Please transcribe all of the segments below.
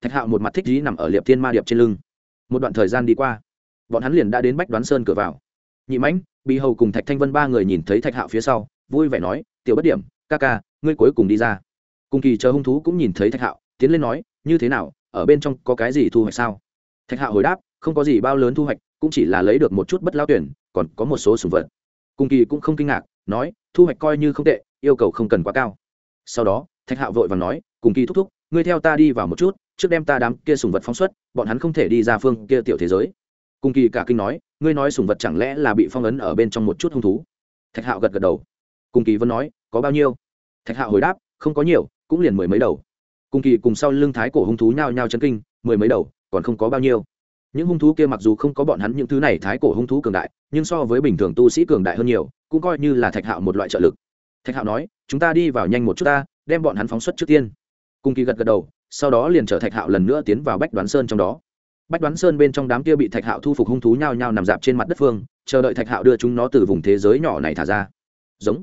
thạch hạo một mặt thích dí nằm ở liệp thiên ma điệp trên lưng. Một đoạn thời gian đi qua, bọn hắn liền đã đến bách đoán sơn cửa vào. Nhị mãnh bị hầu cùng thạch thanh vân ba người nhìn thấy thạch hạo phía sau, vui vẻ nói, tiểu bất điểm, ca ca, ngươi cuối cùng đi ra. Cùng kỳ chờ hung thú cũng nhìn thấy thạch hạo, tiến lên nói, như thế nào, ở bên trong có cái gì thu hoạch sao? Thạch hạo hồi đáp, không có gì bao lớn thu hoạch, cũng chỉ là lấy được một chút bất lao tuyển, còn có một số sùng vật. Cùng kỳ cũng không kinh ngạc, nói, thu hoạch coi như không tệ, yêu cầu không cần quá cao. Sau đó, thạch hạo vội và nói, cùng kỳ thúc thúc, ngươi theo ta đi vào một chút trước đem ta đám kia sùng vật phóng xuất, bọn hắn không thể đi ra phương kia tiểu thế giới. Cùng kỳ cả kinh nói, ngươi nói sùng vật chẳng lẽ là bị phong ấn ở bên trong một chút hung thú? Thạch hạo gật gật đầu. Cùng kỳ vẫn nói, có bao nhiêu? Thạch hạo hồi đáp, không có nhiều, cũng liền mười mấy đầu. Cùng kỳ cùng sau lưng thái cổ hung thú nhao nhao chân kinh, mười mấy đầu, còn không có bao nhiêu. Những hung thú kia mặc dù không có bọn hắn những thứ này thái cổ hung thú cường đại, nhưng so với bình thường tu sĩ cường đại hơn nhiều, cũng coi như là thạch hạo một loại trợ lực. Thạch hạo nói, chúng ta đi vào nhanh một chút ta, đem bọn hắn phóng xuất trước tiên. Cung kỳ gật gật đầu sau đó liền chở thạch hạo lần nữa tiến vào bách đoán sơn trong đó. Bách đoán sơn bên trong đám kia bị thạch hạo thu phục hung thú nhao nhao nằm dạp trên mặt đất phương, chờ đợi thạch hạo đưa chúng nó từ vùng thế giới nhỏ này thả ra. Giống.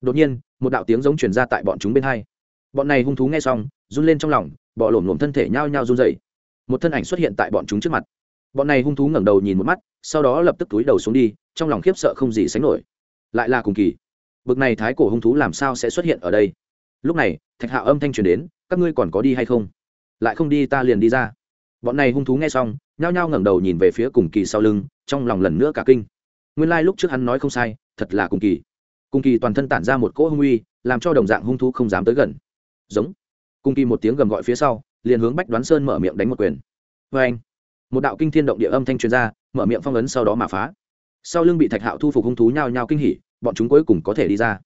Đột nhiên, một đạo tiếng giống truyền ra tại bọn chúng bên hai. Bọn này hung thú nghe xong, run lên trong lòng, bọ lổm lổm thân thể nhao nhao run dậy một thân ảnh xuất hiện tại bọn chúng trước mặt. Bọn này hung thú ngẩng đầu nhìn một mắt, sau đó lập tức túi đầu xuống đi, trong lòng khiếp sợ không gì sánh nổi. Lại là cùng kỳ. Bực này thái cổ hung thú làm sao sẽ xuất hiện ở đây? Lúc này, thạch hạo âm thanh truyền đến các ngươi còn có đi hay không? Lại không đi ta liền đi ra. Bọn này hung thú nghe xong, nhao nhao ngẩng đầu nhìn về phía cùng kỳ sau lưng, trong lòng lần nữa cả kinh. Nguyên lai lúc trước hắn nói không sai, thật là cùng kỳ. Cùng kỳ toàn thân tản ra một cỗ hung uy, làm cho đồng dạng hung thú không dám tới gần. Giống. Cùng kỳ một tiếng gầm gọi phía sau, liền hướng bách đoán sơn mở miệng đánh một quyền. Vê anh, một đạo kinh thiên động địa âm thanh truyền ra, mở miệng phong ấn sau đó mà phá. Sau lưng bị thạch hạo thu phục hung thú nhao nhao kinh hỉ, bọn chúng cuối cùng có thể đi ra.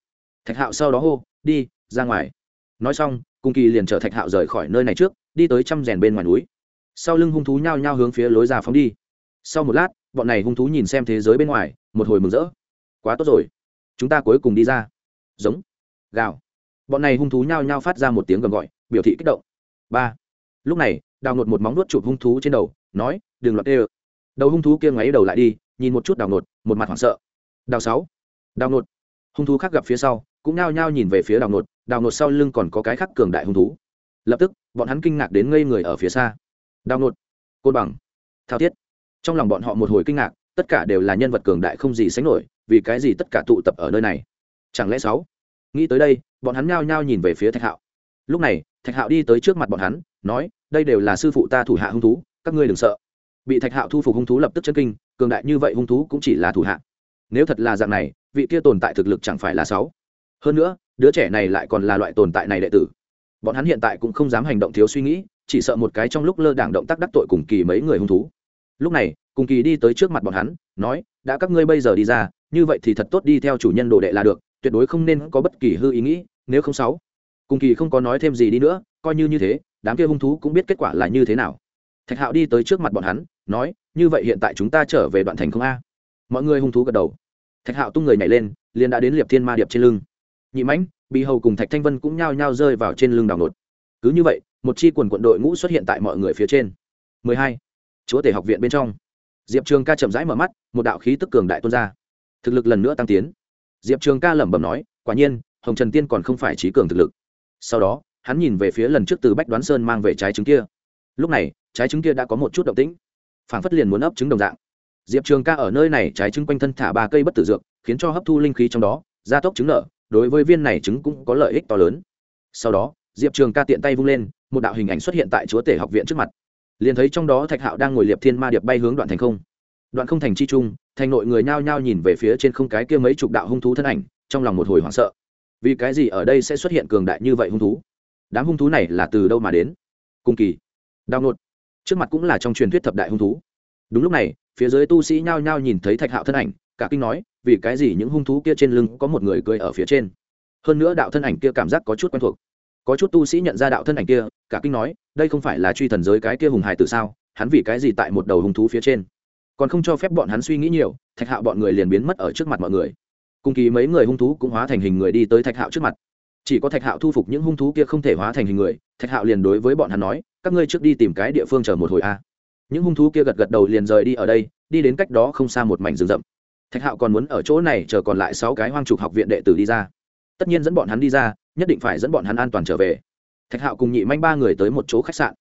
Thạch hạo sau đó hô, đi, ra ngoài nói xong cung kỳ liền chở thạch hạo rời khỏi nơi này trước, đi tới trăm rèn bên ngoài núi. Sau lưng hung thú nhao nhao hướng phía lối ra phóng đi. Sau một lát, bọn này hung thú nhìn xem thế giới bên ngoài, một hồi mừng rỡ. Quá tốt rồi. Chúng ta cuối cùng đi ra. Giống. Gào. Bọn này hung thú nhao nhao phát ra một tiếng gầm gọi, biểu thị kích động. Ba. Lúc này, đào nột một móng nuốt chụp hung thú trên đầu, nói, đừng loạt đê ơ. Đầu hung thú kia ngoáy đầu lại đi, nhìn một chút đào nột, một mặt hoảng sợ. Đào sáu. Đào nột. Hung thú khác gặp phía sau, cũng nhao nhao nhìn về phía đào nột đào nột sau lưng còn có cái khắc cường đại hung thú. Lập tức, bọn hắn kinh ngạc đến ngây người ở phía xa. Đào nột, côn bằng, thao thiết. Trong lòng bọn họ một hồi kinh ngạc, tất cả đều là nhân vật cường đại không gì sánh nổi, vì cái gì tất cả tụ tập ở nơi này? Chẳng lẽ sáu? Nghĩ tới đây, bọn hắn nhao nhao nhìn về phía thạch hạo. Lúc này, thạch hạo đi tới trước mặt bọn hắn, nói, đây đều là sư phụ ta thủ hạ hung thú, các ngươi đừng sợ. Bị thạch hạo thu phục hung thú lập tức chân kinh, cường đại như vậy hung thú cũng chỉ là thủ hạ. Nếu thật là dạng này, vị kia tồn tại thực lực chẳng phải là sáu? Hơn nữa, đứa trẻ này lại còn là loại tồn tại này đệ tử. Bọn hắn hiện tại cũng không dám hành động thiếu suy nghĩ, chỉ sợ một cái trong lúc lơ đảng động tác đắc tội cùng kỳ mấy người hung thú. Lúc này, cùng kỳ đi tới trước mặt bọn hắn, nói, đã các ngươi bây giờ đi ra, như vậy thì thật tốt đi theo chủ nhân đồ đệ là được, tuyệt đối không nên có bất kỳ hư ý nghĩ, nếu không sáu. Cùng kỳ không có nói thêm gì đi nữa, coi như như thế, đám kia hung thú cũng biết kết quả là như thế nào. Thạch hạo đi tới trước mặt bọn hắn, nói, như vậy hiện tại chúng ta trở về đoạn thành không a? Mọi người hung thú gật đầu. Thạch hạo tung người nhảy lên, liền đã đến liệp thiên ma điệp trên lưng nhị mãnh bị hầu cùng thạch thanh vân cũng nhao nhao rơi vào trên lưng đào nột cứ như vậy, một chi quần quận đội ngũ xuất hiện tại mọi người phía trên. 12. chúa tể học viện bên trong. Diệp trường ca chậm rãi mở mắt, một đạo khí tức cường đại tuôn ra. Thực lực lần nữa tăng tiến. Diệp trường ca lẩm bẩm nói, quả nhiên, hồng trần tiên còn không phải trí cường thực lực. Sau đó, hắn nhìn về phía lần trước từ bách đoán sơn mang về trái trứng kia. Lúc này, trái trứng kia đã có một chút động tĩnh. Phản phất liền muốn ấp trứng đồng dạng. Diệp trường ca ở nơi này trái trứng quanh thân thả ba cây bất tử dược, khiến cho hấp thu linh khí trong đó, gia tốc trứng nở đối với viên này trứng cũng có lợi ích to lớn. Sau đó, diệp trường ca tiện tay vung lên, một đạo hình ảnh xuất hiện tại chúa tể học viện trước mặt. Liền thấy trong đó thạch hạo đang ngồi liệp thiên ma điệp bay hướng đoạn thành không. Đoạn không thành chi trung, thành nội người nhao nhao nhìn về phía trên không cái kia mấy chục đạo hung thú thân ảnh, trong lòng một hồi hoảng sợ. Vì cái gì ở đây sẽ xuất hiện cường đại như vậy hung thú? Đám hung thú này là từ đâu mà đến? Cung kỳ. Đào nột. Trước mặt cũng là trong truyền thuyết thập đại hung thú. Đúng lúc này, phía dưới tu sĩ nhao nhao nhìn thấy thạch hạo thân ảnh cả kinh nói, vì cái gì những hung thú kia trên lưng có một người cười ở phía trên? Hơn nữa đạo thân ảnh kia cảm giác có chút quen thuộc. Có chút tu sĩ nhận ra đạo thân ảnh kia, cả kinh nói, đây không phải là truy thần giới cái kia hùng hài từ sao? Hắn vì cái gì tại một đầu hung thú phía trên? Còn không cho phép bọn hắn suy nghĩ nhiều, thạch hạo bọn người liền biến mất ở trước mặt mọi người. Cùng kỳ mấy người hung thú cũng hóa thành hình người đi tới thạch hạo trước mặt. Chỉ có thạch hạo thu phục những hung thú kia không thể hóa thành hình người, thạch hạo liền đối với bọn hắn nói, các ngươi trước đi tìm cái địa phương chờ một hồi a. Những hung thú kia gật gật đầu liền rời đi ở đây, đi đến cách đó không xa một mảnh rừng rậm thạch hạo còn muốn ở chỗ này chờ còn lại sáu cái hoang trục học viện đệ tử đi ra. Tất nhiên dẫn bọn hắn đi ra, nhất định phải dẫn bọn hắn an toàn trở về. Thạch hạo cùng nhị manh ba người tới một chỗ khách sạn.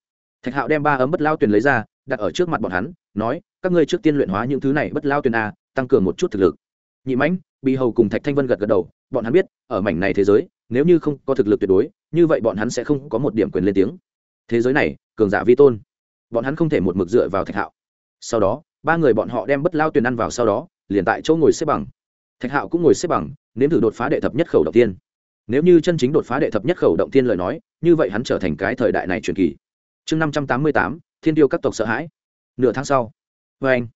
Thạch hạo đem ba ấm bất lao tuyền lấy ra, đặt ở trước mặt bọn hắn, nói, các ngươi trước tiên luyện hóa những thứ này bất lao tuyền a, tăng cường một chút thực lực. Nhị mãnh bị hầu cùng thạch thanh vân gật gật đầu, bọn hắn biết, ở mảnh này thế giới, nếu như không có thực lực tuyệt đối, như vậy bọn hắn sẽ không có một điểm quyền lên tiếng. Thế giới này, cường giả vi tôn. Bọn hắn không thể một mực dựa vào thạch hạo. Sau đó, ba người bọn họ đem bất lao tuyền ăn vào sau đó liền tại chỗ ngồi xếp bằng. Thạch hạo cũng ngồi xếp bằng, nếm thử đột phá đệ thập nhất khẩu động tiên. Nếu như chân chính đột phá đệ thập nhất khẩu động tiên lời nói, như vậy hắn trở thành cái thời đại này truyền kỳ. Chương năm trăm tám mươi tám, thiên tiêu các tộc sợ hãi. Nửa tháng sau vê anh,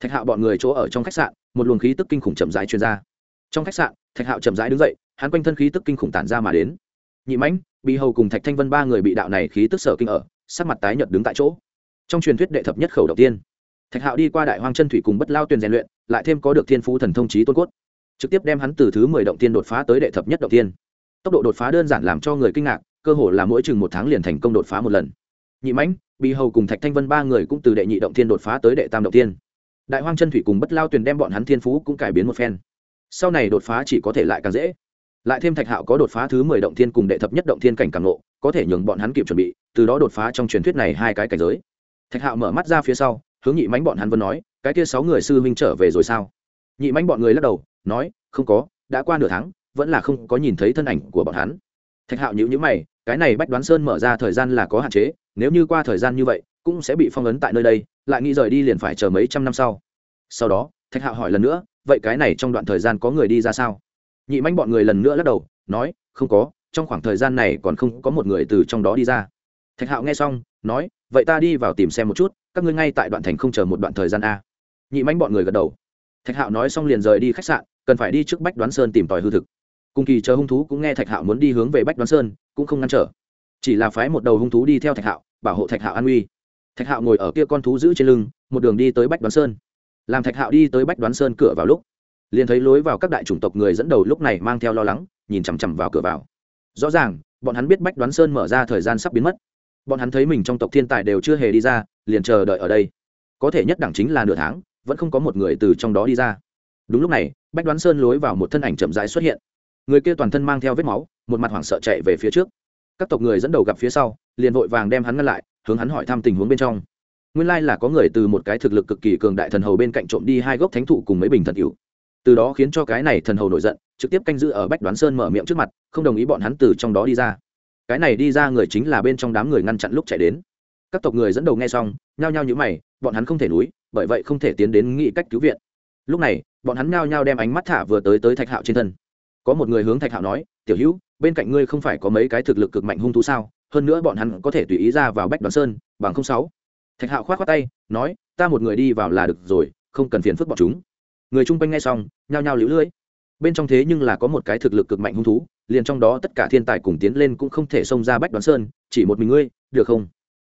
thạch hạo bọn người chỗ ở trong khách sạn, một luồng khí tức kinh khủng chậm rãi chuyên ra. Trong khách sạn, thạch hạo chậm rãi đứng dậy, hắn quanh thân khí tức kinh khủng tản ra mà đến. Nhị mãnh bị hầu cùng thạch thanh vân ba người bị đạo này khí tức sở kinh ở, sắc mặt tái nhợt đứng tại chỗ. Trong truyền thuyết đệ thập nhất khẩu đầu tiên thạch hạo đi qua đại hoang chân thủy cùng bất lao tuyền rèn luyện, lại thêm có được thiên phú thần thông trí tôn cốt. Trực tiếp đem hắn từ thứ mười động tiên đột phá tới đệ thập nhất động tiên. Tốc độ đột phá đơn giản làm cho người kinh ngạc, cơ hồ là mỗi chừng một tháng liền thành công đột phá một lần. Nhị mãnh bị hầu cùng thạch thanh vân ba người cũng từ đệ nhị động tiên đột phá tới đệ tam động tiên. Đại hoang chân thủy cùng bất lao tuyền đem bọn hắn thiên phú cũng cải biến một phen. Sau này đột phá chỉ có thể lại càng dễ. Lại thêm thạch hạo có đột phá thứ mười động thiên cùng đệ thập nhất động thiên cảnh càng lộ có thể nhường bọn hắn kịp chuẩn bị, từ đó đột phá trong truyền thuyết này hai cái cảnh giới. Thạch hạo mở mắt ra phía sau hướng nhị mánh bọn hắn vẫn nói, cái kia sáu người sư huynh trở về rồi sao? Nhị mánh bọn người lắc đầu, nói, không có, đã qua nửa tháng, vẫn là không có nhìn thấy thân ảnh của bọn hắn. Thạch hạo nhữ nhữ mày, cái này bách đoán sơn mở ra thời gian là có hạn chế, nếu như qua thời gian như vậy, cũng sẽ bị phong ấn tại nơi đây, lại nghĩ rời đi liền phải chờ mấy trăm năm sau. Sau đó, thạch hạo hỏi lần nữa, vậy cái này trong đoạn thời gian có người đi ra sao? Nhị manh bọn người lần nữa lắc đầu, nói, không có, trong khoảng thời gian này còn không có một người từ trong đó đi ra. Thạch hạo nghe xong, nói vậy ta đi vào tìm xem một chút, các ngươi ngay tại đoạn thành không chờ một đoạn thời gian a. Nhị mánh bọn người gật đầu. Thạch hạo nói xong liền rời đi khách sạn, cần phải đi trước bách đoán sơn tìm tòi hư thực. Cùng kỳ chờ hung thú cũng nghe thạch hạo muốn đi hướng về bách đoán sơn, cũng không ngăn trở. Chỉ là phái một đầu hung thú đi theo thạch hạo, bảo hộ thạch hạo an uy. Thạch hạo ngồi ở kia con thú giữ trên lưng, một đường đi tới bách đoán sơn. Làm thạch hạo đi tới bách đoán sơn cửa vào lúc, liền thấy lối vào các đại chủng tộc người dẫn đầu lúc này mang theo lo lắng, nhìn chằm chằm vào cửa vào. Rõ ràng, bọn hắn biết bách đoán sơn mở ra thời gian sắp biến mất bọn hắn thấy mình trong tộc thiên tài đều chưa hề đi ra, liền chờ đợi ở đây. Có thể nhất đẳng chính là nửa tháng, vẫn không có một người từ trong đó đi ra. Đúng lúc này, bách đoán sơn lối vào một thân ảnh chậm rãi xuất hiện. Người kia toàn thân mang theo vết máu, một mặt hoảng sợ chạy về phía trước. Các tộc người dẫn đầu gặp phía sau, liền vội vàng đem hắn ngăn lại, hướng hắn hỏi thăm tình huống bên trong. Nguyên lai là có người từ một cái thực lực cực kỳ cường đại thần hầu bên cạnh trộm đi hai gốc thánh thụ cùng mấy bình thần cựu từ đó khiến cho cái này thần hầu nổi giận, trực tiếp canh giữ ở bách đoán sơn mở miệng trước mặt, không đồng ý bọn hắn từ trong đó đi ra cái này đi ra người chính là bên trong đám người ngăn chặn lúc chạy đến. Các tộc người dẫn đầu nghe xong, nhao nhao nhữ mày, bọn hắn không thể núi, bởi vậy không thể tiến đến nghĩ cách cứu viện. Lúc này, bọn hắn nhao nhao đem ánh mắt thả vừa tới tới thạch hạo trên thân. Có một người hướng thạch hạo nói, tiểu hữu, bên cạnh ngươi không phải có mấy cái thực lực cực mạnh hung thú sao? Hơn nữa bọn hắn có thể tùy ý ra vào bách đoàn sơn, bằng không sáu. Thạch hạo k h o á t tay, nói, ta một người đi vào là được rồi, không cần phiền phức bọn chúng. Người chung quanh nghe xong, nhao nhao lũ lưỡi bên trong thế nhưng là có một cái thực lực cực mạnh hung thú liền trong đó tất cả thiên tài cùng tiến lên cũng không thể xông ra bách đoán sơn, chỉ một mình ngươi, được không?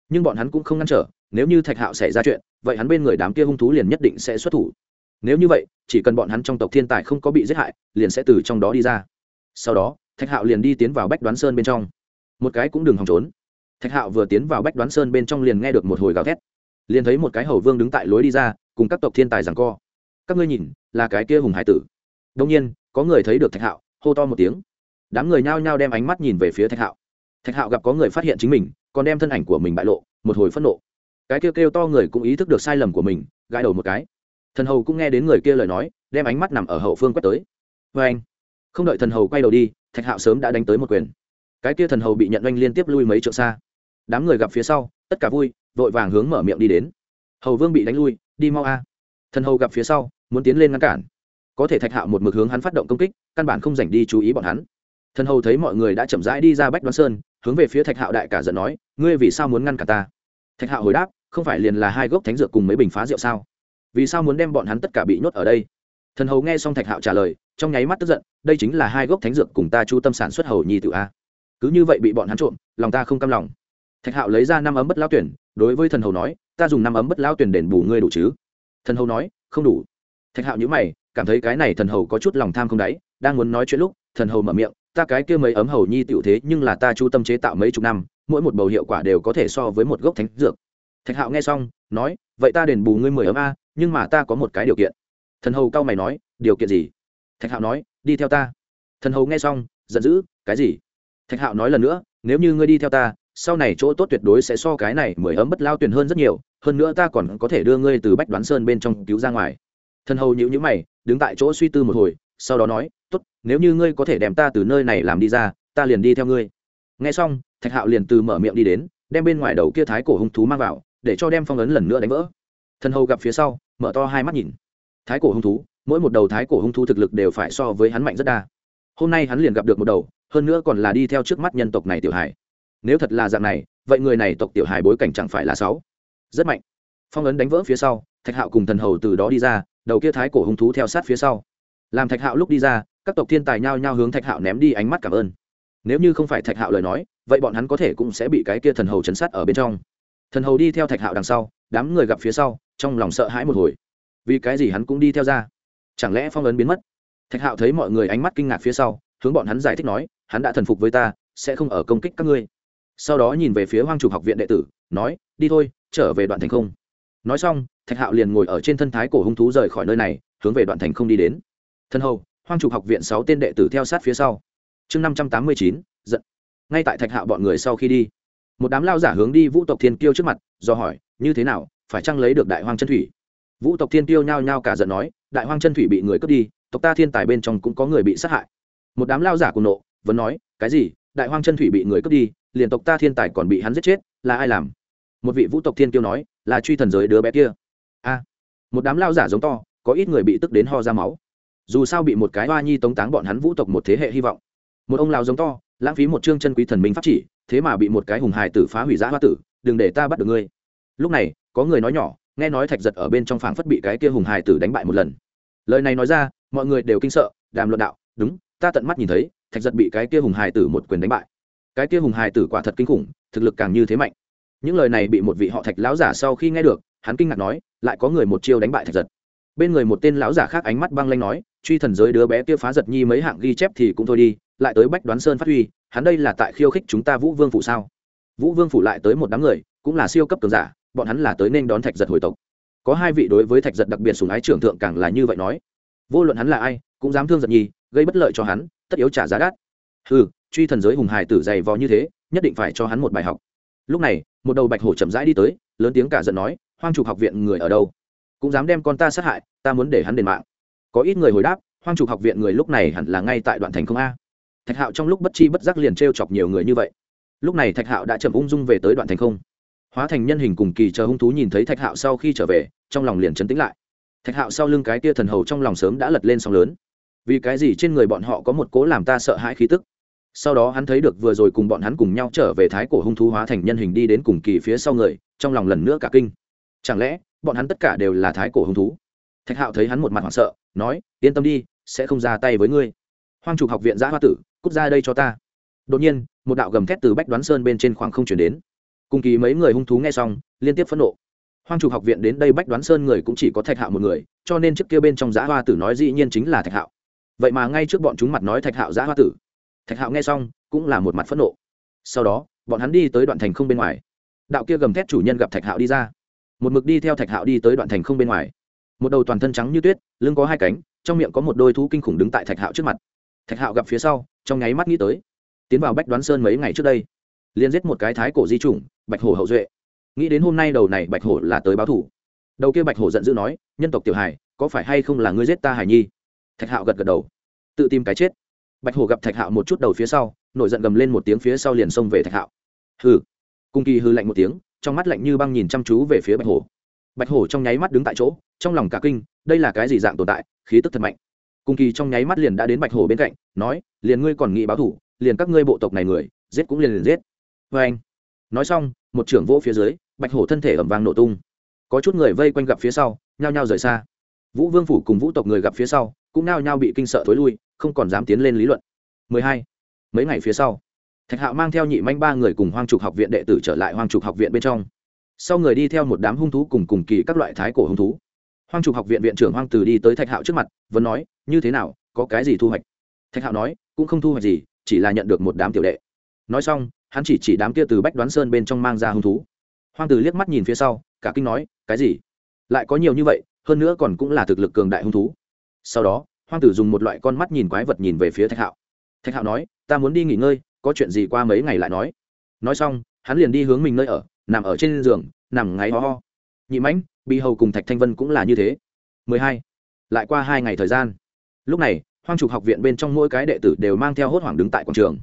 Nhưng bọn hắn cũng không ngăn trở, nếu như thạch hạo xảy ra chuyện, vậy hắn bên người đám kia hung thú liền nhất định sẽ xuất thủ. Nếu như vậy, chỉ cần bọn hắn trong tộc thiên tài không có bị giết hại, liền sẽ từ trong đó đi ra. Sau đó, thạch hạo liền đi tiến vào bách đoán sơn bên trong. Một cái cũng đừng hòng trốn. Thạch hạo vừa tiến vào bách đoán sơn bên trong liền nghe được một hồi gào thét. Liền thấy một cái hầu vương đứng tại lối đi ra, cùng các tộc thiên tài rằng co. Các ngươi nhìn, là cái kia hùng hải tử. Đông nhiên, có người thấy được thạch hạo, hô to một tiếng đám người nhao nhao đem ánh mắt nhìn về phía thạch hạo. Thạch hạo gặp có người phát hiện chính mình, còn đem thân ảnh của mình bại lộ, một hồi phẫn nộ. Cái kêu kêu to người cũng ý thức được sai lầm của mình, gãi đầu một cái. Thần hầu cũng nghe đến người kia lời nói, đem ánh mắt nằm ở hậu phương quét tới. Vê anh, không đợi thần hầu quay đầu đi, thạch hạo sớm đã đánh tới một quyền. Cái kia thần hầu bị nhận oanh liên tiếp lui mấy trượng xa. Đám người gặp phía sau, tất cả vui, vội vàng hướng mở miệng đi đến. Hầu vương bị đánh lui, đi mau a. Thần hầu gặp phía sau, muốn tiến lên ngăn cản. Có thể thạch hạo một mực hướng hắn phát động công kích, căn bản không dành đi chú ý bọn hắn thần hầu thấy mọi người đã chậm rãi đi ra bách đoan sơn, hướng về phía thạch hạo đại cả giận nói, ngươi vì sao muốn ngăn cả ta? Thạch hạo hồi đáp, không phải liền là hai gốc thánh dược cùng mấy bình phá rượu sao? Vì sao muốn đem bọn hắn tất cả bị nhốt ở đây? Thần hầu nghe xong thạch hạo trả lời, trong nháy mắt tức giận, đây chính là hai gốc thánh dược cùng ta chu tâm sản xuất hầu nhi tự a. Cứ như vậy bị bọn hắn trộm, lòng ta không cam lòng. Thạch hạo lấy ra năm ấm bất lao tuyển, đối với thần hầu nói, ta dùng năm ấm bất lao tuyển đền bù ngươi đủ chứ? Thần hầu nói, không đủ. Thạch hạo nhữ mày, cảm thấy cái này thần hầu có chút lòng tham không đáy, đang muốn nói chuyện lúc, thần hầu mở miệng ta cái kia mấy ấm hầu nhi tiểu thế nhưng là ta chu tâm chế tạo mấy chục năm, mỗi một bầu hiệu quả đều có thể so với một gốc thánh dược. Thạch hạo nghe xong, nói, vậy ta đền bù ngươi mười ấm a, nhưng mà ta có một cái điều kiện. Thần hầu cao mày nói, điều kiện gì? Thạch hạo nói, đi theo ta. Thần hầu nghe xong, giận dữ, cái gì? Thạch hạo nói lần nữa, nếu như ngươi đi theo ta, sau này chỗ tốt tuyệt đối sẽ so cái này mười ấm bất lao tuyển hơn rất nhiều, hơn nữa ta còn có thể đưa ngươi từ bách đoán sơn bên trong cứu ra ngoài. Thần hầu nhữ nhữ mày, đứng tại chỗ suy tư một hồi sau đó nói, tốt, nếu như ngươi có thể đem ta từ nơi này làm đi ra, ta liền đi theo ngươi. Nghe xong, thạch hạo liền từ mở miệng đi đến, đem bên ngoài đầu kia thái cổ hung thú mang vào, để cho đem phong ấn lần nữa đánh vỡ. Thân hầu gặp phía sau, mở to hai mắt nhìn. Thái cổ hung thú, mỗi một đầu thái cổ hung thú thực lực đều phải so với hắn mạnh rất đa. Hôm nay hắn liền gặp được một đầu, hơn nữa còn là đi theo trước mắt nhân tộc này tiểu hải nếu thật là dạng này, vậy người này tộc tiểu hải bối cảnh chẳng phải là sáu. Rất mạnh. Phong ấn đánh vỡ phía sau, thạch hạo cùng thần hầu từ đó đi ra, đầu kia thái cổ hung thú theo sát phía sau làm thạch hạo lúc đi ra, các tộc thiên tài nhao nhao hướng thạch hạo ném đi ánh mắt cảm ơn. Nếu như không phải thạch hạo lời nói, vậy bọn hắn có thể cũng sẽ bị cái kia thần hầu chấn sát ở bên trong. Thần hầu đi theo thạch hạo đằng sau, đám người gặp phía sau, trong lòng sợ hãi một hồi. Vì cái gì hắn cũng đi theo ra? Chẳng lẽ phong ấn biến mất? Thạch hạo thấy mọi người ánh mắt kinh ngạc phía sau, hướng bọn hắn giải thích nói, hắn đã thần phục với ta, sẽ không ở công kích các ngươi. Sau đó nhìn về phía hoang trục học viện đệ tử, nói, đi thôi, trở về đoạn thành không. Nói xong, thạch hạo liền ngồi ở trên thân thái cổ hung thú rời khỏi nơi này, hướng về đoạn thành không đi đến thân hầu, hoang trục học viện sáu tên đệ tử theo sát phía sau. Chương năm trăm tám mươi chín, giận. Ngay tại thạch hạo bọn người sau khi đi, một đám lao giả hướng đi vũ tộc thiên kiêu trước mặt, do hỏi, như thế nào, phải chăng lấy được đại hoang chân thủy? Vũ tộc thiên kiêu nhao nhao cả giận nói, đại hoang chân thủy bị người cướp đi, tộc ta thiên tài bên trong cũng có người bị sát hại. Một đám lao giả cùng nộ, vẫn nói, cái gì? Đại hoang chân thủy bị người cướp đi, liền tộc ta thiên tài còn bị hắn giết chết, là ai làm? Một vị vũ tộc thiên kiêu nói, là truy thần giới đứa bé kia. A. Một đám lao giả giống to, có ít người bị tức đến ho ra máu dù sao bị một cái hoa nhi tống táng bọn hắn vũ tộc một thế hệ hy vọng. Một ông lao giống to, lãng phí một chương chân quý thần minh pháp chỉ, thế mà bị một cái hùng hài tử phá hủy giã hoa tử, đừng để ta bắt được ngươi. Lúc này, có người nói nhỏ, nghe nói thạch giật ở bên trong phảng phất bị cái kia hùng hài tử đánh bại một lần. Lời này nói ra, mọi người đều kinh sợ, đàm luận đạo, đúng, ta tận mắt nhìn thấy, thạch giật bị cái kia hùng hài tử một quyền đánh bại. Cái kia hùng hài tử quả thật kinh khủng, thực lực càng như thế mạnh. Những lời này bị một vị họ thạch lão giả sau khi nghe được, hắn kinh ngạc nói, lại có người một chiêu đánh bại thạch giật bên người một tên lão giả khác ánh mắt băng lanh nói, truy thần giới đứa bé kia phá giật nhi mấy hạng ghi chép thì cũng thôi đi, lại tới bách đoán sơn phát huy, hắn đây là tại khiêu khích chúng ta vũ vương phủ sao? Vũ vương phủ lại tới một đám người, cũng là siêu cấp cường giả, bọn hắn là tới nên đón thạch giật hồi tộc. Có hai vị đối với thạch giật đặc biệt sùng ái trưởng thượng càng là như vậy nói. Vô luận hắn là ai, cũng dám thương giật nhi, gây bất lợi cho hắn, tất yếu trả giá đắt. Ừ truy thần giới hùng hải tử dày vò như thế, nhất định phải cho hắn một bài học. Lúc này, một đầu bạch hổ chậm rãi đi tới, lớn tiếng cả giận nói, hoang trục học viện người ở đâu? Cũng dám đem con ta sát hại, ta muốn để hắn đền mạng. Có ít người hồi đáp, hoang trục học viện người lúc này hẳn là ngay tại đoạn thành không a. Thạch hạo trong lúc bất chi bất giác liền t r e o chọc nhiều người như vậy. Lúc này thạch hạo đã chậm ung dung về tới đoạn thành không. Hóa thành nhân hình cùng kỳ chờ hung thú nhìn thấy thạch hạo sau khi trở về, trong lòng liền chấn tĩnh lại. Thạch hạo sau lưng cái tia thần hầu trong lòng sớm đã lật lên sóng lớn. Vì cái gì trên người bọn họ có một cố làm ta sợ hãi khí tức? Sau đó hắn thấy được vừa rồi cùng bọn hắn cùng nhau trở về thái cổ hung thú hóa thành nhân hình đi đến cùng kỳ phía sau người, trong lòng lần nữa cả kinh. Chẳng lẽ bọn hắn tất cả đều là thái cổ hung thú. Thạch hạo thấy hắn một mặt hoảng sợ, nói, yên tâm đi, sẽ không ra tay với ngươi. Hoang trục học viện giã hoa tử, cút ra đây cho ta. Đột nhiên, một đạo gầm thét từ bách đoán sơn bên trên khoảng không chuyển đến. Cùng kỳ mấy người hung thú nghe xong, liên tiếp phẫn nộ. Hoang trục học viện đến đây bách đoán sơn người cũng chỉ có thạch hạo một người, cho nên trước kia bên trong giã hoa tử nói dĩ nhiên chính là thạch hạo. Vậy mà ngay trước bọn chúng mặt nói thạch hạo giã hoa tử. Thạch hạo nghe xong, cũng là một mặt phẫn nộ. Sau đó, bọn hắn đi tới đoạn thành không bên ngoài. Đạo kia gầm thét chủ nhân gặp thạch hạo đi ra một mực đi theo thạch hạo đi tới đoạn thành không bên ngoài một đầu toàn thân trắng như tuyết lưng có hai cánh trong miệng có một đôi thú kinh khủng đứng tại thạch hạo trước mặt thạch hạo gặp phía sau trong nháy mắt nghĩ tới tiến vào bách đoán sơn mấy ngày trước đây liền giết một cái thái cổ di chủng bạch hổ hậu duệ nghĩ đến hôm nay đầu này bạch hổ là tới báo thủ đầu kia bạch hổ giận dữ nói nhân tộc tiểu hải có phải hay không là ngươi giết ta hải nhi thạch hạo gật gật đầu tự tìm cái chết bạch hổ gặp thạch hạo một chút đầu phía sau nổi giận gầm lên một tiếng phía sau liền xông về thạch hạo hừ cung kỳ hư lạnh một tiếng trong mắt lạnh như băng nhìn chăm chú về phía bạch hổ. Bạch hổ trong nháy mắt đứng tại chỗ, trong lòng cả kinh, đây là cái gì dạng tồn tại, khí tức thật mạnh. Cung kỳ trong nháy mắt liền đã đến bạch hổ bên cạnh, nói, liền ngươi còn nghĩ báo thủ, liền các ngươi bộ tộc này người, giết cũng liền liền giết. Vê anh. Nói xong, một trưởng vỗ phía dưới, bạch hổ thân thể ẩm vang nổ tung. Có chút người vây quanh gặp phía sau, nhao nhao rời xa. Vũ vương phủ cùng vũ tộc người gặp phía sau, cũng nao nhao bị kinh sợ thối lui, không còn dám tiến lên lý luận. 12. mấy ngày phía sau thạch hạo mang theo nhị manh ba người cùng hoang trục học viện đệ tử trở lại hoang trục học viện bên trong. Sau người đi theo một đám hung thú cùng cùng kỳ các loại thái cổ hung thú. Hoang trục học viện viện trưởng hoang từ đi tới thạch hạo trước mặt, vẫn nói, như thế nào, có cái gì thu hoạch? Thạch hạo nói, cũng không thu hoạch gì, chỉ là nhận được một đám tiểu đệ. Nói xong, hắn chỉ chỉ đám kia từ bách đoán sơn bên trong mang ra hung thú. Hoang từ liếc mắt nhìn phía sau, cả kinh nói, cái gì? Lại có nhiều như vậy, hơn nữa còn cũng là thực lực cường đại hung thú. Sau đó, hoang tử dùng một loại con mắt nhìn quái vật nhìn về phía thạch hạo. Thạch hạo nói, ta muốn đi nghỉ ngơi có chuyện gì qua mấy ngày lại nói. Nói xong, hắn liền đi hướng mình nơi ở, nằm ở trên giường, nằm ngáy ho ho. Nhị mãnh bị hầu cùng thạch thanh vân cũng là như thế. 12. lại qua hai ngày thời gian. Lúc này, hoang trục học viện bên trong mỗi cái đệ tử đều mang theo hốt hoảng đứng tại quảng trường.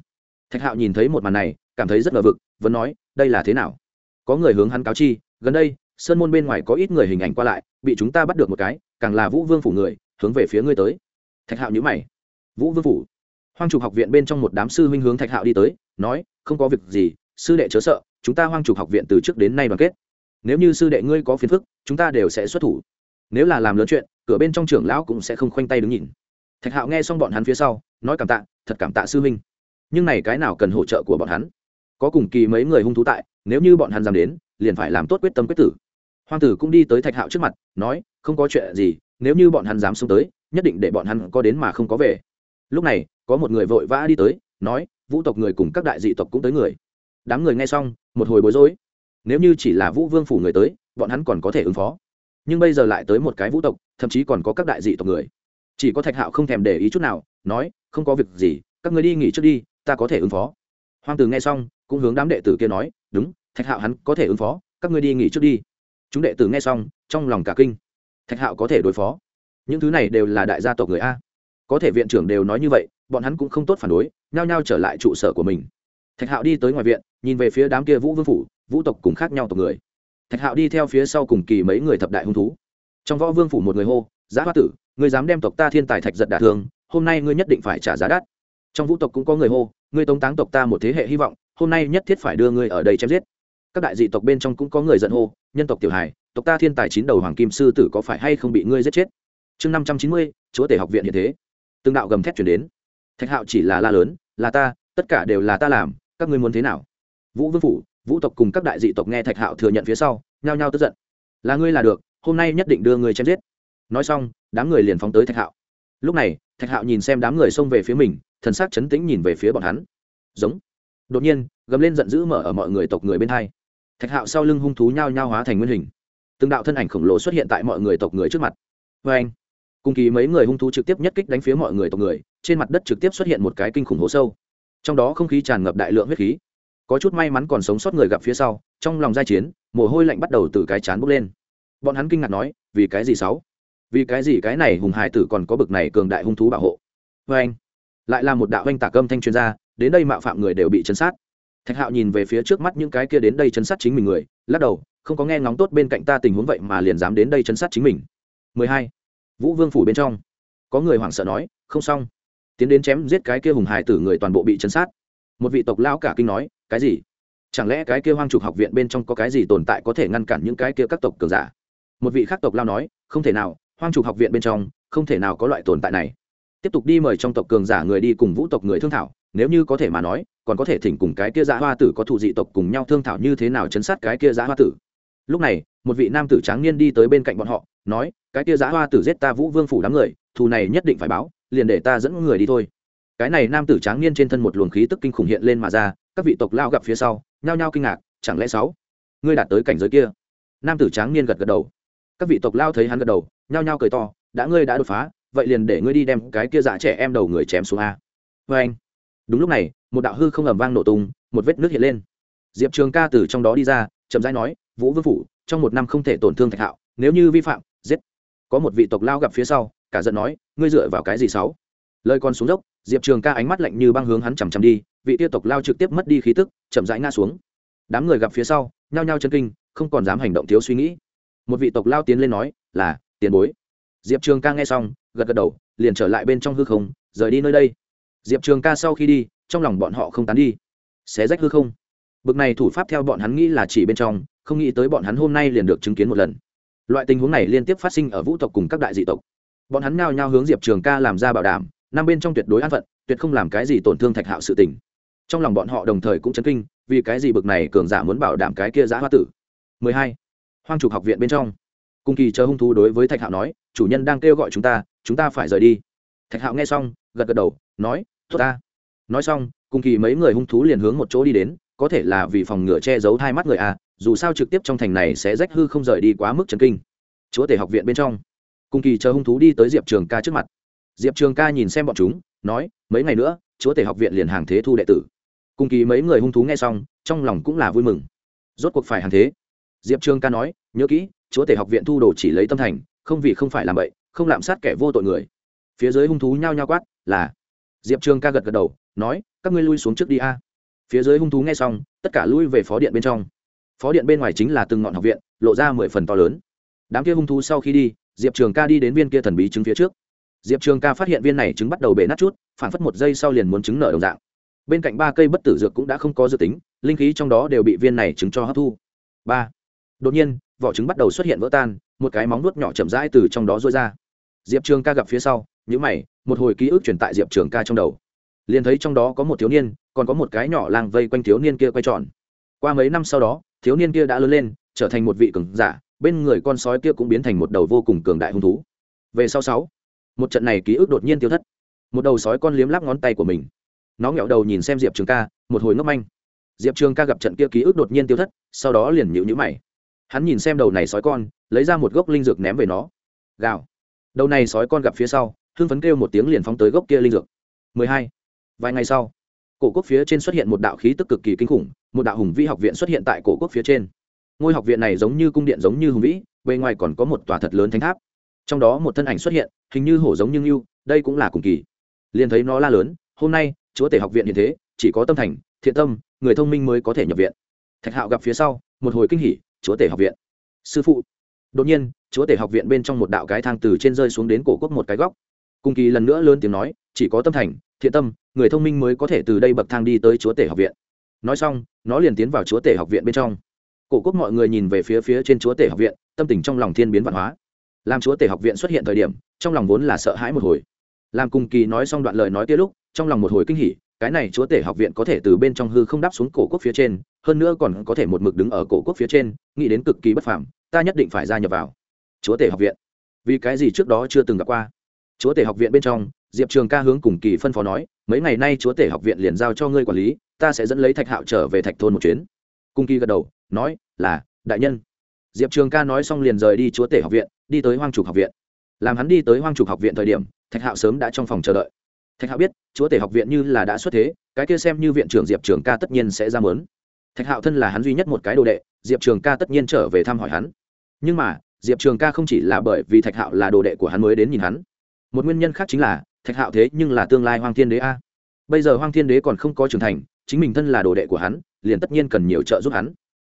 Thạch hạo nhìn thấy một màn này, cảm thấy rất ngờ vực, vẫn nói, đây là thế nào? Có người hướng hắn cáo chi, gần đây, sơn môn bên ngoài có ít người hình ảnh qua lại, bị chúng ta bắt được một cái, càng là vũ vương phủ người, hướng về phía ngươi tới. Thạch hạo nhữ mày, vũ vương phủ? Hoang trục học viện bên trong một đám sư huynh hướng thạch hạo đi tới, nói, không có việc gì, sư đệ chớ sợ, chúng ta hoang trục học viện từ trước đến nay đoàn kết. Nếu như sư đệ ngươi có phiền phức, chúng ta đều sẽ xuất thủ. Nếu là làm lớn chuyện, cửa bên trong trưởng lão cũng sẽ không khoanh tay đứng nhìn. Thạch hạo nghe xong bọn hắn phía sau, nói cảm tạ, thật cảm tạ sư huynh. Nhưng này cái nào cần hỗ trợ của bọn hắn? Có cùng kỳ mấy người hung thú tại, nếu như bọn hắn dám đến, liền phải làm tốt quyết tâm quyết tử. Hoàng tử cũng đi tới thạch hạo trước mặt, nói, không có chuyện gì, nếu như bọn hắn dám xuống tới, nhất định để bọn hắn có đến mà không có về. Lúc này có một người vội vã đi tới, nói, vũ tộc người cùng các đại dị tộc cũng tới người. Đám người nghe xong, một hồi bối rối. Nếu như chỉ là vũ vương phủ người tới, bọn hắn còn có thể ứng phó. Nhưng bây giờ lại tới một cái vũ tộc, thậm chí còn có các đại dị tộc người. Chỉ có thạch hạo không thèm để ý chút nào, nói, không có việc gì, các người đi nghỉ trước đi, ta có thể ứng phó. Hoàng tử nghe xong, cũng hướng đám đệ tử kia nói, đúng, thạch hạo hắn có thể ứng phó, các ngươi đi nghỉ trước đi. Chúng đệ tử nghe xong, trong lòng cả kinh. Thạch hạo có thể đối phó. Những thứ này đều là đại gia tộc người a có thể viện trưởng đều nói như vậy, bọn hắn cũng không tốt phản đối, nhao nhao trở lại trụ sở của mình. Thạch hạo đi tới ngoài viện, nhìn về phía đám kia vũ vương phủ, vũ tộc cùng khác nhau tộc người. Thạch hạo đi theo phía sau cùng kỳ mấy người thập đại hung thú. Trong võ vương phủ một người hô, giá hoa tử người dám đem tộc ta thiên tài thạch giật đả thương, hôm nay ngươi nhất định phải trả giá đắt. Trong vũ tộc cũng có người hô, ngươi tống táng tộc ta một thế hệ hy vọng, hôm nay nhất thiết phải đưa ngươi ở đây chém giết. Các đại dị tộc bên trong cũng có người giận hô, nhân tộc tiểu hài, tộc ta thiên tài chín đầu hoàng kim sư tử có phải hay không bị ngươi giết chết? Chương năm trăm chín mươi, chúa tể học viện hiện thế từng đạo gầm thét chuyển đến. Thạch hạo chỉ là la lớn, là ta, tất cả đều là ta làm, các ngươi muốn thế nào? Vũ vương phủ, vũ tộc cùng các đại dị tộc nghe thạch hạo thừa nhận phía sau, nhao nhao tức giận. Là ngươi là được, hôm nay nhất định đưa ngươi chém giết. Nói xong, đám người liền phóng tới thạch hạo. Lúc này, thạch hạo nhìn xem đám người xông về phía mình, thần sắc chấn tĩnh nhìn về phía bọn hắn. Giống. Đột nhiên, gầm lên giận dữ mở ở mọi người tộc người bên hai. Thạch hạo sau lưng hung thú nhao nhao hóa thành nguyên hình. Từng đạo thân ảnh khổng lồ xuất hiện tại mọi người tộc người trước mặt. Vê anh cùng kỳ mấy người hung thú trực tiếp nhất kích đánh phía mọi người tộc người, trên mặt đất trực tiếp xuất hiện một cái kinh khủng hố sâu. Trong đó không khí tràn ngập đại lượng huyết khí. Có chút may mắn còn sống sót người gặp phía sau, trong lòng giai chiến, mồ hôi lạnh bắt đầu từ cái chán bốc lên. Bọn hắn kinh ngạc nói, vì cái gì sáu? Vì cái gì cái này hùng hải tử còn có bực này cường đại hung thú bảo hộ? Vê anh, lại là một đạo anh tạc âm thanh chuyên gia đến đây mạo phạm người đều bị chấn sát. Thạch hạo nhìn về phía trước mắt những cái kia đến đây chấn sát chính mình người, lắc đầu, không có nghe ngóng tốt bên cạnh ta tình huống vậy mà liền dám đến đây chấn sát chính mình. 12 vũ vương phủ bên trong. Có người hoảng sợ nói, không xong. Tiến đến chém giết cái kia hùng hải tử người toàn bộ bị chấn sát. Một vị tộc lão cả kinh nói, cái gì? Chẳng lẽ cái kia hoang trục học viện bên trong có cái gì tồn tại có thể ngăn cản những cái kia các tộc cường giả? Một vị khác tộc lao nói, không thể nào, hoang trục học viện bên trong, không thể nào có loại tồn tại này. Tiếp tục đi mời trong tộc cường giả người đi cùng vũ tộc người thương thảo, nếu như có thể mà nói, còn có thể thỉnh cùng cái kia giã hoa tử có thụ dị tộc cùng nhau thương thảo như thế nào chấn sát cái kia giã hoa tử. Lúc này, một vị nam tử tráng niên đi tới bên cạnh bọn họ, nói cái kia giá hoa tử giết ta vũ vương phủ đám người, thù này nhất định phải báo, liền để ta dẫn người đi thôi. Cái này nam tử tráng niên trên thân một luồng khí tức kinh khủng hiện lên mà ra, các vị tộc lao gặp phía sau, nhao nhao kinh ngạc, chẳng lẽ sáu, ngươi đạt tới cảnh giới kia? Nam tử tráng niên gật gật đầu. Các vị tộc lao thấy hắn gật đầu, nhao nhao cười to, đã ngươi đã đột phá, vậy liền để ngươi đi đem cái kia dạ trẻ em đầu người chém xuống a. Vê anh, đúng lúc này, một đạo hư không ầm vang nổ tung, một vết nước hiện lên. Diệp trường ca từ trong đó đi ra, chậm rãi nói, vũ vương phủ, trong một năm không thể tổn thương thạch hạo, nếu như vi phạm có một vị tộc lao gặp phía sau, cả giận nói, ngươi dựa vào cái gì sáu? Lời còn xuống dốc, diệp trường ca ánh mắt lạnh như băng hướng hắn chằm chằm đi, vị tiêu tộc lao trực tiếp mất đi khí tức, chậm rãi ngã xuống. Đám người gặp phía sau, nhao nhao chân kinh, không còn dám hành động thiếu suy nghĩ. Một vị tộc lao tiến lên nói, là, tiền bối. Diệp trường ca nghe xong, gật gật đầu, liền trở lại bên trong hư không, rời đi nơi đây. Diệp trường ca sau khi đi, trong lòng bọn họ không tán đi. Xé rách hư không. Bực này thủ pháp theo bọn hắn nghĩ là chỉ bên trong, không nghĩ tới bọn hắn hôm nay liền được chứng kiến một lần loại tình huống này liên tiếp phát sinh ở vũ tộc cùng các đại dị tộc. Bọn hắn nhao nhao hướng diệp trường ca làm ra bảo đảm, năm bên trong tuyệt đối an phận, tuyệt không làm cái gì tổn thương thạch hạo sự tình. Trong lòng bọn họ đồng thời cũng chấn kinh, vì cái gì bực này cường giả muốn bảo đảm cái kia giã hoa tử? 12. hoang trục học viện bên trong. Cùng kỳ chờ hung thú đối với thạch hạo nói, chủ nhân đang kêu gọi chúng ta chúng ta phải rời đi. Thạch hạo nghe xong, gật gật đầu, nói thốt ta. Nói xong, cùng kỳ mấy người hung thú liền hướng một chỗ đi đến, có thể là vì phòng ngừa che giấu hai mắt người a dù sao trực tiếp trong thành này sẽ rách hư không rời đi quá mức trần kinh. Chúa tể học viện bên trong, cùng kỳ chờ hung thú đi tới diệp trường ca trước mặt. Diệp trường ca nhìn xem bọn chúng, nói, mấy ngày nữa, chúa tể học viện liền hàng thế thu đệ tử. Cùng kỳ mấy người hung thú nghe xong, trong lòng cũng là vui mừng. Rốt cuộc phải hàng thế. Diệp trường ca nói, nhớ kỹ, chúa tể học viện thu đồ chỉ lấy tâm thành, không vì không phải làm vậy không lạm sát kẻ vô tội người. Phía dưới hung thú nhao nhao quát, là. Diệp trường ca gật gật đầu, nói, các ngươi lui xuống trước đi a. Phía dưới hung thú nghe xong, tất cả lui về phó điện bên trong phó điện bên ngoài chính là từng ngọn học viện, lộ ra mười phần to lớn. Đám kia hung thú sau khi đi, diệp trường ca đi đến viên kia thần bí trứng phía trước. Diệp trường ca phát hiện viên này trứng bắt đầu bể nát chút, phản phất một giây sau liền muốn trứng nở đồng dạng. Bên cạnh ba cây bất tử dược cũng đã không có dự tính, linh khí trong đó đều bị viên này trứng cho hấp thu. Ba. Đột nhiên, vỏ trứng bắt đầu xuất hiện vỡ tan, một cái móng nuốt nhỏ chậm rãi từ trong đó rối ra. Diệp trường ca gặp phía sau nhữ mày, một hồi ký ức truyền tại diệp trường ca trong đầu. Liền thấy trong đó có một thiếu niên, còn có một cái nhỏ làng vây quanh thiếu niên kia quay tròn. Qua mấy năm sau đó thiếu niên kia đã lớn lên, trở thành một vị cường giả, bên người con sói kia cũng biến thành một đầu vô cùng cường đại hung thú. Về sau sáu, một trận này ký ức đột nhiên tiêu thất. Một đầu sói con liếm lắp ngón tay của mình. Nó nghẹo đầu nhìn xem diệp trường ca, một hồi ngốc manh. Diệp trường ca gặp trận kia ký ức đột nhiên tiêu thất, sau đó liền nhịu nhữ mày. Hắn nhìn xem đầu này sói con, lấy ra một gốc linh dược ném về nó. Gào. Đầu này sói con gặp phía sau, hưng phấn kêu một tiếng liền phóng tới gốc kia linh dược. 12. vài ngày sau cổ quốc phía trên xuất hiện một đạo khí tức cực kỳ kinh khủng, một đạo hùng vĩ học viện xuất hiện tại cổ quốc phía trên. Ngôi học viện này giống như cung điện giống như hùng vĩ bên ngoài còn có một tòa thật lớn thánh tháp. Trong đó một thân ảnh xuất hiện, hình như hổ giống như ngưu, đây cũng là cùng kỳ. Liền thấy nó la lớn, hôm nay, chúa tể học viện hiện thế, chỉ có tâm thành, thiện tâm, người thông minh mới có thể nhập viện. Thạch hạo gặp phía sau, một hồi kinh hỉ, chúa tể học viện. Sư phụ. Đột nhiên, chúa tể học viện bên trong một đạo cái thang từ trên rơi xuống đến cổ quốc một cái góc. Cùng kỳ lần nữa lớn tiếng nói, chỉ có tâm thành thiện tâm, người thông minh mới có thể từ đây bậc thang đi tới chúa tể học viện. Nói xong, nó liền tiến vào chúa tể học viện bên trong. Cổ quốc mọi người nhìn về phía phía trên chúa tể học viện, tâm tình trong lòng thiên biến văn hóa. Làm chúa tể học viện xuất hiện thời điểm, trong lòng vốn là sợ hãi một hồi. Làm cùng kỳ nói xong đoạn lời nói kia lúc, trong lòng một hồi kinh hỉ, cái này chúa tể học viện có thể từ bên trong hư không đáp xuống cổ quốc phía trên, hơn nữa còn có thể một mực đứng ở cổ quốc phía trên, nghĩ đến cực kỳ bất phàm, ta nhất định phải gia nhập vào chúa tể học viện. Vì cái gì trước đó chưa từng gặp qua? Chúa tể học viện bên trong, diệp trường ca hướng cùng kỳ phân phó nói, mấy ngày nay chúa tể học viện liền giao cho ngươi quản lý, ta sẽ dẫn lấy thạch hạo trở về thạch thôn một chuyến. Cung kỳ gật đầu, nói, là, đại nhân. Diệp trường ca nói xong liền rời đi chúa tể học viện, đi tới hoang trục học viện. Làm hắn đi tới hoang trục học viện thời điểm, thạch hạo sớm đã trong phòng chờ đợi. Thạch hạo biết, chúa tể học viện như là đã xuất thế, cái kia xem như viện trưởng diệp trường ca tất nhiên sẽ ra mớn thạch hạo thân là hắn duy nhất một cái đồ đệ, diệp trường ca tất nhiên trở về thăm hỏi hắn. Nhưng mà, diệp trường ca không chỉ là bởi vì thạch hạo là đồ đệ của hắn mới đến nhìn hắn một nguyên nhân khác chính là, thạch hạo thế nhưng là tương lai hoang thiên đế a. Bây giờ hoang thiên đế còn không có trưởng thành, chính mình thân là đồ đệ của hắn, liền tất nhiên cần nhiều trợ giúp hắn.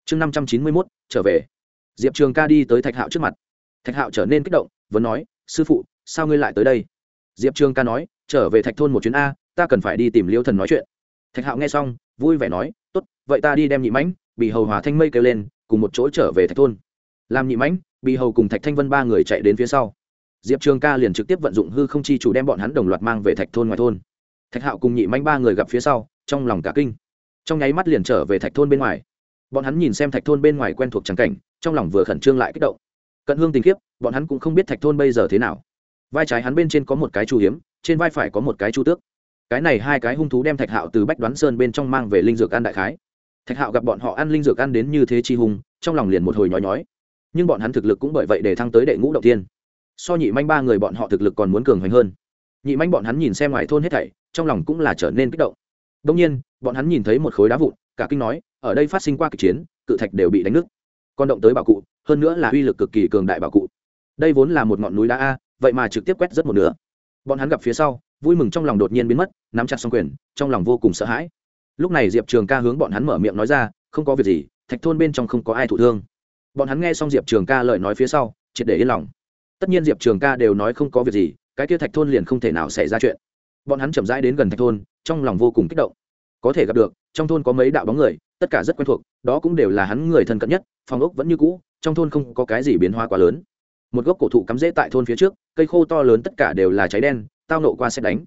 Chương năm trăm chín mươi mốt, trở về. Diệp trường ca đi tới thạch hạo trước mặt. Thạch hạo trở nên kích động, vẫn nói, sư phụ, sao ngươi lại tới đây? Diệp trường ca nói, trở về thạch thôn một chuyến a, ta cần phải đi tìm liêu thần nói chuyện. Thạch hạo nghe xong, vui vẻ nói t ố t vậy ta đi đem nhị mãnh bị hầu hòa thanh mây kêu lên, cùng một chỗ trở về thạch thôn. Làm nhị mãnh bị hầu cùng thạch thanh vân ba người chạy đến phía sau diệp trường ca liền trực tiếp vận dụng hư không chi chủ đem bọn hắn đồng loạt mang về thạch thôn ngoài thôn. Thạch hạo cùng nhị manh ba người gặp phía sau, trong lòng cả kinh. Trong nháy mắt liền trở về thạch thôn bên ngoài. Bọn hắn nhìn xem thạch thôn bên ngoài quen thuộc trắng cảnh, trong lòng vừa khẩn trương lại kích động. Cận hương tình kiếp bọn hắn cũng không biết thạch thôn bây giờ thế nào. Vai trái hắn bên trên có một cái chu hiếm, trên vai phải có một cái chu tước. Cái này hai cái hung thú đem thạch hạo từ bách đoán sơn bên trong mang về linh dược ăn đại khái. Thạch hạo gặp bọn họ ăn linh dược ăn đến như thế chi hùng trong lòng liền một hồi nhói nhói. Nhưng bọn hắn thực lực cũng bởi vậy để thăng tới đệ ngũ đầu tiên so nhị manh ba người bọn họ thực lực còn muốn cường hoành hơn. Nhị manh bọn hắn nhìn xem ngoài thôn hết thảy, trong lòng cũng là trở nên kích động. Đông nhiên, bọn hắn nhìn thấy một khối đá vụn, cả kinh nói, ở đây phát sinh qua kịch chiến, cự thạch đều bị đánh nứt. Còn động tới bảo cụ, hơn nữa là uy lực cực kỳ cường đại bảo cụ. Đây vốn là một ngọn núi đá a, vậy mà trực tiếp quét rất một nửa. Bọn hắn gặp phía sau, vui mừng trong lòng đột nhiên biến mất, nắm chặt xong quyền, trong lòng vô cùng sợ hãi. Lúc này diệp trường ca hướng bọn hắn mở miệng nói ra, không có việc gì, thạch thôn bên trong không có ai thụ thương. Bọn hắn nghe xong diệp trường ca lời nói phía sau, triệt để yên lòng tất nhiên diệp trường ca đều nói không có việc gì, cái kia thạch thôn liền không thể nào xảy ra chuyện. Bọn hắn chậm rãi đến gần thạch thôn, trong lòng vô cùng kích động. Có thể gặp được, trong thôn có mấy đạo bóng người, tất cả rất quen thuộc, đó cũng đều là hắn người thân cận nhất, phòng ốc vẫn như cũ, trong thôn không có cái gì biến hóa quá lớn. Một gốc cổ thụ cắm rễ tại thôn phía trước, cây khô to lớn tất cả đều là cháy đen, tao nộ qua xét đánh.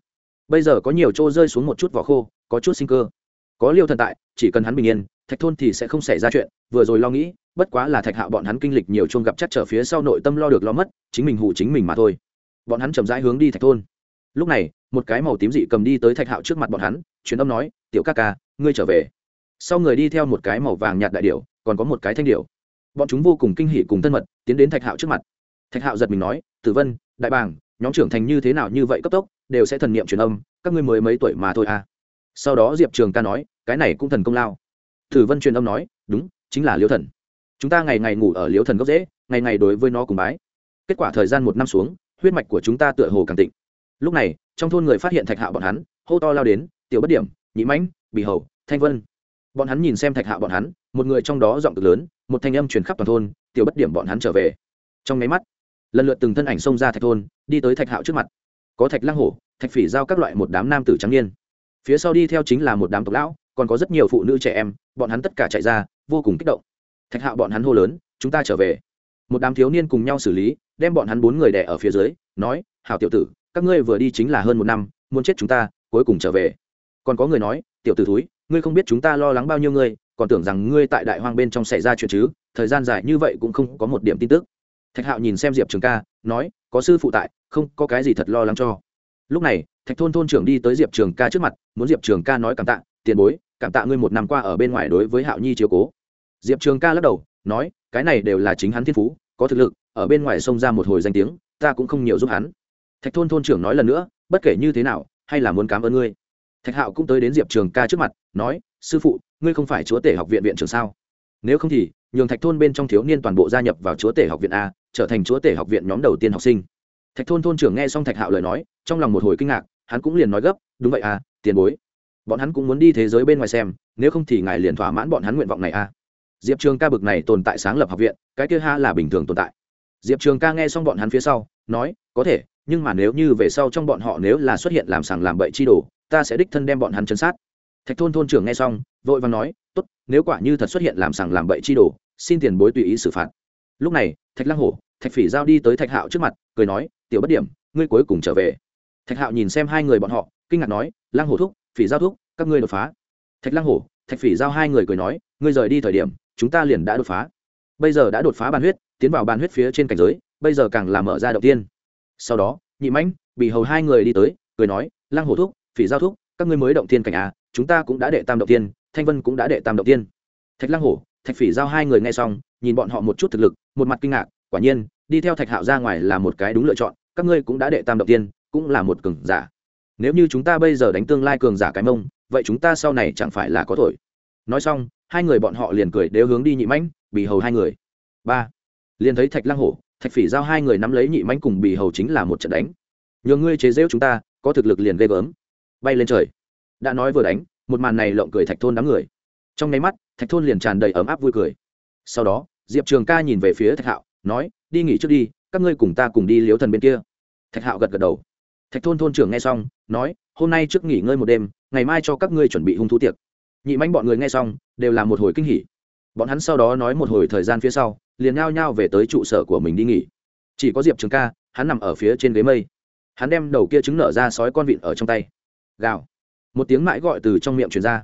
Bây giờ có nhiều chỗ rơi xuống một chút vỏ khô, có chút sinh cơ. Có liêu thần tại, chỉ cần hắn bình yên thạch thôn thì sẽ không xảy ra chuyện, vừa rồi lo nghĩ, bất quá là thạch hạo bọn hắn kinh lịch nhiều chuông gặp chắc trở phía sau nội tâm lo được lo mất, chính mình hụ chính mình mà thôi. Bọn hắn chậm rãi hướng đi thạch thôn. Lúc này, một cái màu tím dị cầm đi tới thạch hạo trước mặt bọn hắn, truyền âm nói, tiểu ca ca, ngươi trở về. Sau người đi theo một cái màu vàng nhạt đại điệu còn có một cái thanh điệu bọn chúng vô cùng kinh hỉ cùng thân mật, tiến đến thạch hạo trước mặt. Thạch hạo giật mình nói, tử vân, đại bàng, nhóm trưởng thành như thế nào như vậy cấp tốc, đều sẽ thần niệm truyền âm, các ngươi mới mấy tuổi mà thôi à? Sau đó diệp trường ca nói, cái này cũng thần công lao thử vân truyền âm nói, đúng, chính là liêu thần. Chúng ta ngày ngày ngủ ở liêu thần gốc dễ ngày ngày đối với nó cùng bái. Kết quả thời gian một năm xuống, huyết mạch của chúng ta tựa hồ càng tịnh. Lúc này, trong thôn người phát hiện thạch hạo bọn hắn, hô to lao đến, tiểu bất điểm, nhị mãnh, bì hầu, thanh vân. Bọn hắn nhìn xem thạch hạo bọn hắn, một người trong đó giọng cực lớn, một thanh âm truyền khắp toàn thôn, tiểu bất điểm bọn hắn trở về. Trong nháy mắt, lần lượt từng thân ảnh xông ra thạch thôn, đi tới thạch hạo trước mặt. Có thạch lăng hổ, thạch phỉ giao các loại một đám nam tử trắng niên. Phía sau đi theo chính là một đám tộc lão còn có rất nhiều phụ nữ trẻ em, bọn hắn tất cả chạy ra, vô cùng kích động. Thạch hạo bọn hắn hô lớn, chúng ta trở về. Một đám thiếu niên cùng nhau xử lý, đem bọn hắn bốn người đẻ ở phía dưới, nói, hảo tiểu tử, các ngươi vừa đi chính là hơn một năm, muốn chết chúng ta, cuối cùng trở về. Còn có người nói, tiểu tử thúi, ngươi không biết chúng ta lo lắng bao nhiêu ngươi còn tưởng rằng ngươi tại đại hoang bên trong xảy ra chuyện chứ, thời gian dài như vậy cũng không có một điểm tin tức. Thạch hạo nhìn xem diệp trường ca, nói, có sư phụ tại, không có cái gì thật lo lắng cho. Lúc này, thạch thôn thôn trưởng đi tới diệp trường ca trước mặt, muốn diệp trường ca nói cảm tạ, tiền bối cảm tạ ngươi một năm qua ở bên ngoài đối với hạo nhi chiếu cố. Diệp trường ca lắc đầu, nói, cái này đều là chính hắn thiên phú, có thực lực, ở bên ngoài xông ra một hồi danh tiếng, ta cũng không nhiều giúp hắn. Thạch thôn thôn trưởng nói lần nữa, bất kể như thế nào, hay là muốn cảm ơn ngươi. Thạch hạo cũng tới đến diệp trường ca trước mặt, nói, sư phụ, ngươi không phải chúa tể học viện viện trưởng sao? Nếu không thì, nhường thạch thôn bên trong thiếu niên toàn bộ gia nhập vào chúa tể học viện a, trở thành chúa tể học viện nhóm đầu tiên học sinh. Thạch thôn thôn trưởng nghe xong thạch hạo lời nói, trong lòng một hồi kinh ngạc, hắn cũng liền nói gấp, đúng vậy à tiền bối bọn hắn cũng muốn đi thế giới bên ngoài xem, nếu không thì ngài liền thỏa mãn bọn hắn nguyện vọng này à. Diệp trường ca bực này tồn tại sáng lập học viện, cái kia ha là bình thường tồn tại. Diệp trường ca nghe xong bọn hắn phía sau, nói, có thể, nhưng mà nếu như về sau trong bọn họ nếu là xuất hiện làm sàng làm bậy chi đồ, ta sẽ đích thân đem bọn hắn chấn sát. Thạch thôn thôn trưởng nghe xong, vội và nói, tốt, nếu quả như thật xuất hiện làm sàng làm bậy chi đồ, xin tiền bối tùy ý xử phạt. Lúc này, thạch lăng hổ, thạch phỉ giao đi tới thạch hạo trước mặt, cười nói, tiểu bất điểm, ngươi cuối cùng trở về. Thạch hạo nhìn xem hai người bọn họ, kinh ngạc nói, lăng hổ thúc phỉ giao thúc, các ngươi đột phá. Thạch lăng hổ, thạch phỉ giao hai người cười nói, ngươi rời đi thời điểm, chúng ta liền đã đột phá. Bây giờ đã đột phá bàn huyết, tiến vào bàn huyết phía trên cảnh giới, bây giờ càng làm mở ra đầu tiên. Sau đó, nhị mãnh bị hầu hai người đi tới, cười nói, lăng hổ thúc, phỉ giao thúc, các ngươi mới động tiên cảnh à chúng ta cũng đã đệ tam động tiên, thanh vân cũng đã đệ tam động tiên. Thạch lăng hổ, thạch phỉ giao hai người nghe xong, nhìn bọn họ một chút thực lực, một mặt kinh ngạc, quả nhiên, đi theo thạch hạo ra ngoài là một cái đúng lựa chọn, các ngươi cũng đã đệ tam động tiên, cũng là một cường giả nếu như chúng ta bây giờ đánh tương lai cường giả cái mông, vậy chúng ta sau này chẳng phải là có thổi nói xong, hai người bọn họ liền cười đều hướng đi nhị mãnh bị hầu hai người. Ba, liền thấy thạch lăng hổ, thạch phỉ giao hai người nắm lấy nhị mãnh cùng bị hầu chính là một trận đánh. Nhờ ngươi chế rễu chúng ta, có thực lực liền ghê gớm. Bay lên trời. Đã nói vừa đánh, một màn này lộng cười thạch thôn đám người. Trong nháy mắt, thạch thôn liền tràn đầy ấm áp vui cười. Sau đó, diệp trường ca nhìn về phía thạch hạo, nói, đi nghỉ trước đi, các ngươi cùng ta cùng đi liếu thần bên kia. Thạch hạo gật gật đầu thạch thôn thôn trưởng nghe xong, nói, hôm nay trước nghỉ ngơi một đêm, ngày mai cho các ngươi chuẩn bị hung thú tiệc. Nhị manh bọn người nghe xong, đều là một hồi kinh hỉ. Bọn hắn sau đó nói một hồi thời gian phía sau, liền nhao nhao về tới trụ sở của mình đi nghỉ. Chỉ có diệp trường ca, hắn nằm ở phía trên ghế mây. Hắn đem đầu kia trứng nở ra sói con vịn ở trong tay. Gào. Một tiếng mãi gọi từ trong miệng truyền ra.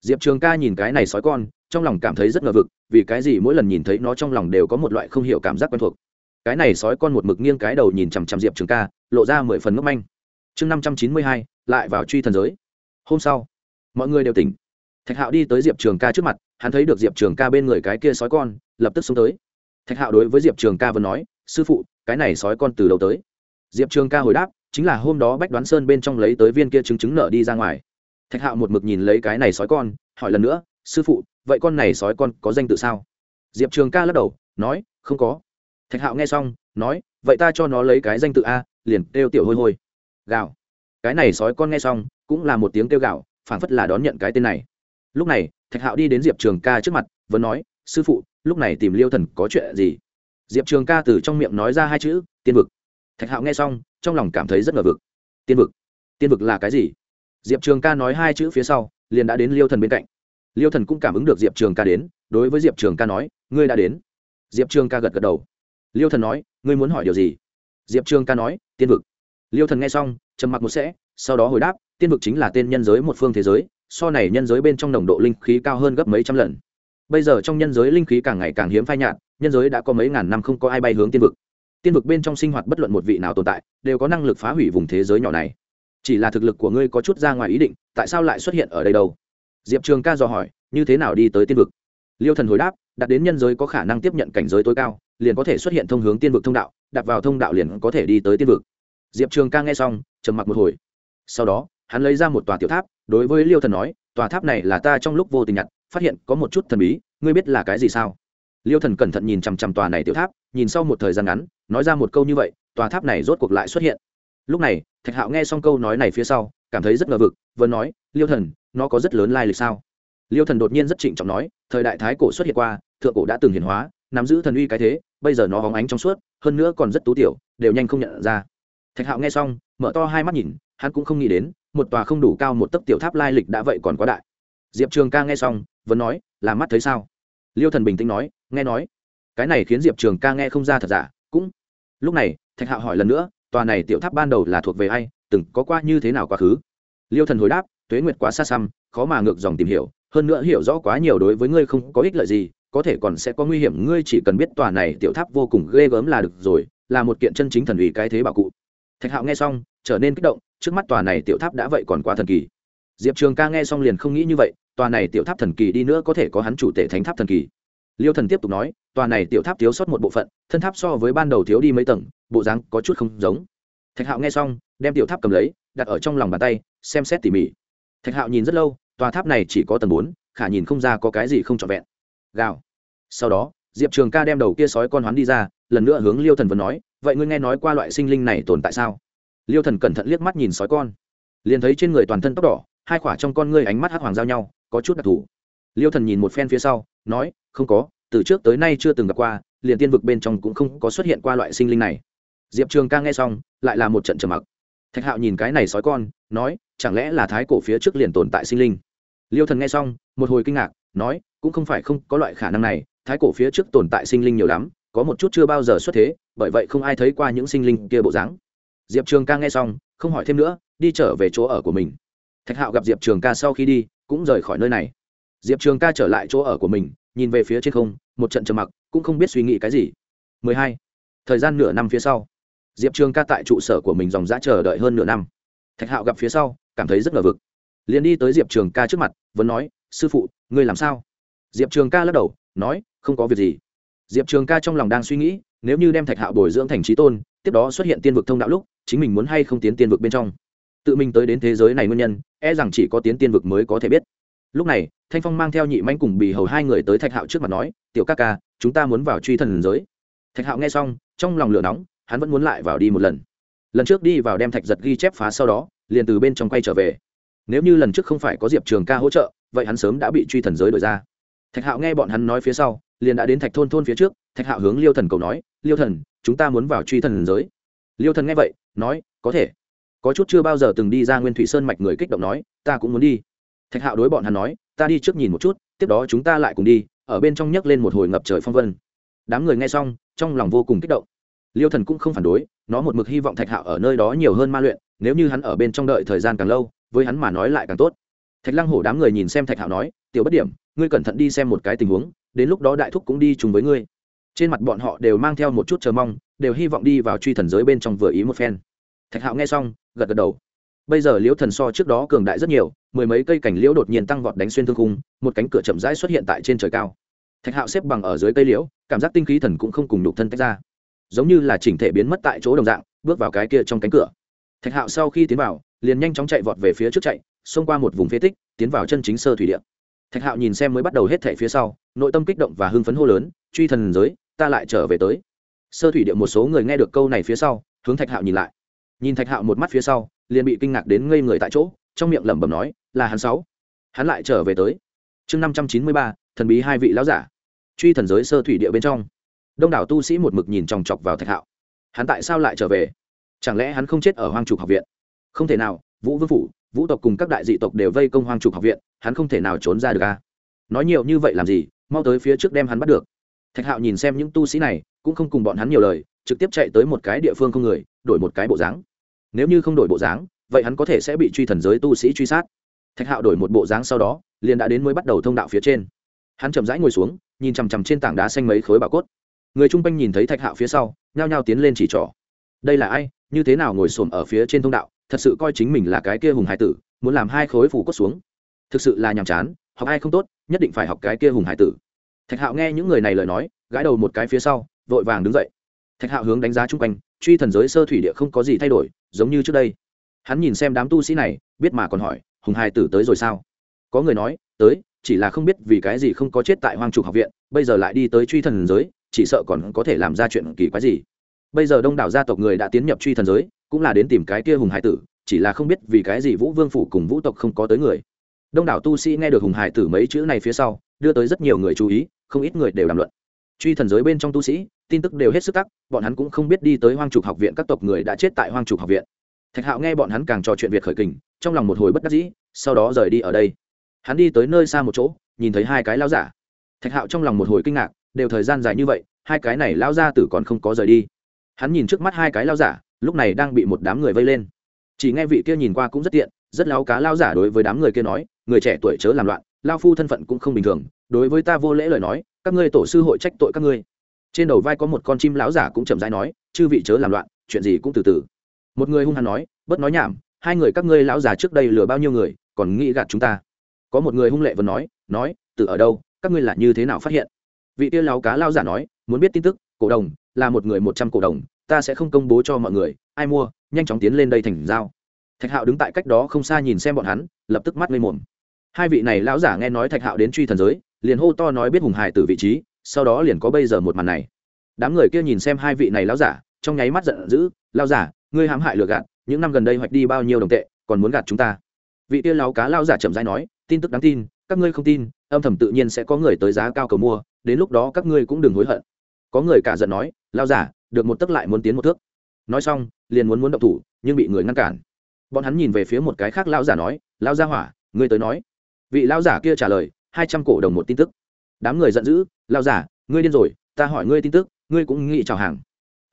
Diệp trường ca nhìn cái này sói con, trong lòng cảm thấy rất ngờ vực, vì cái gì mỗi lần nhìn thấy nó trong lòng đều có một loại không hiểu cảm giác quen thuộc. Cái này sói con một mực nghiêng cái đầu nhìn chằm chằm diệp trường ca, lộ ra mười phần ngốc manh chương năm trăm chín mươi hai, lại vào truy thần giới. Hôm sau, mọi người đều tỉnh. Thạch hạo đi tới diệp trường ca trước mặt, hắn thấy được diệp trường ca bên người cái kia sói con, lập tức xuống tới. Thạch hạo đối với diệp trường ca vẫn nói, sư phụ, cái này sói con từ đầu tới? Diệp trường ca hồi đáp, chính là hôm đó bách đoán sơn bên trong lấy tới viên kia chứng chứng nợ đi ra ngoài. Thạch hạo một mực nhìn lấy cái này sói con, hỏi lần nữa, sư phụ, vậy con này sói con có danh tự sao? Diệp trường ca lắc đầu, nói, không có. Thạch hạo nghe xong, nói, vậy ta cho nó lấy cái danh tự a, liền kêu tiểu hôi hôi gào, cái này sói con nghe xong cũng là một tiếng kêu gào, phảng phất là đón nhận cái tên này. Lúc này thạch hạo đi đến diệp trường ca trước mặt vẫn nói sư phụ lúc này tìm liêu thần có chuyện gì? Diệp trường ca từ trong miệng nói ra hai chữ tiên vực. Thạch hạo nghe xong trong lòng cảm thấy rất ngờ vực. Tiên vực? Tiên vực là cái gì? Diệp trường ca nói hai chữ phía sau liền đã đến liêu thần bên cạnh. Liêu thần cũng cảm ứng được diệp trường ca đến đối với diệp trường ca nói ngươi đã đến. Diệp trường ca gật gật đầu. Liêu thần nói ngươi muốn hỏi điều gì? Diệp trường ca nói tiên vực liêu thần nghe xong, trầm mặc một sẽ, sau đó hồi đáp, tiên vực chính là tên nhân giới một phương thế giới, so này nhân giới bên trong nồng độ linh khí cao hơn gấp mấy trăm lần. Bây giờ trong nhân giới linh khí càng ngày càng hiếm phai nhạt, nhân giới đã có mấy ngàn năm không có ai bay hướng tiên vực. Tiên vực bên trong sinh hoạt bất luận một vị nào tồn tại, đều có năng lực phá hủy vùng thế giới nhỏ này. Chỉ là thực lực của ngươi có chút ra ngoài ý định, tại sao lại xuất hiện ở đây đâu? Diệp trường ca dò hỏi, như thế nào đi tới tiên vực? Liêu thần hồi đáp, đặt đến nhân giới có khả năng tiếp nhận cảnh giới tối cao, liền có thể xuất hiện thông hướng tiên vực thông đạo, đặt vào thông đạo liền có thể đi tới tiên vực diệp trường ca nghe xong, trầm mặc một hồi. Sau đó, hắn lấy ra một tòa tiểu tháp, đối với liêu thần nói, tòa tháp này là ta trong lúc vô tình nhặt, phát hiện có một chút thần bí, ngươi biết là cái gì sao? Liêu thần cẩn thận nhìn chằm chằm tòa này tiểu tháp, nhìn sau một thời gian ngắn, nói ra một câu như vậy, tòa tháp này rốt cuộc lại xuất hiện. Lúc này, thạch hạo nghe xong câu nói này phía sau, cảm thấy rất ngờ vực, vừa nói, liêu thần, nó có rất lớn lai lịch sao? Liêu thần đột nhiên rất trịnh trọng nói, thời đại thái cổ xuất hiện qua, thượng cổ đã từng hiển hóa, nắm giữ thần uy cái thế, bây giờ nó hóng ánh trong suốt, hơn nữa còn rất tú tiểu, đều nhanh không nhận ra thạch hạo nghe xong, mở to hai mắt nhìn, hắn cũng không nghĩ đến, một tòa không đủ cao một tấc tiểu tháp lai lịch đã vậy còn quá đại. Diệp trường ca nghe xong, vẫn nói, là mắt thấy sao? Liêu thần bình tĩnh nói, nghe nói. Cái này khiến diệp trường ca nghe không ra thật giả, cũng lúc này, thạch hạo hỏi lần nữa, tòa này tiểu tháp ban đầu là thuộc về ai, từng có qua như thế nào quá khứ? Liêu thần hồi đáp, tuế nguyệt quá xa xăm, khó mà ngược dòng tìm hiểu, hơn nữa hiểu rõ quá nhiều đối với ngươi không có ích lợi gì, có thể còn sẽ có nguy hiểm, ngươi chỉ cần biết tòa này tiểu tháp vô cùng ghê gớm là được rồi, là một kiện chân chính thần ủy cái thế bảo cụ thạch hạo nghe xong, trở nên kích động, trước mắt tòa này tiểu tháp đã vậy còn quá thần kỳ. Diệp trường ca nghe xong liền không nghĩ như vậy, tòa này tiểu tháp thần kỳ đi nữa có thể có hắn chủ tể thánh tháp thần kỳ. Liêu thần tiếp tục nói, tòa này tiểu tháp thiếu sót một bộ phận, thân tháp so với ban đầu thiếu đi mấy tầng, bộ dáng có chút không giống. Thạch hạo nghe xong, đem tiểu tháp cầm lấy, đặt ở trong lòng bàn tay, xem xét tỉ mỉ. Thạch hạo nhìn rất lâu, tòa tháp này chỉ có tầng bốn, khả nhìn không ra có cái gì không trọn vẹn. Gào. Sau đó, diệp trường ca đem đầu kia sói con hoán đi ra, lần nữa hướng liêu thần vẫn nói vậy ngươi nghe nói qua loại sinh linh này tồn tại sao? Liêu thần cẩn thận liếc mắt nhìn sói con. Liền thấy trên người toàn thân tóc đỏ, hai khỏa trong con ngươi ánh mắt hắc hoàng giao nhau, có chút đặc thù. Liêu thần nhìn một phen phía sau, nói, không có, từ trước tới nay chưa từng gặp qua, liền tiên vực bên trong cũng không có xuất hiện qua loại sinh linh này. Diệp trường ca nghe xong, lại là một trận trầm mặc. Thạch hạo nhìn cái này sói con, nói, chẳng lẽ là thái cổ phía trước liền tồn tại sinh linh? Liêu thần nghe xong, một hồi kinh ngạc, nói, cũng không phải không có loại khả năng này, thái cổ phía trước tồn tại sinh linh nhiều lắm có một chút chưa bao giờ xuất thế, bởi vậy không ai thấy qua những sinh linh kia bộ dáng. Diệp trường ca nghe xong, không hỏi thêm nữa, đi trở về chỗ ở của mình. Thạch hạo gặp diệp trường ca sau khi đi, cũng rời khỏi nơi này. Diệp trường ca trở lại chỗ ở của mình, nhìn về phía trên không, một trận trầm mặc, cũng không biết suy nghĩ cái gì. 12. thời gian nửa năm phía sau. Diệp trường ca tại trụ sở của mình dòng dã chờ đợi hơn nửa năm. Thạch hạo gặp phía sau, cảm thấy rất ngờ vực. Liền đi tới diệp trường ca trước mặt, vẫn nói, sư phụ, ngươi làm sao? Diệp trường ca lắc đầu, nói, không có việc gì diệp trường ca trong lòng đang suy nghĩ, nếu như đem thạch hạo bồi dưỡng thành trí tôn, tiếp đó xuất hiện tiên vực thông đạo lúc, chính mình muốn hay không tiến tiên vực bên trong. Tự mình tới đến thế giới này nguyên nhân e rằng chỉ có tiến tiên vực mới có thể biết. Lúc này, thanh phong mang theo nhị manh cùng bì hầu hai người tới thạch hạo trước mặt nói, tiểu ca ca, chúng ta muốn vào truy thần giới. Thạch hạo nghe xong, trong lòng lửa nóng, hắn vẫn muốn lại vào đi một lần. Lần trước đi vào đem thạch giật ghi chép phá sau đó, liền từ bên trong quay trở về. Nếu như lần trước không phải có diệp trường ca hỗ trợ, vậy hắn sớm đã bị truy thần giới đổi ra. Thạch hạo nghe bọn hắn nói phía sau liền đã đến thạch thôn thôn phía trước, thạch hạo hướng liêu thần cầu nói, liêu thần, chúng ta muốn vào truy thần giới. Liêu thần nghe vậy, nói, có thể. Có chút chưa bao giờ từng đi ra nguyên thủy sơn mạch người kích động nói, ta cũng muốn đi. Thạch hạo đối bọn hắn nói, ta đi trước nhìn một chút, tiếp đó chúng ta lại cùng đi, ở bên trong nhấc lên một hồi ngập trời phong vân. Đám người nghe xong, trong lòng vô cùng kích động. Liêu thần cũng không phản đối, nó một mực hy vọng thạch hạo ở nơi đó nhiều hơn ma luyện, nếu như hắn ở bên trong đợi thời gian càng lâu, với hắn mà nói lại càng tốt. Thạch lăng hổ đám người nhìn xem thạch hạo nói, tiểu bất điểm, ngươi cẩn thận đi xem một cái tình huống đến lúc đó đại thúc cũng đi chung với ngươi. Trên mặt bọn họ đều mang theo một chút chờ mong, đều hy vọng đi vào truy thần giới bên trong vừa ý một phen. Thạch hạo nghe xong, gật gật đầu. Bây giờ liễu thần so trước đó cường đại rất nhiều, mười mấy cây cảnh liễu đột nhiên tăng vọt đánh xuyên thương khung, một cánh cửa chậm rãi xuất hiện tại trên trời cao. Thạch hạo xếp bằng ở dưới cây liễu, cảm giác tinh khí thần cũng không cùng đục thân tách ra. Giống như là chỉnh thể biến mất tại chỗ đồng dạng, bước vào cái kia trong cánh cửa. Thạch hạo sau khi tiến vào, liền nhanh chóng chạy vọt về phía trước chạy, xông qua một vùng phế tích, tiến vào chân chính sơ thủy điện thạch hạo nhìn xem mới bắt đầu hết thảy phía sau, nội tâm kích động và hưng phấn hô lớn, truy thần giới, ta lại trở về tới. Sơ thủy Địa một số người nghe được câu này phía sau, hướng thạch hạo nhìn lại. Nhìn thạch hạo một mắt phía sau, liền bị kinh ngạc đến ngây người tại chỗ, trong miệng lẩm bẩm nói, là hắn sáu. Hắn lại trở về tới. Chương năm trăm chín mươi ba, thần bí hai vị lão giả. Truy thần giới sơ thủy địa bên trong. Đông đảo tu sĩ một mực nhìn chòng chọc vào thạch hạo. Hắn tại sao lại trở về? Chẳng lẽ hắn không chết ở hoang trục học viện? Không thể nào, vũ vương phủ vũ tộc cùng các đại dị tộc đều vây công hoang trục học viện, hắn không thể nào trốn ra được a. Nói nhiều như vậy làm gì, mau tới phía trước đem hắn bắt được. Thạch hạo nhìn xem những tu sĩ này, cũng không cùng bọn hắn nhiều lời, trực tiếp chạy tới một cái địa phương không người, đổi một cái bộ dáng. Nếu như không đổi bộ dáng, vậy hắn có thể sẽ bị truy thần giới tu sĩ truy sát. Thạch hạo đổi một bộ dáng sau đó, liền đã đến mới bắt đầu thông đạo phía trên. Hắn chậm rãi ngồi xuống, nhìn chằm chằm trên tảng đá xanh mấy khối bà cốt. Người chung quanh nhìn thấy thạch hạo phía sau, nhao nhao tiến lên chỉ trỏ. Đây là ai? Như thế nào ngồi xổm ở phía trên thông đạo? Thật sự coi chính mình là cái kia hùng hải tử, muốn làm hai khối phủ cốt xuống. Thực sự là nhàm chán, học ai không tốt, nhất định phải học cái kia hùng hải tử. Thạch hạo nghe những người này lời nói, gãi đầu một cái phía sau, vội vàng đứng dậy. Thạch hạo hướng đánh giá chung quanh, truy thần giới sơ thủy địa không có gì thay đổi, giống như trước đây. Hắn nhìn xem đám tu sĩ này, biết mà còn hỏi, hùng hải tử tới rồi sao? Có người nói, tới, chỉ là không biết vì cái gì không có chết tại hoang trục học viện, bây giờ lại đi tới truy thần giới, chỉ sợ còn có thể làm ra chuyện kỳ quái gì. Bây giờ đông đảo gia tộc người đã tiến nhập truy thần giới cũng là đến tìm cái kia hùng hải tử, chỉ là không biết vì cái gì vũ vương phủ cùng vũ tộc không có tới người. Đông đảo tu sĩ nghe được hùng hải tử mấy chữ này phía sau, đưa tới rất nhiều người chú ý, không ít người đều đàm luận. Truy thần giới bên trong tu sĩ, tin tức đều hết sức tắc, bọn hắn cũng không biết đi tới hoang trục học viện các tộc người đã chết tại hoang trục học viện. Thạch hạo nghe bọn hắn càng trò chuyện việt khởi kình, trong lòng một hồi bất đắc dĩ, sau đó rời đi ở đây. Hắn đi tới nơi xa một chỗ, nhìn thấy hai cái lao giả. Thạch hạo trong lòng một hồi kinh ngạc, đều thời gian dài như vậy, hai cái này lao ra tử còn không có rời đi. Hắn nhìn trước mắt hai cái lao giả lúc này đang bị một đám người vây lên. Chỉ nghe vị kia nhìn qua cũng rất tiện, rất láo cá lao giả đối với đám người kia nói, người trẻ tuổi chớ làm loạn, lao phu thân phận cũng không bình thường, đối với ta vô lễ lời nói, các ngươi tổ sư hội trách tội các ngươi. Trên đầu vai có một con chim láo giả cũng chậm rãi nói, chư vị chớ làm loạn, chuyện gì cũng từ từ. Một người hung hăng nói bớt nói nhảm, hai người các ngươi lão già trước đây lừa bao nhiêu người, còn nghĩ gạt chúng ta. Có một người hung lệ vẫn nói nói từ ở đâu, các ngươi là như thế nào phát hiện? Vị kia láo cá lao giả nói, muốn biết tin tức, cổ đồng, là một người một trăm cổ đồng ta sẽ không công bố cho mọi người, ai mua, nhanh chóng tiến lên đây thành giao. Thạch hạo đứng tại cách đó không xa nhìn xem bọn hắn, lập tức mắt lên mồm. Hai vị này lão giả nghe nói thạch hạo đến truy thần giới, liền hô to nói biết hùng hải từ vị trí, sau đó liền có bây giờ một màn này. Đám người kia nhìn xem hai vị này lão giả, trong nháy mắt giận dữ lao giả, ngươi hãm hại lừa gạt, những năm gần đây hoạch đi bao nhiêu đồng tệ, còn muốn gạt chúng ta? Vị kia lão cá lao giả chậm rãi nói, tin tức đáng tin, các ngươi không tin, âm thầm tự nhiên sẽ có người tới giá cao cầu mua, đến lúc đó các ngươi cũng đừng hối hận. Có người cả giận nói lao giả được một tấc lại muốn tiến một thước. Nói xong, liền muốn muốn động thủ, nhưng bị người ngăn cản. Bọn hắn nhìn về phía một cái khác lao giả nói lao gia hỏa, ngươi tới nói. Vị lao giả kia trả lời, hai trăm cổ đồng một tin tức. Đám người giận dữ lao giả, ngươi điên rồi, ta hỏi ngươi tin tức, ngươi cũng nghĩ chào hàng.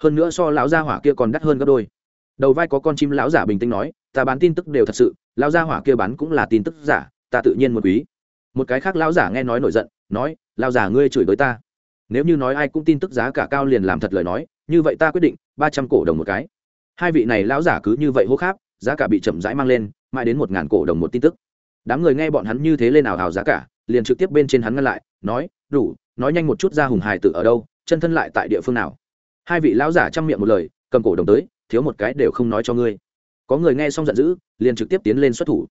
Hơn nữa so lão gia hỏa kia còn đắt hơn gấp đôi. Đầu vai có con chim lão giả bình tĩnh nói, ta bán tin tức đều thật sự, lão gia hỏa kia bán cũng là tin tức giả, ta tự nhiên một quý. Một cái khác lão giả nghe nói nổi giận, nói, lão giả ngươi chửi tới ta nếu như nói ai cũng tin tức giá cả cao liền làm thật lời nói, như vậy ta quyết định, ba trăm cổ đồng một cái. Hai vị này lão giả cứ như vậy hô khác giá cả bị chậm rãi mang lên, mãi đến một ngàn cổ đồng một tin tức. Đám người nghe bọn hắn như thế lên ảo hào giá cả, liền trực tiếp bên trên hắn ngăn lại, nói, đủ, nói nhanh một chút ra hùng hài tử ở đâu, chân thân lại tại địa phương nào? Hai vị lão giả chăm miệng một lời, cầm cổ đồng tới, thiếu một cái đều không nói cho ngươi. Có người nghe xong giận dữ, liền trực tiếp tiến lên xuất thủ.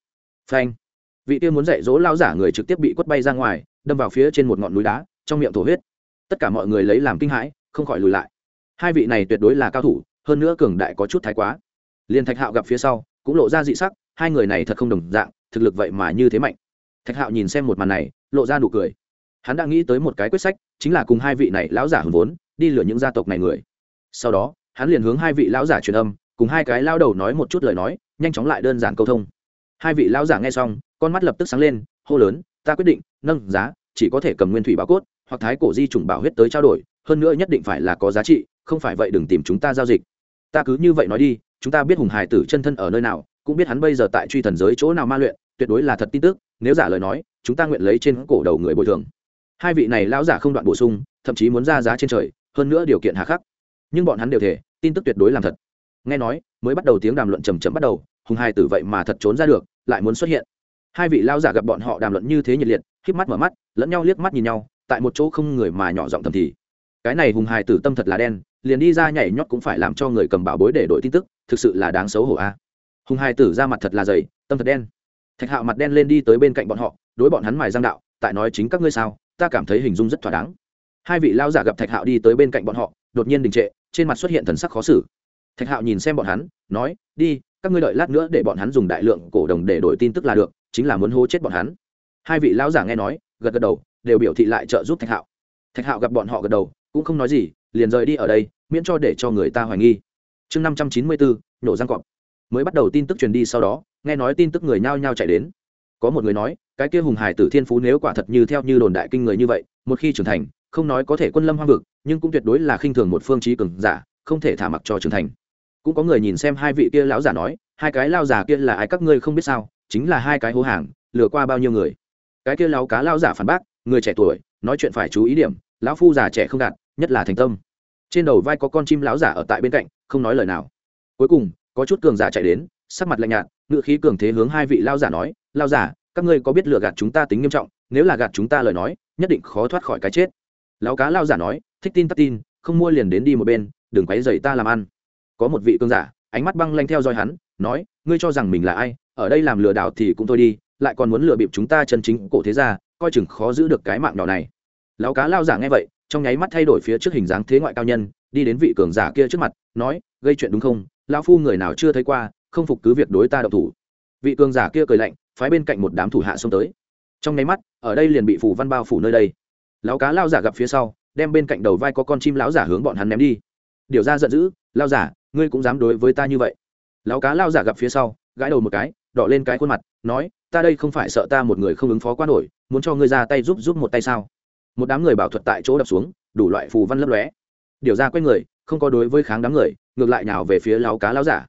Phanh. Vị kia muốn dạy dỗ lão giả người trực tiếp bị quất bay ra ngoài, đâm vào phía trên một ngọn núi đá, trong miệng thổ huyết tất cả mọi người lấy làm kinh hãi, không khỏi lùi lại. Hai vị này tuyệt đối là cao thủ, hơn nữa cường đại có chút thái quá. Liền thạch hạo gặp phía sau, cũng lộ ra dị sắc, hai người này thật không đồng dạng, thực lực vậy mà như thế mạnh. Thạch hạo nhìn xem một màn này, lộ ra nụ cười. Hắn đã nghĩ tới một cái quyết sách, chính là cùng hai vị này lão giả hùng vốn, đi lừa những gia tộc này người. Sau đó, hắn liền hướng hai vị lão giả truyền âm, cùng hai cái lao đầu nói một chút lời nói, nhanh chóng lại đơn giản câu thông. Hai vị lão giả nghe xong, con mắt lập tức sáng lên, hô lớn, ta quyết định, nâng giá, chỉ có thể cầm nguyên thủy bảo cốt hoặc thái cổ di chủng bảo huyết tới trao đổi, hơn nữa nhất định phải là có giá trị, không phải vậy đừng tìm chúng ta giao dịch. Ta cứ như vậy nói đi, chúng ta biết hùng hải tử chân thân ở nơi nào, cũng biết hắn bây giờ tại truy thần giới chỗ nào ma luyện, tuyệt đối là thật tin tức, nếu giả lời nói, chúng ta nguyện lấy trên cổ đầu người bồi thường. Hai vị này lão giả không đoạn bổ sung, thậm chí muốn ra giá trên trời, hơn nữa điều kiện hà khắc. Nhưng bọn hắn đều thể, tin tức tuyệt đối làm thật. Nghe nói, mới bắt đầu tiếng đàm luận trầm trầm bắt đầu, hùng hai tử vậy mà thật trốn ra được, lại muốn xuất hiện. Hai vị lao giả gặp bọn họ đàm luận như thế nhiệt liệt k mắt mở mắt, lẫn nhau liếc mắt nhìn nhau tại một chỗ không người mà nhỏ giọng thầm thì. Cái này hùng hài tử tâm thật là đen, liền đi ra nhảy nhót cũng phải làm cho người cầm bảo bối để đổi tin tức, thực sự là đáng xấu hổ a. Hùng hài tử ra mặt thật là dày, tâm thật đen. Thạch hạo mặt đen lên đi tới bên cạnh bọn họ, đối bọn hắn mài giang đạo, tại nói chính các ngươi sao, ta cảm thấy hình dung rất thỏa đáng. Hai vị lao giả gặp thạch hạo đi tới bên cạnh bọn họ, đột nhiên đình trệ, trên mặt xuất hiện thần sắc khó xử. Thạch hạo nhìn xem bọn hắn, nói, đi, các ngươi đợi lát nữa để bọn hắn dùng đại lượng cổ đồng để đổi tin tức là được, chính là muốn hô chết bọn hắn. Hai vị lao giả nghe nói, gật gật đầu đều biểu thị lại trợ giúp thạch hạo. Thạch hạo gặp bọn họ gật đầu, cũng không nói gì, liền rời đi ở đây, miễn cho để cho người ta hoài nghi. Chương năm trăm chín mươi bốn nhổ răng cọp. Mới bắt đầu tin tức truyền đi sau đó, nghe nói tin tức người nhao nhao chạy đến. Có một người nói, cái kia hùng hải tử thiên phú nếu quả thật như theo như đồn đại kinh người như vậy, một khi trưởng thành, không nói có thể quân lâm hoang vực, nhưng cũng tuyệt đối là khinh thường một phương trí cường giả, không thể thả mặc cho trưởng thành. Cũng có người nhìn xem hai vị kia lão giả nói, hai cái lao giả kia là ai các ngươi không biết sao, chính là hai cái hố hàng, lừa qua bao nhiêu người. Cái kia lão cá lao giả phản bác người trẻ tuổi, nói chuyện phải chú ý điểm, lão phu già trẻ không đạt, nhất là thành tâm. Trên đầu vai có con chim lão giả ở tại bên cạnh, không nói lời nào. Cuối cùng, có chút cường giả chạy đến, sắc mặt lạnh nhạt ngự khí cường thế hướng hai vị lao giả nói lao giả, các ngươi có biết lừa gạt chúng ta tính nghiêm trọng, nếu là gạt chúng ta lời nói, nhất định khó thoát khỏi cái chết. Lão cá lao giả nói, thích tin tắt tin, không mua liền đến đi một bên, đừng quấy dày ta làm ăn. Có một vị cường giả, ánh mắt băng lanh theo dõi hắn, nói, ngươi cho rằng mình là ai, ở đây làm lừa đảo thì cũng thôi đi, lại còn muốn lừa bịp chúng ta chân chính cổ thế gia coi chừng khó giữ được cái mạng nhỏ này. Lão cá lao giả nghe vậy, trong nháy mắt thay đổi phía trước hình dáng thế ngoại cao nhân, đi đến vị cường giả kia trước mặt, nói, gây chuyện đúng không? Lão phu người nào chưa thấy qua, không phục cứ việc đối ta độc thủ. Vị cường giả kia cười lạnh, phái bên cạnh một đám thủ hạ xông tới. Trong nháy mắt, ở đây liền bị phủ văn bao phủ nơi đây. Lão cá lao giả gặp phía sau, đem bên cạnh đầu vai có con chim lão giả hướng bọn hắn ném đi. Điều ra giận dữ, lao giả, ngươi cũng dám đối với ta như vậy. Lão cá lao giả gặp phía sau, gãi đầu một cái đỏ lên cái khuôn mặt, nói, ta đây không phải sợ ta một người không ứng phó quá nổi, muốn cho ngươi ra tay giúp giúp một tay sao? Một đám người bảo thuật tại chỗ đập xuống, đủ loại phù văn lấp lóe. Điều ra quay người, không có đối với kháng đám người, ngược lại nào về phía lão cá lão giả.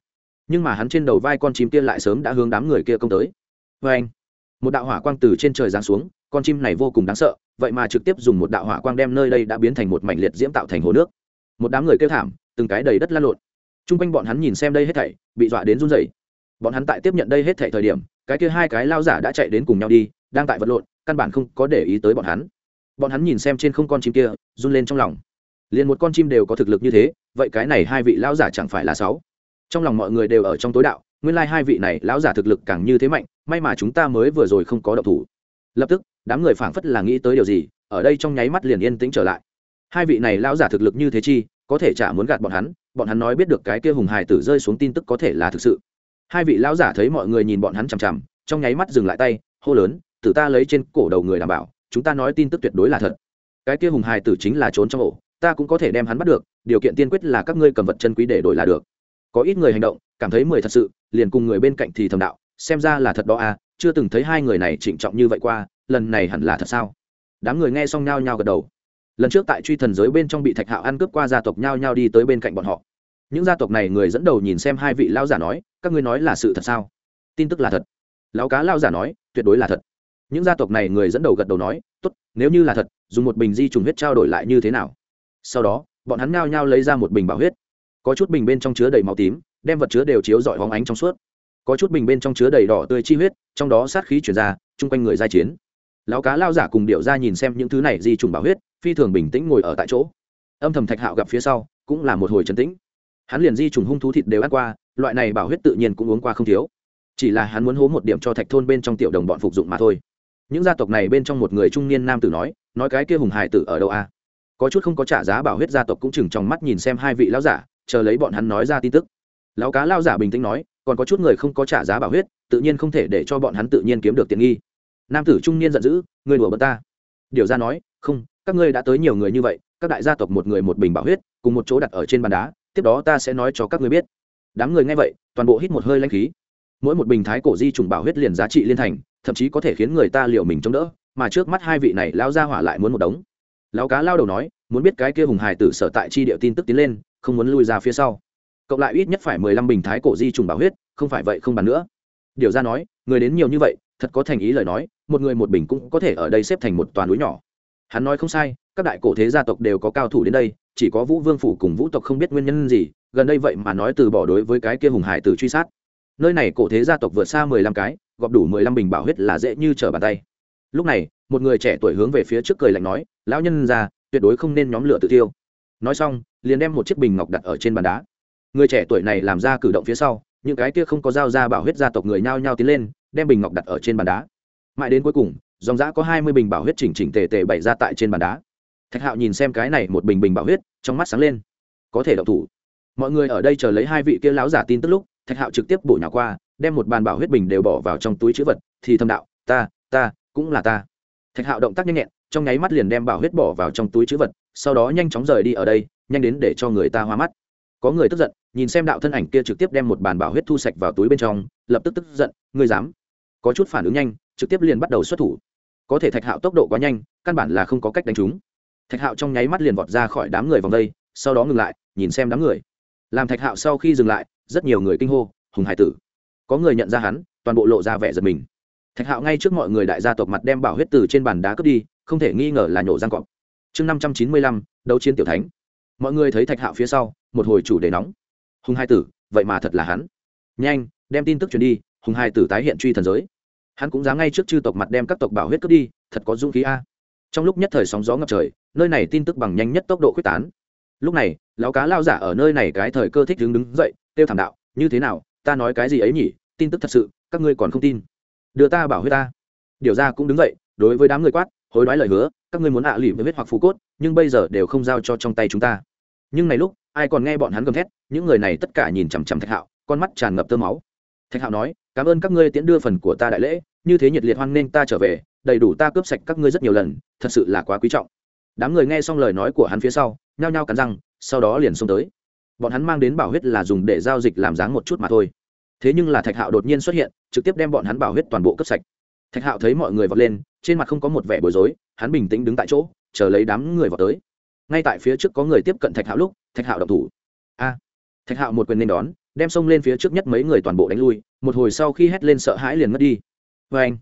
Nhưng mà hắn trên đầu vai con chim kia lại sớm đã hướng đám người kia công tới. Vê anh, một đạo hỏa quang từ trên trời giáng xuống, con chim này vô cùng đáng sợ, vậy mà trực tiếp dùng một đạo hỏa quang đem nơi đây đã biến thành một mảnh liệt diễm tạo thành hồ nước. Một đám người kêu thảm, từng cái đầy đất lăn lộn. Chung quanh bọn hắn nhìn xem đây hết thảy, bị dọa đến run rẩy bọn hắn tại tiếp nhận đây hết thảy thời điểm, cái kia hai cái lao giả đã chạy đến cùng nhau đi, đang tại vật lộn, căn bản không có để ý tới bọn hắn. Bọn hắn nhìn xem trên không con chim kia, run lên trong lòng. Liền một con chim đều có thực lực như thế, vậy cái này hai vị lão giả chẳng phải là sáu? Trong lòng mọi người đều ở trong tối đạo, nguyên lai hai vị này lão giả thực lực càng như thế mạnh, may mà chúng ta mới vừa rồi không có độc thủ. Lập tức, đám người phảng phất là nghĩ tới điều gì, ở đây trong nháy mắt liền yên tĩnh trở lại. Hai vị này lão giả thực lực như thế chi, có thể chả muốn gạt bọn hắn bọn hắn nói biết được cái kia hùng hài tử rơi xuống tin tức có thể là thực sự hai vị lão giả thấy mọi người nhìn bọn hắn chằm chằm, trong nháy mắt dừng lại tay, hô lớn, tử ta lấy trên cổ đầu người đảm bảo, chúng ta nói tin tức tuyệt đối là thật. Cái kia hùng hài tử chính là trốn trong ổ, ta cũng có thể đem hắn bắt được, điều kiện tiên quyết là các ngươi cầm vật chân quý để đổi là được. Có ít người hành động, cảm thấy mười thật sự, liền cùng người bên cạnh thì thầm đạo, xem ra là thật đó à chưa từng thấy hai người này trịnh trọng như vậy qua, lần này hẳn là thật sao? Đám người nghe xong nhao nhao gật đầu. Lần trước tại truy thần giới bên trong bị thạch hạo ăn cướp qua gia tộc nhao nhao đi tới bên cạnh bọn họ những gia tộc này người dẫn đầu nhìn xem hai vị lao giả nói, các ngươi nói là sự thật sao? Tin tức là thật. Lão cá lao giả nói, tuyệt đối là thật. Những gia tộc này người dẫn đầu gật đầu nói, tốt, nếu như là thật, dùng một bình di trùng huyết trao đổi lại như thế nào? Sau đó, bọn hắn ngao nhao lấy ra một bình bảo huyết. Có chút bình bên trong chứa đầy máu tím, đem vật chứa đều chiếu dọi hóng ánh trong suốt. Có chút bình bên trong chứa đầy đỏ tươi chi huyết, trong đó sát khí chuyển ra, chung quanh người giai chiến. Lão cá lao giả cùng điệu ra nhìn xem những thứ này di trùng bảo huyết, phi thường bình tĩnh ngồi ở tại chỗ. Âm thầm thạch hạo gặp phía sau, cũng là một hồi trấn tĩnh hắn liền di trùng hung thú thịt đều ăn qua, loại này bảo huyết tự nhiên cũng uống qua không thiếu. Chỉ là hắn muốn hố một điểm cho thạch thôn bên trong tiểu đồng bọn phục dụng mà thôi. Những gia tộc này bên trong một người trung niên nam tử nói nói cái kia hùng hải tử ở đâu a? Có chút không có trả giá bảo huyết gia tộc cũng chừng trong mắt nhìn xem hai vị lão giả, chờ lấy bọn hắn nói ra tin tức. Lão cá lao giả bình tĩnh nói, còn có chút người không có trả giá bảo huyết, tự nhiên không thể để cho bọn hắn tự nhiên kiếm được tiện nghi. Nam tử trung niên giận dữ người đùa bật ta. Điều ra nói, không, các ngươi đã tới nhiều người như vậy, các đại gia tộc một người một bình bảo huyết, cùng một chỗ đặt ở trên bàn đá tiếp đó ta sẽ nói cho các ngươi biết. Đám người nghe vậy, toàn bộ hít một hơi lanh khí. Mỗi một bình thái cổ di trùng bảo huyết liền giá trị liên thành, thậm chí có thể khiến người ta liệu mình chống đỡ, mà trước mắt hai vị này lao ra hỏa lại muốn một đống. Lão cá lao đầu nói, muốn biết cái kia hùng hải tử sở tại chi địa tin tức tiến lên, không muốn lui ra phía sau. Cộng lại ít nhất phải mười lăm bình thái cổ di trùng bảo huyết, không phải vậy không bàn nữa. Điều ra nói, người đến nhiều như vậy, thật có thành ý lời nói, một người một bình cũng có thể ở đây xếp thành một toàn núi nhỏ. Hắn nói không sai các đại cổ thế gia tộc đều có cao thủ đến đây, chỉ có vũ vương phủ cùng vũ tộc không biết nguyên nhân gì, gần đây vậy mà nói từ bỏ đối với cái kia hùng hải từ truy sát. Nơi này cổ thế gia tộc vượt xa mười lăm cái, gọp đủ mười lăm bình bảo huyết là dễ như trở bàn tay. Lúc này, một người trẻ tuổi hướng về phía trước cười lạnh nói, lão nhân ra tuyệt đối không nên nhóm lửa tự tiêu. Nói xong, liền đem một chiếc bình ngọc đặt ở trên bàn đá. Người trẻ tuổi này làm ra cử động phía sau, những cái kia không có dao ra bảo huyết gia tộc người nhao nhao tiến lên, đem bình ngọc đặt ở trên bàn đá. Mãi đến cuối cùng, dòng giã có hai mươi bình bảo huyết chỉnh chỉnh tề tề bày ra tại trên bàn đá thạch hạo nhìn xem cái này một bình bình bảo huyết, trong mắt sáng lên. Có thể động thủ. Mọi người ở đây chờ lấy hai vị kia láo giả tin tức lúc, thạch hạo trực tiếp bổ nhỏ qua, đem một bàn bảo huyết bình đều bỏ vào trong túi chữ vật, thì thâm đạo, ta ta, cũng là ta. Thạch hạo động tác nhanh nhẹn, trong nháy mắt liền đem bảo huyết bỏ vào trong túi chữ vật, sau đó nhanh chóng rời đi ở đây, nhanh đến để cho người ta hoa mắt. Có người tức giận, nhìn xem đạo thân ảnh kia trực tiếp đem một bàn bảo huyết thu sạch vào túi bên trong, lập tức tức giận, ngươi dám? Có chút phản ứng nhanh, trực tiếp liền bắt đầu xuất thủ. Có thể thạch hạo tốc độ quá nhanh, căn bản là không có cách đánh chúng thạch hạo trong nháy mắt liền vọt ra khỏi đám người vòng đây, sau đó ngừng lại, nhìn xem đám người. Làm thạch hạo sau khi dừng lại, rất nhiều người kinh hô, hùng hải tử! Có người nhận ra hắn, toàn bộ lộ ra vẻ giật mình. Thạch hạo ngay trước mọi người đại gia tộc mặt đem bảo huyết từ trên bàn đá cướp đi, không thể nghi ngờ là nhổ răng cọp. Chương năm trăm chín mươi lăm, đấu chiến tiểu thánh. Mọi người thấy thạch hạo phía sau, một hồi chủ đề nóng. Hùng hai tử, vậy mà thật là hắn. Nhanh, đem tin tức truyền đi, hùng hai tử tái hiện truy thần giới. Hắn cũng dám ngay trước chư tộc mặt đem các tộc bảo huyết cướp đi, thật có dũng khí a. Trong lúc nhất thời sóng gió ngập trời nơi này tin tức bằng nhanh nhất tốc độ quyết tán. Lúc này, lão cá lao giả ở nơi này cái thời cơ thích đứng đứng dậy tiêu thảm đạo, như thế nào, ta nói cái gì ấy nhỉ? Tin tức thật sự, các ngươi còn không tin. Đưa ta bảo huyết ta. Điều ra cũng đứng dậy, đối với đám người quát, hối đoái lời hứa, các ngươi muốn ạ à với huyết hoặc phú cốt, nhưng bây giờ đều không giao cho trong tay chúng ta. Nhưng này lúc, ai còn nghe bọn hắn gầm thét, những người này tất cả nhìn chằm chằm thạch hạo, con mắt tràn ngập tơ máu. Thạch hạo nói, cảm ơn các ngươi tiễn đưa phần của ta đại lễ, như thế nhiệt liệt hoan nghênh ta trở về, đầy đủ ta cướp sạch các ngươi rất nhiều lần, thật sự là quá quý trọng đám người nghe xong lời nói của hắn phía sau, nhao nhao cắn răng, sau đó liền xông tới. Bọn hắn mang đến bảo huyết là dùng để giao dịch làm dáng một chút mà thôi. Thế nhưng là thạch hạo đột nhiên xuất hiện, trực tiếp đem bọn hắn bảo huyết toàn bộ cấp sạch. Thạch hạo thấy mọi người vọt lên, trên mặt không có một vẻ bối rối, hắn bình tĩnh đứng tại chỗ, chờ lấy đám người vào tới. Ngay tại phía trước có người tiếp cận thạch hạo lúc, thạch hạo động thủ. A! Thạch hạo một quyền nên đón, đem xông lên phía trước nhất mấy người toàn bộ đánh lui, một hồi sau khi hét lên sợ hãi liền mất đi. Vê anh,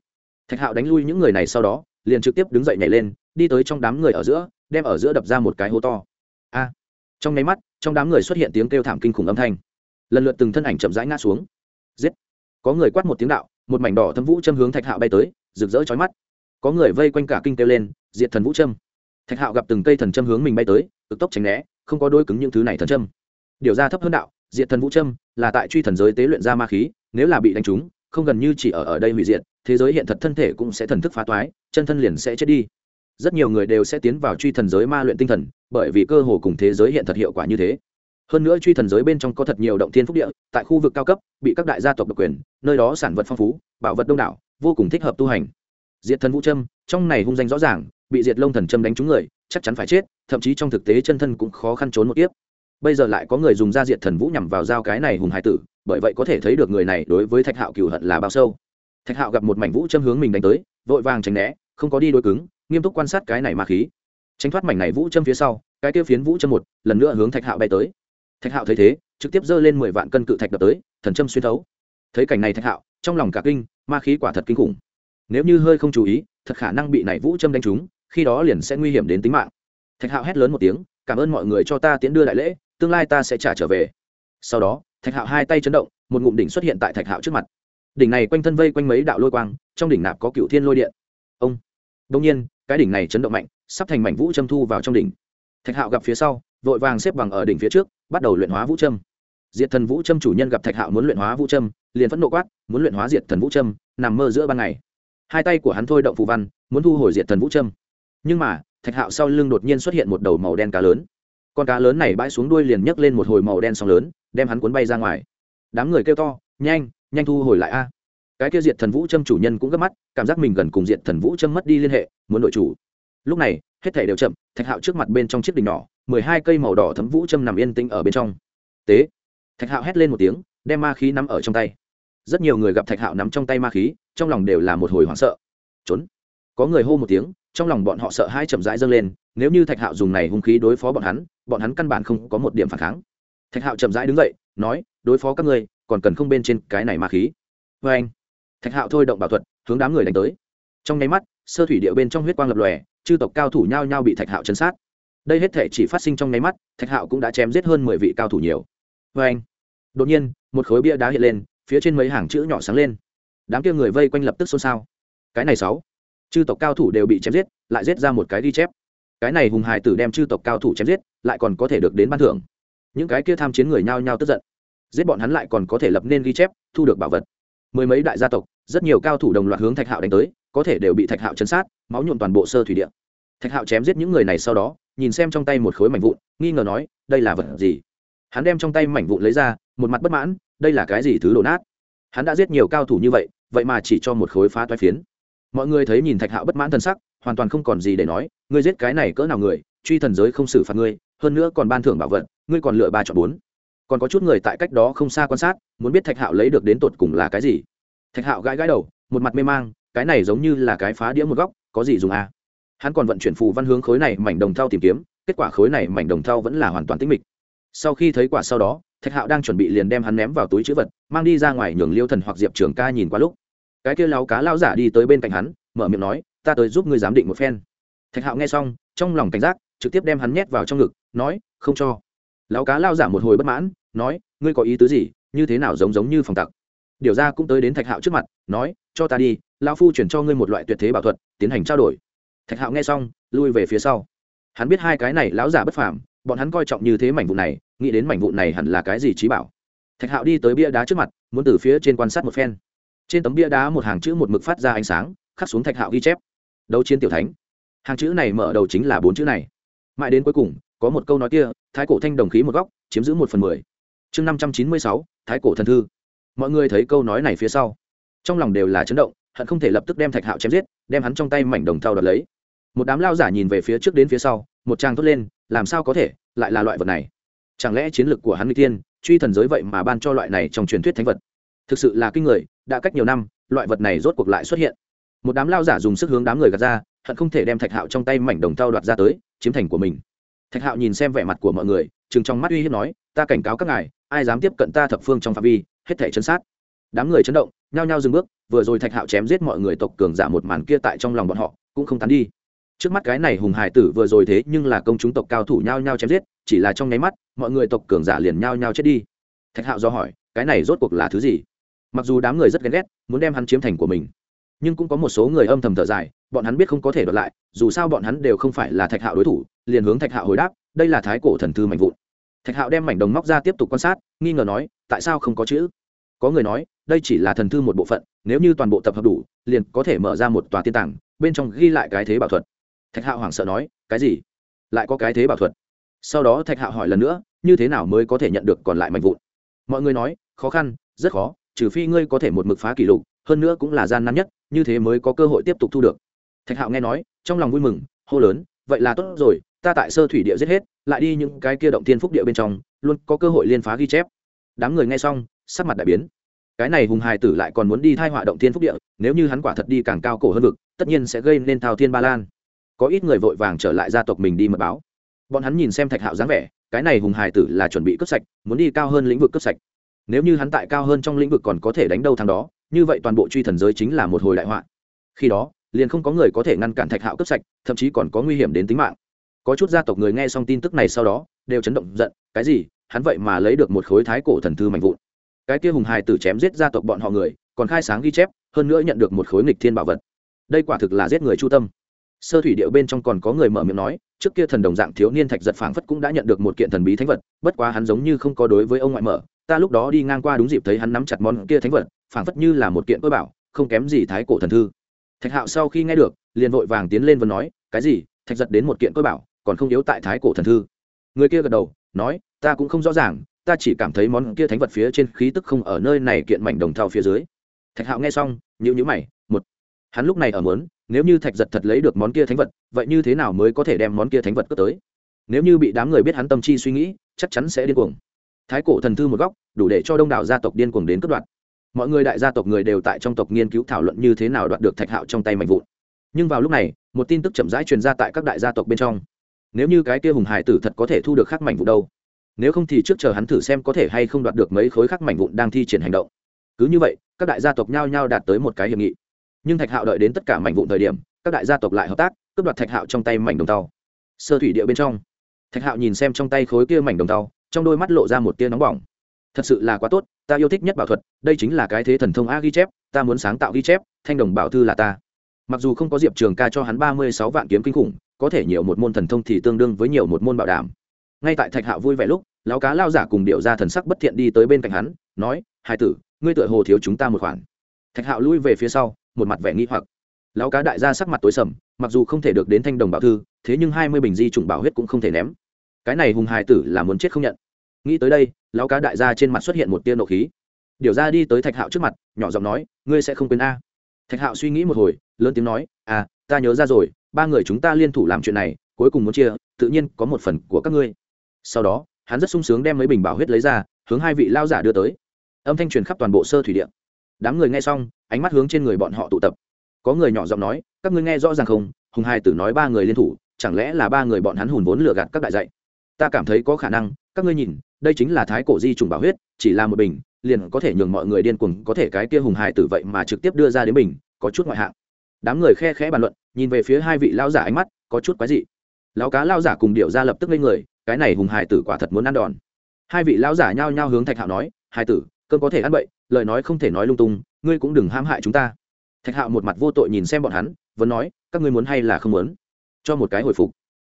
thạch hạo đánh lui những người này sau đó, liền trực tiếp đứng dậy nhảy lên đi tới trong đám người ở giữa, đem ở giữa đập ra một cái hố to. A! Trong nháy mắt, trong đám người xuất hiện tiếng kêu thảm kinh khủng âm thanh. Lần lượt từng thân ảnh chậm rãi ngã xuống. Giết! Có người quát một tiếng đạo, một mảnh đỏ thâm vũ châm hướng thạch hạo bay tới, rực rỡ chói mắt. Có người vây quanh cả kinh kêu lên, diệt thần vũ châm. Thạch hạo gặp từng cây thần châm hướng mình bay tới, cực tốc tránh né, không có đôi cứng những thứ này thần châm. Điều ra thấp hơn đạo, diệt thần vũ châm là tại truy thần giới tế luyện ra ma khí, nếu là bị đánh trúng, không gần như chỉ ở ở đây hủy diệt, thế giới hiện thật thân thể cũng sẽ thần thức phá toái, chân thân liền sẽ chết đi rất nhiều người đều sẽ tiến vào truy thần giới ma luyện tinh thần, bởi vì cơ hồ cùng thế giới hiện thật hiệu quả như thế. Hơn nữa truy thần giới bên trong có thật nhiều động thiên phúc địa, tại khu vực cao cấp, bị các đại gia tộc độc quyền, nơi đó sản vật phong phú, bảo vật đông đảo, vô cùng thích hợp tu hành. Diệt thần vũ trâm trong này hung danh rõ ràng, bị diệt lông thần trâm đánh trúng người, chắc chắn phải chết, thậm chí trong thực tế chân thân cũng khó khăn trốn một tiếp bây giờ lại có người dùng ra diệt thần vũ nhằm vào dao cái này hùng hải tử, bởi vậy có thể thấy được người này đối với thạch hạo cừu hận là bao sâu. Thạch hạo gặp một mảnh vũ châm hướng mình đánh tới, vội vàng tránh né, không có đi đôi cứng nghiêm túc quan sát cái này ma khí. Tránh thoát mảnh này vũ châm phía sau, cái kia phiến vũ châm một, lần nữa hướng thạch hạo bay tới. Thạch hạo thấy thế, trực tiếp giơ lên mười vạn cân cự thạch đập tới, thần châm xuyên thấu. Thấy cảnh này thạch hạo, trong lòng cả kinh, ma khí quả thật kinh khủng. Nếu như hơi không chú ý, thật khả năng bị này vũ châm đánh trúng, khi đó liền sẽ nguy hiểm đến tính mạng. Thạch hạo hét lớn một tiếng, cảm ơn mọi người cho ta tiến đưa đại lễ, tương lai ta sẽ trả trở về. Sau đó, thạch hạo hai tay chấn động, một ngụm đỉnh xuất hiện tại thạch hạo trước mặt. Đỉnh này quanh thân vây quanh mấy đạo lôi quang, trong đỉnh nạp có cựu thiên lôi điện. Ông. Đông nhiên cái đỉnh này chấn động mạnh, sắp thành mảnh vũ châm thu vào trong đỉnh. Thạch hạo gặp phía sau, vội vàng xếp bằng ở đỉnh phía trước, bắt đầu luyện hóa vũ châm. Diệt thần vũ châm chủ nhân gặp thạch hạo muốn luyện hóa vũ châm, liền phẫn nộ quát, muốn luyện hóa diệt thần vũ châm, nằm mơ giữa ban ngày. Hai tay của hắn thôi động phù văn, muốn thu hồi diệt thần vũ châm. Nhưng mà, thạch hạo sau lưng đột nhiên xuất hiện một đầu màu đen cá lớn. Con cá lớn này bãi xuống đuôi liền nhấc lên một hồi màu đen sóng lớn, đem hắn cuốn bay ra ngoài. Đám người kêu to, nhanh nhanh thu hồi lại a cái kia diệt thần vũ châm chủ nhân cũng gấp mắt, cảm giác mình gần cùng diệt thần vũ châm mất đi liên hệ, muốn đội chủ. Lúc này, hết thể đều chậm, thạch hạo trước mặt bên trong chiếc đỉnh nhỏ, mười hai cây màu đỏ thấm vũ châm nằm yên tĩnh ở bên trong. Tế. Thạch hạo hét lên một tiếng, đem ma khí nắm ở trong tay. Rất nhiều người gặp thạch hạo nắm trong tay ma khí, trong lòng đều là một hồi hoảng sợ. Trốn. Có người hô một tiếng, trong lòng bọn họ sợ hai chậm rãi dâng lên, nếu như thạch hạo dùng này hung khí đối phó bọn hắn bọn hắn căn bản không có một điểm phản kháng. Thạch hạo chậm rãi đứng dậy, nói, đối phó các ngươi, còn cần không bên trên cái này ma khí? Vê anh thạch hạo thôi động bảo thuật, hướng đám người đánh tới. Trong nháy mắt, sơ thủy điệu bên trong huyết quang lập lòe, chư tộc cao thủ nhao nhao bị thạch hạo chấn sát. Đây hết thể chỉ phát sinh trong nháy mắt, thạch hạo cũng đã chém giết hơn mười vị cao thủ nhiều. Vê anh, đột nhiên, một khối bia đá hiện lên, phía trên mấy hàng chữ nhỏ sáng lên. Đám kia người vây quanh lập tức xôn xao. Cái này sáu, chư tộc cao thủ đều bị chém giết, lại giết ra một cái ghi chép. Cái này hùng hải tử đem chư tộc cao thủ chém giết, lại còn có thể được đến ban thưởng. Những cái kia tham chiến người nhao nhao tức giận. Giết bọn hắn lại còn có thể lập nên ghi chép, thu được bảo vật mười mấy đại gia tộc, rất nhiều cao thủ đồng loạt hướng thạch hạo đánh tới, có thể đều bị thạch hạo chấn sát, máu nhuộm toàn bộ sơ thủy điện thạch hạo chém giết những người này sau đó, nhìn xem trong tay một khối mảnh vụn, nghi ngờ nói, đây là vật gì? Hắn đem trong tay mảnh vụn lấy ra, một mặt bất mãn, đây là cái gì thứ đổ nát? Hắn đã giết nhiều cao thủ như vậy vậy mà chỉ cho một khối phá toái phiến. Mọi người thấy nhìn thạch hạo bất mãn t sắc, hoàn toàn không còn gì để nói, ngươi giết cái này cỡ nào người, truy thần giới không xử phạt ngươi, hơn nữa còn ban thưởng bảo vật, ngươi còn lựa ba chọn bốn còn có chút người tại cách đó không xa quan sát, muốn biết thạch hạo lấy được đến tột cùng là cái gì. Thạch hạo gãi gãi đầu, một mặt mê mang, cái này giống như là cái phá đĩa một góc, có gì dùng à? hắn còn vận chuyển phù văn hướng khối này mảnh đồng thau tìm kiếm, kết quả khối này mảnh đồng thau vẫn là hoàn toàn tĩnh mịch. Sau khi thấy quả sau đó, thạch hạo đang chuẩn bị liền đem hắn ném vào túi chữ vật, mang đi ra ngoài nhường liêu thần hoặc diệp trường ca nhìn qua lúc. Cái kia láo cá lao giả đi tới bên cạnh hắn, mở miệng nói, ta tới giúp ngươi giám định một phen. Thạch hạo nghe xong, trong lòng cảnh giác, trực tiếp đem hắn nhét vào trong ngực, nói, không cho lão cá lao giả một hồi bất mãn, nói, ngươi có ý tứ gì? Như thế nào giống giống như phòng tặc? Điều ra cũng tới đến thạch hạo trước mặt, nói, cho ta đi lao phu chuyển cho ngươi một loại tuyệt thế bảo thuật, tiến hành trao đổi. Thạch hạo nghe xong, lui về phía sau. Hắn biết hai cái này lão giả bất phàm, bọn hắn coi trọng như thế mảnh vụ này, nghĩ đến mảnh vụ này hẳn là cái gì trí bảo. Thạch hạo đi tới bia đá trước mặt, muốn từ phía trên quan sát một phen. Trên tấm bia đá một hàng chữ một mực phát ra ánh sáng, khắc xuống thạch hạo ghi chép. Đấu chiến tiểu thánh. Hàng chữ này mở đầu chính là bốn chữ này. Mãi đến cuối cùng có một câu nói kia, thái cổ thanh đồng khí một góc, chiếm giữ một phần mười. Chương năm trăm chín mươi sáu, thái cổ thần thư. Mọi người thấy câu nói này phía sau, trong lòng đều là chấn động, hận không thể lập tức đem thạch hạo chém giết, đem hắn trong tay mảnh đồng thau đoạt lấy. Một đám lao giả nhìn về phía trước đến phía sau, một trang thốt lên, làm sao có thể? Lại là loại vật này. Chẳng lẽ chiến lược của hắn n tiên, truy thần giới vậy mà ban cho loại này trong truyền thuyết thánh vật? Thực sự là kinh người, đã cách nhiều năm, loại vật này rốt cuộc lại xuất hiện. Một đám lao giả dùng sức hướng đám người gạt ra, hận không thể đem thạch hạo trong tay mảnh đồng thau đoạt ra tới, chiếm thành của mình thạch hạo nhìn xem vẻ mặt của mọi người chừng trong mắt uy hiếp nói, ta cảnh cáo các ngài, ai dám tiếp cận ta thập phương trong phạm vi, hết thể chân sát. Đám người chấn động, nhao nhao dừng bước, vừa rồi thạch hạo chém giết mọi người tộc cường giả một màn kia tại trong lòng bọn họ, cũng không tán đi. Trước mắt cái này hùng hải tử vừa rồi thế nhưng là công chúng tộc cao thủ nhao nhao chém giết, chỉ là trong nháy mắt, mọi người tộc cường giả liền nhao nhao chết đi. Thạch hạo do hỏi, cái này rốt cuộc là thứ gì? Mặc dù đám người rất ghen ghét, muốn đem hắn chiếm thành của mình, nhưng cũng có một số người âm thầm thở dài, bọn hắn biết không có thể đoạt lại, dù sao bọn hắn đều không phải là thạch hạo đối thủ liền hướng thạch hạo hồi đáp, đây là thái cổ thần thư mạnh vụn. Thạch hạo đem mảnh đồng móc ra tiếp tục quan sát, nghi ngờ nói, tại sao không có chữ? Có người nói, đây chỉ là thần thư một bộ phận, nếu như toàn bộ tập hợp đủ, liền có thể mở ra một tòa tiên tàng, bên trong ghi lại cái thế bảo thuật. Thạch hạo hoảng sợ nói, cái gì? Lại có cái thế bảo thuật? Sau đó thạch hạo hỏi lần nữa, như thế nào mới có thể nhận được còn lại mạnh vụn? Mọi người nói, khó khăn, rất khó, trừ phi ngươi có thể một mực phá kỷ lục, hơn nữa cũng là gian nan nhất, như thế mới có cơ hội tiếp tục thu được. Thạch hạo nghe nói, trong lòng vui mừng, hô lớn, vậy là tốt rồi ta tại sơ thủy địa giết hết, lại đi những cái kia động tiên phúc địa bên trong, luôn có cơ hội liên phá ghi chép. Đám người nghe xong, sắc mặt đại biến. Cái này hùng hài tử lại còn muốn đi thai họa động tiên phúc địa, nếu như hắn quả thật đi càng cao cổ hơn vực, tất nhiên sẽ gây nên thao thiên ba lan. Có ít người vội vàng trở lại gia tộc mình đi mật báo. Bọn hắn nhìn xem thạch hạo dáng vẻ, cái này hùng hài tử là chuẩn bị cướp sạch, muốn đi cao hơn lĩnh vực cướp sạch. Nếu như hắn tại cao hơn trong lĩnh vực còn có thể đánh đâu thằng đó, như vậy toàn bộ truy thần giới chính là một hồi đại họa. Khi đó, liền không có người có thể ngăn cản thạch hạo cướp sạch, thậm chí còn có nguy hiểm đến tính mạng có chút gia tộc người nghe xong tin tức này sau đó, đều chấn động, giận, cái gì? Hắn vậy mà lấy được một khối thái cổ thần thư mạnh vụn? Cái kia hùng hài tử chém giết gia tộc bọn họ người, còn khai sáng ghi chép, hơn nữa nhận được một khối nghịch thiên bảo vật. Đây quả thực là giết người chu tâm. Sơ thủy điệu bên trong còn có người mở miệng nói, trước kia thần đồng dạng thiếu niên thạch giật phảng phất cũng đã nhận được một kiện thần bí thánh vật, bất quá hắn giống như không có đối với ông ngoại mở. Ta lúc đó đi ngang qua đúng dịp thấy hắn nắm chặt món kia thánh vật, phảng phất như là một kiện cơ bảo, không kém gì thái cổ thần thư. Thạch hạo sau khi nghe được, liền vội vàng tiến lên và nói, cái gì? Thạch giật đến một kiện cơ bảo? Còn không yếu tại thái cổ thần thư. Người kia gật đầu, nói, ta cũng không rõ ràng, ta chỉ cảm thấy món kia thánh vật phía trên khí tức không ở nơi này kiện mảnh đồng thau phía dưới. Thạch hạo nghe xong nhữ nhữ mày, một, hắn lúc này ở mớn nếu như thạch giật thật lấy được món kia thánh vật, vậy như thế nào mới có thể đem món kia thánh vật cướp tới? Nếu như bị đám người biết hắn tâm chi suy nghĩ, chắc chắn sẽ điên cuồng. Thái cổ thần thư một góc, đủ để cho đông đảo gia tộc điên cuồng đến cướp đoạt. Mọi người đại gia tộc người đều tại trong tộc nghiên cứu thảo luận như thế nào đoạt được thạch hạo trong tay mạnh vụn. Nhưng vào lúc này, một tin tức chậm rãi truyền ra tại các đại gia tộc bên trong nếu như cái kia hùng hải tử thật có thể thu được khắc mảnh vụn đâu? Nếu không thì trước chờ hắn thử xem có thể hay không đoạt được mấy khối khắc mảnh vụn đang thi triển hành động. Cứ như vậy, các đại gia tộc nhao nhao đạt tới một cái hiệp nghị. Nhưng thạch hạo đợi đến tất cả mảnh vụn thời điểm, các đại gia tộc lại hợp tác, cướp đoạt thạch hạo trong tay mảnh đồng tàu. Sơ thủy địa bên trong, thạch hạo nhìn xem trong tay khối kia mảnh đồng tàu, trong đôi mắt lộ ra một tia nóng bỏng. Thật sự là quá tốt, ta yêu thích nhất bảo thuật, đây chính là cái thế thần thông a ghi chép, ta muốn sáng tạo ghi chép, thanh đồng bảo thư là ta mặc dù không có diệp trường ca cho hắn ba mươi sáu vạn kiếm kinh khủng, có thể nhiều một môn thần thông thì tương đương với nhiều một môn bảo đảm. Ngay tại thạch hạo vui vẻ lúc, lão cá lao giả cùng điệu ra thần sắc bất thiện đi tới bên cạnh hắn, nói, hai tử, ngươi tựa hồ thiếu chúng ta một khoản. Thạch hạo lui về phía sau, một mặt vẻ nghi hoặc. Lão cá đại gia sắc mặt tối sầm, mặc dù không thể được đến thanh đồng bảo thư, thế nhưng hai mươi bình di trùng bảo huyết cũng không thể ném. Cái này hùng hài tử là muốn chết không nhận. Nghĩ tới đây, lão cá đại gia trên mặt xuất hiện một tia nộ khí. Điều ra đi tới thạch hạo trước mặt, nhỏ giọng nói, ngươi sẽ không quên a. Thạch hạo suy nghĩ một hồi lớn tiếng nói à ta nhớ ra rồi, ba người chúng ta liên thủ làm chuyện này, cuối cùng muốn chia, tự nhiên có một phần của các ngươi. Sau đó, hắn rất sung sướng đem mấy bình bảo huyết lấy ra, hướng hai vị lao giả đưa tới. Âm thanh truyền khắp toàn bộ sơ thủy điện đám người nghe xong, ánh mắt hướng trên người bọn họ tụ tập. Có người nhỏ giọng nói, các ngươi nghe rõ ràng không? Hùng hai tử nói ba người liên thủ, chẳng lẽ là ba người bọn hắn hùn vốn lừa gạt các đại dạy? Ta cảm thấy có khả năng, các ngươi nhìn, đây chính là thái cổ di trùng bảo huyết, chỉ là một bình, liền có thể nhường mọi người điên cuồng, có thể cái kia hùng hài tử vậy mà trực tiếp đưa ra đến bình, có chút ngoại hạng đám người khe khẽ bàn luận, nhìn về phía hai vị lao giả ánh mắt, có chút quái dị. Lão cá lao giả cùng điệu ra lập tức lên người, cái này hùng hải tử quả thật muốn ăn đòn. Hai vị lao giả nhao nhao hướng thạch hạo nói hai tử cơn có thể ăn bậy, lời nói không thể nói lung tung, ngươi cũng đừng hãm hại chúng ta. Thạch hạo một mặt vô tội nhìn xem bọn hắn, vẫn nói, các ngươi muốn hay là không muốn? Cho một cái hồi phục.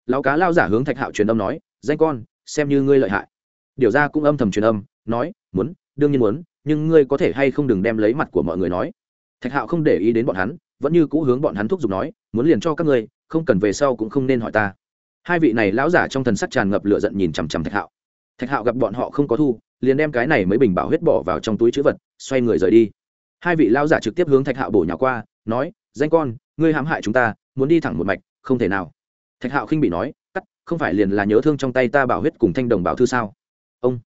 Lão cá lao giả hướng thạch hạo truyền âm nói, danh con, xem như ngươi lợi hại. Điều ra cũng âm thầm truyền âm, nói, muốn, đương nhiên muốn, nhưng ngươi có thể hay không đừng đem lấy mặt của mọi người nói. Thạch hạo không để ý đến bọn hắn vẫn như cũ hướng bọn hắn thúc giục nói, muốn liền cho các ngươi, không cần về sau cũng không nên hỏi ta. Hai vị này lão giả trong thần sắc tràn ngập lửa giận nhìn chằm chằm thạch hạo. Thạch hạo gặp bọn họ không có thu, liền đem cái này mấy bình bảo huyết bỏ vào trong túi chữ vật, xoay người rời đi. Hai vị lão giả trực tiếp hướng thạch hạo bổ nhỏ qua, nói, danh con, ngươi hãm hại chúng ta, muốn đi thẳng một mạch, không thể nào. Thạch hạo khinh bị nói, cắt, không phải liền là nhớ thương trong tay ta bảo huyết cùng thanh đồng bảo thư sao? Ông,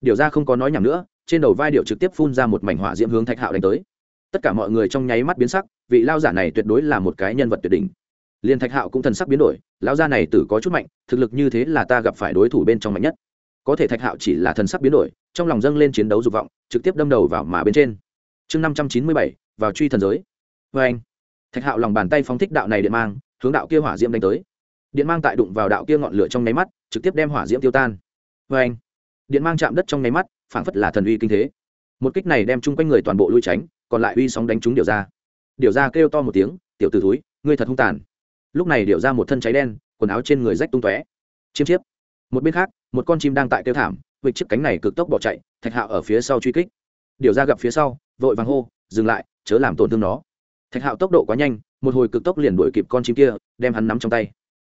điều ra không có nói nhầm nữa, trên đầu vai điệu trực tiếp phun ra một mảnh hỏa diễm hướng thạch hạo đánh tới tất cả mọi người trong nháy mắt biến sắc, vị lao giả này tuyệt đối là một cái nhân vật tuyệt đỉnh. Liên thạch hạo cũng thần sắc biến đổi, lão gia này tử có chút mạnh, thực lực như thế là ta gặp phải đối thủ bên trong mạnh nhất. Có thể thạch hạo chỉ là thần sắc biến đổi, trong lòng dâng lên chiến đấu dục vọng, trực tiếp đâm đầu vào mà bên trên. Chương năm trăm chín mươi bảy, vào truy thần giới. Vê anh, thạch hạo lòng bàn tay phóng thích đạo này điện mang, hướng đạo kia hỏa diễm đánh tới. Điện mang tại đụng vào đạo kia ngọn lửa trong nháy mắt, trực tiếp đem hỏa diễm tiêu tan. Vê anh, điện mang chạm đất trong nháy mắt, phảng phất là thần uy kinh thế. Một kích này đem chung quanh người toàn bộ lui tránh còn lại uy sóng đánh trúng điều ra. Điều ra kêu to một tiếng, tiểu t ử túi ngươi thật hung tàn. Lúc này điều ra một thân cháy đen, quần áo trên người rách tung tóe. Chiêm chiếp. Một bên khác, một con chim đang tại kêu thảm vịch chiếc cánh này cực tốc bỏ chạy, thạch hạo ở phía sau truy kích. Điều ra gặp phía sau, vội vàng hô, dừng lại, chớ làm tổn thương nó. Thạch hạo tốc độ quá nhanh, một hồi cực tốc liền đuổi kịp con chim kia, đem hắn nắm trong tay.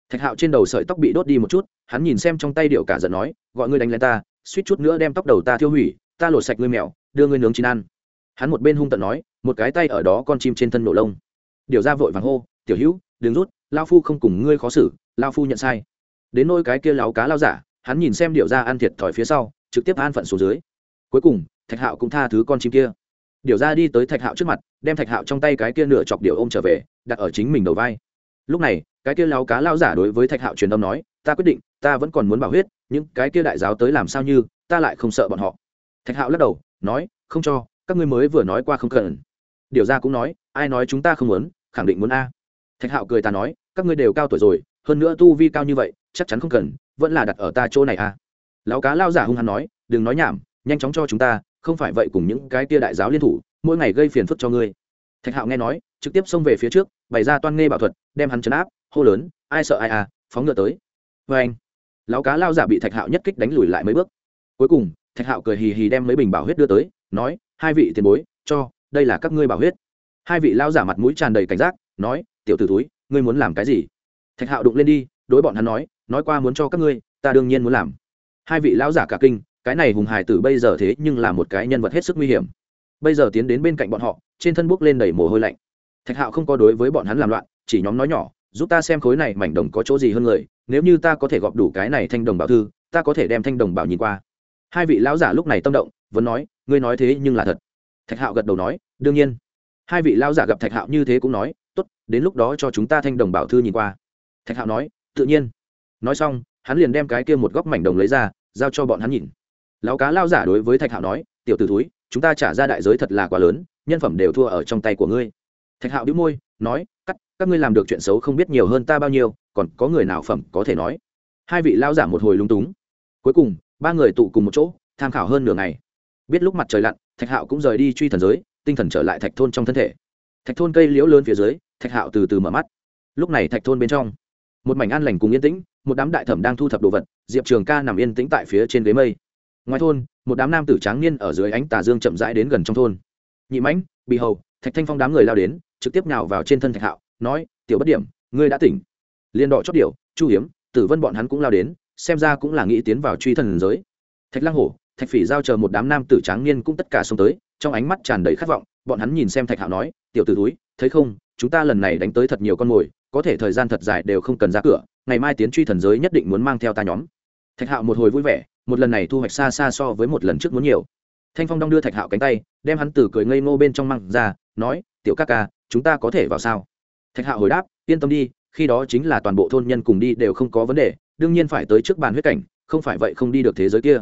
Thạch hạo trên đầu sợi tóc bị đốt đi một chút, hắn nhìn xem trong tay điệu cả giận nói, gọi ngươi đánh lên ta, suýt chút nữa đem tóc đầu ta thiêu hủy, ta lột sạch ngươi mèo, đưa ngươi nướng chín ăn hắn một bên hung tận nói, một cái tay ở đó con chim trên thân nổ lông. Điều ra vội vàng hô, tiểu hữu, đừng rút lao phu không cùng ngươi khó xử lao phu nhận sai. Đến nôi cái kia láo cá lao giả, hắn nhìn xem điệu ra ăn thiệt thòi phía sau, trực tiếp an phận xuống dưới. Cuối cùng, thạch hạo cũng tha thứ con chim kia. Điệu ra đi tới thạch hạo trước mặt, đem thạch hạo trong tay cái kia nửa chọc điệu ôm trở về, đặt ở chính mình đầu vai. Lúc này, cái kia láo cá lao giả đối với thạch hạo truyền âm nói, ta quyết định, ta vẫn còn muốn bảo huyết những cái kia đại giáo tới làm sao như, ta lại không sợ bọn họ. Thạch hạo lắc đầu, nói, không cho các ngươi mới vừa nói qua không cần. Điều ra cũng nói, ai nói chúng ta không muốn, khẳng định muốn a. Thạch hạo cười ta nói, các ngươi đều cao tuổi rồi, hơn nữa tu vi cao như vậy, chắc chắn không cần, vẫn là đặt ở ta chỗ này a. Lão cá lao giả hung hăng nói, đừng nói nhảm, nhanh chóng cho chúng ta, không phải vậy cùng những cái tia đại giáo liên thủ, mỗi ngày gây phiền phức cho ngươi. Thạch hạo nghe nói, trực tiếp xông về phía trước, bày ra toan nghe bảo thuật, đem hắn chấn áp, hô lớn, ai sợ ai à phóng ngựa tới. Vê anh, lão cá lao giả bị thạch hạo nhất kích đánh lùi lại mấy bước. Cuối cùng, thạch hạo cười hì hì đem mấy bình bảo huyết đưa tới, nói hai vị tiền bối, cho, đây là các ngươi bảo huyết. Hai vị lao giả mặt mũi tràn đầy cảnh giác, nói, tiểu t ử túi ngươi muốn làm cái gì? Thạch hạo đụng lên đi, đối bọn hắn nói nói qua muốn cho các ngươi, ta đương nhiên muốn làm. Hai vị lão giả cả kinh, cái này hùng hải tử bây giờ thế nhưng là một cái nhân vật hết sức nguy hiểm. Bây giờ tiến đến bên cạnh bọn họ, trên thân bốc lên đầy mồ hôi lạnh. Thạch hạo không có đối với bọn hắn làm loạn, chỉ nhóm nói nhỏ, giúp ta xem khối này mảnh đồng có chỗ gì hơn người, nếu như ta có thể gọp đủ cái này thanh đồng bảo thư, ta có thể đem thanh đồng bảo nhìn qua. Hai vị lão giả lúc này tâm động vẫn nói, ngươi nói thế nhưng là thật. Thạch hạo gật đầu nói, đương nhiên. Hai vị lão giả gặp thạch hạo như thế cũng nói, tốt, đến lúc đó cho chúng ta thanh đồng bảo thư nhìn qua. Thạch hạo nói, tự nhiên. Nói xong, hắn liền đem cái kia một góc mảnh đồng lấy ra, giao cho bọn hắn nhìn. Lão cá lao giả đối với thạch hạo nói, tiểu t ử túi chúng ta trả ra đại giới thật là quá lớn, nhân phẩm đều thua ở trong tay của ngươi. Thạch hạo đĩu môi, nói cắt các ngươi làm được chuyện xấu không biết nhiều hơn ta bao nhiêu, còn có người nào phẩm có thể nói? Hai vị lao giả một hồi lung túng. Cuối cùng, ba người tụ cùng một chỗ, tham khảo hơn nửa ngày biết lúc mặt trời lặn, thạch hạo cũng rời đi truy thần giới, tinh thần trở lại thạch thôn trong thân thể. Thạch thôn cây liễu lớn phía dưới, thạch hạo từ từ mở mắt. Lúc này thạch thôn bên trong, một mảnh an lành cùng yên tĩnh, một đám đại thẩm đang thu thập đồ vật, diệp trường ca nằm yên tĩnh tại phía trên ghế mây. Ngoài thôn, một đám nam tử tráng niên ở dưới ánh tà dương chậm rãi đến gần trong thôn. Nhị mãnh bị hầu, thạch thanh phong đám người lao đến, trực tiếp nhào vào trên thân thạch hạo, nói, tiểu bất điểm, ngươi đã tỉnh. Liên đọ chót điệu chu hiếm, tử vân bọn hắn cũng lao đến, xem ra cũng là nghĩ tiến vào truy thần giới. Thạch lăng hổ thạch phỉ giao chờ một đám nam tử tráng niên cũng tất cả xông tới, trong ánh mắt tràn đầy khát vọng, bọn hắn nhìn xem thạch hạo nói, tiểu t ử túi thấy không, chúng ta lần này đánh tới thật nhiều con mồi, có thể thời gian thật dài đều không cần ra cửa, ngày mai tiến truy thần giới nhất định muốn mang theo ta nhóm. Thạch hạo một hồi vui vẻ, một lần này thu hoạch xa xa so với một lần trước muốn nhiều. Thanh phong đong đưa thạch hạo cánh tay, đem hắn từ cười ngây ngô bên trong măng ra, nói, tiểu ca ca, chúng ta có thể vào sao? Thạch hạo hồi đáp, yên tâm đi, khi đó chính là toàn bộ thôn nhân cùng đi đều không có vấn đề, đương nhiên phải tới trước bàn huyết cảnh, không phải vậy không đi được thế giới kia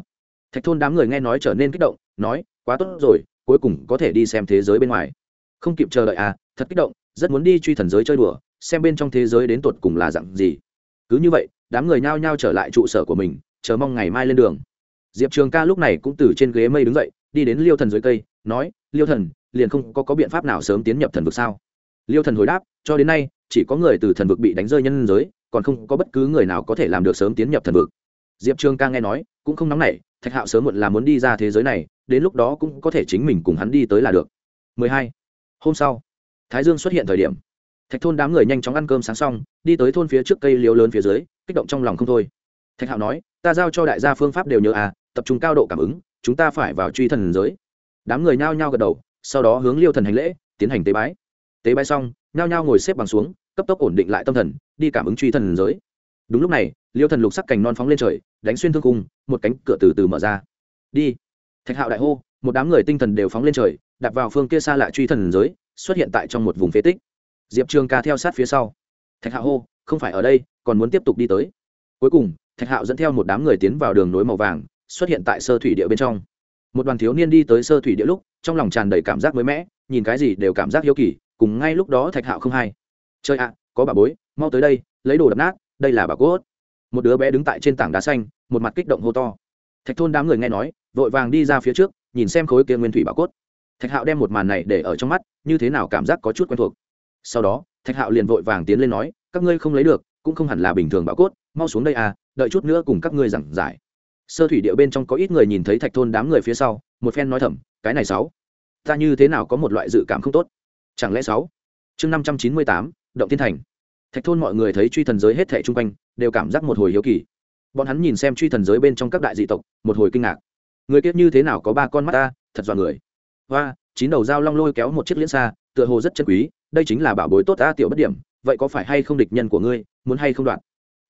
thạch thôn đám người nghe nói trở nên kích động nói quá tốt rồi cuối cùng có thể đi xem thế giới bên ngoài. Không kịp chờ đợi à thật kích động rất muốn đi truy thần giới chơi đùa xem bên trong thế giới đến tột cùng là dặn gì. Cứ như vậy đám người nhao nhao trở lại trụ sở của mình chờ mong ngày mai lên đường. Diệp trường ca lúc này cũng từ trên ghế mây đứng dậy đi đến liêu thần dưới cây nói liêu thần liền không có, có biện pháp nào sớm tiến nhập thần vực sao? Liêu thần hồi đáp cho đến nay chỉ có người từ thần vực bị đánh rơi nhân giới còn không có bất cứ người nào có thể làm được sớm tiến nhập thần vực. Diệp trường ca nghe nói cũng không nóng nảy thạch hạo sớm muộn là muốn đi ra thế giới này, đến lúc đó cũng có thể chính mình cùng hắn đi tới là được. 12. hôm sau, thái dương xuất hiện thời điểm. Thạch thôn đám người nhanh chóng ăn cơm sáng xong, đi tới thôn phía trước cây liếu lớn phía dưới, kích động trong lòng không thôi. Thạch hạo nói, ta giao cho đại gia phương pháp đều nhớ à tập trung cao độ cảm ứng, chúng ta phải vào truy thần giới. Đám người nhao nhao gật đầu, sau đó hướng liêu thần hành lễ, tiến hành tế bái. Tế bái xong, nhao nhao ngồi xếp bằng xuống, cấp tốc ổn định lại tâm thần, đi cảm ứng truy thần giới đúng lúc này, liêu thần lục sắc cành non phóng lên trời, đánh xuyên thương cung, một cánh cửa từ từ mở ra. Đi. Thạch hạo đại hô, một đám người tinh thần đều phóng lên trời đặt vào phương kia xa lại truy thần giới, xuất hiện tại trong một vùng phế tích. Diệp trường ca theo sát phía sau. Thạch hạo hô, không phải ở đây, còn muốn tiếp tục đi tới. Cuối cùng, thạch hạo dẫn theo một đám người tiến vào đường nối màu vàng, xuất hiện tại sơ thủy địa bên trong. Một đoàn thiếu niên đi tới sơ thủy địa lúc, trong lòng tràn đầy cảm giác mới mẻ, nhìn cái gì đều cảm giác hiếu kỳ, cùng ngay lúc đó thạch hạo không hay. Chơi ạ, có bà bối, mau tới đây, lấy đồ đập nát đây là bà cốt một đứa bé đứng tại trên tảng đá xanh, một mặt kích động hô to. Thạch thôn đám người nghe nói, vội vàng đi ra phía trước, nhìn xem khối kia nguyên thủy bà cốt thạch hạo đem một màn này để ở trong mắt, như thế nào cảm giác có chút quen thuộc. Sau đó, thạch hạo liền vội vàng tiến lên nói, các ngươi không lấy được, cũng không hẳn là bình thường bà cốt mau xuống đây à đợi chút nữa cùng các ngươi giảng giải. Sơ thủy điệu bên trong có ít người nhìn thấy thạch thôn đám người phía sau, một phen nói thầm, cái này sáu, ta như thế nào có một loại dự cảm không tốt? Chẳng lẽ sáu? Chương năm trăm chín mươi tám, động thiên thành thạch thôn mọi người thấy truy thần giới hết thẻ chung quanh, đều cảm giác một hồi hiếu kỳ. Bọn hắn nhìn xem truy thần giới bên trong các đại dị tộc, một hồi kinh ngạc. Người kiếp như thế nào có ba con mắt ta, thật dọa người. Hoa, chín đầu dao long lôi kéo một chiếc liễn xa, tựa hồ rất chân quý, đây chính là bảo bối tốt ta tiểu bất điểm, vậy có phải hay không địch nhân của ngươi, muốn hay không đoạn?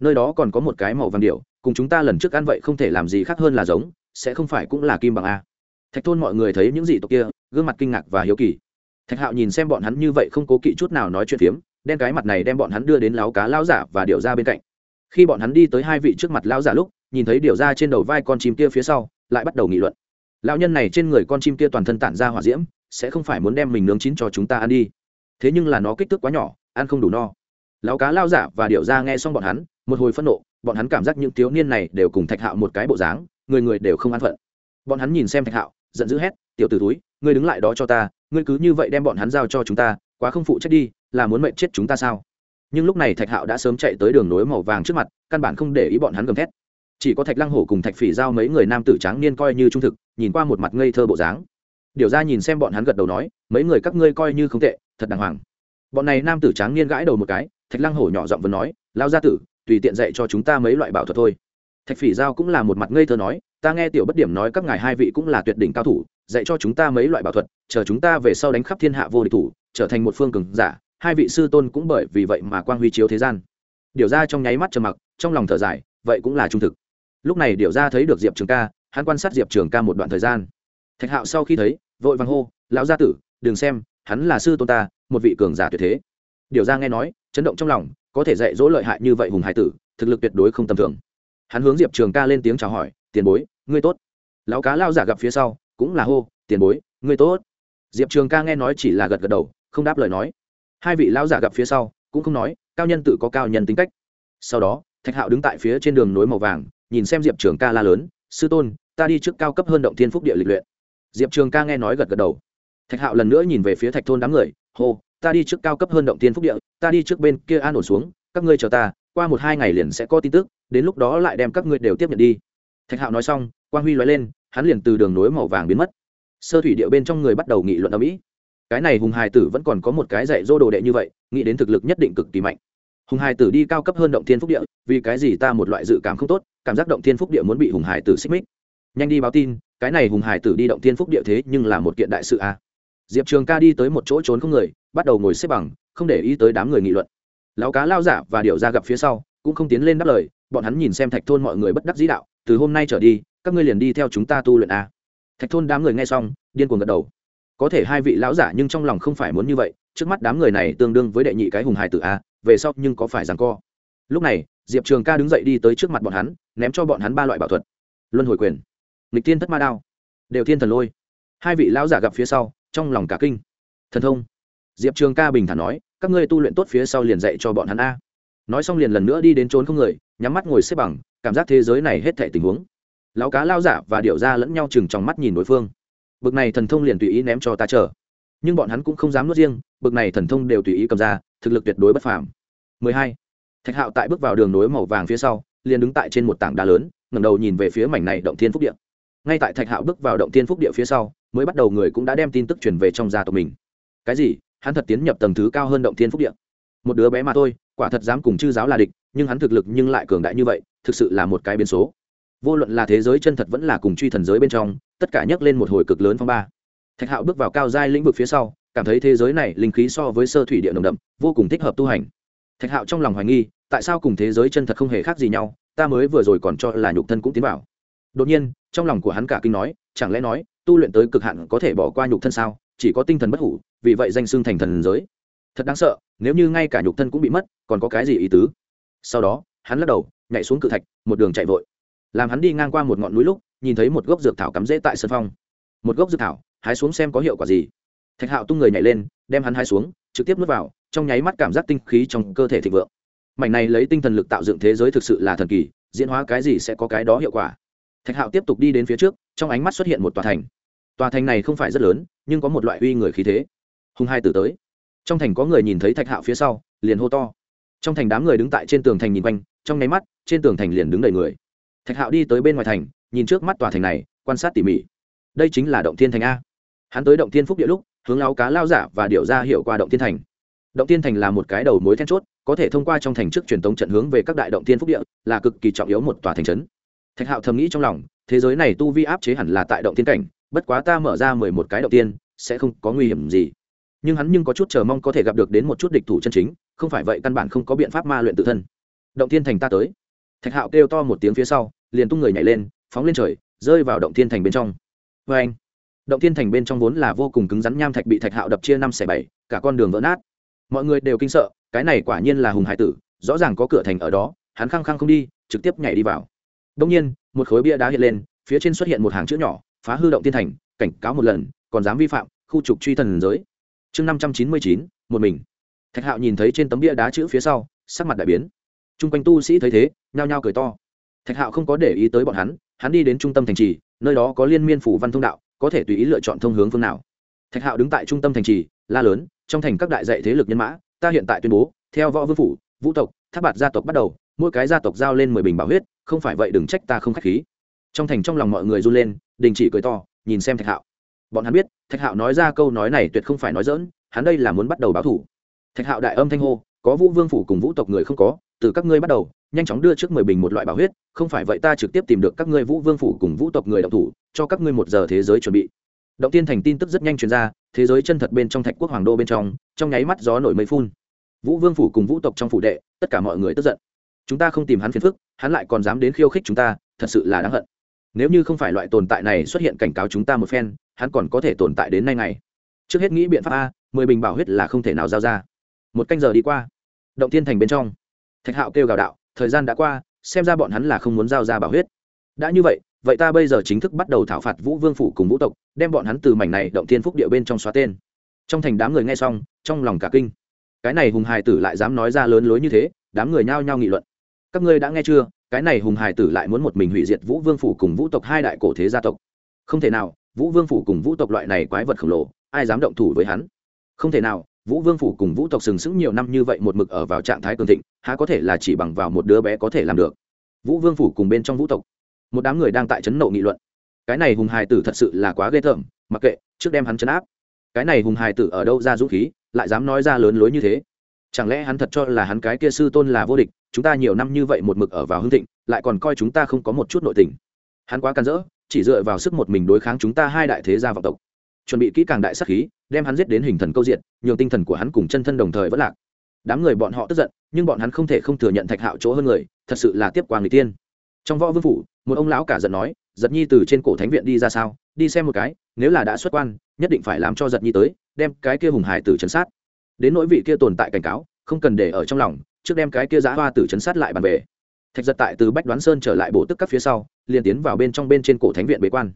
Nơi đó còn có một cái màu vàng điệu cùng chúng ta lần trước ăn vậy không thể làm gì khác hơn là giống, sẽ không phải cũng là kim bằng a. Thạch thôn mọi người thấy những dị tộc kia, gương mặt kinh ngạc và hiếu kỳ. Thạch hạo nhìn xem bọn hắn như vậy không cố kỵ chút nào nói chuyện phiếm đen cái mặt này đem bọn hắn đưa đến láo cá lao giả và điều ra bên cạnh. Khi bọn hắn đi tới hai vị trước mặt lao giả lúc, nhìn thấy điều ra trên đầu vai con chim kia phía sau, lại bắt đầu nghị luận. Lão nhân này trên người con chim kia toàn thân tản ra hỏa diễm, sẽ không phải muốn đem mình nướng chín cho chúng ta ăn đi. Thế nhưng là nó kích thước quá nhỏ, ăn không đủ no. Lão cá lao giả và điệu ra nghe xong bọn hắn, một hồi phẫn nộ, bọn hắn cảm giác những thiếu niên này đều cùng thạch hạo một cái bộ dáng, người người đều không an phận. Bọn hắn nhìn xem thạch hạo, giận dữ hét, tiểu t ử túi, ngươi đứng lại đó cho ta, ngươi cứ như vậy đem bọn hắn giao cho chúng ta, quá không phụ trách đi là muốn mệnh chết chúng ta sao? Nhưng lúc này thạch hạo đã sớm chạy tới đường nối màu vàng trước mặt, căn bản không để ý bọn hắn gầm thét. Chỉ có thạch lăng hổ cùng thạch phỉ giao mấy người nam tử tráng niên coi như trung thực, nhìn qua một mặt ngây thơ bộ dáng. Điều ra nhìn xem bọn hắn gật đầu nói, mấy người các ngươi coi như không tệ, thật đàng hoàng. Bọn này nam tử tráng niên gãi đầu một cái, thạch lăng hổ nhỏ giọng vẫn nói lao gia tử, tùy tiện dạy cho chúng ta mấy loại bảo thuật thôi. Thạch phỉ giao cũng là một mặt ngây thơ nói, ta nghe tiểu bất điểm nói các ngài hai vị cũng là tuyệt đỉnh cao thủ, dạy cho chúng ta mấy loại bảo thuật, chờ chúng ta về sau đánh khắp thiên hạ vô địch thủ, trở thành một phương cường giả hai vị sư tôn cũng bởi vì vậy mà quang huy chiếu thế gian. Điều ra trong nháy mắt trầm mặc, trong lòng thở dài, vậy cũng là trung thực. Lúc này điều ra thấy được diệp trường ca, hắn quan sát diệp trường ca một đoạn thời gian. Thạch hạo sau khi thấy, vội vàng hô, lão gia tử, đừng xem, hắn là sư tôn ta, một vị cường giả tuyệt thế. Điều ra nghe nói, chấn động trong lòng, có thể dạy dỗ lợi hại như vậy hùng hải tử, thực lực tuyệt đối không tầm thường. Hắn hướng diệp trường ca lên tiếng chào hỏi, tiền bối, ngươi tốt. Lão cá lao giả gặp phía sau, cũng là hô, tiền bối, ngươi tốt. Diệp trường ca nghe nói chỉ là gật gật đầu, không đáp lời nói hai vị lão giả gặp phía sau, cũng không nói, cao nhân tự có cao nhân tính cách. Sau đó, thạch hạo đứng tại phía trên đường nối màu vàng, nhìn xem diệp trường ca la lớn, sư tôn, ta đi trước cao cấp hơn động thiên phúc địa lịch luyện. Diệp trường ca nghe nói gật gật đầu. Thạch hạo lần nữa nhìn về phía thạch thôn đám người, hô, ta đi trước cao cấp hơn động thiên phúc địa, ta đi trước bên kia an ổn xuống, các ngươi chờ ta, qua một hai ngày liền sẽ có tin tức, đến lúc đó lại đem các ngươi đều tiếp nhận đi. Thạch hạo nói xong, quang huy nói lên, hắn liền từ đường nối màu vàng biến mất. Sơ thủy điệu bên trong người bắt đầu nghị luận ở mỹ cái này hùng hài tử vẫn còn có một cái dạy dỗ đồ đệ như vậy, nghĩ đến thực lực nhất định cực kỳ mạnh. Hùng hài tử đi cao cấp hơn động thiên phúc địa, vì cái gì ta một loại dự cảm không tốt, cảm giác động thiên phúc địa muốn bị hùng hài tử xích mích. Nhanh đi báo tin, cái này hùng hài tử đi động thiên phúc địa thế nhưng là một kiện đại sự a à. diệp trường ca đi tới một chỗ trốn không người, bắt đầu ngồi xếp bằng, không để ý tới đám người nghị luận. Lão cá lao giả và điệu ra gặp phía sau, cũng không tiến lên đáp lời, bọn hắn nhìn xem thạch thôn mọi người bất đắc dĩ đạo, từ hôm nay trở đi, các ngươi liền đi theo chúng ta tu luyện a thạch thôn đám người nghe xong, điên cuồng gật đầu có thể hai vị lão giả nhưng trong lòng không phải muốn như vậy, trước mắt đám người này tương đương với đệ nhị cái hùng hài tử a, về sau nhưng có phải rằng co. Lúc này, diệp trường ca đứng dậy đi tới trước mặt bọn hắn, ném cho bọn hắn ba loại bảo thuật. Luân hồi quyền, nghịch tiên thất ma đao, đều thiên thần lôi. Hai vị lão giả gặp phía sau, trong lòng cả kinh. Thần thông. Diệp trường ca bình thản nói, các ngươi tu luyện tốt phía sau liền dạy cho bọn hắn a. Nói xong liền lần nữa đi đến trốn không người, nhắm mắt ngồi xếp bằng, cảm giác thế giới này hết thể tình huống. Lão cá lao giả và điệu ra lẫn nhau chừng trong mắt nhìn đối phương bực này thần thông liền tùy ý ném cho ta chờ. Nhưng bọn hắn cũng không dám nuốt riêng, bực này thần thông đều tùy ý cầm ra, thực lực tuyệt đối bất phàm. 12. thạch hạo tại bước vào đường nối màu vàng phía sau, liền đứng tại trên một tảng đá lớn, ngẩng đầu nhìn về phía mảnh này động thiên phúc địa. Ngay tại thạch hạo bước vào động thiên phúc địa phía sau, mới bắt đầu người cũng đã đem tin tức truyền về trong gia tộc mình. Cái gì? Hắn thật tiến nhập tầng thứ cao hơn động thiên phúc địa. Một đứa bé mà thôi, quả thật dám cùng chư giáo là địch, nhưng hắn thực lực nhưng lại cường đại như vậy, thực sự là một cái biến số vô luận là thế giới chân thật vẫn là cùng truy thần giới bên trong, tất cả nhấc lên một hồi cực lớn phong ba. Thạch hạo bước vào cao giai lĩnh vực phía sau, cảm thấy thế giới này linh khí so với sơ thủy địa nồng đậm, vô cùng thích hợp tu hành. Thạch hạo trong lòng hoài nghi, tại sao cùng thế giới chân thật không hề khác gì nhau, ta mới vừa rồi còn cho là nhục thân cũng tiến vào. Đột nhiên, trong lòng của hắn cả kinh nói, chẳng lẽ nói, tu luyện tới cực hạn có thể bỏ qua nhục thân sao, chỉ có tinh thần bất hủ, vì vậy danh xưng thành thần giới. Thật đáng sợ, nếu như ngay cả nhục thân cũng bị mất, còn có cái gì ý tứ? Sau đó, hắn lắc đầu, nhảy xuống cự thạch, một đường chạy vội làm hắn đi ngang qua một ngọn núi lúc, nhìn thấy một gốc dược thảo cắm rễ tại sân phong. Một gốc dược thảo, hái xuống xem có hiệu quả gì. Thạch hạo tung người nhảy lên, đem hắn hái xuống, trực tiếp nuốt vào, trong nháy mắt cảm giác tinh khí trong cơ thể thịnh vượng. Mảnh này lấy tinh thần lực tạo dựng thế giới thực sự là thần kỳ, diễn hóa cái gì sẽ có cái đó hiệu quả. Thạch hạo tiếp tục đi đến phía trước, trong ánh mắt xuất hiện một tòa thành. Tòa thành này không phải rất lớn, nhưng có một loại uy người khí thế. Hùng hai tử tới. Trong thành có người nhìn thấy thạch hạo phía sau, liền hô to. Trong thành đám người đứng tại trên tường thành nhìn quanh, trong nháy mắt, trên tường thành liền đứng đầy người thạch hạo đi tới bên ngoài thành, nhìn trước mắt tòa thành này, quan sát tỉ mỉ. Đây chính là động thiên thành a. Hắn tới động thiên phúc địa lúc, hướng lao cá lao giả và điệu ra hiệu qua động thiên thành. Động thiên thành là một cái đầu mối then chốt, có thể thông qua trong thành trước truyền tống trận hướng về các đại động thiên phúc địa, là cực kỳ trọng yếu một tòa thành trấn. Thạch hạo thầm nghĩ trong lòng, thế giới này tu vi áp chế hẳn là tại động thiên cảnh, bất quá ta mở ra mười một cái động tiên sẽ không có nguy hiểm gì. Nhưng hắn nhưng có chút chờ mong có thể gặp được đến một chút địch thủ chân chính, không phải vậy căn bản không có biện pháp ma luyện tự thân. Động thiên thành ta tới. Thạch hạo kêu to một tiếng phía sau liền tung người nhảy lên, phóng lên trời, rơi vào động thiên thành bên trong. Vê anh, động thiên thành bên trong vốn là vô cùng cứng rắn, nham thạch bị thạch hạo đập chia năm xẻ bảy, cả con đường vỡ nát. Mọi người đều kinh sợ, cái này quả nhiên là hùng hải tử, rõ ràng có cửa thành ở đó, hắn khăng khăng không đi, trực tiếp nhảy đi vào. Đông nhiên, một khối bia đá hiện lên, phía trên xuất hiện một hàng chữ nhỏ, phá hư động thiên thành, cảnh cáo một lần, còn dám vi phạm, khu trục truy thần giới. Chương năm trăm chín mươi chín, một mình. Thạch hạo nhìn thấy trên tấm bia đá chữ phía sau, sắc mặt đại biến. T r u n g quanh tu sĩ thấy thế, nhao nhao cười to thạch hạo không có để ý tới bọn hắn hắn đi đến trung tâm thành trì, nơi đó có liên miên phủ văn thông đạo, có thể tùy ý lựa chọn thông hướng phương nào. Thạch hạo đứng tại trung tâm thành trì, la lớn, trong thành các đại dạy thế lực nhân mã, ta hiện tại tuyên bố, theo võ vương phủ, vũ tộc, tháp bạt gia tộc bắt đầu, mỗi cái gia tộc giao lên mười bình bảo huyết, không phải vậy đừng trách ta không k h á c h khí. Trong thành trong lòng mọi người run lên, đình chỉ cười to, nhìn xem thạch hạo. Bọn hắn biết, thạch hạo nói ra câu nói này tuyệt không phải nói dỡn hắn đây là muốn bắt đầu báo thủ. Thạch hạo đại âm thanh hô, có vũ vương phủ cùng vũ tộc người không có, từ các ngươi bắt đầu nhanh chóng đưa trước mười bình một loại bảo huyết, không phải vậy ta trực tiếp tìm được các ngươi vũ vương phủ cùng vũ tộc người động thủ, cho các ngươi một giờ thế giới chuẩn bị. Động tiên thành tin tức rất nhanh truyền ra, thế giới chân thật bên trong thạch quốc hoàng đô bên trong trong nháy mắt gió nổi mây phun. Vũ vương phủ cùng vũ tộc trong phủ đệ, tất cả mọi người tức giận. Chúng ta không tìm hắn phiền phức, hắn lại còn dám đến khiêu khích chúng ta, thật sự là đáng hận. Nếu như không phải loại tồn tại này xuất hiện cảnh cáo chúng ta một phen, hắn còn có thể tồn tại đến nay ngày. Trước hết nghĩ biện pháp a, mười bình bảo huyết là không thể nào giao ra. Một canh giờ đi qua, động thiên thành bên trong, thạch hạo kêu gào đạo thời gian đã qua, xem ra bọn hắn là không muốn giao ra bảo huyết. Đã như vậy vậy ta bây giờ chính thức bắt đầu thảo phạt vũ vương phủ cùng vũ tộc, đem bọn hắn từ mảnh này động thiên phúc địa bên trong xóa tên. Trong thành đám người nghe xong, trong lòng cả kinh. Cái này hùng hài tử lại dám nói ra lớn lối như thế, đám người nhao nhao nghị luận. Các ngươi đã nghe chưa, cái này hùng hài tử lại muốn một mình hủy diệt vũ vương phủ cùng vũ tộc hai đại cổ thế gia tộc. Không thể nào, vũ vương phủ cùng vũ tộc loại này quái vật khổng lồ, ai dám động thủ với hắn? Không thể nào vũ vương phủ cùng vũ tộc sừng sững nhiều năm như vậy một mực ở vào trạng thái cường thịnh, há có thể là chỉ bằng vào một đứa bé có thể làm được. Vũ vương phủ cùng bên trong vũ tộc, một đám người đang tại chấn nộ nghị luận. Cái này hùng hài tử thật sự là quá ghê tởm, mặc kệ, trước đem hắn chấn áp. Cái này hùng hài tử ở đâu ra dũng khí, lại dám nói ra lớn lối như thế? Chẳng lẽ hắn thật cho là hắn cái kia sư tôn là vô địch, chúng ta nhiều năm như vậy một mực ở vào hưng thịnh, lại còn coi chúng ta không có một chút nội tình? Hắn quá can dỡ chỉ dựa vào sức một mình đối kháng chúng ta hai đại thế gia vọng tộc chuẩn bị kỹ càng đại sắc khí, đem hắn giết đến hình thần câu diện, nhường tinh thần của hắn cùng chân thân đồng thời vẫn lạc. Đám người bọn họ tức giận, nhưng bọn hắn không thể không thừa nhận thạch hạo chỗ hơn người, thật sự là tiếp quang người tiên. Trong võ vương phủ, một ông lão cả giận nói, giật nhi từ trên cổ thánh viện đi ra sao? Đi xem một cái, nếu là đã xuất quan, nhất định phải làm cho giật nhi tới, đem cái kia hùng hải tử chấn sát. Đến nỗi vị kia tồn tại cảnh cáo, không cần để ở trong lòng, trước đem cái kia giã hoa tử chấn sát lại bàn về. Thạch giật tại từ bách đoán sơn trở lại bổ tức các phía sau, liền tiến vào bên trong bên trên cổ thánh viện bế quan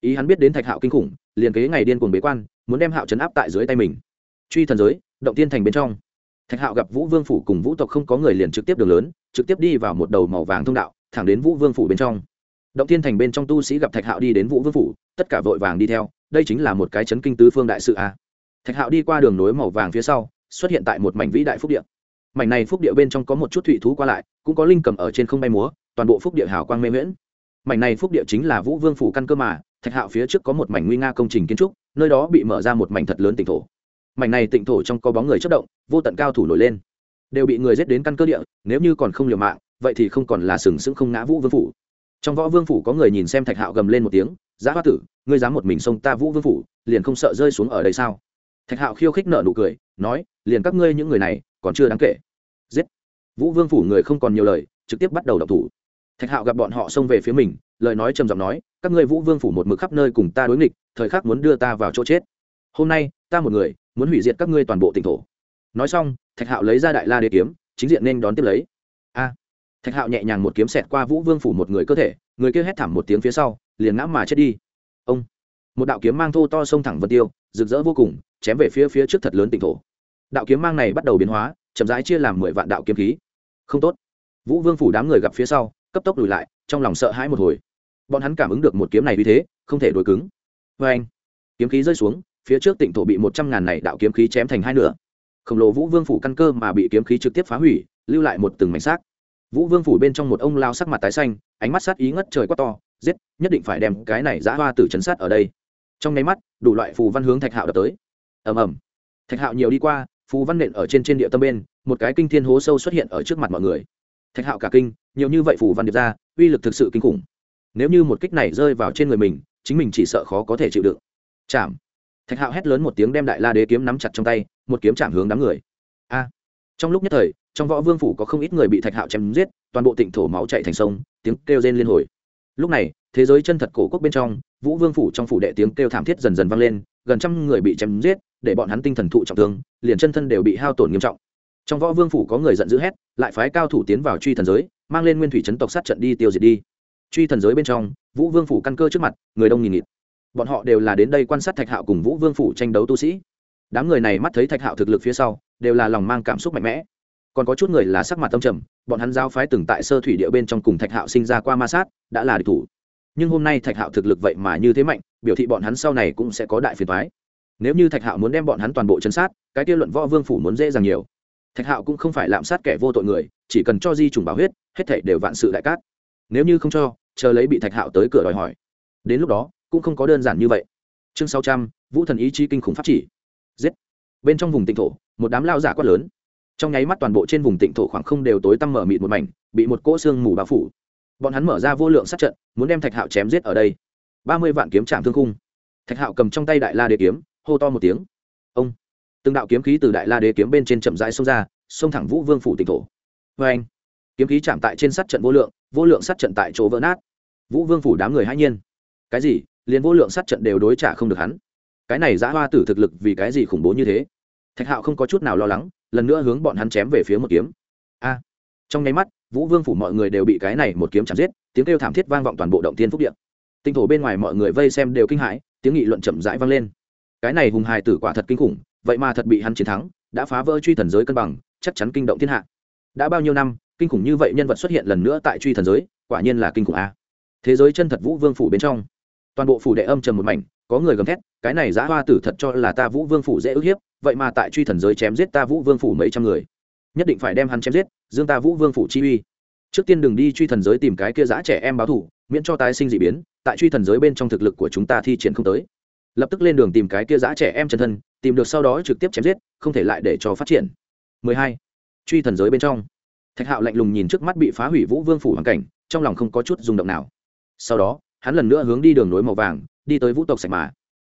ý hắn biết đến thạch hạo kinh khủng, liền kế ngày điên cuồng bế quan, muốn đem hạo chấn áp tại dưới tay mình. Truy thần giới, động tiên thành bên trong. Thạch hạo gặp vũ vương phủ cùng vũ tộc không có người liền trực tiếp đường lớn, trực tiếp đi vào một đầu màu vàng thông đạo, thẳng đến vũ vương phủ bên trong. Động tiên thành bên trong tu sĩ gặp thạch hạo đi đến vũ vương phủ, tất cả vội vàng đi theo, đây chính là một cái chấn kinh tứ phương đại sự a. Thạch hạo đi qua đường nối màu vàng phía sau, xuất hiện tại một mảnh vĩ đại phúc địa. Mảnh này phúc địa bên trong có một chút thủy thú qua lại, cũng có linh cầm ở trên không bay múa, toàn bộ phúc địa hào quang mê miễn mảnh này phúc địa chính là vũ vương phủ căn cơ mà thạch hạo phía trước có một mảnh nguy nga công trình kiến trúc, nơi đó bị mở ra một mảnh thật lớn tỉnh thổ. Mảnh này tịnh thổ trong có bóng người chất động, vô tận cao thủ nổi lên. Đều bị người giết đến căn cơ địa, nếu như còn không liều mạng, vậy thì không còn là sừng sững không ngã vũ vương phủ. Trong võ vương phủ có người nhìn xem thạch hạo gầm lên một tiếng, giá hoa tử, ngươi dám một mình xông ta vũ vương phủ, liền không sợ rơi xuống ở đây sao? Thạch hạo khiêu khích nợ nụ cười, nói, liền các ngươi những người này, còn chưa đáng kể. Giết! Vũ vương phủ người không còn nhiều lời, trực tiếp bắt đầu đập thủ. Thạch hạo gặp bọn họ xông về phía mình lời nói trầm giọng nói, các ngươi vũ vương phủ một mực khắp nơi cùng ta đối nghịch, thời khắc muốn đưa ta vào chỗ chết. Hôm nay, ta một người, muốn hủy diệt các ngươi toàn bộ tỉnh thổ. Nói xong, thạch hạo lấy ra đại la đế kiếm, chính diện nên đón tiếp lấy. A! Thạch hạo nhẹ nhàng một kiếm xẹt qua vũ vương phủ một người cơ thể, người kia hét thảm một tiếng phía sau, liền ngã mà chết đi. Ông! Một đạo kiếm mang thô to sông thẳng vân tiêu, rực rỡ vô cùng, chém về phía phía trước thật lớn tỉnh thổ. Đạo kiếm mang này bắt đầu biến hóa, chậm rãi chia làm mười vạn đạo kiếm khí. Không tốt. Vũ vương phủ đám người gặp phía sau, cấp tốc lùi lại, trong lòng sợ hãi một hồi bọn hắn cảm ứng được một kiếm này vì thế, không thể đối cứng. Vê anh, kiếm khí rơi xuống, phía trước tỉnh thổ bị một trăm ngàn này đạo kiếm khí chém thành hai nửa. Khổng lồ vũ vương phủ căn cơ mà bị kiếm khí trực tiếp phá hủy, lưu lại một từng mảnh xác. Vũ vương phủ bên trong một ông lao sắc mặt tái xanh, ánh mắt sát ý ngất trời quá to, giết, nhất định phải đem cái này giã hoa tử chấn sát ở đây. Trong nháy mắt, đủ loại phù văn hướng thạch hạo đập tới. Ầm ầm. Thạch hạo nhiều đi qua, phù văn nện ở trên trên địa tâm bên, một cái kinh thiên hố sâu xuất hiện ở trước mặt mọi người. Thạch hạo cả kinh, nhiều như vậy phù văn điệp ra, uy lực thực sự kinh khủng nếu như một kích này rơi vào trên người mình, chính mình chỉ sợ khó có thể chịu đựng. Chạm. Thạch hạo hét lớn một tiếng đem đại la đế kiếm nắm chặt trong tay, một kiếm chạm hướng đám người. A. Trong lúc nhất thời, trong võ vương phủ có không ít người bị thạch hạo chém giết, toàn bộ tỉnh thổ máu chạy thành sông, tiếng kêu rên liên hồi. Lúc này, thế giới chân thật cổ quốc bên trong, vũ vương phủ trong phủ đệ tiếng kêu thảm thiết dần dần vang lên, gần trăm người bị chém giết, để bọn hắn tinh thần thụ trọng thương, liền chân thân đều bị hao tổn nghiêm trọng. Trong võ vương phủ có người giận dữ hét, lại phái cao thủ tiến vào truy thần giới, mang lên nguyên thủy chấn tộc sát trận đi tiêu diệt đi truy thần giới bên trong, vũ vương phủ căn cơ trước mặt, người đông nghìn nghịt. Bọn họ đều là đến đây quan sát thạch hạo cùng vũ vương phủ tranh đấu tu sĩ. Đám người này mắt thấy thạch hạo thực lực phía sau, đều là lòng mang cảm xúc mạnh mẽ. Còn có chút người là sắc mặt tâm trầm, bọn hắn giao phái từng tại sơ thủy địa bên trong cùng thạch hạo sinh ra qua ma sát, đã là địch thủ. Nhưng hôm nay thạch hạo thực lực vậy mà như thế mạnh, biểu thị bọn hắn sau này cũng sẽ có đại phiền thoái nếu như thạch hạo muốn đem bọn hắn toàn bộ chân sát, cái tiêu luận võ vương phủ muốn dễ dàng nhiều. Thạch hạo cũng không phải lạm sát kẻ vô tội người, chỉ cần cho di trùng bảo huyết, hết thể đều vạn sự đại cát nếu như không cho, chờ lấy bị thạch hạo tới cửa đòi hỏi. Đến lúc đó, cũng không có đơn giản như vậy. Chương sáu trăm, vũ thần ý chí kinh khủng pháp chỉ. Giết. Bên trong vùng tịnh thổ, một đám lao giả quát lớn. Trong nháy mắt toàn bộ trên vùng tịnh thổ khoảng không đều tối tăm mở mịt một mảnh, bị một cỗ xương mù bao phủ. Bọn hắn mở ra vô lượng sát trận, muốn đem thạch hạo chém giết ở đây. Ba mươi vạn kiếm trạm thương khung. Thạch hạo cầm trong tay đại la đế kiếm, hô to một tiếng. Ông. Từng đạo kiếm khí từ đại la đế kiếm bên trên chậm rãi xông ra, xông thẳng vũ vương phủ tịnh thổ. Vê anh kiếm khí chạm tại trên sát trận vô lượng vô lượng sát trận tại chỗ vỡ nát. Vũ vương phủ đám người hãy nhiên. Cái gì? Liền vô lượng sát trận đều đối trả không được hắn? Cái này giã hoa tử thực lực vì cái gì khủng bố như thế? Thạch hạo không có chút nào lo lắng, lần nữa hướng bọn hắn chém về phía một kiếm. A! Trong nháy mắt, vũ vương phủ mọi người đều bị cái này một kiếm chạm giết, tiếng kêu thảm thiết vang vọng toàn bộ động tiên phúc điện tinh thổ bên ngoài mọi người vây xem đều kinh hãi, tiếng nghị luận chậm rãi vang lên. Cái này hùng hài tử quả thật kinh khủng, vậy mà thật bị hắn chiến thắng, đã phá vỡ truy thần giới cân bằng, chắc chắn kinh động thiên hạ. Đã bao nhiêu năm kinh khủng như vậy nhân vật xuất hiện lần nữa tại truy thần giới, quả nhiên là kinh khủng a. Thế giới chân thật vũ vương phủ bên trong. Toàn bộ phủ đệ âm trầm một mảnh, có người gầm thét, cái này giá hoa tử thật cho là ta vũ vương phủ dễ ức hiếp, vậy mà tại truy thần giới chém giết ta vũ vương phủ mấy trăm người. Nhất định phải đem hắn chém giết, dương ta vũ vương phủ chi uy. Trước tiên đừng đi truy thần giới tìm cái kia giã trẻ em báo thủ miễn cho tái sinh d ị biến, tại truy thần giới bên trong thực lực của chúng ta thi triển không tới. Lập tức lên đường tìm cái kia giã trẻ em chân thân, tìm được sau đó trực tiếp chém giết, không thể lại để cho phát triển. 12. truy thần giới bên trong thạch hạo lạnh lùng nhìn trước mắt bị phá hủy vũ vương phủ hoàn cảnh, trong lòng không có chút rung động nào. Sau đó, hắn lần nữa hướng đi đường nối màu vàng, đi tới vũ tộc sạch mà.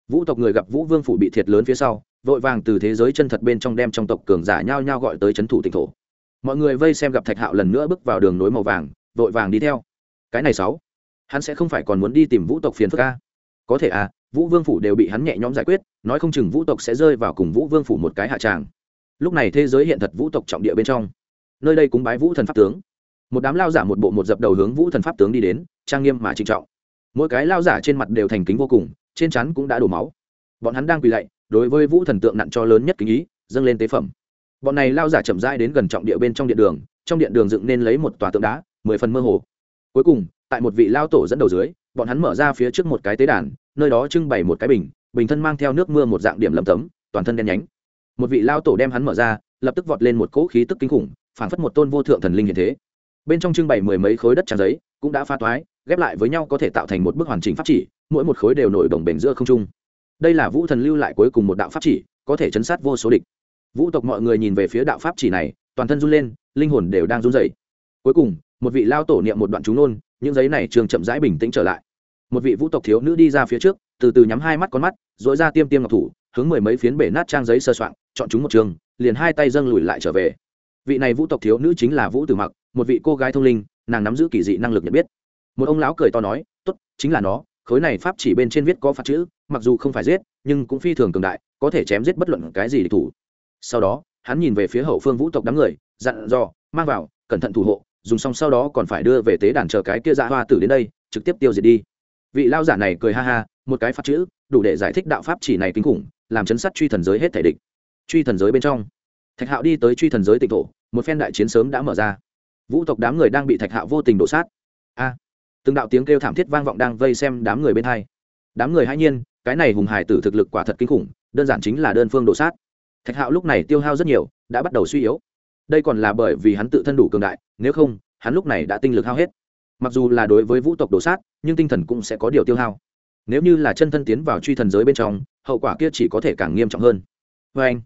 Vũ tộc người gặp vũ vương phủ bị thiệt lớn phía sau, vội vàng từ thế giới chân thật bên trong đem trong tộc cường giả nhao nhao gọi tới c h ấ n thủ tỉnh thổ. Mọi người vây xem gặp thạch hạo lần nữa bước vào đường nối màu vàng, vội vàng đi theo. Cái này sáu, hắn sẽ không phải còn muốn đi tìm vũ tộc phiền phức a? có thể à vũ vương phủ đều bị hắn nhẹ nhõm giải quyết, nói không chừng vũ tộc sẽ rơi vào cùng vũ vương phủ một cái hạ tràng. Lúc này thế giới hiện thật vũ tộc trọng địa bên trong nơi đây cúng bái vũ thần pháp tướng. Một đám lao giả một bộ một dập đầu hướng vũ thần pháp tướng đi đến, trang nghiêm mà trịnh trọng. Mỗi cái lao giả trên mặt đều thành kính vô cùng, trên chắn cũng đã đổ máu. Bọn hắn đang quỳ lạy, đối với vũ thần tượng nặng cho lớn nhất kính ý, dâng lên tế phẩm. Bọn này lao giả chậm rãi đến gần trọng địa bên trong điện đường, trong điện đường dựng nên lấy một tòa tượng đá, mười phần mơ hồ. Cuối cùng, tại một vị lao tổ dẫn đầu dưới, bọn hắn mở ra phía trước một cái tế đàn, nơi đó trưng bày một cái bình bình thân mang theo nước mưa một dạng điểm lầm tấm, toàn thân đen nhánh. Một vị lao tổ đem hắn mở ra, lập tức vọt lên một cỗ khí tức kinh khủng phảng phất một tôn vô thượng thần linh hiện thế. Bên trong trưng bày mười mấy khối đất tràn giấy, cũng đã pha toái, ghép lại với nhau có thể tạo thành một bức hoàn chỉnh pháp chỉ, mỗi một khối đều nổi đồng bền giữa không trung. Đây là vũ thần lưu lại cuối cùng một đạo pháp chỉ, có thể chấn sát vô số địch. Vũ tộc mọi người nhìn về phía đạo pháp chỉ này, toàn thân run lên, linh hồn đều đang run rẩy. Cuối cùng, một vị lao tổ niệm một đoạn chú nôn những giấy này trường chậm rãi bình tĩnh trở lại. Một vị vũ tộc thiếu nữ đi ra phía trước, từ từ nhắm hai mắt con mắt dội ra tiêm tiêm ngọc thủ, hướng mười mấy phiến bể nát trang giấy sơ soạn, chọn chúng một trường, liền hai tay dâng lùi lại trở về vị này vũ tộc thiếu nữ chính là vũ tử mặc, một vị cô gái thông linh, nàng nắm giữ kỳ dị năng lực nhận biết. Một ông lão cười to nói, tốt, chính là nó, khối này pháp chỉ bên trên viết có phạt chữ, mặc dù không phải giết, nhưng cũng phi thường cường đại, có thể chém giết bất luận cái gì địch thủ. Sau đó, hắn nhìn về phía hậu phương vũ tộc đám người, dặn dò, mang vào, cẩn thận thủ hộ, dùng xong sau đó còn phải đưa về tế đàn chờ cái kia dạ hoa tử đến đây, trực tiếp tiêu diệt đi. Vị lao giả này cười ha ha, một cái phát chữ, đủ để giải thích đạo pháp chỉ này kinh khủng, làm chấn sát truy thần giới hết thể địch. Truy thần giới bên trong thạch hạo đi tới truy thần giới tịnh thổ, một phen đại chiến sớm đã mở ra. Vũ tộc đám người đang bị thạch hạo vô tình đổ sát. A! Từng đạo tiếng kêu thảm thiết vang vọng đang vây xem đám người bên hai. Đám người hãy nhiên, cái này hùng hải tử thực lực quả thật kinh khủng, đơn giản chính là đơn phương đổ sát. Thạch hạo lúc này tiêu hao rất nhiều, đã bắt đầu suy yếu. Đây còn là bởi vì hắn tự thân đủ cường đại, nếu không, hắn lúc này đã tinh lực hao hết. Mặc dù là đối với vũ tộc đổ sát, nhưng tinh thần cũng sẽ có điều tiêu hao. Nếu như là chân thân tiến vào truy thần giới bên trong, hậu quả kia chỉ có thể càng nghiêm trọng hơn. Vê anh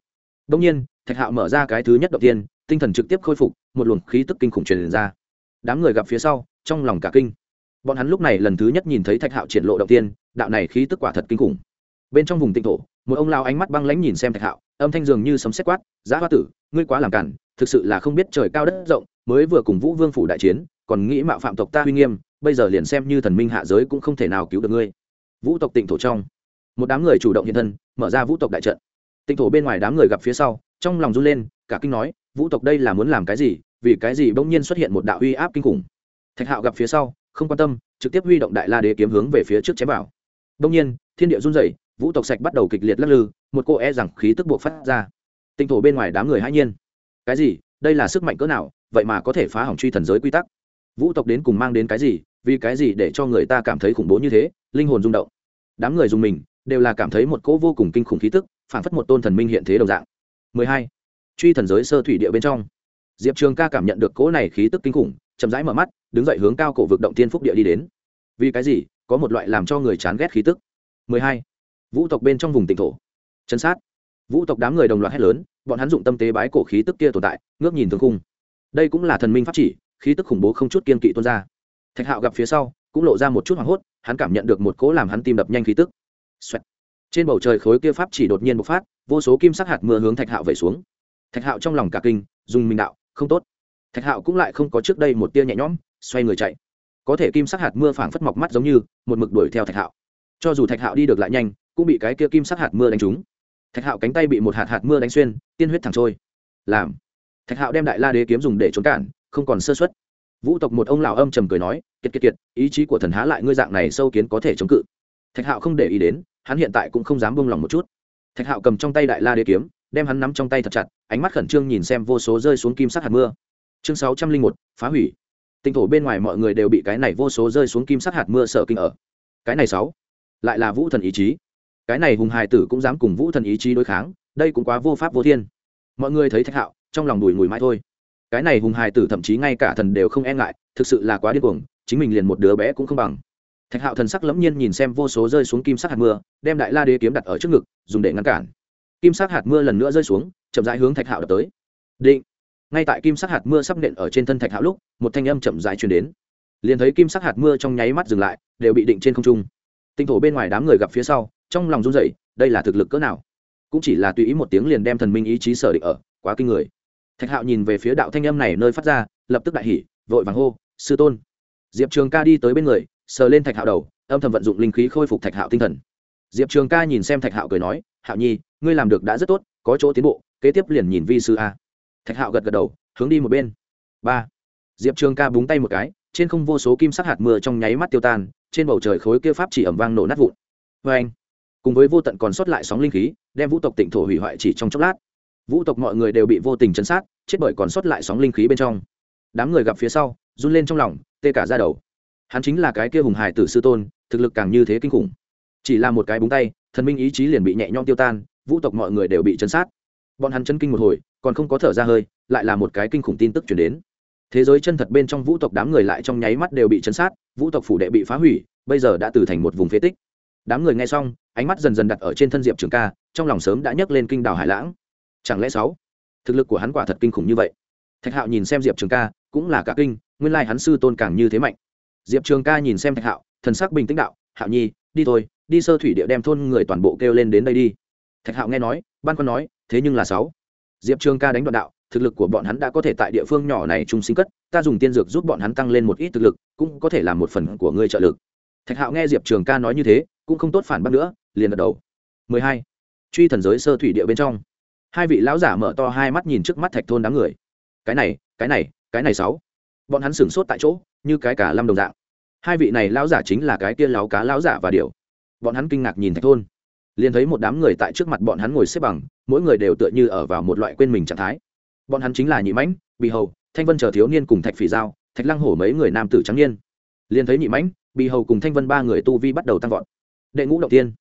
đông nhiên thạch hạo mở ra cái thứ nhất đầu tiên, tinh thần trực tiếp khôi phục, một luồng khí tức kinh khủng truyền ra. Đám người gặp phía sau, trong lòng cả kinh. Bọn hắn lúc này lần thứ nhất nhìn thấy thạch hạo triển lộ đầu tiên, đạo này khí tức quả thật kinh khủng. Bên trong vùng tinh thổ, một ông lao ánh mắt băng lãnh nhìn xem thạch hạo, âm thanh dường như sấm xét quát, giá hoa tử, ngươi quá làm cản, thực sự là không biết trời cao đất rộng, mới vừa cùng vũ vương phủ đại chiến, còn nghĩ mạo phạm tộc ta uy nghiêm, bây giờ liền xem như thần minh hạ giới cũng không thể nào cứu được ngươi. Vũ tộc tịnh thổ trong, một đám người chủ động hiện thân, mở ra vũ tộc đại trận. Tịnh thổ bên ngoài đám người gặp phía sau trong lòng run lên, cả kinh nói, vũ tộc đây là muốn làm cái gì? Vì cái gì bỗng nhiên xuất hiện một đạo uy áp kinh khủng? Thạch hạo gặp phía sau, không quan tâm, trực tiếp huy động đại la đế kiếm hướng về phía trước chém vào. Bỗng nhiên, thiên địa run rẩy, vũ tộc sạch bắt đầu kịch liệt lắc lư, một cô e rằng khí tức buộc phát ra. Tinh thổ bên ngoài đám người hãi nhiên. Cái gì? Đây là sức mạnh cỡ nào? Vậy mà có thể phá hỏng truy thần giới quy tắc? Vũ tộc đến cùng mang đến cái gì? Vì cái gì để cho người ta cảm thấy khủng bố như thế? Linh hồn rung động. Đám người dùng mình, đều là cảm thấy một cỗ vô cùng kinh khủng khí tức, phản phất một tôn thần minh hiện thế đồng dạng. 12. truy thần giới sơ thủy địa bên trong. Diệp trường ca cảm nhận được cỗ này khí tức kinh khủng, chậm rãi mở mắt, đứng dậy hướng cao cổ vực động tiên phúc địa đi đến. Vì cái gì? Có một loại làm cho người chán ghét khí tức. 12. vũ tộc bên trong vùng tỉnh thổ. Chân sát. Vũ tộc đám người đồng loạt hét lớn, bọn hắn dụng tâm tế bái cổ khí tức kia tồn tại, ngước nhìn thương cung đây cũng là thần minh pháp chỉ, khí tức khủng bố không chút kiên kỵ tuôn ra. Thạch hạo gặp phía sau, cũng lộ ra một chút hoảng hốt, hắn cảm nhận được một cỗ làm hắn tim đập nhanh khí tức. Xoẹt trên bầu trời khối kia pháp chỉ đột nhiên bộc phát, vô số kim sắc hạt mưa hướng thạch hạo vẩy xuống. Thạch hạo trong lòng cả kinh, dùng mình đạo, không tốt. Thạch hạo cũng lại không có trước đây một tia nhẹ nhõm, xoay người chạy. Có thể kim sắc hạt mưa phảng phất mọc mắt giống như, một mực đuổi theo thạch hạo. Cho dù thạch hạo đi được lại nhanh, cũng bị cái kia kim sắc hạt mưa đánh trúng. Thạch hạo cánh tay bị một hạt hạt mưa đánh xuyên, tiên huyết thẳng trôi. Làm. Thạch hạo đem đại la đế kiếm dùng để trốn cản, không còn sơ xuất vũ tộc một ông lão âm trầm cười nói, kiệt kiệt kiệt, ý chí của thần há lại ngươi dạng này sâu kiến có thể chống cự. Thạch hạo không để ý đến hắn hiện tại cũng không dám buông lòng một chút. Thạch hạo cầm trong tay đại la đế kiếm, đem hắn nắm trong tay thật chặt, ánh mắt khẩn trương nhìn xem vô số rơi xuống kim sắc hạt mưa. Chương sáu trăm linh một, phá hủy. Tinh thổ bên ngoài mọi người đều bị cái này vô số rơi xuống kim sắc hạt mưa sợ kinh ở. Cái này sáu, lại là vũ thần ý chí. Cái này hùng hài tử cũng dám cùng vũ thần ý chí đối kháng, đây cũng quá vô pháp vô thiên. Mọi người thấy thạch hạo, trong lòng đùi ngùi mãi thôi. Cái này hùng hài tử thậm chí ngay cả thần đều không e ngại, thực sự là quá điên cuồng, chính mình liền một đứa bé cũng không bằng thạch hạo thần sắc lẫm nhiên nhìn xem vô số rơi xuống kim sắc hạt mưa, đem đại la đế kiếm đặt ở trước ngực, dùng để ngăn cản. Kim sắc hạt mưa lần nữa rơi xuống, chậm rãi hướng thạch hạo đập tới. Định. Ngay tại kim sắc hạt mưa sắp nện ở trên thân thạch hạo lúc, một thanh âm chậm rãi truyền đến. Liền thấy kim sắc hạt mưa trong nháy mắt dừng lại, đều bị định trên không trung. Tinh thổ bên ngoài đám người gặp phía sau, trong lòng run rẩy, đây là thực lực cỡ nào? Cũng chỉ là tùy ý một tiếng liền đem thần minh ý chí sở định ở, quá kinh người. Thạch hạo nhìn về phía đạo thanh âm này nơi phát ra, lập tức đại hỉ, vội vàng hô, sư tôn. Diệp trường ca đi tới bên người sờ lên thạch hạo đầu, âm thầm vận dụng linh khí khôi phục thạch hạo tinh thần. Diệp trường ca nhìn xem thạch hạo cười nói, hạo nhi, ngươi làm được đã rất tốt, có chỗ tiến bộ, kế tiếp liền nhìn vi sư a. Thạch hạo gật gật đầu, hướng đi một bên. Ba. Diệp trường ca búng tay một cái, trên không vô số kim sắc hạt mưa trong nháy mắt tiêu tan, trên bầu trời khối kia pháp chỉ ẩm vang nổ nát vụn. Vê anh, cùng với vô tận còn sót lại sóng linh khí, đem vũ tộc tỉnh thổ hủy hoại chỉ trong chốc lát. Vũ tộc mọi người đều bị vô tình chấn sát, chết bởi còn sót lại sóng linh khí bên trong. Đám người gặp phía sau, run lên trong lòng, tê cả ra đầu hắn chính là cái kia hùng hải tử sư tôn, thực lực càng như thế kinh khủng. Chỉ là một cái búng tay, thần minh ý chí liền bị nhẹ nhõm tiêu tan, vũ tộc mọi người đều bị chấn sát. Bọn hắn chân kinh một hồi, còn không có thở ra hơi, lại là một cái kinh khủng tin tức chuyển đến. Thế giới chân thật bên trong vũ tộc đám người lại trong nháy mắt đều bị chấn sát, vũ tộc phủ đệ bị phá hủy, bây giờ đã từ thành một vùng phế tích. Đám người nghe xong, ánh mắt dần dần đặt ở trên thân diệp trường ca, trong lòng sớm đã nhấc lên kinh đảo hải lãng. Chẳng lẽ sáu, thực lực của hắn quả thật kinh khủng như vậy? Thạch hạo nhìn xem diệp trường ca, cũng là cả kinh, nguyên lai hắn sư tôn càng như thế mạnh diệp trường ca nhìn xem thạch hạo, thần sắc bình tĩnh đạo, hạo nhi, đi thôi, đi sơ thủy địa đem thôn người toàn bộ kêu lên đến đây đi. Thạch hạo nghe nói ban con nói, thế nhưng là sáu. Diệp trường ca đánh đoạn đạo, thực lực của bọn hắn đã có thể tại địa phương nhỏ này trung sinh cất, ta dùng tiên dược giúp bọn hắn tăng lên một ít thực lực, cũng có thể là một phần của ngươi trợ lực. Thạch hạo nghe diệp trường ca nói như thế, cũng không tốt phản bác nữa, liền gật đầu. 12. truy thần giới sơ thủy địa bên trong. Hai vị lão giả mở to hai mắt nhìn trước mắt thạch thôn đám người. Cái này cái này cái này sáu. Bọn hắn sửng sốt tại chỗ như cái cả lâm đồng dạng. Hai vị này lão giả chính là cái kia láo cá lão giả và điều bọn hắn kinh ngạc nhìn thạch thôn. Liền thấy một đám người tại trước mặt bọn hắn ngồi xếp bằng, mỗi người đều tựa như ở vào một loại quên mình trạng thái. Bọn hắn chính là nhị mãnh bị hầu, thanh vân chờ thiếu niên cùng thạch phỉ giao, thạch lăng hổ mấy người nam tử trắng niên. Liền thấy nhị mãnh bị hầu cùng thanh vân ba người tu vi bắt đầu tăng vọt. Đệ ngũ động tiên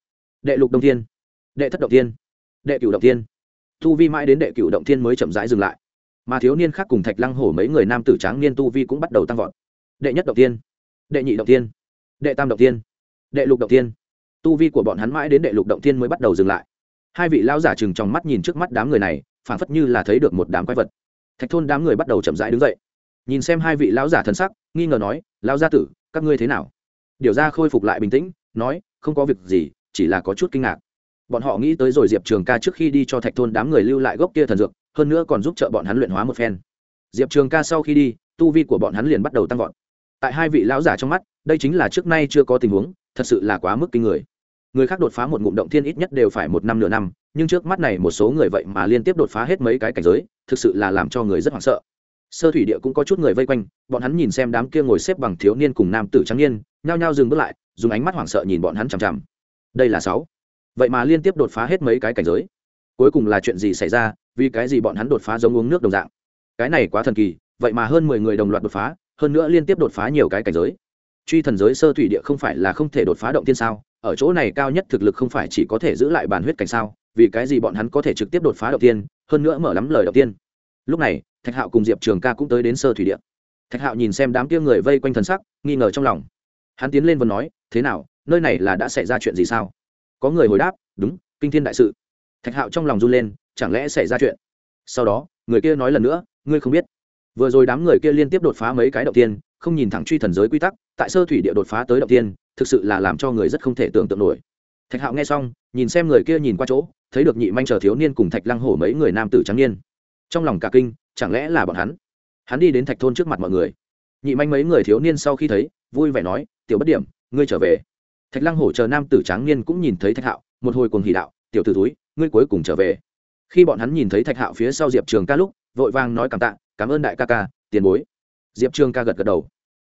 đệ lục động tiên đệ thất động tiên đệ cửu động tiên tu vi mãi đến đệ cửu động tiên mới chậm rãi dừng lại. Mà thiếu niên khác cùng thạch lăng hổ mấy người nam tử tráng niên tu vi cũng bắt đầu tăng vọt đệ nhất động tiên, đệ nhị động tiên, đệ tam động tiên, đệ lục động tiên. Tu vi của bọn hắn mãi đến đệ lục động tiên mới bắt đầu dừng lại. Hai vị lao giả chừng trong mắt nhìn trước mắt đám người này, phảng phất như là thấy được một đám quái vật. Thạch thôn đám người bắt đầu chậm rãi đứng dậy. Nhìn xem hai vị lão giả thân sắc, nghi ngờ nói lao gia tử, các ngươi thế nào? Điều ra khôi phục lại bình tĩnh, nói, không có việc gì, chỉ là có chút kinh ngạc. Bọn họ nghĩ tới rồi diệp trường ca trước khi đi cho thạch thôn đám người lưu lại gốc kia thần dược, hơn nữa còn giúp trợ bọn hắn luyện hóa một phen. Diệp trường ca sau khi đi, tu vi của bọn hắn liền bắt đầu tăng vọt tại hai vị lão giả trong mắt, đây chính là trước nay chưa có tình huống, thật sự là quá mức kinh người. Người khác đột phá một ngụm động thiên ít nhất đều phải một năm nửa năm, nhưng trước mắt này một số người vậy mà liên tiếp đột phá hết mấy cái cảnh giới, thực sự là làm cho người rất hoảng sợ. Sơ thủy địa cũng có chút người vây quanh, bọn hắn nhìn xem đám kia ngồi xếp bằng thiếu niên cùng nam tử trắng niên, nhao nhao dừng bước lại, dùng ánh mắt hoảng sợ nhìn bọn hắn chằm chằm. Đây là sáu. Vậy mà liên tiếp đột phá hết mấy cái cảnh giới. Cuối cùng là chuyện gì xảy ra, vì cái gì bọn hắn đột phá giống uống nước đồng dạng? Cái này quá thần kỳ, vậy mà hơn mười người đồng loạt đột phá hơn nữa liên tiếp đột phá nhiều cái cảnh giới. Truy thần giới sơ thủy địa không phải là không thể đột phá động tiên sao? Ở chỗ này cao nhất thực lực không phải chỉ có thể giữ lại bản huyết cảnh sao? Vì cái gì bọn hắn có thể trực tiếp đột phá động tiên hơn nữa mở lắm lời động tiên lúc này, thạch hạo cùng diệp trường ca cũng tới đến sơ thủy địa. Thạch hạo nhìn xem đám kia người vây quanh thần sắc, nghi ngờ trong lòng. Hắn tiến lên và nói, thế nào, nơi này là đã xảy ra chuyện gì sao? Có người hồi đáp, đúng, kinh thiên đại sự. Thạch hạo trong lòng run lên, chẳng lẽ xảy ra chuyện? Sau đó, người kia nói lần nữa, ngươi không biết vừa rồi đám người kia liên tiếp đột phá mấy cái động tiên, không nhìn thẳng truy thần giới quy tắc, tại sơ thủy địa đột phá tới động tiên, thực sự là làm cho người rất không thể tưởng tượng nổi. Thạch hạo nghe xong, nhìn xem người kia nhìn qua chỗ, thấy được nhị manh chờ thiếu niên cùng thạch lăng hổ mấy người nam tử trắng niên. Trong lòng cả kinh, chẳng lẽ là bọn hắn? Hắn đi đến thạch thôn trước mặt mọi người. Nhị manh mấy người thiếu niên sau khi thấy, vui vẻ nói, tiểu bất điểm, ngươi trở về. Thạch lăng hổ chờ nam tử tráng niên cũng nhìn thấy thạch hạo, một hồi cùng hỉ đạo, tiểu t ử túi ngươi cuối cùng trở về. Khi bọn hắn nhìn thấy thạch hạo phía sau diệp trường ca lúc, vội vàng nói cảm tạ cảm ơn đại ca ca, tiền bối. Diệp trường ca gật gật đầu.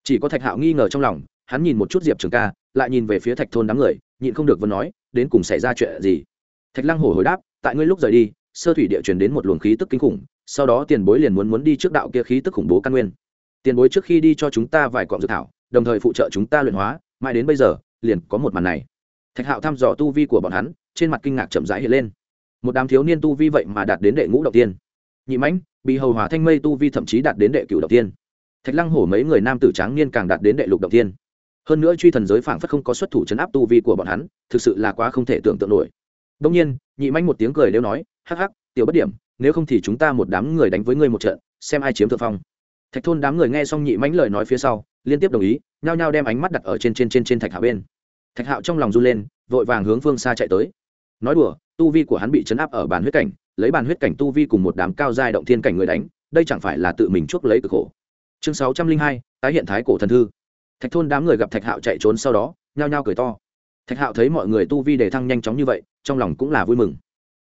Chỉ có thạch hạo nghi ngờ trong lòng, hắn nhìn một chút diệp trường ca, lại nhìn về phía thạch thôn đám người, nhịn không được vẫn nói, đến cùng xảy ra chuyện gì? Thạch lăng hổ hồi đáp, tại ngươi lúc rời đi, sơ thủy địa truyền đến một luồng khí tức kinh khủng, sau đó tiền bối liền muốn muốn đi trước đạo kia khí tức khủng bố căn nguyên. Tiền bối trước khi đi cho chúng ta vài cọng dự thảo, đồng thời phụ trợ chúng ta luyện hóa, mãi đến bây giờ, liền có một màn này. Thạch hạo thăm dò tu vi của bọn hắn, trên mặt kinh ngạc chậm rãi hiện lên. Một đám thiếu niên tu vi vậy mà đạt đến đệ ngũ đầu tiên nhị mãnh, bị hầu hòa thanh mây tu vi thậm chí đạt đến đệ cửu đầu tiên thạch lăng hổ mấy người nam tử tráng niên càng đạt đến đệ lục đầu tiên hơn nữa truy thần giới phảng phất không có xuất thủ chấn áp tu vi của bọn hắn, thực sự là quá không thể tưởng tượng nổi. Đông nhiên, nhị manh một tiếng cười đều nói, hắc hắc, tiểu bất điểm, nếu không thì chúng ta một đám người đánh với ngươi một trận, xem ai chiếm thượng phong. Thạch thôn đám người nghe xong nhị mãnh lời nói phía sau, liên tiếp đồng ý, nhao nhao đem ánh mắt đặt ở trên trên trên trên thạch hạo bên. Thạch hạo trong lòng run lên, vội vàng hướng phương xa chạy tới. Nói đùa, tu vi của hắn bị chấn áp ở bàn huyết cảnh lấy bàn huyết cảnh tu vi cùng một đám cao giai động thiên cảnh người đánh, đây chẳng phải là tự mình chuốc lấy cực khổ. Chương sáu trăm linh hai, tái hiện thái cổ thần thư. Thạch thôn đám người gặp thạch hạo chạy trốn sau đó, nhao nhao cười to. Thạch hạo thấy mọi người tu vi đề thăng nhanh chóng như vậy, trong lòng cũng là vui mừng.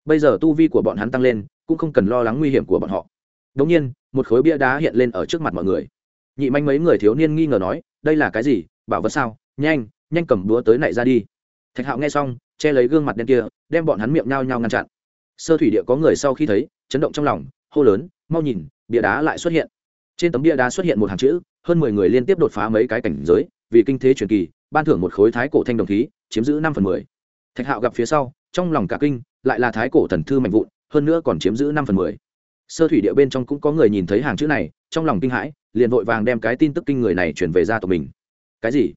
Bây giờ tu vi của bọn hắn tăng lên, cũng không cần lo lắng nguy hiểm của bọn họ. Đ ỗ n g nhiên, một khối bia đá hiện lên ở trước mặt mọi người. Nhị manh mấy người thiếu niên nghi ngờ nói, đây là cái gì? Bảo vật sao? Nhanh nhanh cầm búa tới nạy ra đi. Thạch hạo nghe xong, che lấy gương mặt đen kia, đem bọn hắn miệng nhao nhao ngăn chặn sơ thủy địa có người sau khi thấy, chấn động trong lòng, hô lớn, mau nhìn, bia đá lại xuất hiện. Trên tấm bia đá xuất hiện một hàng chữ, hơn mười người liên tiếp đột phá mấy cái cảnh giới, vì kinh thế truyền kỳ, ban thưởng một khối thái cổ thanh đồng khí, chiếm giữ năm phần mười. Thạch hạo gặp phía sau, trong lòng cả kinh, lại là thái cổ thần thư mạnh vụn, hơn nữa còn chiếm giữ năm phần mười. Sơ thủy địa bên trong cũng có người nhìn thấy hàng chữ này, trong lòng kinh hãi, liền vội vàng đem cái tin tức kinh người này chuyển về ra tộc mình. Cái gì?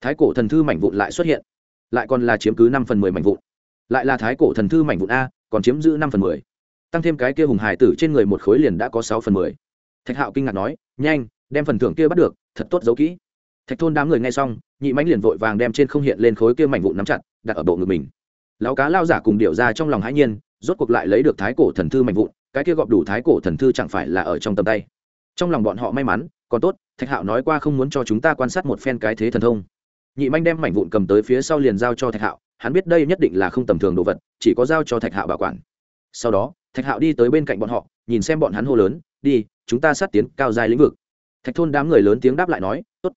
Thái cổ thần thư mảnh vụn lại xuất hiện. Lại còn là chiếm cứ năm phần mười mảnh vụn. Lại là thái cổ thần thư mảnh vụn a còn chiếm giữ năm phần mười. Tăng thêm cái kia hùng hải tử trên người một khối liền đã có sáu phần mười. Thạch hạo kinh ngạc nói, nhanh, đem phần thưởng kia bắt được, thật tốt giấu kỹ. Thạch thôn đám người nghe xong, nhị mãnh liền vội vàng đem trên không hiện lên khối kia mảnh vụn nắm chặt, đặt ở bộ ngực mình. Lão cá lao giả cùng điệu ra trong lòng hãi nhiên, rốt cuộc lại lấy được thái cổ thần thư mảnh vụn, cái kia gọp đủ thái cổ thần thư chẳng phải là ở trong tầm tay. Trong lòng bọn họ may mắn, còn tốt, thạch hạo nói qua không muốn cho chúng ta quan sát một phen cái thế thần thông. Nhị manh đem mảnh vụn cầm tới phía sau liền giao cho thạch hạo hắn biết đây nhất định là không tầm thường đồ vật, chỉ có giao cho thạch hạo bảo quản. Sau đó, thạch hạo đi tới bên cạnh bọn họ, nhìn xem bọn hắn hô lớn, đi, chúng ta sát tiến cao dài lĩnh vực. Thạch thôn đám người lớn tiếng đáp lại nói, tốt.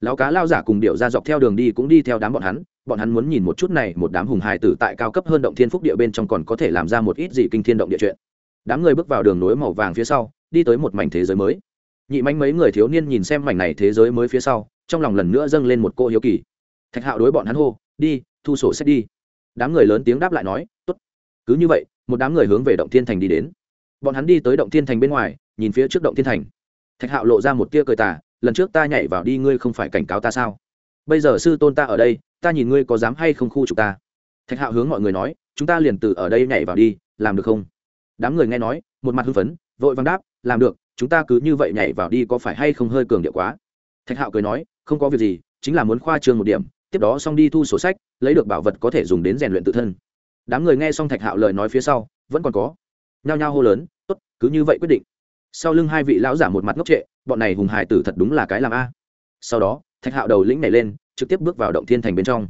Lão cá lao giả cùng điệu ra dọc theo đường đi cũng đi theo đám bọn hắn bọn hắn muốn nhìn một chút này, một đám hùng hài tử tại cao cấp hơn động thiên phúc địa bên trong còn có thể làm ra một ít gì kinh thiên động địa chuyện. Đám người bước vào đường nối màu vàng phía sau, đi tới một mảnh thế giới mới. Nhị manh mấy người thiếu niên nhìn xem mảnh này thế giới mới phía sau, trong lòng lần nữa dâng lên một cô hiếu kỳ. Thạch hạo đối bọn hắn hô đi, thu sổ sách đi. Đám người lớn tiếng đáp lại nói t ố t cứ như vậy, một đám người hướng về động thiên thành đi đến. Bọn hắn đi tới động thiên thành bên ngoài, nhìn phía trước động thiên thành. Thạch hạo lộ ra một tia cười tà, lần trước ta nhảy vào đi, ngươi không phải cảnh cáo ta sao? Bây giờ sư tôn ta ở đây, ta nhìn ngươi có dám hay không khu trục ta? Thạch hạo hướng mọi người nói, chúng ta liền từ ở đây nhảy vào đi, làm được không? Đám người nghe nói, một mặt hưng phấn, vội vàng đáp, làm được, chúng ta cứ như vậy nhảy vào đi có phải hay không hơi cường điệu quá? Thạch hạo cười nói, không có việc gì, chính là muốn khoa trương một điểm tiếp đó xong đi thu sổ sách, lấy được bảo vật có thể dùng đến rèn luyện tự thân. Đám người nghe xong thạch hạo lời nói phía sau, vẫn còn có. Nhao nhao hô lớn, tốt, cứ như vậy quyết định. Sau lưng hai vị lão giả một mặt ngốc trệ, bọn này hùng hải tử thật đúng là cái làm a. Sau đó, thạch hạo đầu lĩnh nhảy lên, trực tiếp bước vào động thiên thành bên trong.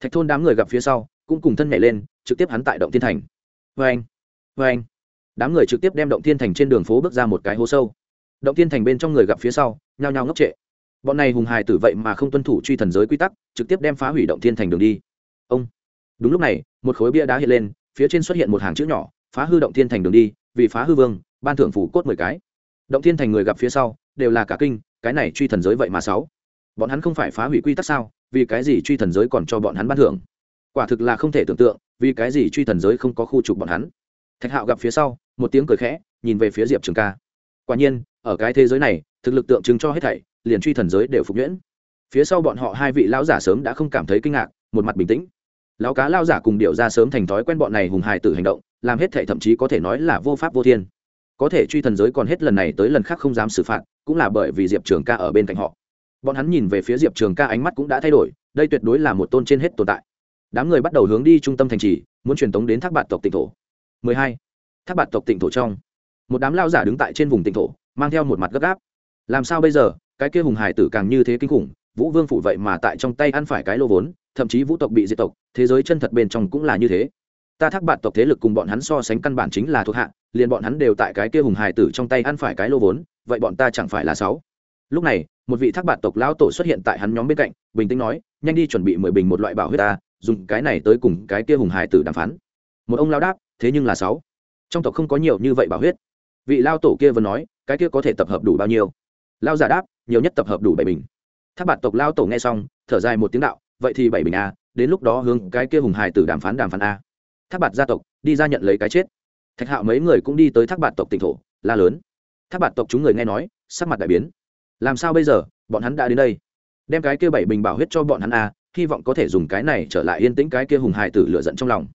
Thạch thôn đám người gặp phía sau, cũng cùng thân nhảy lên, trực tiếp hắn tại động thiên thành. Vê anh vê anh đám người trực tiếp đem động thiên thành trên đường phố bước ra một cái hố sâu. Động thiên thành bên trong người gặp phía sau, nhao nhao ngốc trệ bọn này hùng hài tử vậy mà không tuân thủ truy thần giới quy tắc, trực tiếp đem phá hủy động thiên thành đường đi. Ông. Đúng lúc này, một khối bia đá hiện lên, phía trên xuất hiện một hàng chữ nhỏ, phá hư động thiên thành đường đi, vì phá hư vương, ban thưởng phủ cốt mười cái. Động thiên thành người gặp phía sau, đều là cả kinh, cái này truy thần giới vậy mà sáu. Bọn hắn không phải phá hủy quy tắc sao, vì cái gì truy thần giới còn cho bọn hắn ban thưởng? Quả thực là không thể tưởng tượng, vì cái gì truy thần giới không có khu trục bọn hắn. Thạch hạo gặp phía sau, một tiếng cười khẽ, nhìn về phía diệp trường ca. Quả nhiên, ở cái thế giới này, thực lực tượng trưng cho hết thảy liền truy thần giới đều phục nhuyễn. Phía sau bọn họ hai vị lão giả sớm đã không cảm thấy kinh ngạc, một mặt bình tĩnh. Lão cá lao giả cùng điệu ra sớm thành thói quen bọn này hùng hài tử hành động, làm hết thảy thậm chí có thể nói là vô pháp vô thiên. Có thể truy thần giới còn hết lần này tới lần khác không dám xử phạt, cũng là bởi vì diệp trường ca ở bên cạnh họ. Bọn hắn nhìn về phía diệp trường ca ánh mắt cũng đã thay đổi, đây tuyệt đối là một tôn trên hết tồn tại. Đám người bắt đầu hướng đi trung tâm thành trì, muốn truyền tống đến thác bạt tộc tỉnh thổ. 12 thác bạt tộc tỉnh thổ trong. Một đám lao giả đứng tại trên vùng tỉnh thổ, mang theo một mặt gấp gáp. Làm sao bây giờ? Cái kia hùng hải tử càng như thế kinh khủng, vũ vương phụ vậy mà tại trong tay ăn phải cái lô vốn, thậm chí vũ tộc bị diệt tộc, thế giới chân thật bên trong cũng là như thế. Ta thác bạn tộc thế lực cùng bọn hắn so sánh căn bản chính là thuộc hạ, liền bọn hắn đều tại cái kia hùng hải tử trong tay ăn phải cái lô vốn, vậy bọn ta chẳng phải là sáu? Lúc này, một vị thác bạn tộc lão tổ xuất hiện tại hắn nhóm bên cạnh, bình tĩnh nói, nhanh đi chuẩn bị mười bình một loại bảo huyết ta, dùng cái này tới cùng cái kia hùng hải tử đàm phán. Một ông lao đáp, thế nhưng là sáu? Trong tộc không có nhiều như vậy bảo huyết. Vị lao tổ kia vừa nói, cái kia có thể tập hợp đủ bao nhiêu? Lao giả đáp nhiều nhất tập hợp đủ bảy bình. Tháp bạt tộc lao tổ nghe xong, thở dài một tiếng đạo, vậy thì bảy bình a đến lúc đó hướng cái kia hùng hài tử đàm phán đàm phán à. a tháp bạt gia tộc, đi ra nhận lấy cái chết. Thạch hạo mấy người cũng đi tới tháp bạt tộc tỉnh thổ, la lớn. Tháp bạt tộc chúng người nghe nói, sắc mặt đại biến. Làm sao bây giờ, bọn hắn đã đến đây. Đem cái kia bảy bình bảo huyết cho bọn hắn a hy vọng có thể dùng cái này trở lại yên tĩnh cái kia hùng hài tử lựa giận trong lòng.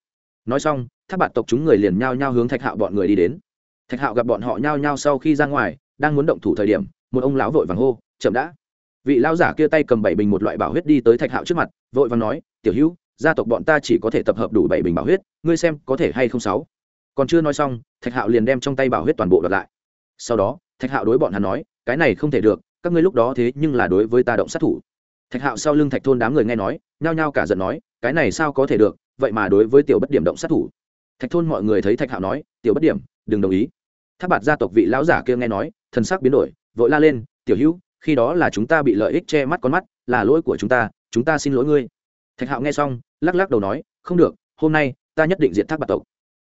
Nói xong tháp bạt tộc chúng người liền nhao nhao hướng thạch hạo bọn người đi đến. Thạch hạo gặp bọn họ nhao nhao sau khi ra ngoài, đang muốn động thủ thời điểm một ông lão vội vàng hô, chậm đã. Vị lão giả kia tay cầm bảy bình một loại bảo huyết đi tới thạch hạo trước mặt, vội vàng nói, tiểu hữu, gia tộc bọn ta chỉ có thể tập hợp đủ bảy bình bảo huyết, ngươi xem có thể hay không sáu? Còn chưa nói xong, thạch hạo liền đem trong tay bảo huyết toàn bộ đoạt lại. Sau đó, thạch hạo đối bọn hắn nói, cái này không thể được, các ngươi lúc đó thế nhưng là đối với ta động sát thủ. Thạch hạo sau lưng thạch thôn đám người nghe nói, nhao nhao cả giận nói, cái này sao có thể được, vậy mà đối với tiểu bất điểm động sát thủ. Thạch thôn mọi người thấy thạch hạo nói, tiểu bất điểm, đừng đồng ý. Tháp bạt gia tộc vị lão giả kia nghe nói, thần sắc biến đổi vội la lên, tiểu hữu, khi đó là chúng ta bị lợi ích che mắt con mắt, là lỗi của chúng ta chúng ta xin lỗi ngươi. Thạch hạo nghe xong, lắc lắc đầu nói, không được, hôm nay ta nhất định diện thác bạt tộc.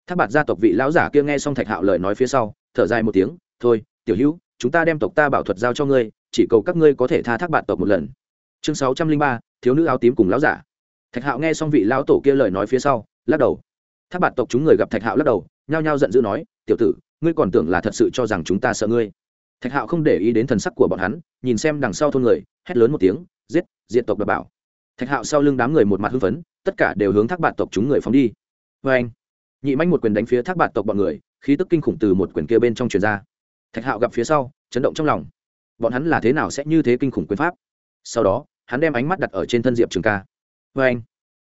Thác bạt gia tộc vị lão giả kia nghe xong thạch hạo lời nói phía sau, thở dài một tiếng, thôi, tiểu hữu, chúng ta đem tộc ta bảo thuật giao cho ngươi, chỉ cầu các ngươi có thể tha thác bạt tộc một lần. Chương sáu trăm linh ba, thiếu nữ áo tím cùng lão giả. Thạch hạo nghe xong vị lão tổ kia lời nói phía sau, lắc đầu. Thác bạt tộc chúng người gặp thạch hạo lắc đầu, nhao nhao giận dữ nói, tiểu tử, ngươi còn tưởng là thật sự cho rằng chúng ta sợ ngươi thạch hạo không để ý đến thần sắc của bọn hắn, nhìn xem đằng sau thôn người, hét lớn một tiếng, giết diện tộc đ bảo. Thạch hạo sau lưng đám người một mặt hưng phấn, tất cả đều hướng thác bạt tộc chúng người phóng đi. Vê anh, nhị manh một quyền đánh phía thác bạt tộc bọn người, khí tức kinh khủng từ một quyền kia bên trong truyền ra. Thạch hạo gặp phía sau, chấn động trong lòng. Bọn hắn là thế nào sẽ như thế kinh khủng quyền pháp? Sau đó, hắn đem ánh mắt đặt ở trên thân diệp trường ca. Vê anh,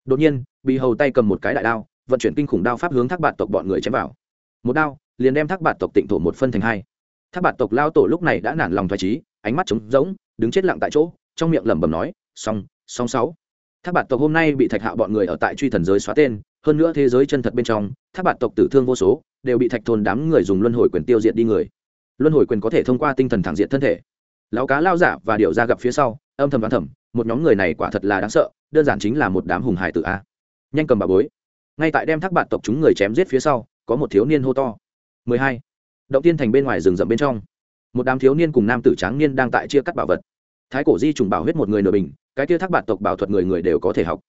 đột nhiên bị hầu tay cầm một cái đại đao, vận chuyển kinh khủng đao pháp hướng thác bạt tộc bọn người chém vào. Một đao, liền đem thác bạt tộc tịnh thổ một phân thành hai thác bạt tộc lao tổ lúc này đã nản lòng thoải trí ánh mắt trống rỗng, đứng chết lặng tại chỗ, trong miệng lẩm bẩm nói song song sáu. Thác bạt tộc hôm nay bị thạch hạo bọn người ở tại truy thần giới xóa tên, hơn nữa thế giới chân thật bên trong, thác bạt tộc tử thương vô số, đều bị thạch thôn đám người dùng luân hồi quyền tiêu diệt đi người. Luân hồi quyền có thể thông qua tinh thần thẳng diện thân thể. Lão cá lao giả và điệu ra gặp phía sau, âm thầm đoán thầm, một nhóm người này quả thật là đáng sợ, đơn giản chính là một đám hùng hải tự a. Nhanh cầm bà bối. Ngay tại đem thác bạt tộc chúng người chém giết phía sau, có một thiếu niên hô to. 12 động tiên thành bên ngoài rừng rậm bên trong. Một đám thiếu niên cùng nam tử tráng niên đang tại chia cắt bảo vật. Thái cổ di trùng bảo huyết một người nửa bình, cái kia thác bạt tộc bảo thuật người người đều có thể học.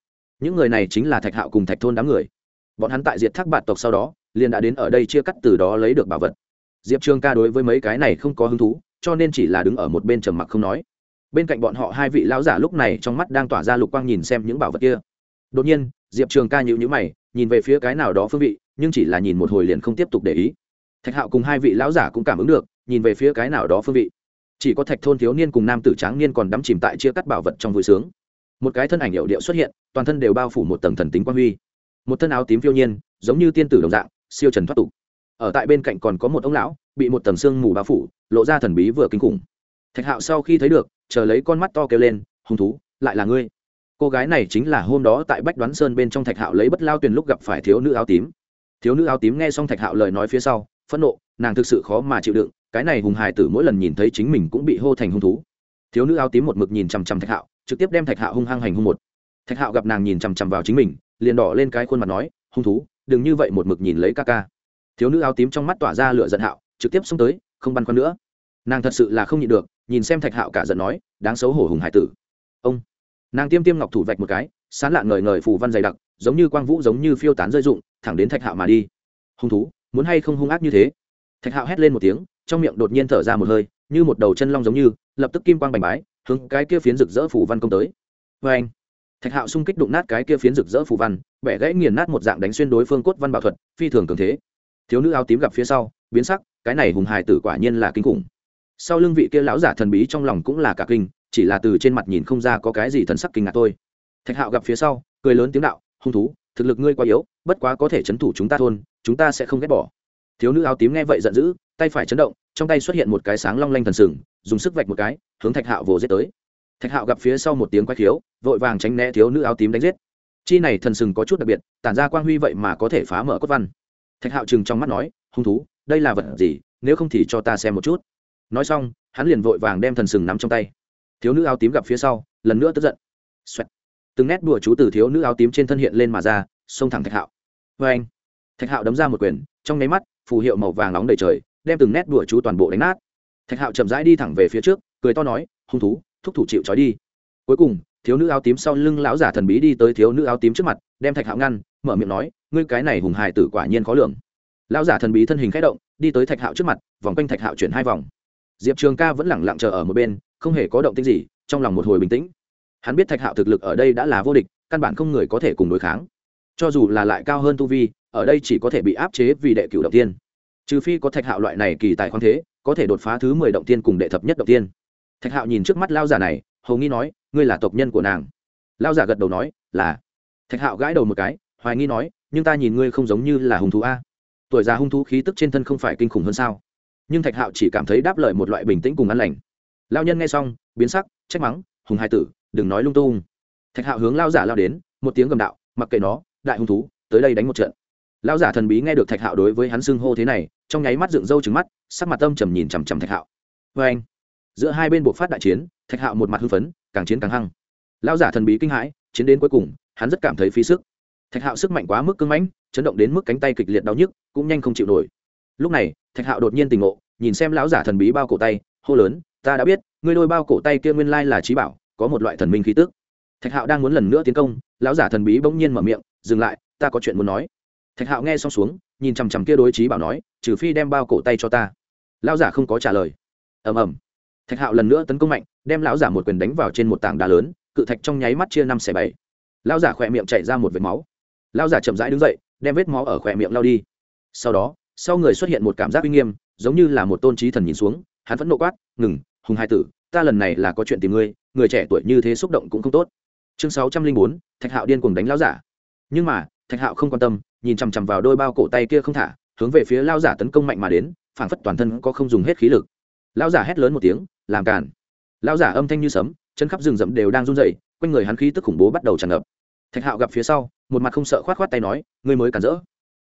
Những người này chính là thạch hạo cùng thạch thôn đám người. Bọn hắn tại diệt thác bạt tộc sau đó, liền đã đến ở đây chia cắt từ đó lấy được bảo vật. Diệp trường ca đối với mấy cái này không có hứng thú, cho nên chỉ là đứng ở một bên trầm mặc không nói. Bên cạnh bọn họ hai vị lão giả lúc này trong mắt đang tỏa ra lục quang nhìn xem những bảo vật kia. Đột nhiên, diệp trường ca nhịu nhữ mày, nhìn về phía cái nào đó phương vị, nhưng chỉ là nhìn một hồi liền không tiếp tục để ý thạch hạo cùng hai vị lão giả cũng cảm ứng được, nhìn về phía cái nào đó phương vị. Chỉ có thạch thôn thiếu niên cùng nam tử tráng niên còn đắm chìm tại chia cắt bảo vật trong vui sướng. Một cái thân ảnh hiệu điệu xuất hiện, toàn thân đều bao phủ một tầng thần tính quang huy. Một thân áo tím phiêu nhiên, giống như tiên tử đồng dạng, siêu trần thoát tục. Ở tại bên cạnh còn có một ông lão, bị một tầng sương mù bao phủ, lộ ra thần bí vừa kinh khủng. Thạch hạo sau khi thấy được, chờ lấy con mắt to kêu lên hung thú, lại là ngươi. Cô gái này chính là hôm đó tại bách đoán sơn bên trong thạch hạo lấy bất lao tuyền lúc gặp phải thiếu nữ áo tím. Thiếu nữ áo tím nghe xong thạch hạo lời nói phía sau phẫn nộ, nàng thực sự khó mà chịu đựng, cái này hùng hài tử mỗi lần nhìn thấy chính mình cũng bị hô thành hung thú. Thiếu nữ áo tím một mực nhìn chằm chằm thạch hạo, trực tiếp đem thạch hạo hung hăng hành hung một. Thạch hạo gặp nàng nhìn chằm chằm vào chính mình, liền đỏ lên cái khuôn mặt nói, hung thú, đừng như vậy một mực nhìn lấy ca ca. Thiếu nữ áo tím trong mắt tỏa ra lửa giận hạo, trực tiếp xông tới, không băn khoăn nữa. Nàng thật sự là không nhịn được, nhìn xem thạch hạo cả giận nói, đáng xấu hổ hùng hải tử. Ông, nàng tiêm tiêm ngọc thủ vạch một cái, sán lạ ngời ngời phù văn dày đặc, giống như quang vũ giống như phiêu tán rơi rụng, thẳng đến thạch hạo mà đi. Hung thú muốn hay không hung ác như thế? Thạch hạo hét lên một tiếng, trong miệng đột nhiên thở ra một hơi, như một đầu chân long giống như, lập tức kim quang bành bái, hướng cái kia phiến rực rỡ phủ văn công tới. Vê anh, thạch hạo xung kích đụng nát cái kia phiến rực rỡ phủ văn, bẻ gãy nghiền nát một dạng đánh xuyên đối phương cốt văn bảo thuật, phi thường cường thế. Thiếu nữ áo tím gặp phía sau, biến sắc, cái này hùng hài tử quả nhiên là kinh khủng. Sau lưng vị kia lão giả thần bí trong lòng cũng là cả kinh, chỉ là từ trên mặt nhìn không ra có cái gì thần sắc kinh ngạc thôi. Thạch hạo gặp phía sau, cười lớn tiếng đạo, hung thú, thực lực ngươi quá yếu, bất quá có thể chấn thủ chúng ta thôn chúng ta sẽ không ghét bỏ. Thiếu nữ áo tím nghe vậy giận dữ, tay phải chấn động, trong tay xuất hiện một cái sáng long lanh thần sừng, dùng sức vạch một cái, hướng thạch hạo vồ giết tới. Thạch hạo gặp phía sau một tiếng quay khiếu, vội vàng tránh né thiếu nữ áo tím đánh giết. Chi này thần sừng có chút đặc biệt, tản ra quang huy vậy mà có thể phá mở cốt văn. Thạch hạo chừng trong mắt nói, hung thú, đây là vật gì, nếu không thì cho ta xem một chút. Nói xong, hắn liền vội vàng đem thần sừng nắm trong tay. Thiếu nữ áo tím gặp phía sau, lần nữa tức giận、Xoẹt. từng nét đùa chú từ thiếu nữ áo tím trên thân hiện lên mà ra, xông thẳng thạch hạo. Vê anh thạch hạo đấm ra một quyền, trong nháy mắt, phù hiệu màu vàng nóng đầy trời, đem từng nét đùa chú toàn bộ đánh nát. Thạch hạo chậm rãi đi thẳng về phía trước, cười to nói, hung thú, thúc thủ chịu trói đi. Cuối cùng, thiếu nữ áo tím sau lưng lão giả thần bí đi tới thiếu nữ áo tím trước mặt, đem thạch hạo ngăn, mở miệng nói, ngươi cái này hùng hài tử quả nhiên khó lường. Lão giả thần bí thân hình k h ẽ động, đi tới thạch hạo trước mặt, vòng quanh thạch hạo chuyển hai vòng. Diệp trường ca vẫn lẳng lặng chờ ở một bên, không hề có động tích gì, trong lòng một hồi bình tĩnh. Hắn biết thạch hạo thực lực ở đây đã là vô địch, căn bản không người có thể cùng đối kháng cho dù là lại cao hơn tu vi, ở đây chỉ có thể bị áp chế vì đệ cửu động tiên. Trừ phi có thạch hạo loại này kỳ tài khoáng thế, có thể đột phá thứ mười động tiên cùng đệ thập nhất động tiên. Thạch hạo nhìn trước mắt lao giả này, hầu nghi nói, ngươi là tộc nhân của nàng? Lao giả gật đầu nói, là. Thạch hạo gãi đầu một cái, hoài nghi nói, nhưng ta nhìn ngươi không giống như là hung thú a. Tuổi già hung thú khí tức trên thân không phải kinh khủng hơn sao? Nhưng thạch hạo chỉ cảm thấy đáp lời một loại bình tĩnh cùng ăn lành. Lao nhân nghe xong, biến sắc, trách mắng, hùng hai tử, đừng nói lung tung. Thạch hạo hướng lao giả lao đến, một tiếng gầm đạo, mặc kệ nó đại hung thú, tới đây đánh một trận. Lão giả thần bí nghe được thạch hạo đối với hắn xưng hô thế này, trong nháy mắt dựng râu trứng mắt, sắc mặt tâm trầm nhìn chằm chằm thạch hạo. Vê anh, giữa hai bên buộc phát đại chiến, thạch hạo một mặt hưng phấn, càng chiến càng hăng. Lão giả thần bí kinh hãi, chiến đến cuối cùng, hắn rất cảm thấy phí sức. Thạch hạo sức mạnh quá mức cưng mãnh, chấn động đến mức cánh tay kịch liệt đau nhức, cũng nhanh không chịu nổi. Lúc này, thạch hạo đột nhiên tình ngộ, nhìn xem lão giả thần bí bao cổ tay, hô lớn, ta đã biết, ngươi đôi bao cổ tay kia nguyên lai là trí bảo, có một loại thần minh khí tức. Thạch hạo đang muốn lần nữa tiến công, lão giả thần bí bỗng nhiên mở miệng dừng lại, ta có chuyện muốn nói. Thạch hạo nghe xong xuống, nhìn chằm chằm kia đối trí bảo nói, trừ phi đem bao cổ tay cho ta. Lão giả không có trả lời. Ầm ầm. Thạch hạo lần nữa tấn công mạnh, đem lão giả một quyền đánh vào trên một tảng đá lớn, cự thạch trong nháy mắt chia năm xẻ bảy. Lão giả khỏe miệng chảy ra một vệt máu. Lão giả chậm rãi đứng dậy, đem vết máu ở khỏe miệng lao đi. Sau đó, sau người xuất hiện một cảm giác uy nghiêm, giống như là một tôn trí thần nhìn xuống, hắn vẫn nộ quát, ngừng, hùng hai tử, ta lần này là có chuyện tìm ngươi, người trẻ tuổi như thế xúc động cũng không tốt. Chương sáu trăm linh bốn, thạch hạo điên cuồng đánh lão giả nhưng mà, thạch hạo không quan tâm, nhìn chằm chằm vào đôi bao cổ tay kia không thả, hướng về phía lao giả tấn công mạnh mà đến phảng phất toàn thân có không dùng hết khí lực. Lao giả hét lớn một tiếng, làm càn! Lao giả âm thanh như sấm, chân khắp rừng rậm đều đang run rẩy, quanh người hắn khí tức khủng bố bắt đầu tràn ngập. Thạch hạo gặp phía sau, một mặt không sợ khoát khoát tay nói, ngươi mới cản rỡ.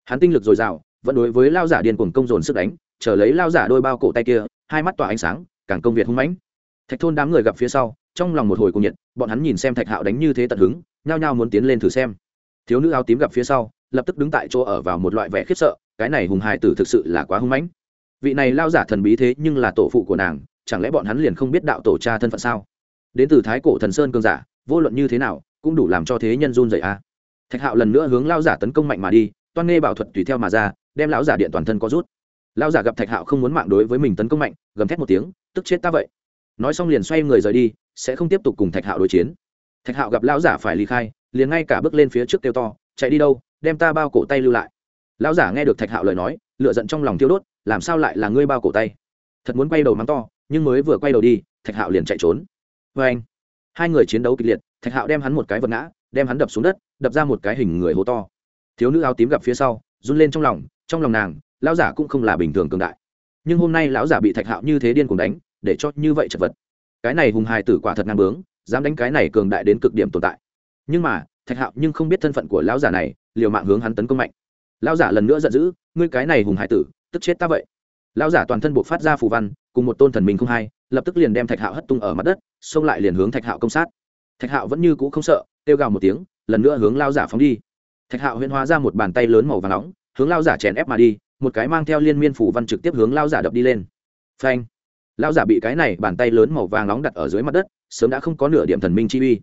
Hắn tinh lực dồi dào, vẫn đối với lao giả điên cuồng công dồn sức đánh, chờ lấy lao giả đôi bao cổ tay kia, hai mắt tỏa ánh sáng, càng công việc hung mãnh. Thạch thôn đám người gặp phía sau, trong lòng một hồi cùng nhiệt, bọn hắn nhìn xem thạch hạo đánh như thế tận hứng, nhao nhao muốn tiến lên thử xem thiếu nữ áo tím gặp phía sau, lập tức đứng tại chỗ ở vào một loại vẻ khiếp sợ, cái này hùng hài tử thực sự là quá hung mãnh. Vị này lao giả thần bí thế nhưng là tổ phụ của nàng, chẳng lẽ bọn hắn liền không biết đạo tổ cha thân phận sao? Đến từ thái cổ thần sơn cương giả, vô luận như thế nào, cũng đủ làm cho thế nhân run dậy a. Thạch hạo lần nữa hướng lao giả tấn công mạnh mà đi, toan nghe bảo thuật tùy theo mà ra, đem lão giả điện toàn thân có rút. Lao giả gặp thạch hạo không muốn mạng đối với mình tấn công mạnh, gầm thét một tiếng, tức chết ta vậy. Nói xong liền xoay người rời đi, sẽ không tiếp tục cùng thạch hạo đối chiến. Thạch hạo gặp lão giả phải ly khai liền ngay cả bước lên phía trước kêu to, chạy đi đâu, đem ta bao cổ tay lưu lại. Lão giả nghe được thạch hạo lời nói lựa giận trong lòng tiêu đốt, làm sao lại là ngươi bao cổ tay? Thật muốn quay đầu mắng to, nhưng mới vừa quay đầu đi, thạch hạo liền chạy trốn. Vê anh, hai người chiến đấu kịch liệt, thạch hạo đem hắn một cái vật ngã, đem hắn đập xuống đất, đập ra một cái hình người hố to. Thiếu nữ áo tím gặp phía sau, run lên trong lòng trong lòng nàng, lão giả cũng không là bình thường cường đại. Nhưng hôm nay lão giả bị thạch hạo như thế điên cùng đánh, để cho như vậy chật vật. Cái này hùng hài tử quả thật ngang bướng, dám đánh cái này cường đại đến cực điểm tồn tại nhưng mà, thạch hạo nhưng không biết thân phận của lão giả này, liều mạng hướng hắn tấn công mạnh. Lão giả lần nữa giận dữ, ngươi cái này hùng hải tử, tức chết ta vậy. Lão giả toàn thân buộc phát ra phù văn, cùng một tôn thần minh không hay lập tức liền đem thạch hạo hất tung ở mặt đất, xông lại liền hướng thạch hạo công sát. Thạch hạo vẫn như cũ không sợ, kêu gào một tiếng, lần nữa hướng lao giả phóng đi. Thạch hạo huyễn hóa ra một bàn tay lớn màu và nóng, hướng lao giả chèn ép mà đi, một cái mang theo liên miên phủ văn trực tiếp hướng lao giả đập đi lên. Phanh! Lao giả bị cái này bàn tay lớn màu vàng nóng đặt ở dưới mặt đất, sớm đã không có nửa điểm thần minh chi uy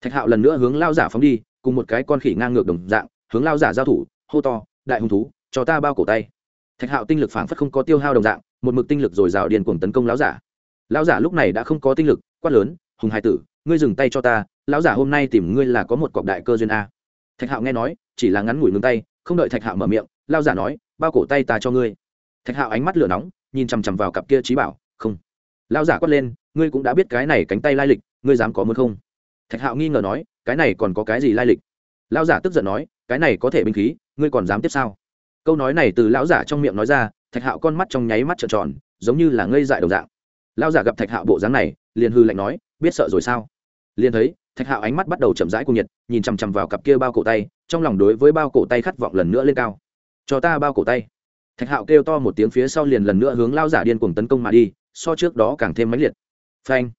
thạch hạo lần nữa hướng lao giả phóng đi, cùng một cái con khỉ ngang ngược đồng dạng, hướng lao giả giao thủ, hô to, đại hung thú, cho ta bao cổ tay. Thạch hạo tinh lực phảng phất không có tiêu hao đồng dạng, một mực tinh lực dồi dào điền cuồng tấn công lão giả. Lão giả lúc này đã không có tinh lực, quát lớn, hùng hai tử, ngươi dừng tay cho ta, lão giả hôm nay tìm ngươi là có một cọc đại cơ duyên a. Thạch hạo nghe nói, chỉ là ngắn ngủi ngưng tay, không đợi thạch hạo mở miệng lao giả nói, bao cổ tay ta cho ngươi. Thạch hạo ánh mắt lửa nóng, nhìn chằm chằm vào cặp kia trí bảo, không. Lão giả quát lên, ngươi cũng đã biết cái này cánh tay lai lịch, ngươi dám có muốn không? Thạch hạo nghi ngờ nói, cái này còn có cái gì lai lịch? Lão giả tức giận nói, cái này có thể binh khí, ngươi còn dám tiếp sao? Câu nói này từ lão giả trong miệng nói ra, thạch hạo con mắt trong nháy mắt trợn tròn, giống như là ngây dại đồng dạng. Lão giả gặp thạch hạo bộ dáng này, liền hư lạnh nói, biết sợ rồi sao? Liền thấy, thạch hạo ánh mắt bắt đầu chậm rãi cung nhiệt, nhìn chằm chằm vào cặp kia bao cổ tay, trong lòng đối với bao cổ tay khát vọng lần nữa lên cao. Cho ta bao cổ tay. Thạch hạo kêu to một tiếng phía sau liền lần nữa hướng lao giả điên cuồng tấn công mà đi, so trước đó càng thêm mãnh liệt. Phanh!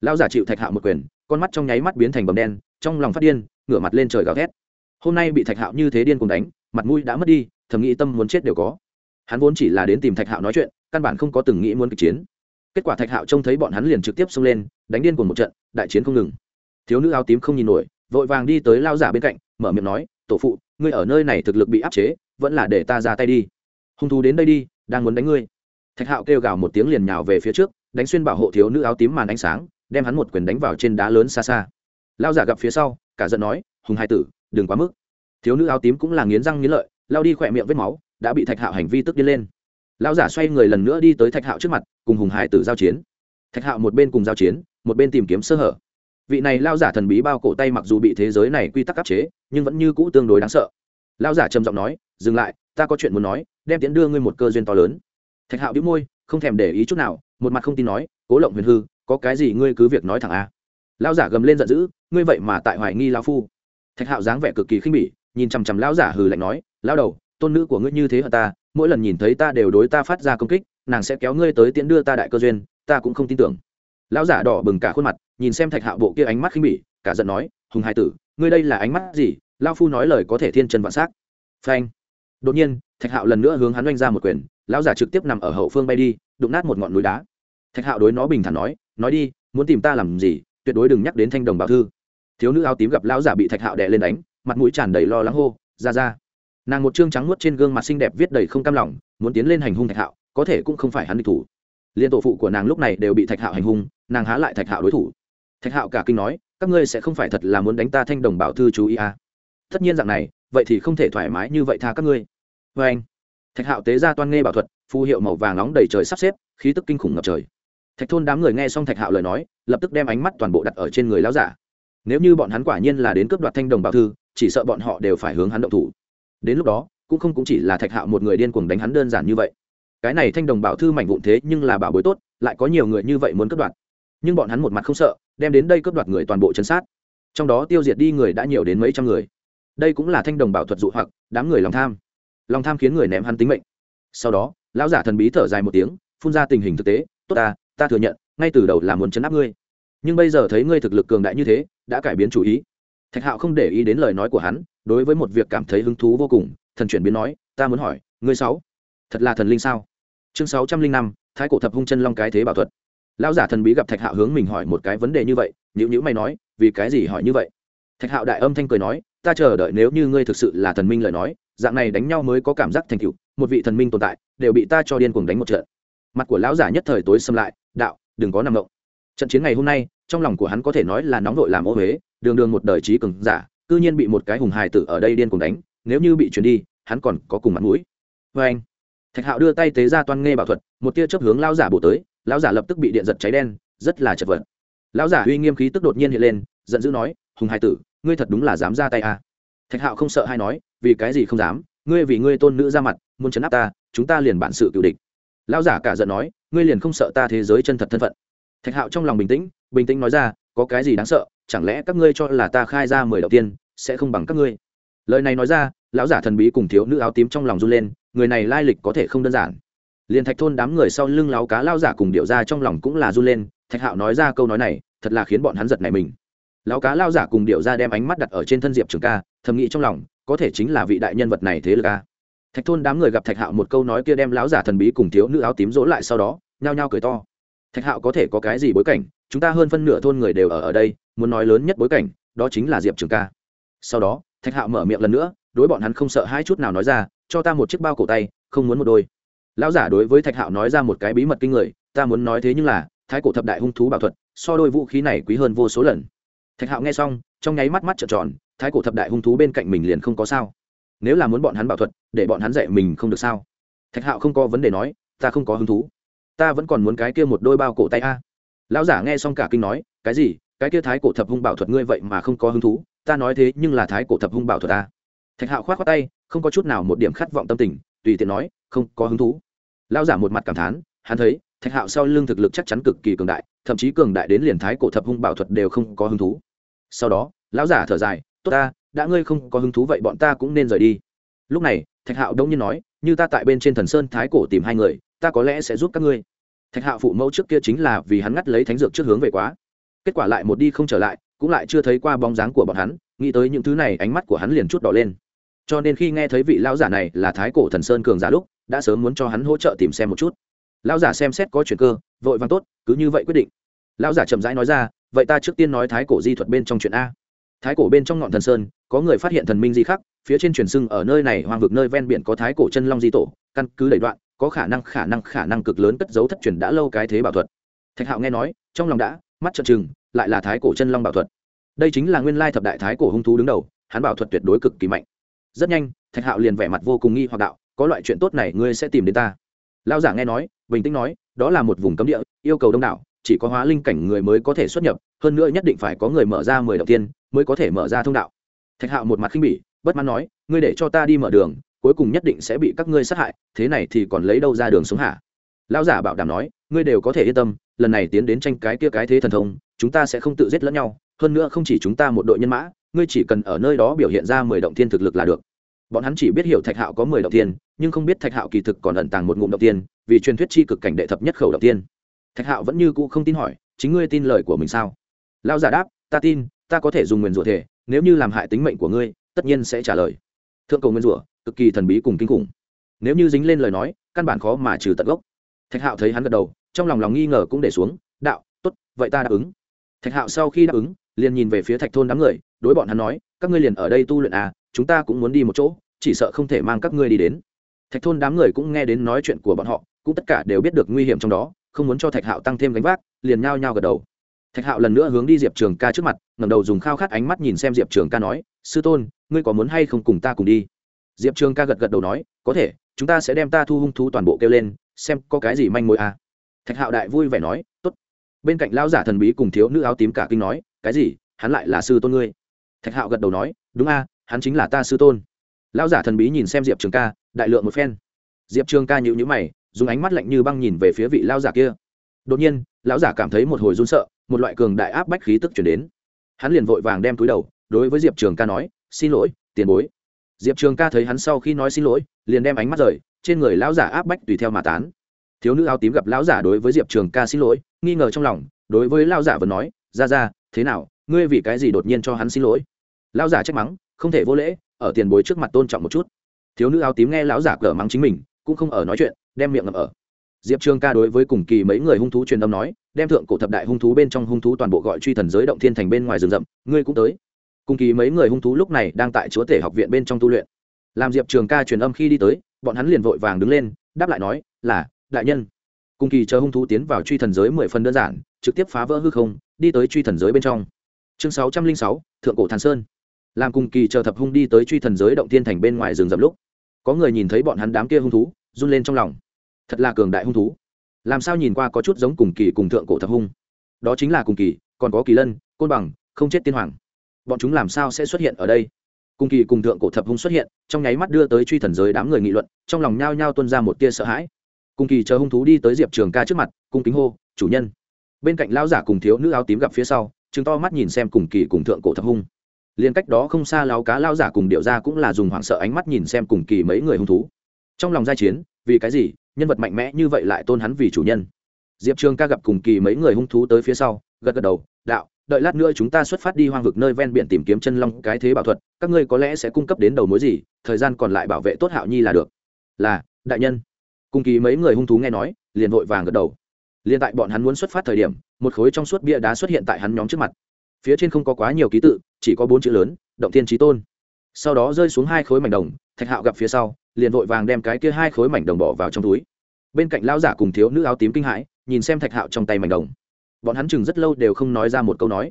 Lao giả chịu thạch hạo một quyền con mắt trong nháy mắt biến thành bầm đen, trong lòng phát điên, ngửa mặt lên trời gào thét. Hôm nay bị thạch hạo như thế điên cuồng đánh, mặt mũi đã mất đi, thầm nghĩ tâm muốn chết đều có. Hắn vốn chỉ là đến tìm thạch hạo nói chuyện, căn bản không có từng nghĩ muốn kịch chiến. Kết quả thạch hạo trông thấy bọn hắn liền trực tiếp xông lên, đánh điên cuồng một trận, đại chiến không ngừng. Thiếu nữ áo tím không nhìn nổi, vội vàng đi tới lao giả bên cạnh, mở miệng nói, tổ phụ, ngươi ở nơi này thực lực bị áp chế, vẫn là để ta ra tay đi. Hung thú đến đây đi, đang muốn đánh ngươi. Thạch hạo kêu gào một tiếng liền nhào về phía trước, đánh xuyên bảo hộ thiếu nữ áo tím màn ánh sáng đem hắn một quyền đánh vào trên đá lớn xa xa. Lao giả gặp phía sau, cả giận nói, hùng hai tử, đừng quá mức. Thiếu nữ áo tím cũng là nghiến răng nghiến lợi, lao đi khỏe miệng vết máu, đã bị thạch hạo hành vi tức đi lên. Lao giả xoay người lần nữa đi tới thạch hạo trước mặt, cùng hùng hải tử giao chiến. Thạch hạo một bên cùng giao chiến, một bên tìm kiếm sơ hở. Vị này lao giả thần bí bao cổ tay mặc dù bị thế giới này quy tắc áp chế, nhưng vẫn như cũ tương đối đáng sợ. Lao giả trầm giọng nói, dừng lại, ta có chuyện muốn nói, đem tiễn đưa ngươi một cơ duyên to lớn. Thạch hạo đĩu môi, không thèm để ý chút nào, một mặt không tin nói, cố lộng huyền hư có cái gì ngươi cứ việc nói thẳng a. Lao giả gầm lên giận dữ, ngươi vậy mà tại hoài nghi lao phu. Thạch hạo dáng vẻ cực kỳ khinh bỉ, nhìn chằm chằm lao giả hừ lạnh nói lao đầu, tôn nữ của ngươi như thế hả ta, mỗi lần nhìn thấy ta đều đối ta phát ra công kích, nàng sẽ kéo ngươi tới tiễn đưa ta đại cơ duyên, ta cũng không tin tưởng. Lão giả đỏ bừng cả khuôn mặt, nhìn xem thạch hạo bộ kia ánh mắt khinh bỉ, cả giận nói, hùng hai tử, ngươi đây là ánh mắt gì? Lao phu nói lời có thể thiên chân vạn s á c phanh. Đột nhiên, thạch hạo lần nữa hướng hắn oanh ra một quyền, lão giả trực tiếp nằm ở hậu phương bay đi, đụng nát một ngọn núi đá. Thạch hạo đối nó bình thản nói nói đi, muốn tìm ta làm gì, tuyệt đối đừng nhắc đến thanh đồng bảo thư. Thiếu nữ áo tím gặp lão giả bị thạch hạo đè lên đánh, mặt mũi tràn đầy lo lắng hô, ra ra. Nàng một chương trắng nuốt trên gương mặt xinh đẹp viết đầy không cam lòng, muốn tiến lên hành hung thạch hạo, có thể cũng không phải hắn địch thủ. Liên tổ phụ của nàng lúc này đều bị thạch hạo hành hung, nàng há lại thạch hạo đối thủ. Thạch hạo cả kinh nói, các ngươi sẽ không phải thật là muốn đánh ta thanh đồng bảo thư chú ý à. tất nhiên dạng này, vậy thì không thể thoải mái như vậy tha các ngươi. Vê anh thạch hạo tế ra toan nghe bảo thuật, phù hiệu màu vàng nóng đầy trời sắp xếp, khí tức kinh khủng ngập trời thạch thôn đám người nghe xong thạch hạo lời nói, lập tức đem ánh mắt toàn bộ đặt ở trên người lão giả. Nếu như bọn hắn quả nhiên là đến cướp đoạt thanh đồng bảo thư, chỉ sợ bọn họ đều phải hướng hắn động thủ. Đến lúc đó, cũng không cũng chỉ là thạch hạo một người điên cuồng đánh hắn đơn giản như vậy. Cái này thanh đồng bảo thư mảnh vụn thế nhưng là bảo bối tốt, lại có nhiều người như vậy muốn cướp đoạt. Nhưng bọn hắn một mặt không sợ, đem đến đây cướp đoạt người toàn bộ chân sát. Trong đó tiêu diệt đi người đã nhiều đến mấy trăm người. Đây cũng là thanh đồng bảo thuật dụ hoặc, đám người lòng tham. Lòng tham khiến người ném hắn tính mệnh. Sau đó, lão giả thần bí thở dài một tiếng, phun ra tình hình thực tế, tốt ta ta thừa nhận, ngay từ đầu là muốn chấn áp ngươi. Nhưng bây giờ thấy ngươi thực lực cường đại như thế, đã cải biến chủ ý. Thạch hạo không để ý đến lời nói của hắn, đối với một việc cảm thấy hứng thú vô cùng, thần chuyển biến nói, ta muốn hỏi, ngươi sáu, thật là thần linh sao? Chương sáu trăm linh năm, thái cổ thập hung chân long cái thế bảo thuật. Lão giả thần bí gặp thạch hạo hướng mình hỏi một cái vấn đề như vậy nhữ nhữ mày nói, vì cái gì hỏi như vậy? Thạch hạo đại âm thanh cười nói, ta chờ đợi nếu như ngươi thực sự là thần minh lời nói, dạng này đánh nhau mới có cảm giác thành cựu một vị thần minh tồn tại, đều bị ta cho điên cuồng đánh một trận. Mặt của lão giả nhất thời tối xâm lại đạo, đừng có nằm động. Trận chiến ngày hôm nay, trong lòng của hắn có thể nói là nóng vội làm ô huế đường đường một đời trí cường giả, cư nhiên bị một cái hùng hài tử ở đây điên cuồng đánh, nếu như bị chuyển đi, hắn còn có cùng mặt mũi. Vê anh, thạch hạo đưa tay tế ra toan nghe bảo thuật, một tia chớp hướng lão giả bổ tới, lão giả lập tức bị điện giật cháy đen, rất là chật vật. Lão giả uy nghiêm khí tức đột nhiên hiện lên, giận dữ nói, hùng hài tử, ngươi thật đúng là dám ra tay à. thạch hạo không sợ hay nói, vì cái gì không dám? Ngươi vì ngươi tôn nữ ra mặt, muốn chấn áp ta, chúng ta liền bản sự cựu địch. Lão giả cả giận nói ngươi liền không sợ ta thế giới chân thật thân phận? Thạch hạo trong lòng bình tĩnh bình tĩnh nói ra, có cái gì đáng sợ, chẳng lẽ các ngươi cho là ta khai ra mười đầu tiên, sẽ không bằng các ngươi? Lời này nói ra, lão giả thần bí cùng thiếu nữ áo tím trong lòng run lên, người này lai lịch có thể không đơn giản. Liền thạch thôn đám người sau lưng láo cá lao giả cùng điệu ra trong lòng cũng là run lên, thạch hạo nói ra câu nói này, thật là khiến bọn hắn giật này mình. Lão cá lao giả cùng điệu ra đem ánh mắt đặt ở trên thân diệp trường ca, thầm nghĩ trong lòng, có thể chính là vị đại nhân vật này thế lực ca thạch thôn đám người gặp thạch hạo một câu nói kia đem lão giả thần bí cùng thiếu nữ áo tím dỗ lại sau đó, nhao nhao cười to. Thạch hạo có thể có cái gì bối cảnh, chúng ta hơn phân nửa thôn người đều ở ở đây, muốn nói lớn nhất bối cảnh, đó chính là diệp trường ca. Sau đó, thạch hạo mở miệng lần nữa, đối bọn hắn không sợ hai chút nào nói ra, cho ta một chiếc bao cổ tay, không muốn một đôi. Lão giả đối với thạch hạo nói ra một cái bí mật kinh người, ta muốn nói thế nhưng là, thái cổ thập đại hung thú bảo thuật, so đôi vũ khí này quý hơn vô số lần. Thạch hạo nghe xong, trong nháy mắt mắt trợn tròn, thái cổ thập đại hung thú bên cạnh mình liền không có sao nếu là muốn bọn hắn bảo thuật, để bọn hắn dạy mình không được sao? Thạch hạo không có vấn đề nói, ta không có hứng thú. Ta vẫn còn muốn cái kia một đôi bao cổ tay a. Lão giả nghe xong cả kinh nói, cái gì? Cái kia thái cổ thập hung bảo thuật ngươi vậy mà không có hứng thú? Ta nói thế, nhưng là thái cổ thập hung bảo thuật ta thạch hạo k h o á t khoác tay, không có chút nào một điểm khát vọng tâm tình, tùy tiện nói, không có hứng thú. Lão giả một mặt cảm thán, hắn thấy, thạch hạo sau lưng thực lực chắc chắn cực kỳ cường đại, thậm chí cường đại đến liền thái cổ thập hung bảo thuật đều không có hứng thú. Sau đó, lão giả thở dài, tốt ta đã ngươi không có hứng thú vậy bọn ta cũng nên rời đi. Lúc này, thạch hạo đông nhiên nói, như ta tại bên trên thần sơn thái cổ tìm hai người, ta có lẽ sẽ giúp các ngươi. Thạch hạo phụ mẫu trước kia chính là vì hắn ngắt lấy thánh dược trước hướng về quá. Kết quả lại một đi không trở lại, cũng lại chưa thấy qua bóng dáng của bọn hắn, nghĩ tới những thứ này ánh mắt của hắn liền chút đỏ lên. Cho nên khi nghe thấy vị lão giả này là thái cổ thần sơn cường giả lúc, đã sớm muốn cho hắn hỗ trợ tìm xem một chút. Lão giả xem xét có chuyện cơ, vội vàng tốt, cứ như vậy quyết định. Lão giả chậm rãi nói ra, vậy ta trước tiên nói thái cổ di thuật bên trong chuyện a thái cổ bên trong ngọn thần sơn, có người phát hiện thần minh di khắc, phía trên truyền sưng ở nơi này hoang vực nơi ven biển có thái cổ chân long di tổ, căn cứ đầy đoạn, có khả năng khả năng khả năng cực lớn cất giấu thất truyền đã lâu cái thế bảo thuật. Thạch hạo nghe nói, trong lòng đã, mắt trợn trừng, lại là thái cổ chân long bảo thuật. Đây chính là nguyên lai thập đại thái cổ hung thú đứng đầu, hắn bảo thuật tuyệt đối cực kỳ mạnh. Rất nhanh, thạch hạo liền vẻ mặt vô cùng nghi hoặc đạo, có loại chuyện tốt này ngươi sẽ tìm đến ta. Lao giả nghe nói, bình tĩnh nói, đó là một vùng cấm địa, yêu cầu đông đảo, chỉ có hóa linh cảnh người mới có thể xuất nhập, hơn nữa nhất định phải có người mở ra mười đầu tiên mới có thể mở ra thông đạo. Thạch hạo một mặt khinh bỉ, bất mãn nói, ngươi để cho ta đi mở đường, cuối cùng nhất định sẽ bị các ngươi sát hại, thế này thì còn lấy đâu ra đường sống hả? Lão giả bảo đảm nói, ngươi đều có thể yên tâm, lần này tiến đến tranh cái kia cái thế thần thông, chúng ta sẽ không tự giết lẫn nhau, hơn nữa không chỉ chúng ta một đội nhân mã, ngươi chỉ cần ở nơi đó biểu hiện ra mười động thiên thực lực là được. Bọn hắn chỉ biết hiểu thạch hạo có mười động thiên, nhưng không biết thạch hạo kỳ thực còn ẩn tàng một ngụm động tiên vì truyền thuyết chi cực cảnh đệ thập nhất khẩu động tiên thạch hạo vẫn như cũ không tin hỏi, chính ngươi tin lời của mình sao? Lão giả đáp, ta tin ta có thể dùng nguyền rủa thể nếu như làm hại tính mệnh của ngươi, tất nhiên sẽ trả lời. Thượng cầu nguyên rủa, cực kỳ thần bí cùng kinh khủng. Nếu như dính lên lời nói, căn bản khó mà trừ tận gốc. Thạch hạo thấy hắn gật đầu, trong lòng lòng nghi ngờ cũng để xuống, đạo t ố t vậy ta đáp ứng. Thạch hạo sau khi đáp ứng, liền nhìn về phía thạch thôn đám người, đối bọn hắn nói, các ngươi liền ở đây tu luyện à chúng ta cũng muốn đi một chỗ, chỉ sợ không thể mang các ngươi đi đến. Thạch thôn đám người cũng nghe đến nói chuyện của bọn họ, cũng tất cả đều biết được nguy hiểm trong đó, không muốn cho thạch hạo tăng thêm gánh vác, liền nhao nhao gật đầu thạch hạo lần nữa hướng đi diệp trường ca trước mặt ngầm đầu dùng khao khát ánh mắt nhìn xem diệp trường ca nói, sư tôn, ngươi có muốn hay không cùng ta cùng đi? Diệp trường ca gật gật đầu nói, có thể, chúng ta sẽ đem ta thu hung thú toàn bộ kêu lên, xem có cái gì manh mối à. thạch hạo đại vui vẻ nói, tốt. Bên cạnh lão giả thần bí cùng thiếu nữ áo tím cả kinh nói, cái gì? Hắn lại là sư tôn ngươi? Thạch hạo gật đầu nói, đúng a, hắn chính là ta sư tôn. Lão giả thần bí nhìn xem diệp trường ca, đại lượng một phen. Diệp trường ca nhịu nhữ mày, dùng ánh mắt lạnh như băng nhìn về phía vị lão giả kia. Đột nhiên, lão giả cảm thấy một hồi run sợ một loại cường đại áp bách khí tức chuyển đến. Hắn liền vội vàng đem túi đầu, đối với diệp trường ca nói, xin lỗi, tiền bối. Diệp trường ca thấy hắn sau khi nói xin lỗi, liền đem ánh mắt rời, trên người lão giả áp bách tùy theo mà tán. Thiếu nữ áo tím gặp lão giả đối với diệp trường ca xin lỗi, nghi ngờ trong lòng, đối với lão giả vẫn nói, ra ra, thế nào, ngươi vì cái gì đột nhiên cho hắn xin lỗi? Lão giả trách mắng, không thể vô lễ, ở tiền bối trước mặt tôn trọng một chút. Thiếu nữ áo tím nghe lão giả cờ mắng chính mình, cũng không ở nói chuyện, đem miệng ngậm ở diệp trường ca đối với cùng kỳ mấy người hung thú truyền âm nói, đem thượng cổ thập đại hung thú bên trong hung thú toàn bộ gọi truy thần giới động thiên thành bên ngoài rừng rậm, ngươi cũng tới. Cùng kỳ mấy người hung thú lúc này đang tại chúa tể học viện bên trong tu luyện. Làm diệp trường ca truyền âm khi đi tới, bọn hắn liền vội vàng đứng lên, đáp lại nói, là, đại nhân. Cùng kỳ chờ hung thú tiến vào truy thần giới mười phần đơn giản, trực tiếp phá vỡ hư không, đi tới truy thần giới bên trong. Chương sáu trăm linh sáu, thượng cổ thàn sơn. Làm cùng kỳ chờ thập hung đi tới truy thần giới động thiên thành bên ngoài rừng rậm lúc, có người nhìn thấy bọn hắn đám kia hung thú, run lên trong lòng thật là cường đại hung thú. Làm sao nhìn qua có chút giống cùng kỳ cùng thượng cổ thập hung? Đó chính là cùng kỳ, còn có kỳ lân, côn bằng, không chết tiên hoàng. Bọn chúng làm sao sẽ xuất hiện ở đây? Cùng kỳ cùng thượng cổ thập hung xuất hiện, trong nháy mắt đưa tới truy thần giới đám người nghị luận, trong lòng nhao nhao tuân ra một tia sợ hãi. Cùng kỳ chờ hung thú đi tới diệp trường ca trước mặt, cung kính hô, chủ nhân. Bên cạnh lão giả cùng thiếu nữ áo tím gặp phía sau chứng to mắt nhìn xem cùng kỳ cùng thượng cổ thập hung. Liền cách đó không xa láo cá lao giả cùng điệu ra cũng là dùng hoảng sợ ánh mắt nhìn xem cùng kỳ mấy người hung thú. Trong lòng giai chiến, vì cái gì nhân vật mạnh mẽ như vậy lại tôn hắn vì chủ nhân. Diệp trường ca gặp cùng kỳ mấy người hung thú tới phía sau, gật gật đầu, đạo, đợi lát nữa chúng ta xuất phát đi hoang vực nơi ven biển tìm kiếm chân long cái thế bảo thuật, các ngươi có lẽ sẽ cung cấp đến đầu mối gì, thời gian còn lại bảo vệ tốt hạo nhi là được. Là, đại nhân. Cùng kỳ mấy người hung thú nghe nói, liền vội vàng gật đầu. Liền tại bọn hắn muốn xuất phát thời điểm, một khối trong suốt bia đá xuất hiện tại hắn nhóm trước mặt. Phía trên không có quá nhiều ký tự, chỉ có bốn chữ lớn, động thiên trí tôn. Sau đó rơi xuống hai khối mảnh đồng, thạch hạo gặp phía sau liền vội vàng đem cái kia hai khối mảnh đồng bỏ vào trong túi. Bên cạnh lão giả cùng thiếu nữ áo tím kinh hãi, nhìn xem thạch hạo trong tay mảnh đồng. Bọn hắn chừng rất lâu đều không nói ra một câu nói.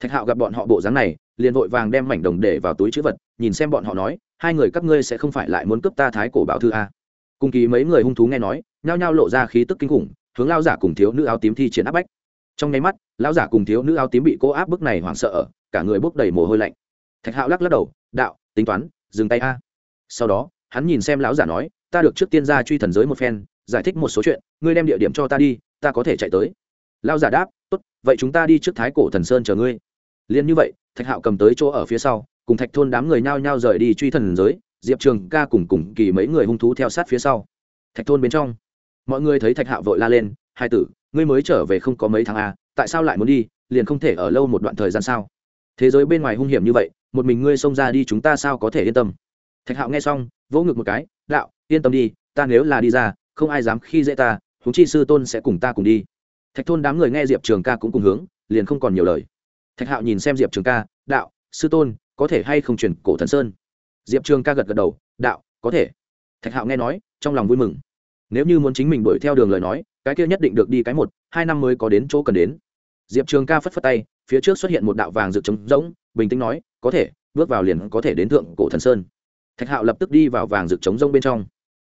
Thạch hạo gặp bọn họ bộ dáng này, liền vội vàng đem mảnh đồng để vào túi chữ vật, nhìn xem bọn họ nói, hai người các ngươi sẽ không phải lại muốn cướp ta thái cổ bảo thư a cùng kỳ mấy người hung thú nghe nói, nhao nhao lộ ra khí tức kinh khủng, hướng lao giả cùng thiếu nữ áo tím thi triển áp bách. Trong nháy mắt, lão giả cùng thiếu nữ áo tím bị cô áp bức này hoảng sợ cả người bốc đầy mồ hôi lạnh. Thạch hạo lắc lắc đầu, đạo, tính toán, dừng tay a. Sau đó hắn nhìn xem lão giả nói ta được trước tiên ra truy thần giới một phen giải thích một số chuyện ngươi đem địa điểm cho ta đi ta có thể chạy tới. Lão giả đáp tốt vậy chúng ta đi trước thái cổ thần sơn chờ ngươi. Liền như vậy thạch hạo cầm tới chỗ ở phía sau cùng thạch thôn đám người nhao nhao rời đi truy thần giới diệp trường ca cùng cùng kỳ mấy người hung thú theo sát phía sau. Thạch thôn bên trong mọi người thấy thạch hạo vội la lên hai tử ngươi mới trở về không có mấy tháng à, tại sao lại muốn đi liền không thể ở lâu một đoạn thời gian sao? Thế giới bên ngoài hung hiểm như vậy một mình ngươi xông ra đi chúng ta sao có thể yên tâm? Thạch hạo nghe xong, vỗ ngực một cái, đạo, yên tâm đi, ta nếu là đi ra, không ai dám khi dễ ta húng chi sư tôn sẽ cùng ta cùng đi. Thạch thôn đám người nghe diệp trường ca cũng cùng hướng, liền không còn nhiều lời. Thạch hạo nhìn xem diệp trường ca, đạo, sư tôn, có thể hay không chuyển cổ thần sơn? Diệp trường ca gật gật đầu, đạo, có thể. Thạch hạo nghe nói, trong lòng vui mừng. Nếu như muốn chính mình đuổi theo đường lời nói, cái kia nhất định được đi cái một, hai năm mới có đến chỗ cần đến. Diệp trường ca phất phất tay, phía trước xuất hiện một đạo vàng rực trống rỗng, bình tĩnh nói, có thể, bước vào liền có thể đến thượng cổ thần sơn thạch hạo lập tức đi vào vàng rực trống rông bên trong.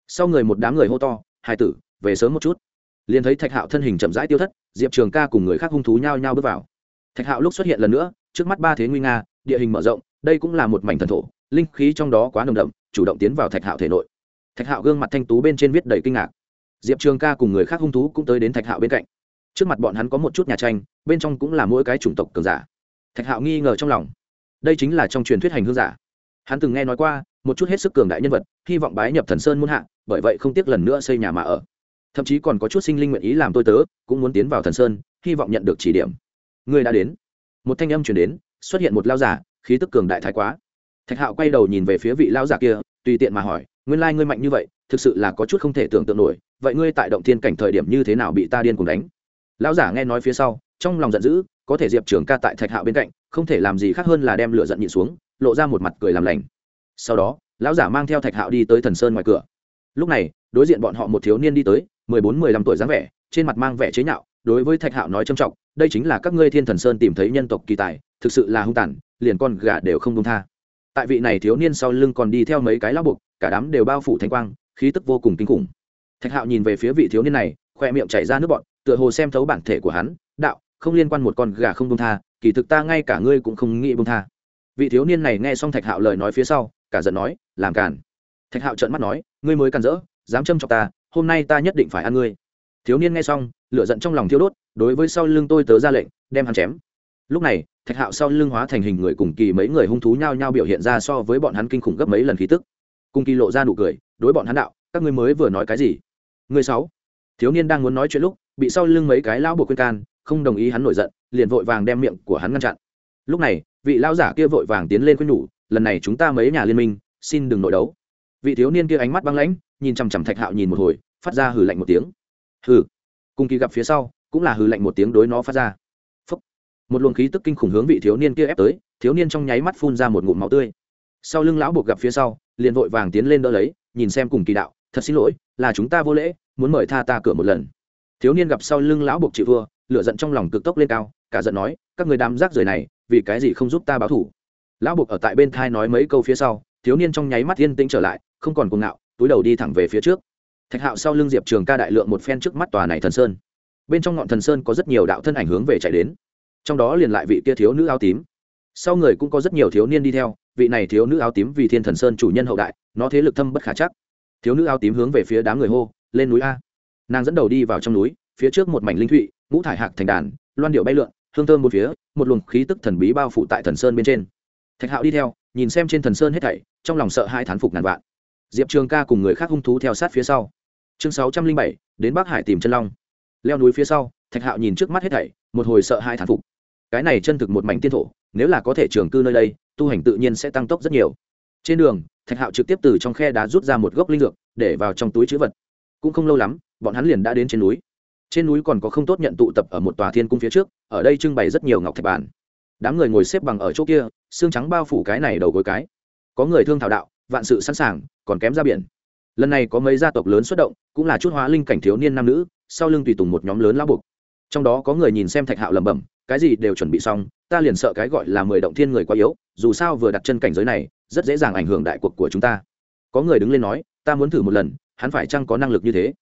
Sau người một đám người hô to hai tử, về sớm một chút. Liền thấy thạch hạo thân hình chậm rãi tiêu thất, diệp trường ca cùng người khác hung thú nhao nhao bước vào. Thạch hạo lúc xuất hiện lần nữa, trước mắt ba thế nguy nga, địa hình mở rộng, đây cũng là một mảnh thần thổ, linh khí trong đó quá nồng đậm, chủ động tiến vào thạch hạo thể nội. Thạch hạo gương mặt thanh tú bên trên viết đầy kinh ngạc. Diệp trường ca cùng người khác hung thú cũng tới đến thạch hạo bên cạnh. Trước mặt bọn hắn có một chút nhà tranh, bên trong cũng là mỗi cái chủng tộc cường giả. Thạch hạo nghi ngờ trong lòng. Đây chính là trong truyền thuyết hành hương giả. Hắn từng nghe nói qua một chút hết sức cường đại nhân vật, hy vọng bái nhập thần sơn muôn hạ, bởi vậy không tiếc lần nữa xây nhà mà ở. Thậm chí còn có chút sinh linh nguyện ý làm tôi tớ, cũng muốn tiến vào thần sơn, hy vọng nhận được chỉ điểm. Người đã đến. Một thanh âm chuyển đến, xuất hiện một lao giả, khí tức cường đại thái quá. Thạch hạo quay đầu nhìn về phía vị lao giả kia, tùy tiện mà hỏi, nguyên lai ngươi mạnh như vậy, thực sự là có chút không thể tưởng tượng nổi, vậy ngươi tại động thiên cảnh thời điểm như thế nào bị ta điên cùng đánh? Lão giả nghe nói phía sau, trong lòng giận dữ, có thể diệp trường ca tại thạch hạo bên cạnh, không thể làm gì khác hơn là đem lửa giận nhịn xuống, lộ ra một mặt cười làm lành sau đó, lão giả mang theo thạch hạo đi tới thần sơn ngoài cửa. Lúc này, đối diện bọn họ một thiếu niên đi tới, mười bốn, mười lăm tuổi dáng vẻ, trên mặt mang vẻ chế nhạo, đối với thạch hạo nói trầm trọng, đây chính là các ngươi thiên thần sơn tìm thấy nhân tộc kỳ tài, thực sự là hung tàn, liền con gà đều không đông tha. Tại vị này thiếu niên sau lưng còn đi theo mấy cái lão buộc cả đám đều bao phủ thanh quang, khí tức vô cùng kinh khủng. Thạch hạo nhìn về phía vị thiếu niên này, khoe miệng chảy ra nước bọn tựa hồ xem thấu bản thể của hắn, đạo, không liên quan một con gà không bông tha, kỳ thực ta ngay cả ngươi cũng không nghĩ bông tha. Vị thiếu niên này nghe xong thạch hạo lời nói phía sau cả giận nói, làm càn. Thạch hạo trợn mắt nói, ngươi mới càn rỡ, dám châm chọc ta, hôm nay ta nhất định phải ăn ngươi. Thiếu niên nghe xong, lửa giận trong lòng thiêu đốt, đối với sau lưng tôi tớ ra lệnh, đem hắn chém. Lúc này, thạch hạo sau lưng hóa thành hình người cùng kỳ mấy người hung thú nhao nhao biểu hiện ra so với bọn hắn kinh khủng gấp mấy lần khí tức. Cùng kỳ lộ ra nụ cười, đối bọn hắn đạo, các ngươi mới vừa nói cái gì? Người sáu. Thiếu niên đang muốn nói chuyện lúc, bị sau lưng mấy cái lão buộc khuyên can, không đồng ý hắn nổi giận, liền vội vàng đem miệng của hắn ngăn chặn. Lúc này, vị lão giả kia vội vàng tiến lên khuyên nhủ lần này chúng ta mấy nhà liên minh, xin đừng nội đấu. Vị thiếu niên kia ánh mắt băng lãnh, nhìn chằm chằm thạch hạo nhìn một hồi, phát ra hừ lạnh một tiếng. Hừ. Cùng kỳ gặp phía sau, cũng là hừ lạnh một tiếng đối nó phát ra. Phúc. một luồng khí tức kinh khủng hướng vị thiếu niên kia ép tới, thiếu niên trong nháy mắt phun ra một ngụm máu tươi. Sau lưng lão buộc gặp phía sau, liền vội vàng tiến lên đỡ lấy, nhìn xem cùng kỳ đạo, thật xin lỗi, là chúng ta vô lễ, muốn mời tha ta cửa một lần. Thiếu niên gặp sau lưng lão buộc chịu thua, lửa giận trong lòng cực tốc lên cao, cả giận nói, các người đám rác rưởi này, vì cái gì không giúp ta báo thủ? Lão buộc ở tại bên thai nói mấy câu phía sau, thiếu niên trong nháy mắt yên tĩnh trở lại, không còn cuồng ngạo, túi đầu đi thẳng về phía trước. Thạch hạo sau lưng diệp trường ca đại lượng một phen trước mắt tòa này thần sơn. Bên trong ngọn thần sơn có rất nhiều đạo thân ảnh hướng về chạy đến. Trong đó liền lại vị kia thiếu nữ áo tím. Sau người cũng có rất nhiều thiếu niên đi theo, vị này thiếu nữ áo tím vì thiên thần sơn chủ nhân hậu đại, nó thế lực thâm bất khả chắc. Thiếu nữ áo tím hướng về phía đám người hô, lên núi a. Nàng dẫn đầu đi vào trong núi, phía trước một mảnh linh thụy, ngũ thải hạc thành đàn, loan điệu bay lượn, hương thơm một phía, một luồng khí tức thần bí bao phủ tại thần sơn bên trên thạch hạo đi theo, nhìn xem trên thần sơn hết thảy, trong lòng sợ hai thán phục ngàn vạn. Diệp trường ca cùng người khác hung thú theo sát phía sau. Chương sáu trăm linh bảy, đến bắc hải tìm chân long. Leo núi phía sau, thạch hạo nhìn trước mắt hết thảy, một hồi sợ hai thán phục. Cái này chân thực một mảnh tiên thổ, nếu là có thể trường cư nơi đây, tu hành tự nhiên sẽ tăng tốc rất nhiều. Trên đường, thạch hạo trực tiếp từ trong khe đá rút ra một gốc linh dược, để vào trong túi chữ vật. Cũng không lâu lắm, bọn hắn liền đã đến trên núi. Trên núi còn có không tốt nhận tụ tập ở một tòa thiên cung phía trước, ở đây trưng bày rất nhiều ngọc thạch bản đám người ngồi xếp bằng ở chỗ kia, xương trắng bao phủ cái này đầu gối cái. Có người thương thảo đạo, vạn sự sẵn sàng, còn kém ra biển. Lần này có mấy gia tộc lớn xuất động, cũng là chút hóa linh cảnh thiếu niên nam nữ, sau lưng tùy tùng một nhóm lớn lao buộc. Trong đó có người nhìn xem thạch hạo lẩm bẩm, cái gì đều chuẩn bị xong, ta liền sợ cái gọi là mười động thiên người quá yếu, dù sao vừa đặt chân cảnh giới này, rất dễ dàng ảnh hưởng đại cuộc của chúng ta. Có người đứng lên nói, ta muốn thử một lần, hắn phải chăng có năng lực như thế?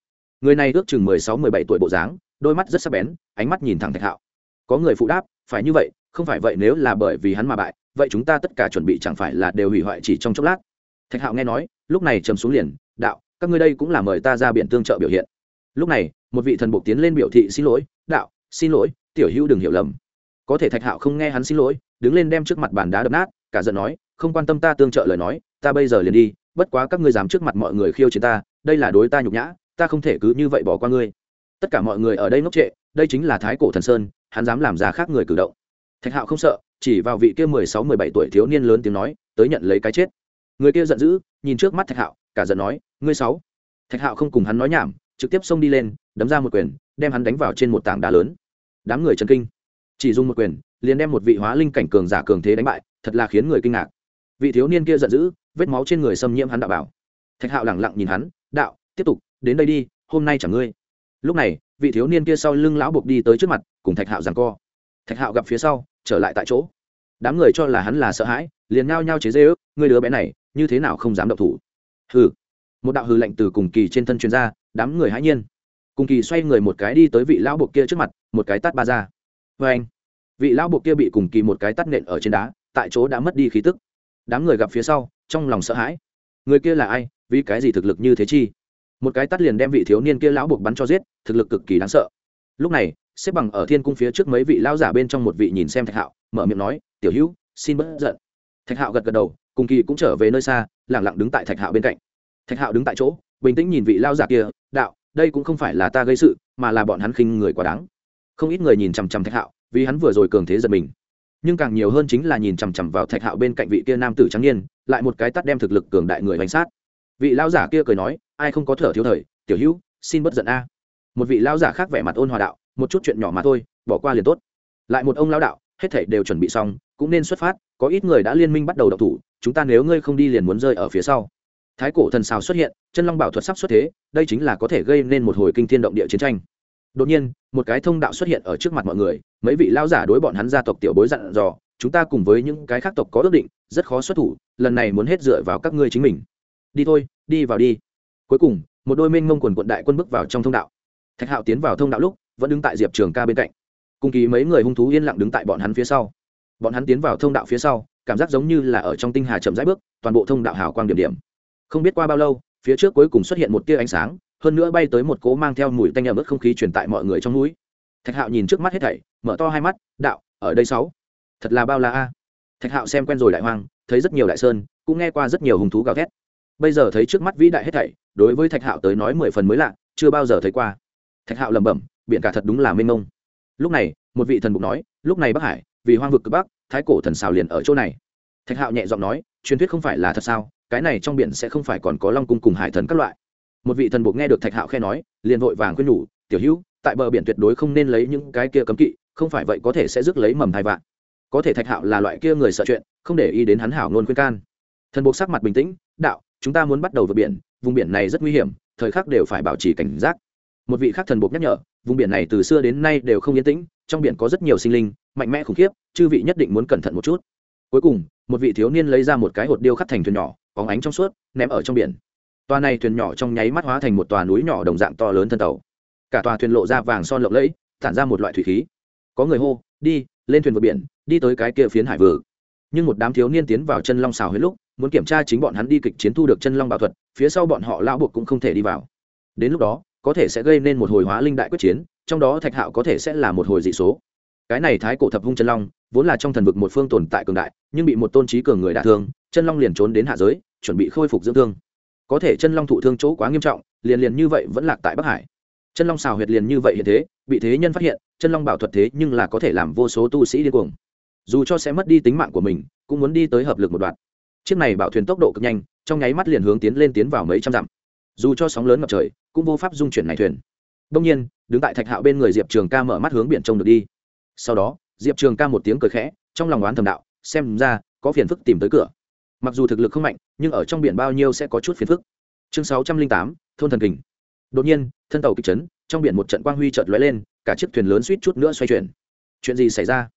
Người này ước chừng mười sáu, mười bảy tuổi bộ dáng, đôi mắt rất sắc bén, ánh mắt nhìn thẳng thạch hạo. Có người phụ đáp, phải như vậy không phải vậy, nếu là bởi vì hắn mà bại, vậy chúng ta tất cả chuẩn bị chẳng phải là đều hủy hoại chỉ trong chốc lát. Thạch hạo nghe nói, lúc này trầm xuống liền, đạo, các ngươi đây cũng là mời ta ra biển tương trợ biểu hiện. Lúc này, một vị thần buộc tiến lên biểu thị, xin lỗi, đạo, xin lỗi, tiểu hữu đừng hiểu lầm. Có thể thạch hạo không nghe hắn xin lỗi, đứng lên đem trước mặt bàn đá đập nát, cả giận nói, không quan tâm ta tương trợ lời nói, ta bây giờ liền đi, bất quá các ngươi dám trước mặt mọi người khiêu chiến ta, đây là đối ta nhục nhã, ta không thể cứ như vậy bỏ qua ngươi. Tất cả mọi người ở đây ngốc trệ, đây chính là thái cổ thần sơn, hắn dám làm ra khác người cử động thạch hạo không sợ, chỉ vào vị kia mười sáu, mười bảy tuổi thiếu niên lớn tiếng nói, tới nhận lấy cái chết. Người kia giận dữ, nhìn trước mắt thạch hạo, cả giận nói, ngươi sáu. Thạch hạo không cùng hắn nói nhảm, trực tiếp xông đi lên, đấm ra một quyền, đem hắn đánh vào trên một tảng đá lớn. Đám người chấn kinh. Chỉ dùng một quyền, liền đem một vị hóa linh cảnh cường giả cường thế đánh bại, thật là khiến người kinh ngạc. Vị thiếu niên kia giận dữ, vết máu trên người xâm nhiễm hắn đạo bảo. Thạch hạo lẳng lặng nhìn hắn, đạo, tiếp tục, đến đây đi, hôm nay chẳng ngươi. Lúc này, vị thiếu niên kia sau lưng lão buộc đi tới trước mặt, cùng thạch hạo rằng co. Thạch hạo gặp phía sau trở lại tại chỗ. Đám người cho là hắn là sợ hãi, liền ngao nhao chế dê ước ngươi đứa bé này, như thế nào không dám động thủ? Hừ. Một đạo hư lạnh từ cùng kỳ trên thân chuyên gia đám người hãi nhiên. Cùng kỳ xoay người một cái đi tới vị lão buộc kia trước mặt, một cái tát ba ra. Vê anh. Vị lão buộc kia bị cùng kỳ một cái tát nện ở trên đá, tại chỗ đã mất đi khí tức. Đám người gặp phía sau, trong lòng sợ hãi. Người kia là ai? Vì cái gì thực lực như thế chi? Một cái tắt liền đem vị thiếu niên kia lão buộc bắn cho giết, thực lực cực kỳ đáng sợ lúc này, xếp bằng ở thiên cung phía trước mấy vị lão giả bên trong một vị nhìn xem thạch hạo, mở miệng nói, tiểu hữu, xin bớt giận. Thạch hạo gật gật đầu, cùng kỳ cũng trở về nơi xa lẳng lặng đứng tại thạch hạo bên cạnh. Thạch hạo đứng tại chỗ, bình tĩnh nhìn vị lao giả kia, đạo, đây cũng không phải là ta gây sự, mà là bọn hắn khinh người quá đáng. Không ít người nhìn chằm chằm thạch hạo, vì hắn vừa rồi cường thế giật mình. Nhưng càng nhiều hơn chính là nhìn chằm chằm vào thạch hạo bên cạnh vị kia nam tử trắng niên, lại một cái tắt đem thực lực cường đại người bánh sát. Vị lao giả kia cười nói, ai không có thở thiếu thời, tiểu hữu, xin bất giận a một vị lao giả khác vẻ mặt ôn hòa đạo, một chút chuyện nhỏ mà thôi, bỏ qua liền tốt. Lại một ông lao đạo, hết thảy đều chuẩn bị xong, cũng nên xuất phát, có ít người đã liên minh bắt đầu độc thủ, chúng ta nếu ngươi không đi liền muốn rơi ở phía sau. Thái cổ thần xào xuất hiện, chân long bảo thuật sắp xuất thế, đây chính là có thể gây nên một hồi kinh thiên động địa chiến tranh. Đột nhiên, một cái thông đạo xuất hiện ở trước mặt mọi người, mấy vị lao giả đối bọn hắn gia tộc tiểu bối dặn dò, chúng ta cùng với những cái khác tộc có ước định, rất khó xuất thủ, lần này muốn hết dựa vào các ngươi chính mình. Đi thôi, đi vào đi. Cuối cùng, một đôi mênh mông quần quận đại quân bước vào trong thông đạo thạch hạo tiến vào thông đạo lúc, vẫn đứng tại diệp trường ca bên cạnh. Cùng kỳ mấy người hung thú yên lặng đứng tại bọn hắn phía sau. Bọn hắn tiến vào thông đạo phía sau, cảm giác giống như là ở trong tinh hà chậm rãi bước, toàn bộ thông đạo hào quang điểm điểm. Không biết qua bao lâu, phía trước cuối cùng xuất hiện một tia ánh sáng, hơn nữa bay tới một cố mang theo mùi tanh ẩm ướt không khí truyền tại mọi người trong núi. Thạch hạo nhìn trước mắt hết thảy, mở to hai mắt, đạo, ở đây sáu. Thật là bao la a. Thạch hạo xem quen rồi đại hoang, thấy rất nhiều đại sơn, cũng nghe qua rất nhiều hùng thú gào thét. Bây giờ thấy trước mắt vĩ đại hết thảy, đối với thạch hạo tới nói mười phần mới lạ, chưa bao giờ thấy qua thạch hạo lẩm bẩm, biển cả thật đúng là mênh mông. Lúc này, một vị thần bục nói, lúc này bắc hải, vì hoang vực cực bắc, thái cổ thần xào liền ở chỗ này. Thạch hạo nhẹ giọng nói, truyền thuyết không phải là thật sao? Cái này trong biển sẽ không phải còn có long cung cùng hải thần các loại. Một vị thần bục nghe được thạch hạo khe nói, liền vội vàng khuyên nhủ, tiểu hữu, tại bờ biển tuyệt đối không nên lấy những cái kia cấm kỵ, không phải vậy có thể sẽ rước lấy mầm hai vạn. Có thể thạch hạo là loại kia người sợ chuyện, không để ý đến hắn hảo nôn khuyên can. Thần buộc sắc mặt bình tĩnh, đạo, chúng ta muốn bắt đầu vượt biển, vùng biển này rất nguy hiểm, thời khắc đều phải bảo trì cảnh giác một vị khác thần buộc nhắc nhở, vùng biển này từ xưa đến nay đều không yên tĩnh, trong biển có rất nhiều sinh linh, mạnh mẽ khủng khiếp, chư vị nhất định muốn cẩn thận một chút. Cuối cùng, một vị thiếu niên lấy ra một cái hột điêu khắc thành thuyền nhỏ có ánh trong suốt, ném ở trong biển. Tòa này thuyền nhỏ trong nháy mắt hóa thành một tòa núi nhỏ đồng dạng to lớn thân tàu. Cả tòa thuyền lộ ra vàng son lộng lẫy, tản ra một loại thủy khí. Có người hô, đi, lên thuyền vượt biển, đi tới cái kia phiến hải vừa nhưng một đám thiếu niên tiến vào chân long xào hết lúc, muốn kiểm tra chính bọn hắn đi kịch chiến thu được chân long bảo thuật, phía sau bọn họ lão buộc cũng không thể đi vào. Đến lúc đó có thể sẽ gây nên một hồi hóa linh đại quyết chiến, trong đó thạch hạo có thể sẽ là một hồi dị số. Cái này thái cổ thập hung chân long, vốn là trong thần vực một phương tồn tại cường đại, nhưng bị một tôn trí cường người đả thương, chân long liền trốn đến hạ giới, chuẩn bị khôi phục dưỡng thương. Có thể chân long thụ thương chỗ quá nghiêm trọng, liền liền như vậy vẫn lạc tại bắc hải. Chân long xào huyệt liền như vậy hiện thế, bị thế nhân phát hiện, chân long bảo thuật thế nhưng là có thể làm vô số tu sĩ điên cuồng. Dù cho sẽ mất đi tính mạng của mình, cũng muốn đi tới hợp lực một đoạn. Chiếc này bảo thuyền tốc độ cực nhanh, trong nháy mắt liền hướng tiến lên tiến vào mấy trăm dặm dù cho sóng lớn ngập trời, cũng vô pháp dung chuyển này thuyền. Đông nhiên, đứng tại thạch hạo bên người diệp trường ca mở mắt hướng biển trông được đi. Sau đó, diệp trường ca một tiếng cười khẽ, trong lòng oán thầm đạo, xem ra, có phiền phức tìm tới cửa. Mặc dù thực lực không mạnh, nhưng ở trong biển bao nhiêu sẽ có chút phiền phức. Chương sáu trăm linh tám, thôn thần kình. Đột nhiên, thân tàu kịch chấn, trong biển một trận quang huy chợt lóe lên, cả chiếc thuyền lớn suýt chút nữa xoay chuyển. Chuyện gì xảy ra?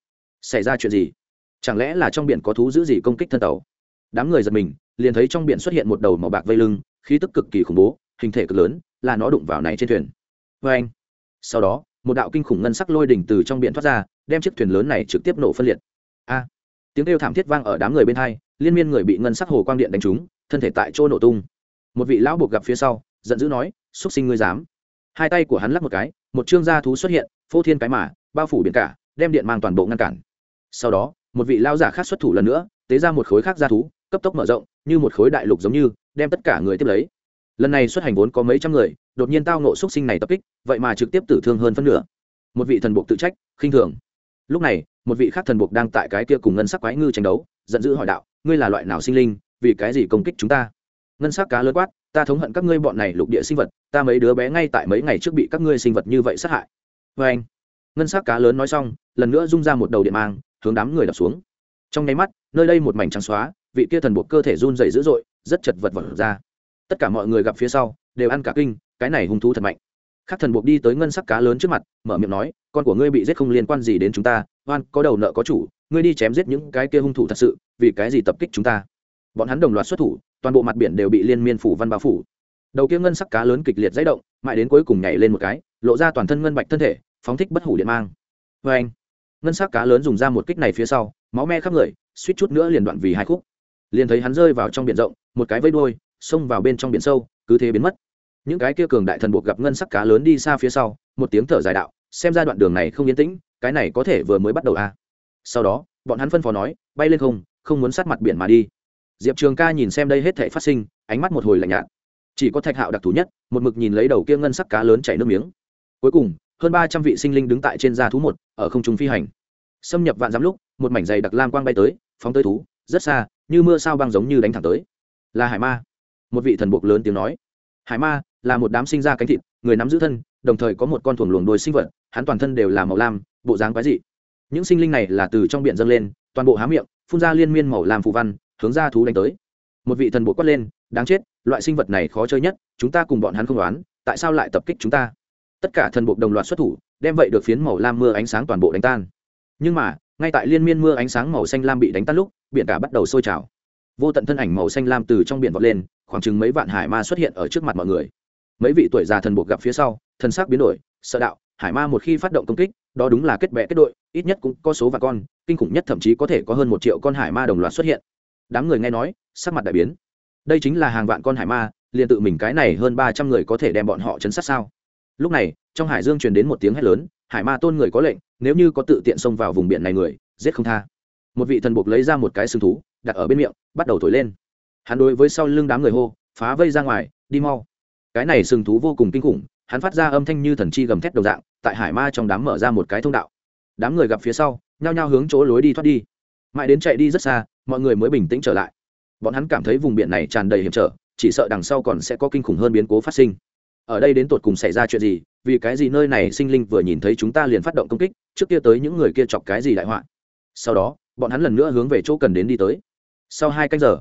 Xảy ra chuyện gì? Chẳng lẽ là trong biển có thú dữ gì công kích thân tàu? Đám người giật mình, liền thấy trong biển xuất hiện một đầu màu bạc vây lưng khí tức cực kỳ khủng bố, hình thể cực lớn, là nó đụng vào này trên thuyền. Vê anh, sau đó, một đạo kinh khủng ngân sắc lôi đỉnh từ trong biển thoát ra, đem chiếc thuyền lớn này trực tiếp nổ phân liệt. A, tiếng kêu thảm thiết vang ở đám người bên hai, liên miên người bị ngân sắc hồ quang điện đánh trúng, thân thể tại chỗ nổ tung. Một vị lão buộc gặp phía sau, giận dữ nói, xúc sinh ngươi dám. Hai tay của hắn lắc một cái, một trương gia thú xuất hiện, phô thiên cái mả bao phủ biển cả, đem điện mang toàn bộ ngăn cản. Sau đó, một vị lao giả khác xuất thủ lần nữa, tế ra một khối khác gia thú, cấp tốc mở rộng, như một khối đại lục giống như đem tất cả người tiếp lấy. Lần này xuất hành vốn có mấy trăm người, đột nhiên tao nộ xúc sinh này tập kích, vậy mà trực tiếp tử thương hơn phân nửa. Một vị thần buộc tự trách, khinh thường. Lúc này, một vị khác thần buộc đang tại cái kia cùng ngân sắc quái ngư tranh đấu, giận dữ hỏi đạo, ngươi là loại nào sinh linh, vì cái gì công kích chúng ta? Ngân sắc cá lớn quát, ta thống hận các ngươi bọn này lục địa sinh vật, ta mấy đứa bé ngay tại mấy ngày trước bị các ngươi sinh vật như vậy sát hại. Vê anh, ngân sắc cá lớn nói xong, lần nữa rung ra một đầu điện mang, hướng đám người đập xuống. Trong nháy mắt, nơi đây một mảnh trắng xóa, vị kia thần buộc cơ thể run dày dữ dội rất chật vật vật ra. Tất cả mọi người gặp phía sau, đều ăn cả kinh, cái này hung thú thật mạnh. Khắc thần buộc đi tới ngân sắc cá lớn trước mặt, mở miệng nói, con của ngươi bị giết không liên quan gì đến chúng ta, oan, có đầu nợ có chủ, ngươi đi chém giết những cái kia hung thủ thật sự, vì cái gì tập kích chúng ta? Bọn hắn đồng loạt xuất thủ, toàn bộ mặt biển đều bị liên miên phủ văn bao phủ. Đầu kia ngân sắc cá lớn kịch liệt dãy động, mãi đến cuối cùng nhảy lên một cái, lộ ra toàn thân ngân bạch thân thể, phóng thích bất hủ điện mang. Vê anh ngân sắc cá lớn dùng ra một kích này phía sau, máu me khắp người, suýt chút nữa liền đoạn vì hai khúc. Liền thấy hắn rơi vào trong biển rộng một cái vây đuôi, xông vào bên trong biển sâu cứ thế biến mất. Những cái kia cường đại thần buộc gặp ngân sắc cá lớn đi xa phía sau một tiếng thở dài đạo xem ra đoạn đường này không yên tĩnh cái này có thể vừa mới bắt đầu à. sau đó bọn hắn phân phó nói bay lên không không muốn sát mặt biển mà đi. Diệp trường ca nhìn xem đây hết thể phát sinh ánh mắt một hồi lạnh nhạt. Chỉ có thạch hạo đặc thù nhất một mực nhìn lấy đầu kia ngân sắc cá lớn chảy nước miếng. Cuối cùng hơn ba trăm vị sinh linh đứng tại trên da thú một ở không trung phi hành. Xâm nhập vạn giám lúc một mảnh dày đặc lam quang bay tới phóng tới thú rất xa như mưa sao băng giống như đánh thẳng tới là hải ma. Một vị thần buộc lớn tiếng nói. Hải ma là một đám sinh ra cánh thịt, người nắm giữ thân, đồng thời có một con thuồng luồng đôi sinh vật, hắn toàn thân đều là màu lam, bộ dáng quái dị. Những sinh linh này là từ trong biển dâng lên, toàn bộ há miệng, phun ra liên miên màu lam phù văn, hướng ra thú đánh tới. Một vị thần bộ quát lên, đáng chết, loại sinh vật này khó chơi nhất, chúng ta cùng bọn hắn không đoán, tại sao lại tập kích chúng ta? Tất cả thần bộ đồng loạt xuất thủ, đem vậy được phiến màu lam mưa ánh sáng toàn bộ đánh tan. Nhưng mà, ngay tại liên miên mưa ánh sáng màu xanh lam bị đánh tan lúc, biển cả bắt đầu sôi trào vô tận thân ảnh màu xanh lam từ trong biển vọt lên, khoảng chừng mấy vạn hải ma xuất hiện ở trước mặt mọi người. Mấy vị tuổi già thần buộc gặp phía sau thần sắc biến đổi, sợ đạo, hải ma một khi phát động công kích, đó đúng là kết bè kết đội, ít nhất cũng có số vạn con, kinh khủng nhất thậm chí có thể có hơn một triệu con hải ma đồng loạt xuất hiện. Đám người nghe nói, sắc mặt đại biến. Đây chính là hàng vạn con hải ma, liền tự mình cái này hơn ba trăm người có thể đem bọn họ chấn sát sao? Lúc này, trong hải dương truyền đến một tiếng hét lớn, hải ma tôn người có lệnh, nếu như có tự tiện xông vào vùng biển này người, giết không tha. Một vị thần buộc lấy ra một cái sừng thú đặt ở bên miệng, bắt đầu thổi lên. Hắn đối với sau lưng đám người hô, phá vây ra ngoài, đi mau. Cái này sừng thú vô cùng kinh khủng, hắn phát ra âm thanh như thần chi gầm thét đồng dạng, tại hải ma trong đám mở ra một cái thông đạo. Đám người gặp phía sau, nhao nhao hướng chỗ lối đi thoát đi. Mãi đến chạy đi rất xa, mọi người mới bình tĩnh trở lại. Bọn hắn cảm thấy vùng biển này tràn đầy hiểm trở, chỉ sợ đằng sau còn sẽ có kinh khủng hơn biến cố phát sinh. Ở đây đến tột cùng xảy ra chuyện gì, vì cái gì nơi này sinh linh vừa nhìn thấy chúng ta liền phát động công kích, trước kia tới những người kia chọc cái gì đại họa. Sau đó, bọn hắn lần nữa hướng về chỗ cần đến đi tới sau hai canh giờ,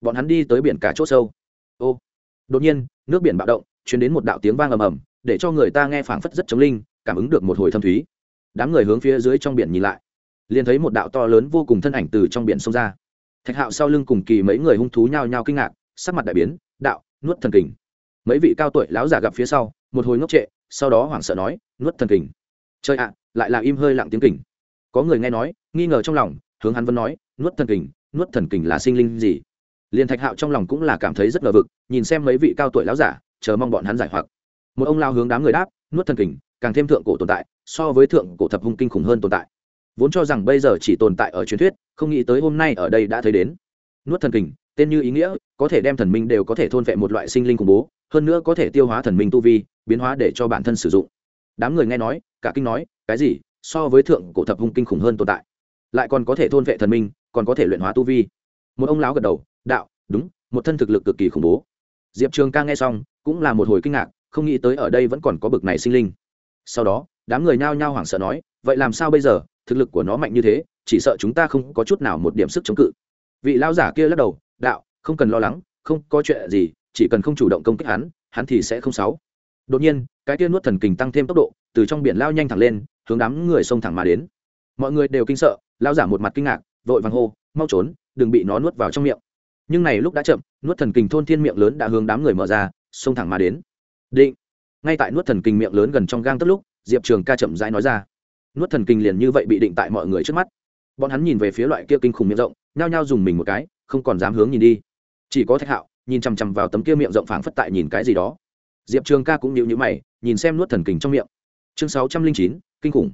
bọn hắn đi tới biển cả chỗ sâu. Ô, đột nhiên, nước biển bạo động chuyển đến một đạo tiếng vang ầm ầm, để cho người ta nghe phảng phất rất chống linh, cảm ứng được một hồi thâm thúy. Đám người hướng phía dưới trong biển nhìn lại, liền thấy một đạo to lớn vô cùng thân ảnh từ trong biển xông ra. Thạch hạo sau lưng cùng kỳ mấy người hung thú nhao nhao kinh ngạc, sắc mặt đại biến, đạo, nuốt thần kình. Mấy vị cao tuổi lão giả gặp phía sau, một hồi ngốc trệ, sau đó hoảng sợ nói, nuốt thần kình. Chơi ạ, lại là im hơi lặng tiếng kình. Có người nghe nói, nghi ngờ trong lòng, hướng hắn vẫn nói, nuốt thần kình nuốt thần kình là sinh linh gì? Liền thạch hạo trong lòng cũng là cảm thấy rất ngờ vực, nhìn xem mấy vị cao tuổi lão giả, chờ mong bọn hắn giải hoặc. Một ông lao hướng đám người đáp, nuốt thần kình, càng thêm thượng cổ tồn tại, so với thượng cổ thập hung kinh khủng hơn tồn tại. Vốn cho rằng bây giờ chỉ tồn tại ở truyền thuyết, không nghĩ tới hôm nay ở đây đã thấy đến. Nuốt thần kình, tên như ý nghĩa, có thể đem thần minh đều có thể thôn vệ một loại sinh linh khủng bố, hơn nữa có thể tiêu hóa thần minh tu vi, biến hóa để cho bản thân sử dụng. Đám người nghe nói, cả kinh nói, cái gì? So với thượng cổ thập hung kinh khủng hơn tồn tại, lại còn có thể thôn vệ thần minh còn có thể luyện hóa tu vi. Một ông lão gật đầu, đạo, đúng, một thân thực lực cực kỳ khủng bố. Diệp trường ca nghe xong, cũng là một hồi kinh ngạc, không nghĩ tới ở đây vẫn còn có bực này sinh linh. Sau đó, đám người nhao nhao hoảng sợ nói, vậy làm sao bây giờ? Thực lực của nó mạnh như thế, chỉ sợ chúng ta không có chút nào một điểm sức chống cự. Vị lão giả kia lắc đầu, đạo, không cần lo lắng, không có chuyện gì, chỉ cần không chủ động công kích hắn hắn thì sẽ không sáu đột nhiên, cái kia nuốt thần kình tăng thêm tốc độ, từ trong biển lao nhanh thẳng lên, hướng đám người xông thẳng mà đến. Mọi người đều kinh sợ lao giả một mặt kinh ngạc vội vàng hô, mau trốn, đừng bị nó nuốt vào trong miệng. Nhưng này lúc đã chậm, nuốt thần kình thôn thiên miệng lớn đã hướng đám người mở ra, xông thẳng mà đến. Định. Ngay tại nuốt thần kinh miệng lớn gần trong gang tất lúc, diệp trường ca chậm rãi nói ra, nuốt thần kinh liền như vậy bị định tại mọi người trước mắt. Bọn hắn nhìn về phía loại kia kinh khủng miệng rộng, nhao nhao dùng mình một cái, không còn dám hướng nhìn đi. Chỉ có thạch hạo, nhìn chằm chằm vào tấm kia miệng rộng phảng phất tại nhìn cái gì đó. Diệp trường ca cũng nhịu nhữ mày, nhìn xem nuốt thần kinh trong miệng. Chương sáu trăm linh chín, kinh khủng.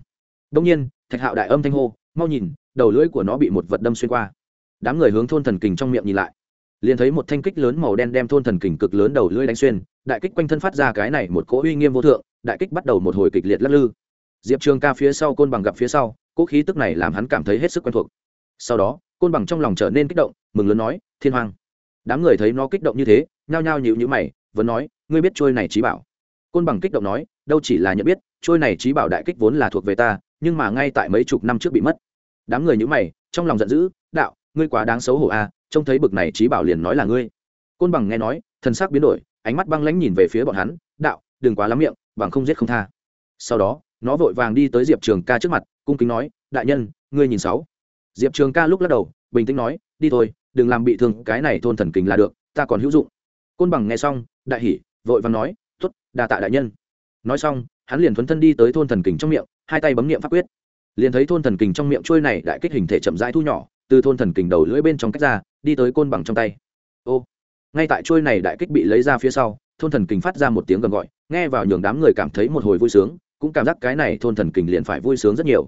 Đông nhiên, thạch hạo đại âm thanh hô, mau nhìn đầu lưỡi của nó bị một vật đâm xuyên qua. Đám người hướng thôn thần kình trong miệng nhìn lại. Liền thấy một thanh kích lớn màu đen đem thôn thần kình cực lớn đầu lưỡi đánh xuyên, đại kích quanh thân phát ra cái này một cỗ uy nghiêm vô thượng, đại kích bắt đầu một hồi kịch liệt lắc lư. Diệp trường ca phía sau côn bằng gặp phía sau, cỗ khí tức này làm hắn cảm thấy hết sức quen thuộc. Sau đó, côn bằng trong lòng trở nên kích động, mừng lớn nói, thiên hoàng đám người thấy nó kích động như thế, nhao nhao nhịu nhữ mày, vẫn nói, ngươi biết trôi này trí bảo? Côn bằng kích động nói, đâu chỉ là nhận biết, trôi này trí bảo đại kích vốn là thuộc về ta, nhưng mà ngay tại mấy chục năm trước bị mất đám người nhữ mày trong lòng giận dữ đạo ngươi quá đáng xấu hổ a à, trông thấy bực này trí bảo liền nói là ngươi. Côn bằng nghe nói thân sắc biến đổi ánh mắt băng lãnh nhìn về phía bọn hắn đạo đừng quá lắm miệng bằng không giết không tha. Sau đó nó vội vàng đi tới diệp trường ca trước mặt cung kính nói đại nhân ngươi nhìn sáu. Diệp trường ca lúc lắc đầu bình tĩnh nói đi thôi đừng làm bị thương cái này thôn thần kính là được ta còn hữu dụng. Côn bằng nghe xong đại hỉ vội vàng nói t ố t đà tạ đại nhân. Nói xong hắn liền thuấn thân đi tới thôn thần kính trong miệng hai tay bấm nghiệm pháp quyết liền thấy thôn thần kình trong miệng trôi này đại kích hình thể chậm rãi thu nhỏ, từ thôn thần kình đầu lưỡi bên trong cách ra, đi tới côn bằng trong tay. Ô, ngay tại trôi này đại kích bị lấy ra phía sau, thôn thần kình phát ra một tiếng gầm gọi, nghe vào nhường đám người cảm thấy một hồi vui sướng, cũng cảm giác cái này thôn thần kình liền phải vui sướng rất nhiều.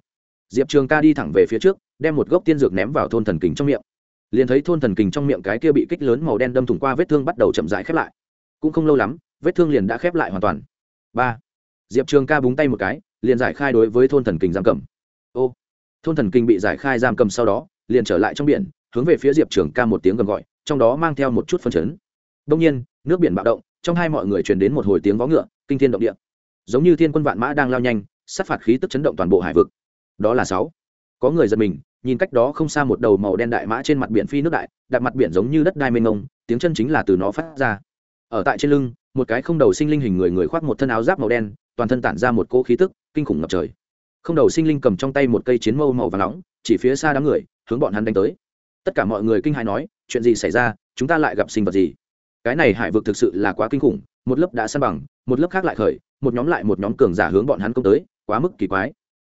Diệp trường ca đi thẳng về phía trước, đem một gốc tiên dược ném vào thôn thần kình trong miệng. Liền thấy thôn thần kình trong miệng cái kia bị kích lớn màu đen đâm thủng qua vết thương bắt đầu chậm rãi khép lại. Cũng không lâu lắm, vết thương liền đã khép lại hoàn toàn. Ba, diệp trường ca búng tay một cái, liền giải khai đối với thôn thần kình giam cầm ô. Thôn thần kinh bị giải khai giam cầm sau đó, liền trở lại trong biển, hướng về phía diệp trường ca một tiếng gầm gọi, trong đó mang theo một chút phân chấn. Đông nhiên, nước biển bạo động, trong hai mọi người truyền đến một hồi tiếng vó ngựa, kinh thiên động địa. Giống như thiên quân vạn mã đang lao nhanh, sát phạt khí tức chấn động toàn bộ hải vực. Đó là sáu. Có người giật mình, nhìn cách đó không xa một đầu màu đen đại mã trên mặt biển phi nước đại, đặt mặt biển giống như đất đai mênh mông, tiếng chân chính là từ nó phát ra. Ở tại trên lưng, một cái không đầu sinh linh hình người người khoác một thân áo giáp màu đen, toàn thân tản ra một cỗ khí tức, kinh khủng ngập trời không đầu sinh linh cầm trong tay một cây chiến mâu màu và nóng, chỉ phía xa đám người, hướng bọn hắn đánh tới. Tất cả mọi người kinh hãi nói, chuyện gì xảy ra, chúng ta lại gặp sinh vật gì? Cái này hải vực thực sự là quá kinh khủng, một lớp đã săn bằng, một lớp khác lại khởi, một nhóm lại một nhóm cường giả hướng bọn hắn công tới, quá mức kỳ quái.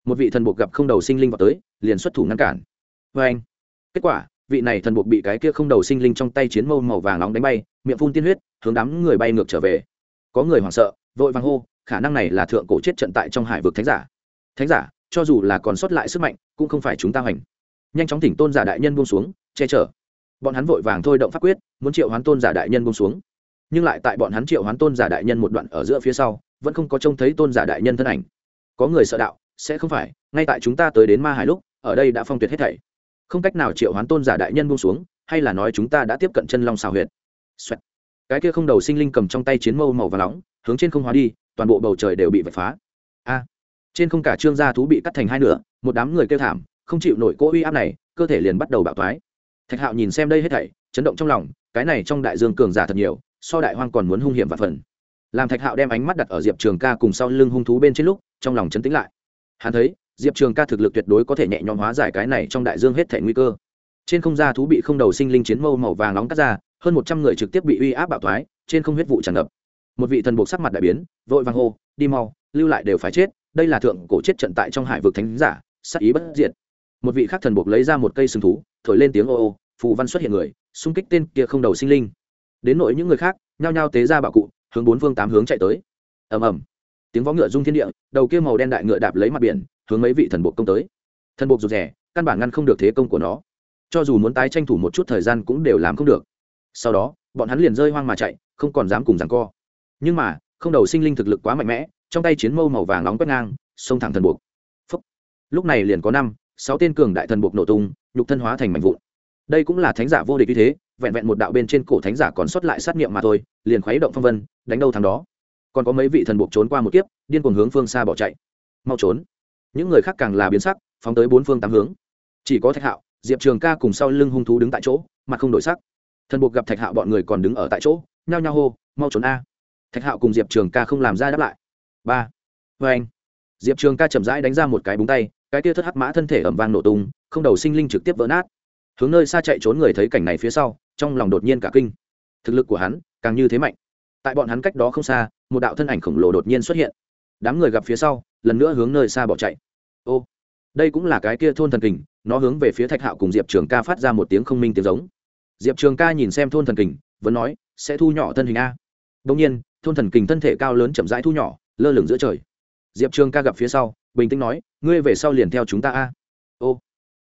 Một vị thần buộc gặp không đầu sinh linh vào tới, liền xuất thủ ngăn cản. Vê anh, kết quả, vị này thần buộc bị cái kia không đầu sinh linh trong tay chiến mâu màu vàng nóng đánh bay, miệng phun tiên huyết, hướng đám người bay ngược trở về. Có người hoảng sợ, vội vàng hô, khả năng này là thượng cổ chết trận tại trong hải vực thánh giả thánh giả, cho dù là còn sót lại sức mạnh, cũng không phải chúng ta hành nhanh chóng thỉnh tôn giả đại nhân buông xuống, che chở. Bọn hắn vội vàng thôi động pháp quyết, muốn triệu hoán tôn giả đại nhân buông xuống. Nhưng lại tại bọn hắn triệu hoán tôn giả đại nhân một đoạn ở giữa phía sau, vẫn không có trông thấy tôn giả đại nhân thân ảnh. Có người sợ đạo, sẽ không phải, ngay tại chúng ta tới đến ma hải lúc, ở đây đã phong tuyệt hết thảy. Không cách nào triệu hoán tôn giả đại nhân buông xuống, hay là nói chúng ta đã tiếp cận chân long xào huyệt. Xoẹt. cái kia không đầu sinh linh cầm trong tay chiến mâu màu và nóng, hướng trên không hóa đi, toàn bộ bầu trời đều bị vạch phá. A trên không cả trương gia thú bị cắt thành hai nửa, một đám người kêu thảm, không chịu nổi cỗ uy áp này, cơ thể liền bắt đầu bạo thoái. Thạch hạo nhìn xem đây hết thảy, chấn động trong lòng, cái này trong đại dương cường giả thật nhiều, so đại hoang còn muốn hung hiểm và phần. Làm thạch hạo đem ánh mắt đặt ở diệp trường ca cùng sau lưng hung thú bên trên lúc, trong lòng chấn tĩnh lại. Hắn thấy, diệp trường ca thực lực tuyệt đối có thể nhẹ nhõm hóa giải cái này trong đại dương hết thảy nguy cơ. Trên không gia thú bị không đầu sinh linh chiến mâu màu vàng nóng cắt ra, hơn một trăm người trực tiếp bị uy áp bạo thoái, trên không huyết vụ tràn ngập. Một vị thần buộc sắc mặt đại biến, vội vàng hô, đi mau, lưu lại đều phải chết đây là thượng cổ chết trận tại trong hải vực thánh giả sắc ý bất diệt. Một vị khác thần buộc lấy ra một cây sừng thú, thổi lên tiếng ô ô, phù văn xuất hiện người, xung kích tên kia không đầu sinh linh. Đến nội những người khác, nhao nhao tế ra bạo cụ, hướng bốn phương tám hướng chạy tới. Ầm ầm. Tiếng vó ngựa rung thiên địa, đầu kia màu đen đại ngựa đạp lấy mặt biển, hướng mấy vị thần buộc công tới. Thần buộc rụt rẻ căn bản ngăn không được thế công của nó. Cho dù muốn tái tranh thủ một chút thời gian cũng đều làm không được. Sau đó, bọn hắn liền rơi hoang mà chạy, không còn dám cùng rằng co. Nhưng mà, không đầu sinh linh thực lực quá mạnh mẽ trong tay chiến mâu màu vàng nóng quét ngang, xông thẳng thần buộc. Phúc. lúc này liền có năm, sáu tên cường đại thần buộc nổ tung, nhục thân hóa thành mảnh vụn. Đây cũng là thánh giả vô địch như thế, vẹn vẹn một đạo bên trên cổ thánh giả còn sót lại sát nghiệm mà thôi, liền khuấy động phong vân, đánh đâu thằng đó. Còn có mấy vị thần buộc trốn qua một kiếp, điên cuồng hướng phương xa bỏ chạy. Mau trốn. Những người khác càng là biến sắc, phóng tới bốn phương tám hướng. Chỉ có thạch hạo, diệp trường ca cùng sau lưng hung thú đứng tại chỗ mà không đổi sắc. Thần buộc gặp thạch hạo bọn người còn đứng ở tại chỗ, nhao nhao hô, mau trốn a. Thạch hạo cùng diệp trường ca không làm ra đáp lại ba. Vê anh. Diệp trường ca chậm rãi đánh ra một cái búng tay, cái tia thất hắc mã thân thể ẩm vang nổ tung, không đầu sinh linh trực tiếp vỡ nát. Hướng nơi xa chạy trốn người thấy cảnh này phía sau, trong lòng đột nhiên cả kinh. Thực lực của hắn càng như thế mạnh. Tại bọn hắn cách đó không xa, một đạo thân ảnh khổng lồ đột nhiên xuất hiện. Đám người gặp phía sau, lần nữa hướng nơi xa bỏ chạy. Ô, đây cũng là cái kia thôn thần kình, nó hướng về phía thạch hạo cùng diệp trường ca phát ra một tiếng không minh tiếng giống. Diệp trường ca nhìn xem thôn thần kình, vẫn nói, sẽ thu nhỏ thân hình a. Đông nhiên, thôn thần kình thân thể cao lớn chậm rãi thu nhỏ lơ lửng giữa trời. Diệp trường ca gặp phía sau, bình tĩnh nói, ngươi về sau liền theo chúng ta a. Ô.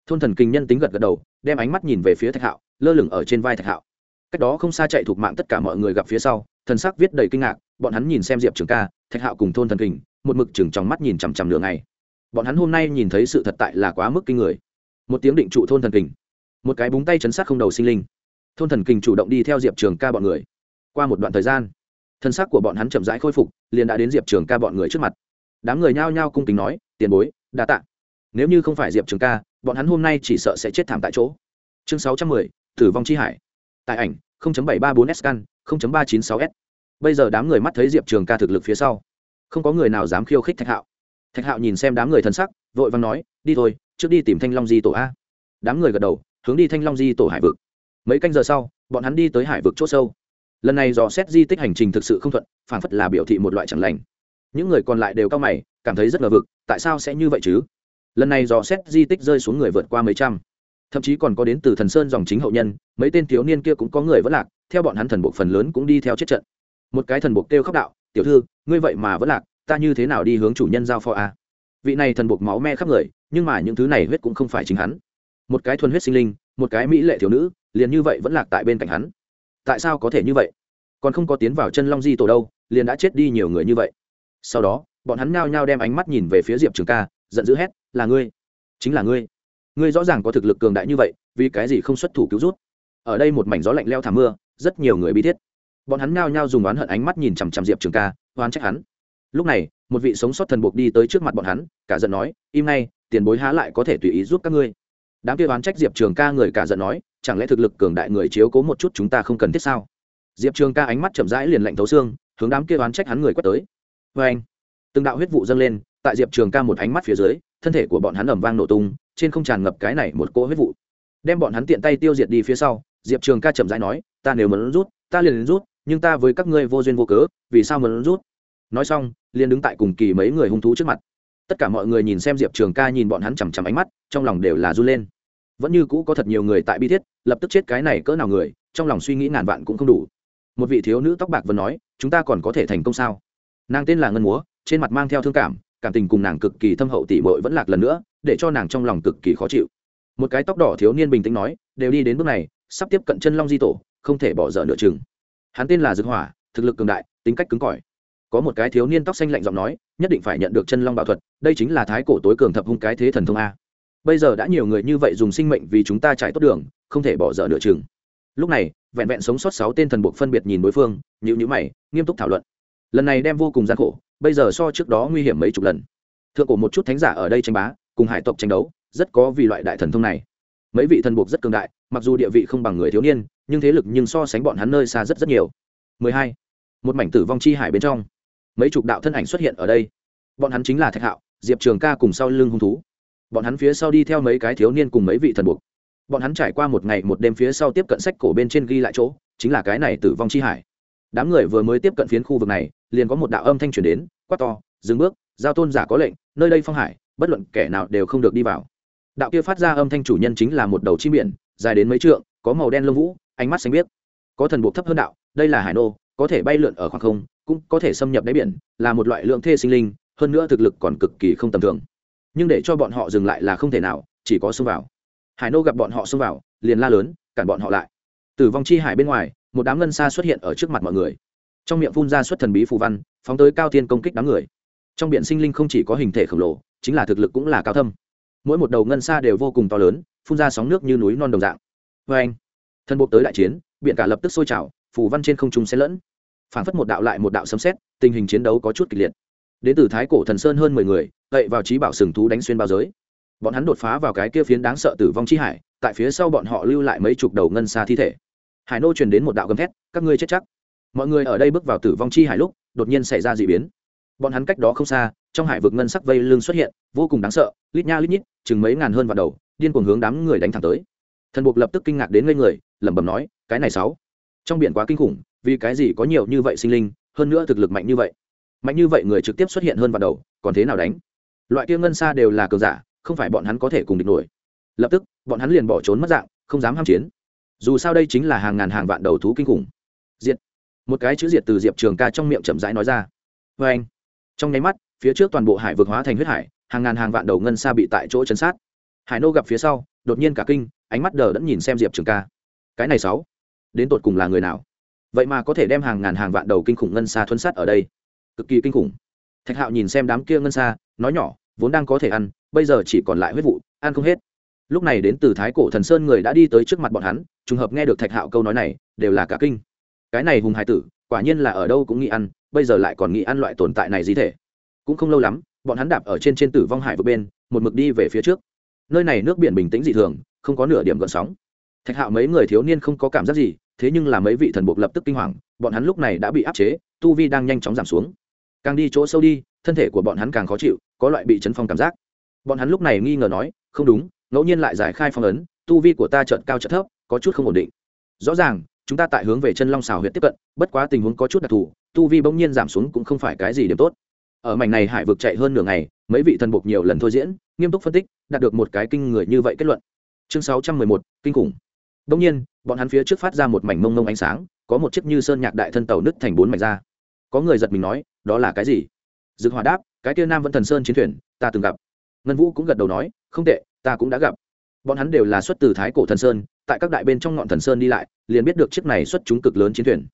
Thôn thần kình nhân tính gật gật đầu, đem ánh mắt nhìn về phía thạch hạo, lơ lửng ở trên vai thạch hạo. Cách đó không xa chạy thuộc mạng tất cả mọi người gặp phía sau, thần sắc viết đầy kinh ngạc, bọn hắn nhìn xem diệp trường ca, thạch hạo cùng thôn thần kình một mực chừng trong mắt nhìn chằm chằm nửa ngày. Bọn hắn hôm nay nhìn thấy sự thật tại là quá mức kinh người. Một tiếng định trụ thôn thần kình một cái búng tay chấn sát không đầu sinh linh. Thôn thần kình chủ động đi theo diệp trường ca bọn người. Qua một đoạn thời gian thân xác của bọn hắn chậm rãi khôi phục, liền đã đến diệp trường ca bọn người trước mặt. Đám người nhao nhao cung kính nói, tiền bối, đa t ạ nếu như không phải diệp trường ca, bọn hắn hôm nay chỉ sợ sẽ chết thảm tại chỗ. Chương sáu trăm mười, tử vong chi hải. Tại ảnh bảy ba bốn s can ba chín sáu s. Bây giờ đám người mắt thấy diệp trường ca thực lực phía sau, không có người nào dám khiêu khích thạch hạo. Thạch hạo nhìn xem đám người thân sắc vội vàng nói, đi thôi, trước đi tìm thanh long di tổ a. Đám người gật đầu, hướng đi thanh long di tổ hải vực. Mấy canh giờ sau, bọn hắn đi tới hải vực c h ỗ sâu lần này dò xét di tích hành trình thực sự không thuận phản phất là biểu thị một loại chẳng lành. Những người còn lại đều cao mày, cảm thấy rất ngờ vực, tại sao sẽ như vậy chứ? Lần này dò xét di tích rơi xuống người vượt qua mấy trăm. Thậm chí còn có đến từ thần sơn dòng chính hậu nhân, mấy tên thiếu niên kia cũng có người vẫn lạc, theo bọn hắn thần buộc phần lớn cũng đi theo chết trận. Một cái thần buộc kêu khóc đạo, tiểu thư, ngươi vậy mà vẫn lạc, ta như thế nào đi hướng chủ nhân giao phó a vị này thần buộc máu me khắp người, nhưng mà những thứ này huyết cũng không phải chính hắn. Một cái thuần huyết sinh linh, một cái mỹ lệ thiếu nữ, liền như vậy vẫn lạc tại bên cạnh hắn tại sao có thể như vậy? Còn không có tiến vào chân long di tổ đâu, liền đã chết đi nhiều người như vậy. Sau đó, bọn hắn nhao nhao đem ánh mắt nhìn về phía diệp trường ca, giận dữ hét, là ngươi, chính là ngươi. Ngươi rõ ràng có thực lực cường đại như vậy, vì cái gì không xuất thủ cứu rút? Ở đây một mảnh gió lạnh leo thả mưa, rất nhiều người bi thiết. Bọn hắn nhao nhao dùng oán hận ánh mắt nhìn chằm chằm diệp trường ca, oán trách hắn. Lúc này, một vị sống sót thần buộc đi tới trước mặt bọn hắn, cả giận nói, im ngay, tiền bối há lại có thể tùy ý giúp các ngươi. Đám kia oán trách diệp trường ca người cả giận nói chẳng lẽ thực lực cường đại người chiếu cố một chút chúng ta không cần thiết sao? Diệp trường ca ánh mắt chậm rãi liền lạnh thấu xương, hướng đám kia oán trách hắn người quét tới. Vê anh, từng đạo huyết vụ dâng lên, tại diệp trường ca một ánh mắt phía dưới, thân thể của bọn hắn ẩm vang nổ tung, trên không tràn ngập cái này một cỗ huyết vụ. Đem bọn hắn tiện tay tiêu diệt đi phía sau, diệp trường ca chậm rãi nói, ta nếu muốn rút, ta liền rút, nhưng ta với các ngươi vô duyên vô cớ, vì sao muốn rút? Nói xong, liền đứng tại cùng kỳ mấy người hung thú trước mặt. Tất cả mọi người nhìn xem diệp trường ca nhìn bọn hắn chằm chằm ánh mắt, trong lòng đều là run lên vẫn như cũ có thật nhiều người tại bi thiết, lập tức chết cái này cỡ nào người, trong lòng suy nghĩ ngàn vạn cũng không đủ. Một vị thiếu nữ tóc bạc vẫn nói, chúng ta còn có thể thành công sao? Nàng tên là ngân múa, trên mặt mang theo thương cảm cảm tình cùng nàng cực kỳ thâm hậu tỉ mội vẫn lạc lần nữa, để cho nàng trong lòng cực kỳ khó chịu. Một cái tóc đỏ thiếu niên bình tĩnh nói, đều đi đến bước này, sắp tiếp cận chân long di tổ, không thể bỏ dở nửa chừng. Hắn tên là dược hỏa, thực lực cường đại, tính cách cứng cỏi. Có một cái thiếu niên tóc xanh lạnh giọng nói, nhất định phải nhận được chân long bảo thuật, đây chính là thái cổ tối cường thập hung cái thế thần thông a bây giờ đã nhiều người như vậy dùng sinh mệnh vì chúng ta trải tốt đường, không thể bỏ dở nửa chừng. Lúc này, vẹn vẹn sống sót sáu tên thần buộc phân biệt nhìn đối phương nhịu nhữ mày, nghiêm túc thảo luận. Lần này đem vô cùng gian khổ, bây giờ so trước đó nguy hiểm mấy chục lần. Thượng cổ một chút thánh giả ở đây tranh bá, cùng hải tộc tranh đấu, rất có vì loại đại thần thông này. Mấy vị thần buộc rất cường đại, mặc dù địa vị không bằng người thiếu niên, nhưng thế lực nhưng so sánh bọn hắn nơi xa rất rất nhiều. 12. một mảnh tử vong chi hải bên trong. Mấy chục đạo thân ảnh xuất hiện ở đây. Bọn hắn chính là thạch hạo, diệp trường ca cùng sau lưng hung thú bọn hắn phía sau đi theo mấy cái thiếu niên cùng mấy vị thần buộc. Bọn hắn trải qua một ngày một đêm phía sau tiếp cận sách cổ bên trên ghi lại chỗ, chính là cái này tử vong chi hải. Đám người vừa mới tiếp cận phiến khu vực này, liền có một đạo âm thanh truyền đến, quát to, dừng bước, giao tôn giả có lệnh, nơi đây phong hải, bất luận kẻ nào đều không được đi vào. Đạo kia phát ra âm thanh chủ nhân chính là một đầu chim biển, dài đến mấy trượng, có màu đen lông vũ, ánh mắt xanh biếc. Có thần buộc thấp hơn đạo, đây là hải nô, có thể bay lượn ở khoảng không, cũng có thể xâm nhập đáy biển, là một loại lượng thê sinh linh, hơn nữa thực lực còn cực kỳ không tầm thường nhưng để cho bọn họ dừng lại là không thể nào, chỉ có xông vào. Hải nô gặp bọn họ xông vào, liền la lớn, cản bọn họ lại. Tử vong chi hải bên ngoài, một đám ngân xa xuất hiện ở trước mặt mọi người. Trong miệng phun ra xuất thần bí phù văn, phóng tới cao thiên công kích đám người. Trong biển sinh linh không chỉ có hình thể khổng lồ, chính là thực lực cũng là cao thâm. Mỗi một đầu ngân xa đều vô cùng to lớn, phun ra sóng nước như núi non đồng dạng. Vê anh, thân bộ tới đại chiến, biển cả lập tức sôi trào, phù văn trên không trung xen lẫn. Phản phất một đạo lại một đạo sấm xét tình hình chiến đấu có chút kịch liệt. Đến từ thái cổ thần sơn hơn mười người cậy vào trí bảo sừng thú đánh xuyên bao giới. Bọn hắn đột phá vào cái kia phiến đáng sợ tử vong chi hải, tại phía sau bọn họ lưu lại mấy chục đầu ngân xa thi thể. Hải nô truyền đến một đạo gầm thét, các ngươi chết chắc. Mọi người ở đây bước vào tử vong chi hải lúc, đột nhiên xảy ra d ị biến. Bọn hắn cách đó không xa, trong hải vực ngân sắc vây lưng xuất hiện, vô cùng đáng sợ, lít nha lít nhít, chừng mấy ngàn hơn vào đầu, điên cuồng hướng đám người đánh thẳng tới. Thần buộc lập tức kinh ngạc đến ngây người, lẩm bẩm nói, cái này sáu. Trong biển quá kinh khủng, vì cái gì có nhiều như vậy sinh linh, hơn nữa thực lực mạnh như vậy. Mạnh như vậy người trực tiếp xuất hiện hơn vào đầu, còn thế nào đánh? Loại kia ngân xa đều là cường giả, không phải bọn hắn có thể cùng địch nổi. Lập tức, bọn hắn liền bỏ trốn mất dạng, không dám ham chiến. Dù sao đây chính là hàng ngàn hàng vạn đầu thú kinh khủng. Diệt. Một cái chữ diệt từ diệp trường ca trong miệng chậm rãi nói ra. Vê anh, trong nháy mắt, phía trước toàn bộ hải vực hóa thành huyết hải, hàng ngàn hàng vạn đầu ngân xa bị tại chỗ chấn sát. Hải nô gặp phía sau, đột nhiên cả kinh, ánh mắt đờ đẫn nhìn xem diệp trường ca. Cái này sáu, đến tột cùng là người nào? Vậy mà có thể đem hàng ngàn hàng vạn đầu kinh khủng ngân xa thuấn sát ở đây. Cực kỳ kinh khủng. Thạch hạo nhìn xem đám kia ngân xa nói nhỏ, vốn đang có thể ăn, bây giờ chỉ còn lại huyết vụ, ăn không hết. Lúc này đến từ thái cổ thần sơn người đã đi tới trước mặt bọn hắn, trùng hợp nghe được thạch hạo câu nói này, đều là cả kinh. Cái này hùng hải tử, quả nhiên là ở đâu cũng nghĩ ăn, bây giờ lại còn nghĩ ăn loại tồn tại này gì thể. Cũng không lâu lắm, bọn hắn đạp ở trên trên tử vong hải vừa bên, một mực đi về phía trước. Nơi này nước biển bình tĩnh dị thường, không có nửa điểm gợn sóng. Thạch hạo mấy người thiếu niên không có cảm giác gì, thế nhưng là mấy vị thần buộc lập tức kinh hoàng, bọn hắn lúc này đã bị áp chế, tu vi đang nhanh chóng giảm xuống càng đi chỗ sâu đi, thân thể của bọn hắn càng khó chịu, có loại bị chấn phong cảm giác. Bọn hắn lúc này nghi ngờ nói, không đúng, ngẫu nhiên lại giải khai phong ấn, tu vi của ta trợn cao trợn thấp, có chút không ổn định. Rõ ràng, chúng ta tại hướng về chân long xào huyện tiếp cận, bất quá tình huống có chút đặc thù, tu vi bỗng nhiên giảm xuống cũng không phải cái gì điểm tốt. Ở mảnh này hải vực chạy hơn nửa ngày, mấy vị thần buộc nhiều lần thôi diễn, nghiêm túc phân tích, đạt được một cái kinh người như vậy kết luận. Chương sáu trăm mười một, kinh khủng. Đông nhiên, bọn hắn phía trước phát ra một mảnh mông mông ánh sáng, có một chiếc như sơn nhạc đại thân tàu nứt thành bốn mảnh ra. Có người giật mình nói đó là cái gì? Dực hòa đáp, cái kia nam vẫn thần sơn chiến thuyền, ta từng gặp. Ngân vũ cũng gật đầu nói, không tệ, ta cũng đã gặp. Bọn hắn đều là xuất từ thái cổ thần sơn, tại các đại bên trong ngọn thần sơn đi lại, liền biết được chiếc này xuất chúng cực lớn chiến thuyền.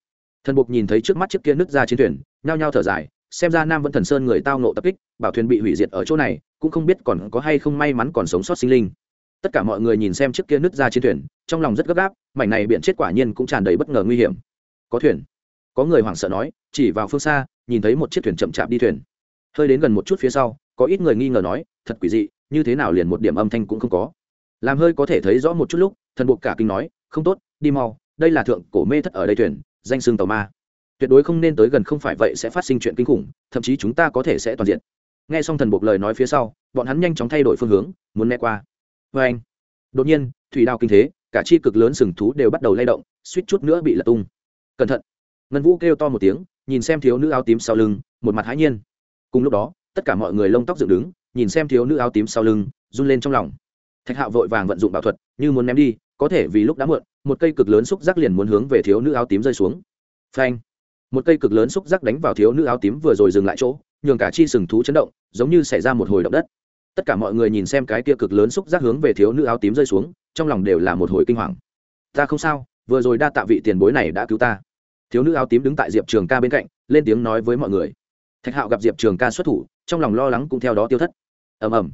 Thần buộc nhìn thấy trước mắt chiếc kia nứt ra chiến thuyền, nhao nhao thở dài, xem ra nam vẫn thần sơn người tao nộ tập kích, bảo thuyền bị hủy diệt ở chỗ này, cũng không biết còn có hay không may mắn còn sống sót sinh linh. Tất cả mọi người nhìn xem chiếc kia nứt ra chiến thuyền, trong lòng rất gấp gáp, mảnh này biện chết quả nhiên cũng tràn đầy bất ngờ nguy hiểm. Có thuyền có người hoảng sợ nói, chỉ vào phương xa, nhìn thấy một chiếc thuyền chậm chạp đi thuyền. Hơi đến gần một chút phía sau, có ít người nghi ngờ nói, thật quỷ dị, như thế nào liền một điểm âm thanh cũng không có. Làm hơi có thể thấy rõ một chút lúc, thần buộc cả kinh nói, không tốt, đi mau, đây là thượng cổ mê thất ở đây thuyền, danh xương tàu ma. Tuyệt đối không nên tới gần không phải vậy sẽ phát sinh chuyện kinh khủng, thậm chí chúng ta có thể sẽ toàn diện. Nghe xong thần buộc lời nói phía sau, bọn hắn nhanh chóng thay đổi phương hướng, muốn né qua. Vê anh, đột nhiên, thủy đao kinh thế, cả chi cực lớn sừng thú đều bắt đầu lay động, suýt chút nữa bị lật tung. Cẩn thận ngân vũ kêu to một tiếng, nhìn xem thiếu nữ áo tím sau lưng, một mặt hãi nhiên. Cùng lúc đó, tất cả mọi người lông tóc dựng đứng, nhìn xem thiếu nữ áo tím sau lưng, run lên trong lòng. Thạch hạo vội vàng vận dụng bảo thuật, như muốn ném đi, có thể vì lúc đã muộn, một cây cực lớn xúc giác liền muốn hướng về thiếu nữ áo tím rơi xuống. Phanh! Một cây cực lớn xúc giác đánh vào thiếu nữ áo tím vừa rồi dừng lại chỗ, nhường cả chi sừng thú chấn động, giống như xảy ra một hồi động đất. Tất cả mọi người nhìn xem cái kia cực lớn xúc giác hướng về thiếu nữ áo tím rơi xuống, trong lòng đều là một hồi kinh hoàng. Ta không sao, vừa rồi đa tạ vị tiền bối này đã cứu ta thiếu nữ áo tím đứng tại diệp trường ca bên cạnh, lên tiếng nói với mọi người. Thạch hạo gặp diệp trường ca xuất thủ, trong lòng lo lắng cũng theo đó tiêu thất. Ầm ầm.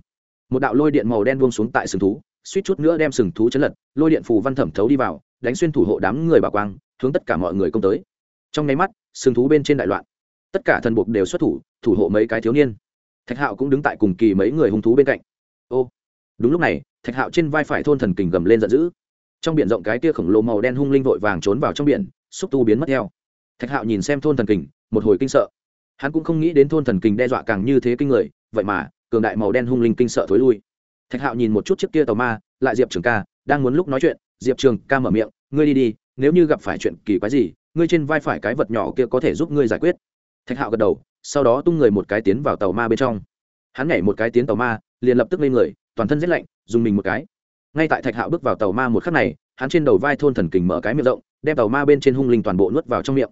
Một đạo lôi điện màu đen buông xuống tại sừng thú, suýt chút nữa đem sừng thú chấn lật, lôi điện phù văn thẩm thấu đi vào, đánh xuyên thủ hộ đám người bảo quang, hướng tất cả mọi người công tới. Trong nháy mắt, sừng thú bên trên đại loạn. Tất cả thần buộc đều xuất thủ thủ hộ mấy cái thiếu niên. Thạch hạo cũng đứng tại cùng kỳ mấy người hung thú bên cạnh. Ô. Đúng lúc này, thạch hạo trên vai phải thôn thần kình gầm lên giận dữ. Trong biển rộng cái tia khổng lồ màu đen hung linh vội vàng trốn vào trong biển xúc tu biến mất theo. Thạch hạo nhìn xem thôn thần kình, một hồi kinh sợ. Hắn cũng không nghĩ đến thôn thần kình đe dọa càng như thế kinh người, vậy mà, cường đại màu đen hung linh kinh sợ thối lui. Thạch hạo nhìn một chút chiếc kia tàu ma, lại diệp trường ca, đang muốn lúc nói chuyện, diệp trường ca mở miệng, ngươi đi đi, nếu như gặp phải chuyện kỳ quái gì, ngươi trên vai phải cái vật nhỏ kia có thể giúp ngươi giải quyết. Thạch hạo gật đầu, sau đó tung người một cái tiến vào tàu ma bên trong. Hắn nhảy một cái tiến tàu ma, liền lập tức lên người, toàn thân rét lạnh, dùng mình một cái. Ngay tại thạch hạo bước vào tàu ma một khắc này, hắn trên đầu vai thôn thần kình mở cái miệng rộng đem tàu ma bên trên hung linh toàn bộ nuốt vào trong miệng.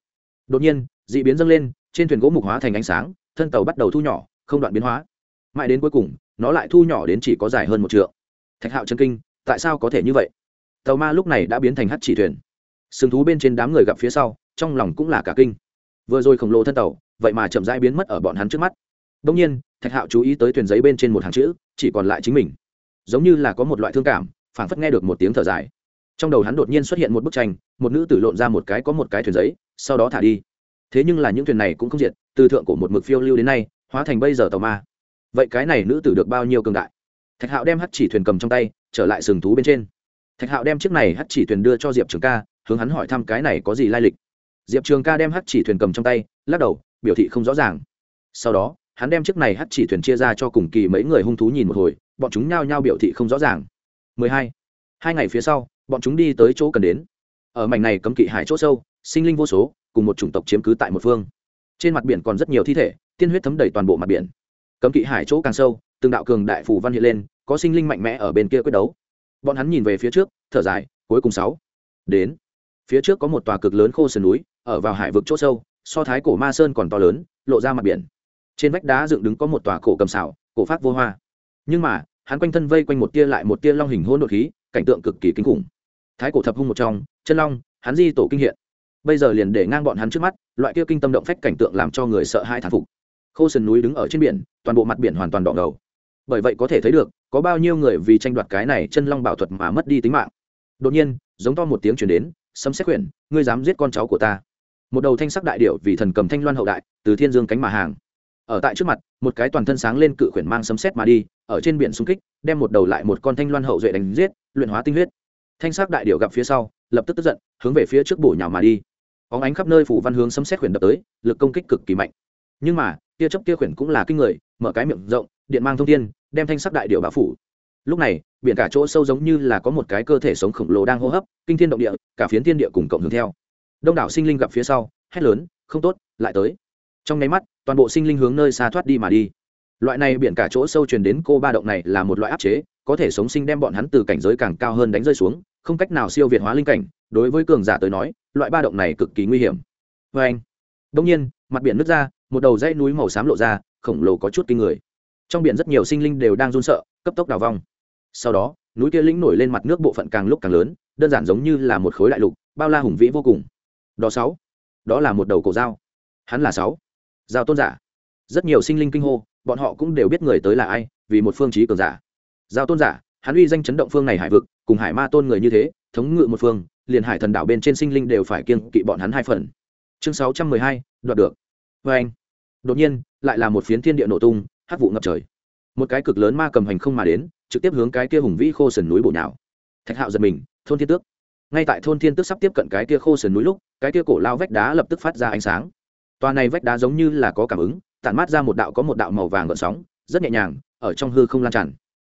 Đột nhiên d ị biến dâng lên, trên thuyền gỗ mục hóa thành ánh sáng, thân tàu bắt đầu thu nhỏ, không đoạn biến hóa. Mãi đến cuối cùng, nó lại thu nhỏ đến chỉ có dài hơn một t thạch hạo chân kinh, tại sao có thể như vậy? Tàu ma lúc này đã biến thành hắt chỉ thuyền. Sừng thú bên trên đám người gặp phía sau, trong lòng cũng là cả kinh. Vừa rồi khổng lồ thân tàu, vậy mà chậm rãi biến mất ở bọn hắn trước mắt. Đông nhiên, thạch hạo chú ý tới thuyền giấy bên trên một hàng chữ, chỉ còn lại chính mình. Giống như là có một loại thương cảm, phảng phất nghe được một tiếng thở dài trong đầu hắn đột nhiên xuất hiện một bức tranh, một nữ tử lộn ra một cái có một cái thuyền giấy, sau đó thả đi. Thế nhưng là những thuyền này cũng không diệt, từ thượng của một mực phiêu lưu đến nay, hóa thành bây giờ tàu ma. Vậy cái này nữ tử được bao nhiêu cường đại? Thạch hạo đem hắt chỉ thuyền cầm trong tay, trở lại sừng thú bên trên. Thạch hạo đem chiếc này hắt chỉ thuyền đưa cho diệp trường ca, hướng hắn hỏi thăm cái này có gì lai lịch. Diệp trường ca đem hắt chỉ thuyền cầm trong tay, lắc đầu, biểu thị không rõ ràng. Sau đó, hắn đem chiếc này hắt chỉ thuyền chia ra cho cùng kỳ mấy người hung thú nhìn một hồi, bọn chúng nhao nhao biểu thị không rõ ràng. 12. hai ngày phía sau bọn chúng đi tới chỗ cần đến. Ở mảnh này cấm kỵ hải chỗ sâu, sinh linh vô số, cùng một chủng tộc chiếm cứ tại một phương. Trên mặt biển còn rất nhiều thi thể, tiên huyết thấm đầy toàn bộ mặt biển. Cấm kỵ hải chỗ càng sâu, từng đạo cường đại phủ văn hiện lên, có sinh linh mạnh mẽ ở bên kia quyết đấu. Bọn hắn nhìn về phía trước, thở dài, cuối cùng sáu. Đến. Phía trước có một tòa cực lớn khô sườn núi, ở vào hải vực chỗ sâu, so thái cổ ma sơn còn to lớn, lộ ra mặt biển. Trên vách đá dựng đứng có một tòa cổ cầm xảo, cổ pháp vô hoa. Nhưng mà, hắn quanh thân vây quanh một tia lại một tia long hình hôn đột khí, cảnh tượng cực kỳ kinh khủng thái cổ thập hung một trong, chân long, hắn di tổ kinh hiện. Bây giờ liền để ngang bọn hắn trước mắt, loại kia kinh tâm động phách cảnh tượng làm cho người sợ hai thán phục. Khô sườn núi đứng ở trên biển, toàn bộ mặt biển hoàn toàn đỏ ngầu. Bởi vậy có thể thấy được, có bao nhiêu người vì tranh đoạt cái này chân long bảo thuật mà mất đi tính mạng. Đột nhiên, giống to một tiếng chuyển đến, sấm xét quyển ngươi dám giết con cháu của ta? Một đầu thanh sắc đại điệu vì thần cầm thanh loan hậu đại, từ thiên dương cánh mà hàng. Ở tại trước mặt, một cái toàn thân sáng lên cự khuyển mang sấm xét mà đi, ở trên biển xung kích, đem một đầu lại một con thanh loan hậu duệ đánh giết, luyện hóa tinh huyết thanh sắc đại điệu gặp phía sau, lập tức tức giận, hướng về phía trước bổ nhào mà đi. Óng ánh khắp nơi phủ văn hướng sấm xét khuyển đập tới, lực công kích cực kỳ mạnh. Nhưng mà, tia chấp tia khuyển cũng là kinh người, mở cái miệng rộng, điện mang thông thiên, đem thanh sắc đại điệu bao phủ. Lúc này, biển cả chỗ sâu giống như là có một cái cơ thể sống khổng lồ đang hô hấp, kinh thiên động địa, cả phiến thiên địa cùng cộng hưởng theo. Đông đảo sinh linh gặp phía sau, hét lớn, không tốt, lại tới. Trong nháy mắt, toàn bộ sinh linh hướng nơi xa thoát đi mà đi loại này biển cả chỗ sâu truyền đến cô ba động này là một loại áp chế, có thể sống sinh đem bọn hắn từ cảnh giới càng cao hơn đánh rơi xuống, không cách nào siêu việt hóa linh cảnh, đối với cường giả tới nói, loại ba động này cực kỳ nguy hiểm. Vê anh đông nhiên, mặt biển nứt ra, một đầu dãy núi màu xám lộ ra, khổng lồ có chút kinh người. Trong biển rất nhiều sinh linh đều đang run sợ, cấp tốc đào vong. Sau đó, núi kia lĩnh nổi lên mặt nước bộ phận càng lúc càng lớn, đơn giản giống như là một khối đại lục, bao la hùng vĩ vô cùng. Đó sáu, đó là một đầu cổ dao. Hắn là sáu. Dao tôn giả. Rất nhiều sinh linh kinh hô bọn họ cũng đều biết người tới là ai, vì một phương trí cường giả. Giao tôn giả, hắn uy danh chấn động phương này hải vực, cùng hải ma tôn người như thế, thống ngự một phương, liền hải thần đảo bên trên sinh linh đều phải kiêng kỵ bọn hắn hai phần. Chương sáu trăm mười hai, đoạt được. Vê anh. Đột nhiên, lại là một phiến thiên địa nổ tung, hắc vụ ngập trời. Một cái cực lớn ma cầm hành không mà đến, trực tiếp hướng cái kia hùng vĩ khô sườn núi bổ nhào. Thạch hạo giật mình, thôn thiên tước. Ngay tại thôn thiên tước sắp tiếp cận cái kia khô sườn núi lúc, cái kia cổ lao vách đá lập tức phát ra ánh sáng. Toa này vách đá giống như là có cảm ứng tản mát ra một đạo có một đạo màu vàng gợn sóng, rất nhẹ nhàng, ở trong hư không lan tràn.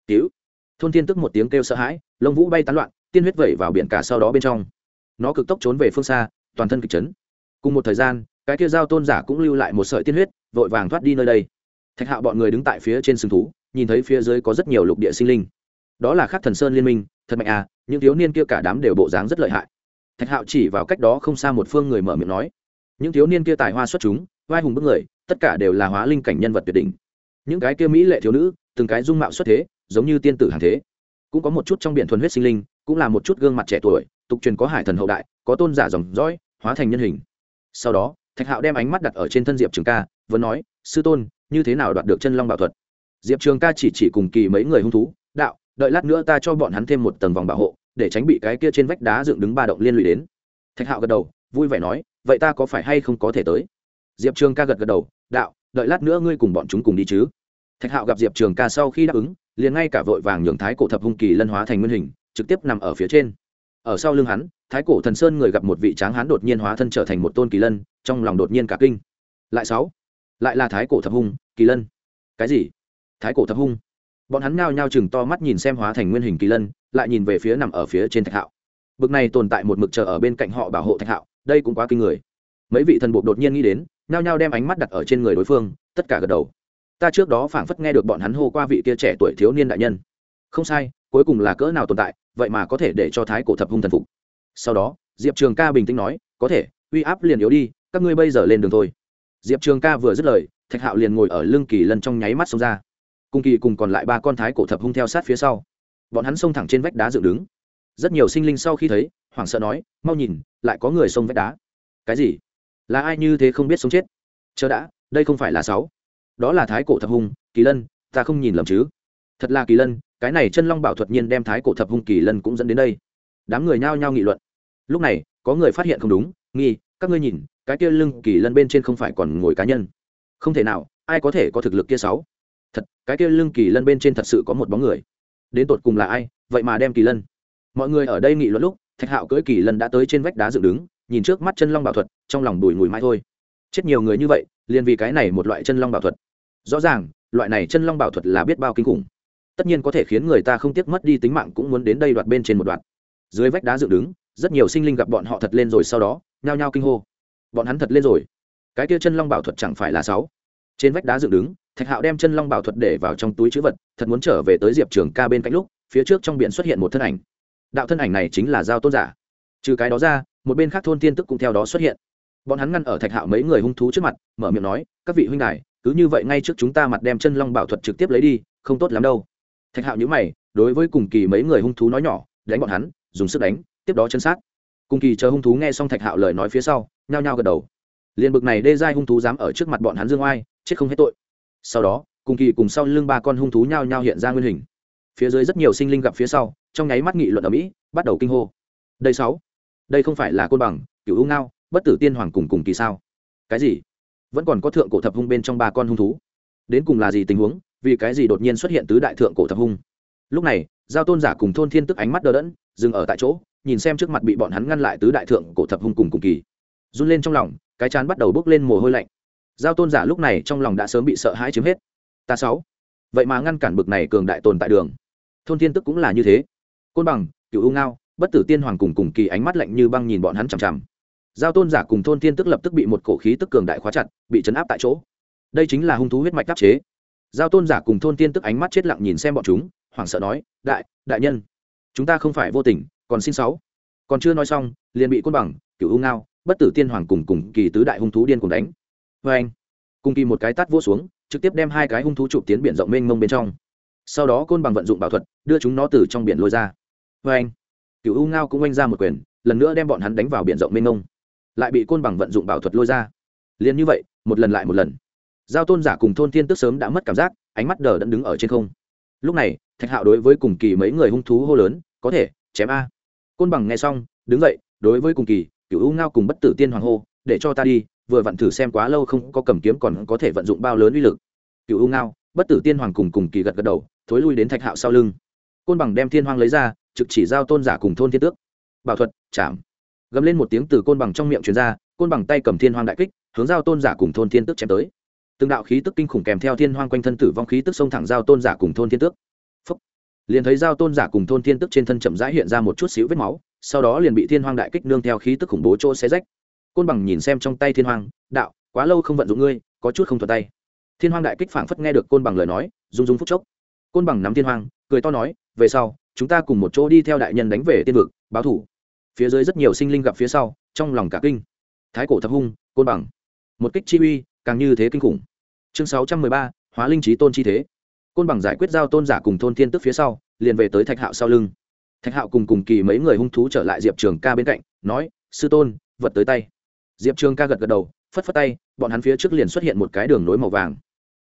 Cứu. Thôn thiên tức một tiếng kêu sợ hãi, lông vũ bay tán loạn, tiên huyết vẩy vào biển cả sau đó bên trong. Nó cực tốc trốn về phương xa, toàn thân kịch chấn. Cùng một thời gian, cái kia giao tôn giả cũng lưu lại một sợi tiên huyết, vội vàng thoát đi nơi đây. Thạch hạo bọn người đứng tại phía trên sừng thú, nhìn thấy phía dưới có rất nhiều lục địa sinh linh. Đó là khắc thần sơn liên minh, thật mạnh à những thiếu niên kia cả đám đều bộ dáng rất lợi hại. Thạch hạo chỉ vào cách đó không xa một phương người mở miệng nói, những thiếu niên kia tài hoa xuất chúng vai hùng bức người tất cả đều là hóa linh cảnh nhân vật tuyệt đỉnh. Những cái kia mỹ lệ thiếu nữ, từng cái dung mạo xuất thế, giống như tiên tử hàng thế. Cũng có một chút trong biển thuần huyết sinh linh, cũng là một chút gương mặt trẻ tuổi, tục truyền có hải thần hậu đại, có tôn giả dòng dõi, hóa thành nhân hình. Sau đó, thạch hạo đem ánh mắt đặt ở trên thân diệp trường ca, vẫn nói, sư tôn, như thế nào đoạt được chân long bảo thuật? Diệp trường ca chỉ chỉ cùng kỳ mấy người hung thú, đạo, đợi lát nữa ta cho bọn hắn thêm một tầng vòng bảo hộ, để tránh bị cái kia trên vách đá dựng đứng ba động liên lụy đến. Thạch hạo gật đầu, vui vẻ nói, vậy ta có phải hay không có thể tới? Diệp trường ca gật gật đầu, đạo, đợi lát nữa ngươi cùng bọn chúng cùng đi chứ. Thạch hạo gặp diệp trường ca sau khi đáp ứng, liền ngay cả vội vàng nhường thái cổ thập hung kỳ lân hóa thành nguyên hình, trực tiếp nằm ở phía trên. Ở sau lưng hắn, thái cổ thần sơn người gặp một vị tráng hán đột nhiên hóa thân trở thành một tôn kỳ lân, trong lòng đột nhiên cả kinh. Lại sáu, lại là thái cổ thập hung, kỳ lân. Cái gì? Thái cổ thập hung? Bọn hắn ngao nhao chừng to mắt nhìn xem hóa thành nguyên hình kỳ lân, lại nhìn về phía nằm ở phía trên thạch hạo. Bực này tồn tại một mực chờ ở bên cạnh họ bảo hộ thạch hạo, đây cũng quá kinh người. Mấy vị thần buộc đột nhiên nghĩ đến nhao nhao đem ánh mắt đặt ở trên người đối phương, tất cả gật đầu. Ta trước đó phảng phất nghe được bọn hắn hô qua vị kia trẻ tuổi thiếu niên đại nhân. Không sai, cuối cùng là cỡ nào tồn tại, vậy mà có thể để cho thái cổ thập hung thần phục. Sau đó, diệp trường ca bình tĩnh nói, có thể, uy áp liền yếu đi, các ngươi bây giờ lên đường thôi. Diệp trường ca vừa dứt lời, thạch hạo liền ngồi ở lưng kỳ lân trong nháy mắt xông ra. Cùng kỳ cùng còn lại ba con thái cổ thập hung theo sát phía sau. Bọn hắn xông thẳng trên vách đá dựng đứng. Rất nhiều sinh linh sau khi thấy, hoảng sợ nói, mau nhìn, lại có người xông vách đá. Cái gì? Là ai như thế không biết sống chết? Chờ đã, đây không phải là sáu. Đó là thái cổ thập hung kỳ lân, ta không nhìn lầm chứ. Thật là kỳ lân, cái này chân long bảo thuật nhiên đem thái cổ thập hung kỳ lân cũng dẫn đến đây. Đám người nhao nhao nghị luận. Lúc này, có người phát hiện không đúng, nghi, các ngươi nhìn, cái kia lưng kỳ lân bên trên không phải còn ngồi cá nhân. Không thể nào, ai có thể có thực lực kia sáu? Thật, cái kia lưng kỳ lân bên trên thật sự có một bóng người. Đến tột cùng là ai? Vậy mà đem kỳ lân. Mọi người ở đây nghị luận lúc, thạch hạo cưỡi kỳ lân đã tới trên vách đá dựng đứng nhìn trước mắt chân long bảo thuật, trong lòng đùi ngùi mãi thôi. Chết nhiều người như vậy, liền vì cái này một loại chân long bảo thuật. Rõ ràng, loại này chân long bảo thuật là biết bao kinh khủng. Tất nhiên có thể khiến người ta không tiếc mất đi tính mạng cũng muốn đến đây đoạt bên trên một đoạn. Dưới vách đá dựng đứng, rất nhiều sinh linh gặp bọn họ thật lên rồi sau đó, nhao nhao kinh hô. Bọn hắn thật lên rồi. Cái kia chân long bảo thuật chẳng phải là sáu. Trên vách đá dựng đứng, thạch hạo đem chân long bảo thuật để vào trong túi chữ vật, thật muốn trở về tới diệp trường ca bên cạnh lúc, phía trước trong biển xuất hiện một thân ảnh. Đạo thân ảnh này chính là giao tôn giả. Trừ cái đó ra một bên khác thôn tiên tức cũng theo đó xuất hiện. Bọn hắn ngăn ở thạch hạo mấy người hung thú trước mặt, mở miệng nói, các vị huynh đài, cứ như vậy ngay trước chúng ta mặt đem chân long bảo thuật trực tiếp lấy đi, không tốt lắm đâu. Thạch hạo nhữ mày, đối với cùng kỳ mấy người hung thú nói nhỏ, đánh bọn hắn, dùng sức đánh, tiếp đó chân sát. Cùng kỳ chờ hung thú nghe xong thạch hạo lời nói phía sau, nhao nhao gật đầu. Liền bực này đê giai hung thú dám ở trước mặt bọn hắn dương oai, chết không hết tội. Sau đó, cùng kỳ cùng sau lưng ba con hung thú nhao nhao hiện ra nguyên hình. Phía dưới rất nhiều sinh linh gặp phía sau, trong nháy mắt nghị luận ở mỹ, bắt đầu kinh hô. Đây sáu đây không phải là côn bằng cựu u ngao, bất tử tiên hoàng cùng cùng kỳ sao? Cái gì? Vẫn còn có thượng cổ thập hung bên trong ba con hung thú. Đến cùng là gì tình huống? Vì cái gì đột nhiên xuất hiện tứ đại thượng cổ thập hung? Lúc này, giao tôn giả cùng thôn thiên tức ánh mắt đờ đẫn, dừng ở tại chỗ, nhìn xem trước mặt bị bọn hắn ngăn lại tứ đại thượng cổ thập hung cùng cùng kỳ. Run lên trong lòng, cái chán bắt đầu bốc lên mồ hôi lạnh. Giao tôn giả lúc này trong lòng đã sớm bị sợ hãi chiếm hết. Ta sáu. Vậy mà ngăn cản bực này cường đại tồn tại đường. Thôn thiên tức cũng là như thế. Côn bằng cựu u ngao bất tử tiên hoàng cùng cùng kỳ ánh mắt lạnh như băng nhìn bọn hắn chằm chằm. Giao tôn giả cùng thôn tiên tức lập tức bị một cổ khí tức cường đại khóa chặt, bị chấn áp tại chỗ. Đây chính là hung thú huyết mạch đắc chế. Giao tôn giả cùng thôn tiên tức ánh mắt chết lặng nhìn xem bọn chúng, hoảng sợ nói, đại đại nhân, chúng ta không phải vô tình, còn xin sáu. Còn chưa nói xong, liền bị côn bằng cựu u ngao, bất tử tiên hoàng cùng cùng kỳ tứ đại hung thú điên cùng đánh. Vê anh, cùng kỳ một cái tát vỗ xuống, trực tiếp đem hai cái hung thú chụp tiến biển rộng mênh mông bên trong. Sau đó côn bằng vận dụng bảo thuật, đưa chúng nó từ trong biển lôi ra. Vê anh cựu u ngao cũng oanh ra một quyền, lần nữa đem bọn hắn đánh vào biển rộng mênh mông. Lại bị côn bằng vận dụng bảo thuật lôi ra. Liền như vậy, một lần lại một lần. Giao tôn giả cùng thôn thiên tức sớm đã mất cảm giác, ánh mắt đờ đẫn đứng ở trên không. Lúc này, thạch hạo đối với cùng kỳ mấy người hung thú hô lớn, có thể, chém a. Côn bằng nghe xong, đứng dậy, đối với cùng kỳ cựu u ngao cùng bất tử tiên hoàng hô, để cho ta đi, vừa vặn thử xem quá lâu không có cầm kiếm còn có thể vận dụng bao lớn uy lực. Cựu u ngao, bất tử tiên hoàng cùng cùng kỳ gật gật đầu, thối lui đến thạch hạo sau lưng. Côn bằng đem thiên hoàng lấy ra trực chỉ giao tôn giả cùng thôn thiên tước. Bảo thuật, chạm. Gầm lên một tiếng từ côn bằng trong miệng truyền ra, côn bằng tay cầm thiên hoàng đại kích, hướng giao tôn giả cùng thôn thiên tước chém tới. Từng đạo khí tức kinh khủng kèm theo thiên hoang quanh thân tử vong khí tức xông thẳng giao tôn giả cùng thôn thiên tước. Phúc. liền thấy giao tôn giả cùng thôn thiên tước trên thân chậm rãi hiện ra một chút xíu vết máu, sau đó liền bị thiên hoang đại kích nương theo khí tức khủng bố chỗ xé rách. Côn bằng nhìn xem trong tay thiên hoàng đạo, quá lâu không vận dụng ngươi, có chút không thuật tay. Thiên hoàng đại kích phảng phất nghe được côn bằng lời nói, rung rung phúc chốc. Côn bằng nắm thiên hoàng cười to nói, về sau chúng ta cùng một chỗ đi theo đại nhân đánh về tiên vực, báo thủ. Phía dưới rất nhiều sinh linh gặp phía sau, trong lòng cả kinh. Thái cổ thập hung, côn bằng. Một kích chi uy, càng như thế kinh khủng. Chương sáu trăm mười ba, hóa linh trí tôn chi thế. Côn bằng giải quyết giao tôn giả cùng thôn thiên tức phía sau, liền về tới thạch hạo sau lưng. Thạch hạo cùng cùng kỳ mấy người hung thú trở lại diệp trường ca bên cạnh, nói, sư tôn, vật tới tay. Diệp trường ca gật gật đầu, phất phất tay, bọn hắn phía trước liền xuất hiện một cái đường nối màu vàng.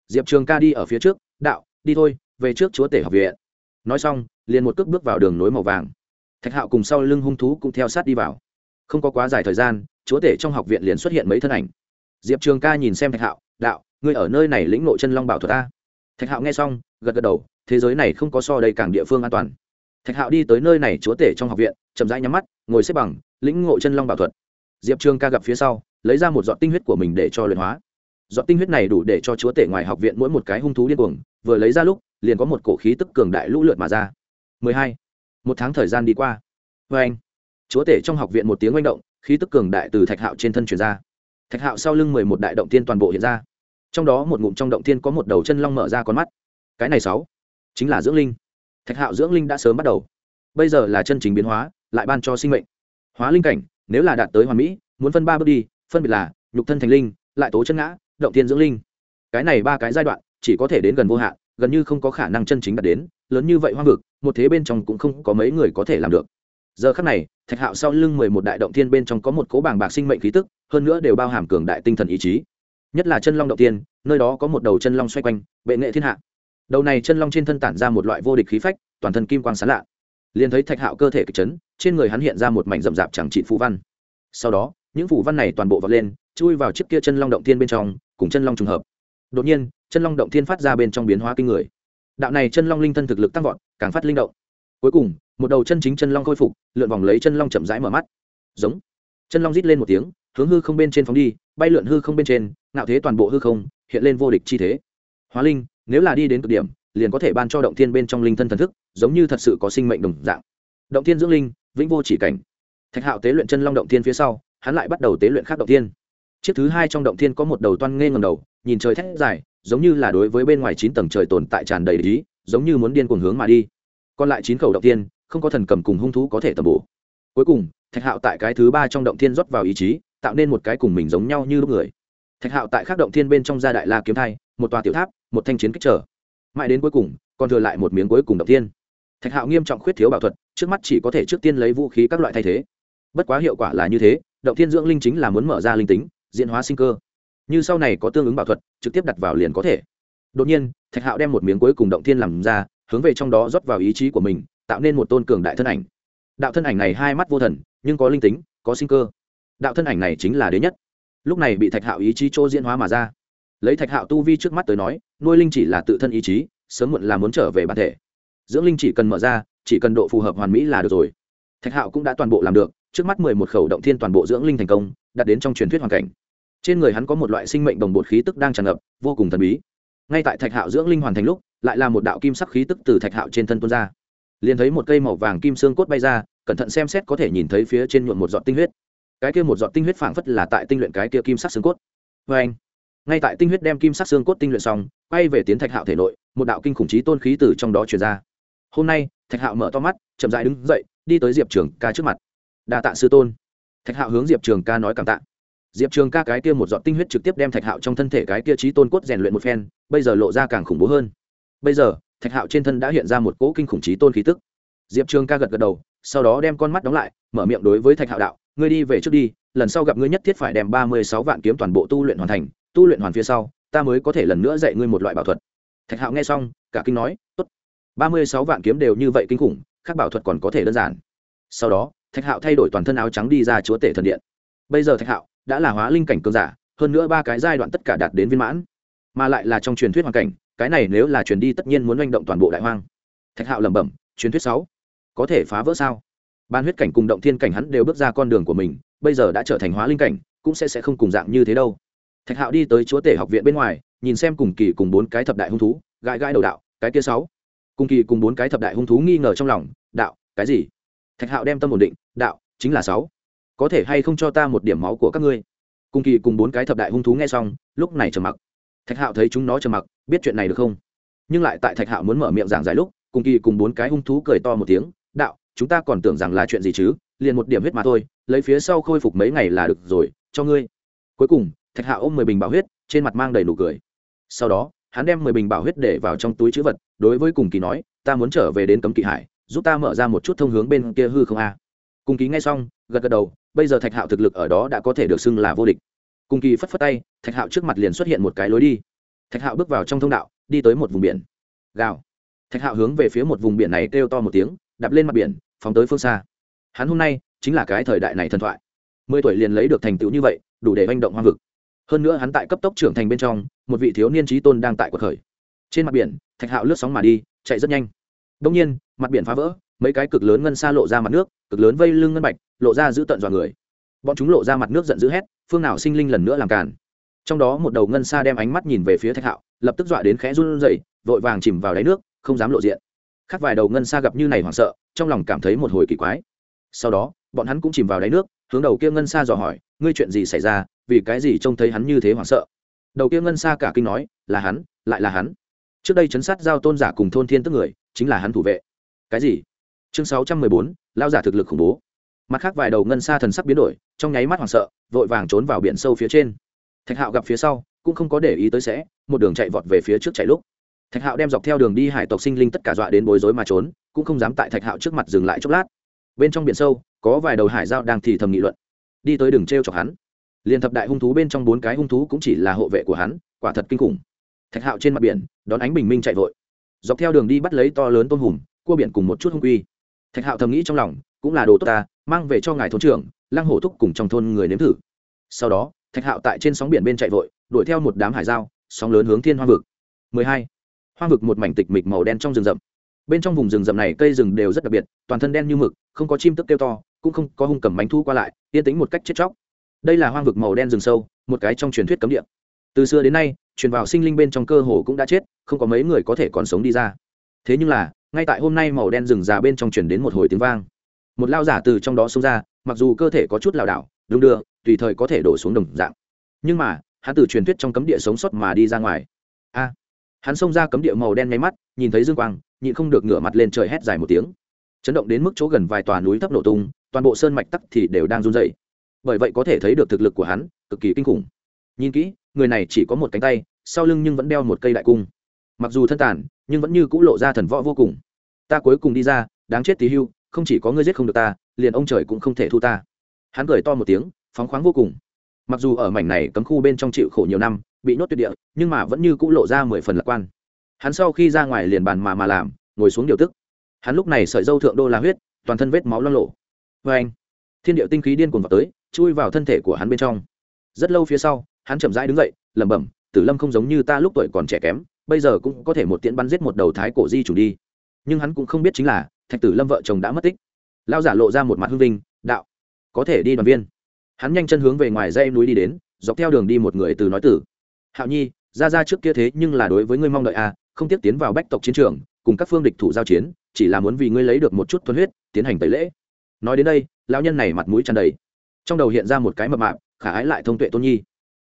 Diệp trường ca đi ở phía trước, đạo, đi thôi, về trước chúa tể học viện. Nói xong liền một cước bước vào đường nối màu vàng. Thạch hạo cùng sau lưng hung thú cũng theo sát đi vào. Không có quá dài thời gian, chúa tể trong học viện liền xuất hiện mấy thân ảnh. Diệp trường ca nhìn xem thạch hạo, đạo, ngươi ở nơi này lĩnh nội chân long bảo thuật ta. Thạch hạo nghe xong, gật gật đầu, thế giới này không có so đây càng địa phương an toàn. Thạch hạo đi tới nơi này chúa tể trong học viện, chậm rãi nhắm mắt, ngồi xếp bằng, lĩnh ngộ chân long bảo thuật. Diệp trường ca gặp phía sau, lấy ra một giọt tinh huyết của mình để cho luyện hóa. Giọt tinh huyết này đủ để cho chúa tể ngoài học viện mỗi một cái hung thú điên cuồng, vừa lấy ra lúc, liền có một cổ khí tức cường đại lũ lượt mà ra. 12. một tháng thời gian đi qua. Vê anh, chúa tể trong học viện một tiếng oanh động, khí tức cường đại từ thạch hạo trên thân truyền ra. Thạch hạo sau lưng mười một đại động tiên toàn bộ hiện ra. Trong đó một ngụm trong động tiên có một đầu chân long mở ra con mắt. Cái này sáu, chính là dưỡng linh. Thạch hạo dưỡng linh đã sớm bắt đầu. Bây giờ là chân chính biến hóa, lại ban cho sinh mệnh. Hóa linh cảnh, nếu là đạt tới hoàn mỹ, muốn phân ba bước đi, phân biệt là nhục thân thành linh, lại tố chân ngã, động tiên dưỡng linh. Cái này ba cái giai đoạn, chỉ có thể đến gần vô hạn gần như không có khả năng chân chính đạt đến, lớn như vậy hoang vực, một thế bên trong cũng không có mấy người có thể làm được. Giờ khắc này, thạch hạo sau lưng mười một đại động thiên bên trong có một cố bảng bạc sinh mệnh khí tức, hơn nữa đều bao hàm cường đại tinh thần ý chí. Nhất là chân long động tiên nơi đó có một đầu chân long xoay quanh, bệ nghệ thiên hạ. Đầu này chân long trên thân tản ra một loại vô địch khí phách, toàn thân kim quang sán lạ. Liền thấy thạch hạo cơ thể kịch chấn, trên người hắn hiện ra một mảnh rậm rạp chẳng trị phù văn. Sau đó, những phù văn này toàn bộ vọt lên, chui vào chiếc kia chân long động thiên bên trong, cùng chân long trùng hợp. Đột nhiên chân long động thiên phát ra bên trong biến hóa kinh người. Đạo này chân long linh thân thực lực tăng vọt, càng phát linh động. Cuối cùng, một đầu chân chính chân long khôi phục, lượn vòng lấy chân long chậm rãi mở mắt. Giống. Chân long rít lên một tiếng, hướng hư không bên trên phóng đi, bay lượn hư không bên trên, ngạo thế toàn bộ hư không, hiện lên vô địch chi thế. Hóa linh, nếu là đi đến cực điểm, liền có thể ban cho động thiên bên trong linh thân thần thức, giống như thật sự có sinh mệnh đồng dạng. Động thiên dưỡng linh, vĩnh vô chỉ cảnh. Thạch hạo tế luyện chân long động thiên phía sau, hắn lại bắt đầu tế luyện khác động thiên. Chiếc thứ hai trong động thiên có một đầu toan nghe ngầm đầu, nhìn trời thét dài giống như là đối với bên ngoài chín tầng trời tồn tại tràn đầy ý, giống như muốn điên cuồng hướng mà đi. Còn lại chín khẩu động thiên, không có thần cầm cùng hung thú có thể tầm bổ. Cuối cùng, thạch hạo tại cái thứ ba trong động thiên rót vào ý chí, tạo nên một cái cùng mình giống nhau như lúc người. Thạch hạo tại các động thiên bên trong gia đại la kiếm thai, một tòa tiểu tháp, một thanh chiến kích trở. Mãi đến cuối cùng, còn thừa lại một miếng cuối cùng động thiên. Thạch hạo nghiêm trọng khuyết thiếu bảo thuật, trước mắt chỉ có thể trước tiên lấy vũ khí các loại thay thế. Bất quá hiệu quả là như thế, động thiên dưỡng linh chính là muốn mở ra linh tính, diễn hóa sinh cơ như sau này có tương ứng bảo thuật, trực tiếp đặt vào liền có thể. Đột nhiên, thạch hạo đem một miếng cuối cùng động thiên làm ra, hướng về trong đó rót vào ý chí của mình, tạo nên một tôn cường đại thân ảnh. Đạo thân ảnh này hai mắt vô thần, nhưng có linh tính, có sinh cơ. Đạo thân ảnh này chính là đế nhất. Lúc này bị thạch hạo ý chí chỗ diễn hóa mà ra. Lấy thạch hạo tu vi trước mắt tới nói, nuôi linh chỉ là tự thân ý chí, sớm muộn là muốn trở về bản thể. Dưỡng linh chỉ cần mở ra, chỉ cần độ phù hợp hoàn mỹ là được rồi. Thạch hạo cũng đã toàn bộ làm được, trước mắt mười một khẩu động thiên toàn bộ dưỡng linh thành công, đạt đến trong truyền thuyết hoàn cảnh trên người hắn có một loại sinh mệnh đồng bột khí tức đang tràn ngập, vô cùng thần bí. Ngay tại thạch hạo dưỡng linh hoàn thành lúc, lại là một đạo kim sắc khí tức từ thạch hạo trên thân tuôn ra. Liền thấy một cây màu vàng kim xương cốt bay ra, cẩn thận xem xét có thể nhìn thấy phía trên nhuộm một giọt tinh huyết. Cái kia một giọt tinh huyết phảng phất là tại tinh luyện cái kia kim sắc xương cốt. Vê anh, ngay tại tinh huyết đem kim sắc xương cốt tinh luyện xong, quay về tiến thạch hạo thể nội, một đạo kinh khủng trí tôn khí từ trong đó truyền ra. Hôm nay, thạch hạo mở to mắt, chậm dại đứng dậy, đi tới diệp trường ca trước mặt. Đa tạ sư tôn. Thạch hạo hướng diệp trường ca nói cảm tạ diệp trường ca cái kia một giọt tinh huyết trực tiếp đem thạch hạo trong thân thể cái kia trí tôn cốt rèn luyện một phen, bây giờ lộ ra càng khủng bố hơn. Bây giờ, thạch hạo trên thân đã hiện ra một cỗ kinh khủng trí tôn khí tức. Diệp trường ca gật gật đầu, sau đó đem con mắt đóng lại, mở miệng đối với thạch hạo đạo, ngươi đi về trước đi, lần sau gặp ngươi nhất thiết phải đem ba mươi sáu vạn kiếm toàn bộ tu luyện hoàn thành, tu luyện hoàn phía sau, ta mới có thể lần nữa dạy ngươi một loại bảo thuật. Thạch hạo nghe xong, cả kinh nói, tốt, ba mươi sáu vạn kiếm đều như vậy kinh khủng các bảo thuật còn có thể đơn giản. Sau đó, thạch hạo thay đổi toàn thân áo trắng đi ra chúa tể thần điện. Bây giờ thạch hạo đã là hóa linh cảnh cường giả, hơn nữa ba cái giai đoạn tất cả đạt đến viên mãn. Mà lại là trong truyền thuyết hoàn cảnh, cái này nếu là truyền đi tất nhiên muốn manh động toàn bộ đại hoang. Thạch hạo lẩm bẩm, truyền thuyết sáu, có thể phá vỡ sao? Ban huyết cảnh cùng động thiên cảnh hắn đều bước ra con đường của mình, bây giờ đã trở thành hóa linh cảnh, cũng sẽ sẽ không cùng dạng như thế đâu. Thạch hạo đi tới chúa tể học viện bên ngoài, nhìn xem cùng kỳ cùng bốn cái thập đại hung thú, gãi gãi đầu đạo, cái kia sáu. Cùng kỳ cùng bốn cái thập đại hung thú nghi ngờ trong lòng, đạo, cái gì? Thạch hạo đem tâm ổn định, đạo, chính là sáu có thể hay không cho ta một điểm máu của các ngươi? Cùng kỳ cùng bốn cái thập đại hung thú nghe xong, lúc này trầm mặc. Thạch hạo thấy chúng nó trầm mặc, biết chuyện này được không? Nhưng lại tại thạch hạo muốn mở miệng giảng giải lúc, cùng kỳ cùng bốn cái hung thú cười to một tiếng, đạo, chúng ta còn tưởng rằng là chuyện gì chứ? Liền một điểm huyết mà thôi, lấy phía sau khôi phục mấy ngày là được rồi, cho ngươi. Cuối cùng, thạch hạo ôm mười bình bảo huyết, trên mặt mang đầy nụ cười. Sau đó, hắn đem mười bình bảo huyết để vào trong túi chữ vật, đối với cùng kỳ nói, ta muốn trở về đến cấm kỵ hải, giúp ta mở ra một chút thông hướng bên kia hư không a. Cùng kỳ nghe xong, gật gật đầu bây giờ thạch hạo thực lực ở đó đã có thể được xưng là vô địch. Cùng kỳ phất phất tay, thạch hạo trước mặt liền xuất hiện một cái lối đi. Thạch hạo bước vào trong thông đạo, đi tới một vùng biển. Gào. Thạch hạo hướng về phía một vùng biển này kêu to một tiếng, đạp lên mặt biển, phóng tới phương xa. Hắn hôm nay chính là cái thời đại này thần thoại. Mười tuổi liền lấy được thành tựu như vậy, đủ để manh động hoang vực. Hơn nữa hắn tại cấp tốc trưởng thành bên trong, một vị thiếu niên trí tôn đang tại cuộc khởi. Trên mặt biển, thạch hạo lướt sóng mà đi, chạy rất nhanh. Đông nhiên, mặt biển phá vỡ mấy cái cực lớn ngân xa lộ ra mặt nước, cực lớn vây lưng ngân bạch, lộ ra giữ tận dọa người. Bọn chúng lộ ra mặt nước giận dữ hét, phương nào sinh linh lần nữa làm càn. Trong đó một đầu ngân xa đem ánh mắt nhìn về phía thạch hạo, lập tức dọa đến khẽ run rẩy, vội vàng chìm vào đáy nước, không dám lộ diện. Khác vài đầu ngân xa gặp như này hoảng sợ, trong lòng cảm thấy một hồi kỳ quái. Sau đó, bọn hắn cũng chìm vào đáy nước, hướng đầu kia ngân xa dò hỏi, ngươi chuyện gì xảy ra? Vì cái gì trông thấy hắn như thế hoảng sợ? Đầu kia ngân xa cả kinh nói, là hắn, lại là hắn. Trước đây chấn sát giao tôn giả cùng thôn thiên tức người, chính là hắn thủ vệ. Cái gì? Chương sáu trăm mười bốn, lao giả thực lực khủng bố. Mặt khác vài đầu ngân xa thần sắc biến đổi, trong nháy mắt hoảng sợ, vội vàng trốn vào biển sâu phía trên. Thạch hạo gặp phía sau, cũng không có để ý tới sẽ, một đường chạy vọt về phía trước chạy lúc. Thạch hạo đem dọc theo đường đi hải tộc sinh linh tất cả dọa đến bối rối mà trốn, cũng không dám tại thạch hạo trước mặt dừng lại chốc lát. Bên trong biển sâu, có vài đầu hải giao đang thì thầm nghị luận. Đi tới đường t r e o chọc hắn. Liền thập đại hung thú bên trong bốn cái hung thú cũng chỉ là hộ vệ của hắn, quả thật kinh khủng. Thạch hạo trên mặt biển, đón ánh bình minh chạy vội. Dọc theo đường đi bắt lấy to lớn tôm hùm, cua biển cùng một chút hung quy thạch hạo thầm nghĩ trong lòng, cũng là đồ tốt ta, mang về cho ngài thôn trưởng, lăng hổ thúc cùng trong thôn người nếm thử. Sau đó, thạch hạo tại trên sóng biển bên chạy vội, đuổi theo một đám hải giao, sóng lớn hướng thiên hoa vực. 12. hoa vực một mảnh tịch mịch màu đen trong rừng rậm. Bên trong vùng rừng rậm này cây rừng đều rất đặc biệt, toàn thân đen như mực, không có chim tức kêu to, cũng không có hung cầm bánh thu qua lại, yên tĩnh một cách chết chóc. Đây là hoang vực màu đen rừng sâu, một cái trong truyền thuyết cấm địa. Từ xưa đến nay, truyền vào sinh linh bên trong cơ hồ cũng đã chết, không có mấy người có thể còn sống đi ra. Thế nhưng là ngay tại hôm nay màu đen rừng già bên trong truyền đến một hồi tiếng vang. Một lao giả từ trong đó xông ra, mặc dù cơ thể có chút lảo đảo, đung đưa, tùy thời có thể đổ xuống đồng dạng. Nhưng mà, hắn từ truyền thuyết trong cấm địa sống sót mà đi ra ngoài. A! Hắn xông ra cấm địa màu đen nháy mắt, nhìn thấy dương quang, nhịn không được ngửa mặt lên trời hét dài một tiếng. Chấn động đến mức chỗ gần vài tòa núi thấp nổ tung, toàn bộ sơn mạch tắc thì đều đang run dày bởi vậy có thể thấy được thực lực của hắn cực kỳ kinh khủng. Nhìn kỹ, người này chỉ có một cánh tay, sau lưng nhưng vẫn đeo một cây đại cung mặc dù thân tàn, nhưng vẫn như c ũ lộ ra thần võ vô cùng. Ta cuối cùng đi ra, đáng chết tí hưu, không chỉ có ngươi giết không được ta, liền ông trời cũng không thể thu ta. Hắn cười to một tiếng, phóng khoáng vô cùng. Mặc dù ở mảnh này cấm khu bên trong chịu khổ nhiều năm, bị nhốt tuyệt địa, nhưng mà vẫn như c ũ lộ ra mười phần lạc quan. Hắn sau khi ra ngoài liền bàn mà mà làm, ngồi xuống điều tức. Hắn lúc này sợi dâu thượng đô là huyết, toàn thân vết máu lo lộ vê anh, thiên điệu tinh khí điên cuồng vào tới, chui vào thân thể của hắn bên trong. Rất lâu phía sau, hắn chậm rãi đứng dậy, lẩm bẩm, tử lâm không giống như ta lúc tuổi còn trẻ kém bây giờ cũng có thể một tiễn bắn giết một đầu thái cổ di chủ đi. Nhưng hắn cũng không biết chính là, thạch tử lâm vợ chồng đã mất tích. Lao giả lộ ra một mặt hưng vinh, đạo, có thể đi đoàn viên. Hắn nhanh chân hướng về ngoài dây núi đi đến, dọc theo đường đi một người từ nói tử. Hạo nhi, ra ra trước kia thế nhưng là đối với ngươi mong đợi à không tiếp tiến vào bách tộc chiến trường, cùng các phương địch thủ giao chiến, chỉ là muốn vì ngươi lấy được một chút thuần huyết, tiến hành tẩy lễ. Nói đến đây, lão nhân này mặt mũi tràn đầy. Trong đầu hiện ra một cái mập mạp, khả ái lại thông tuệ tôn nhi.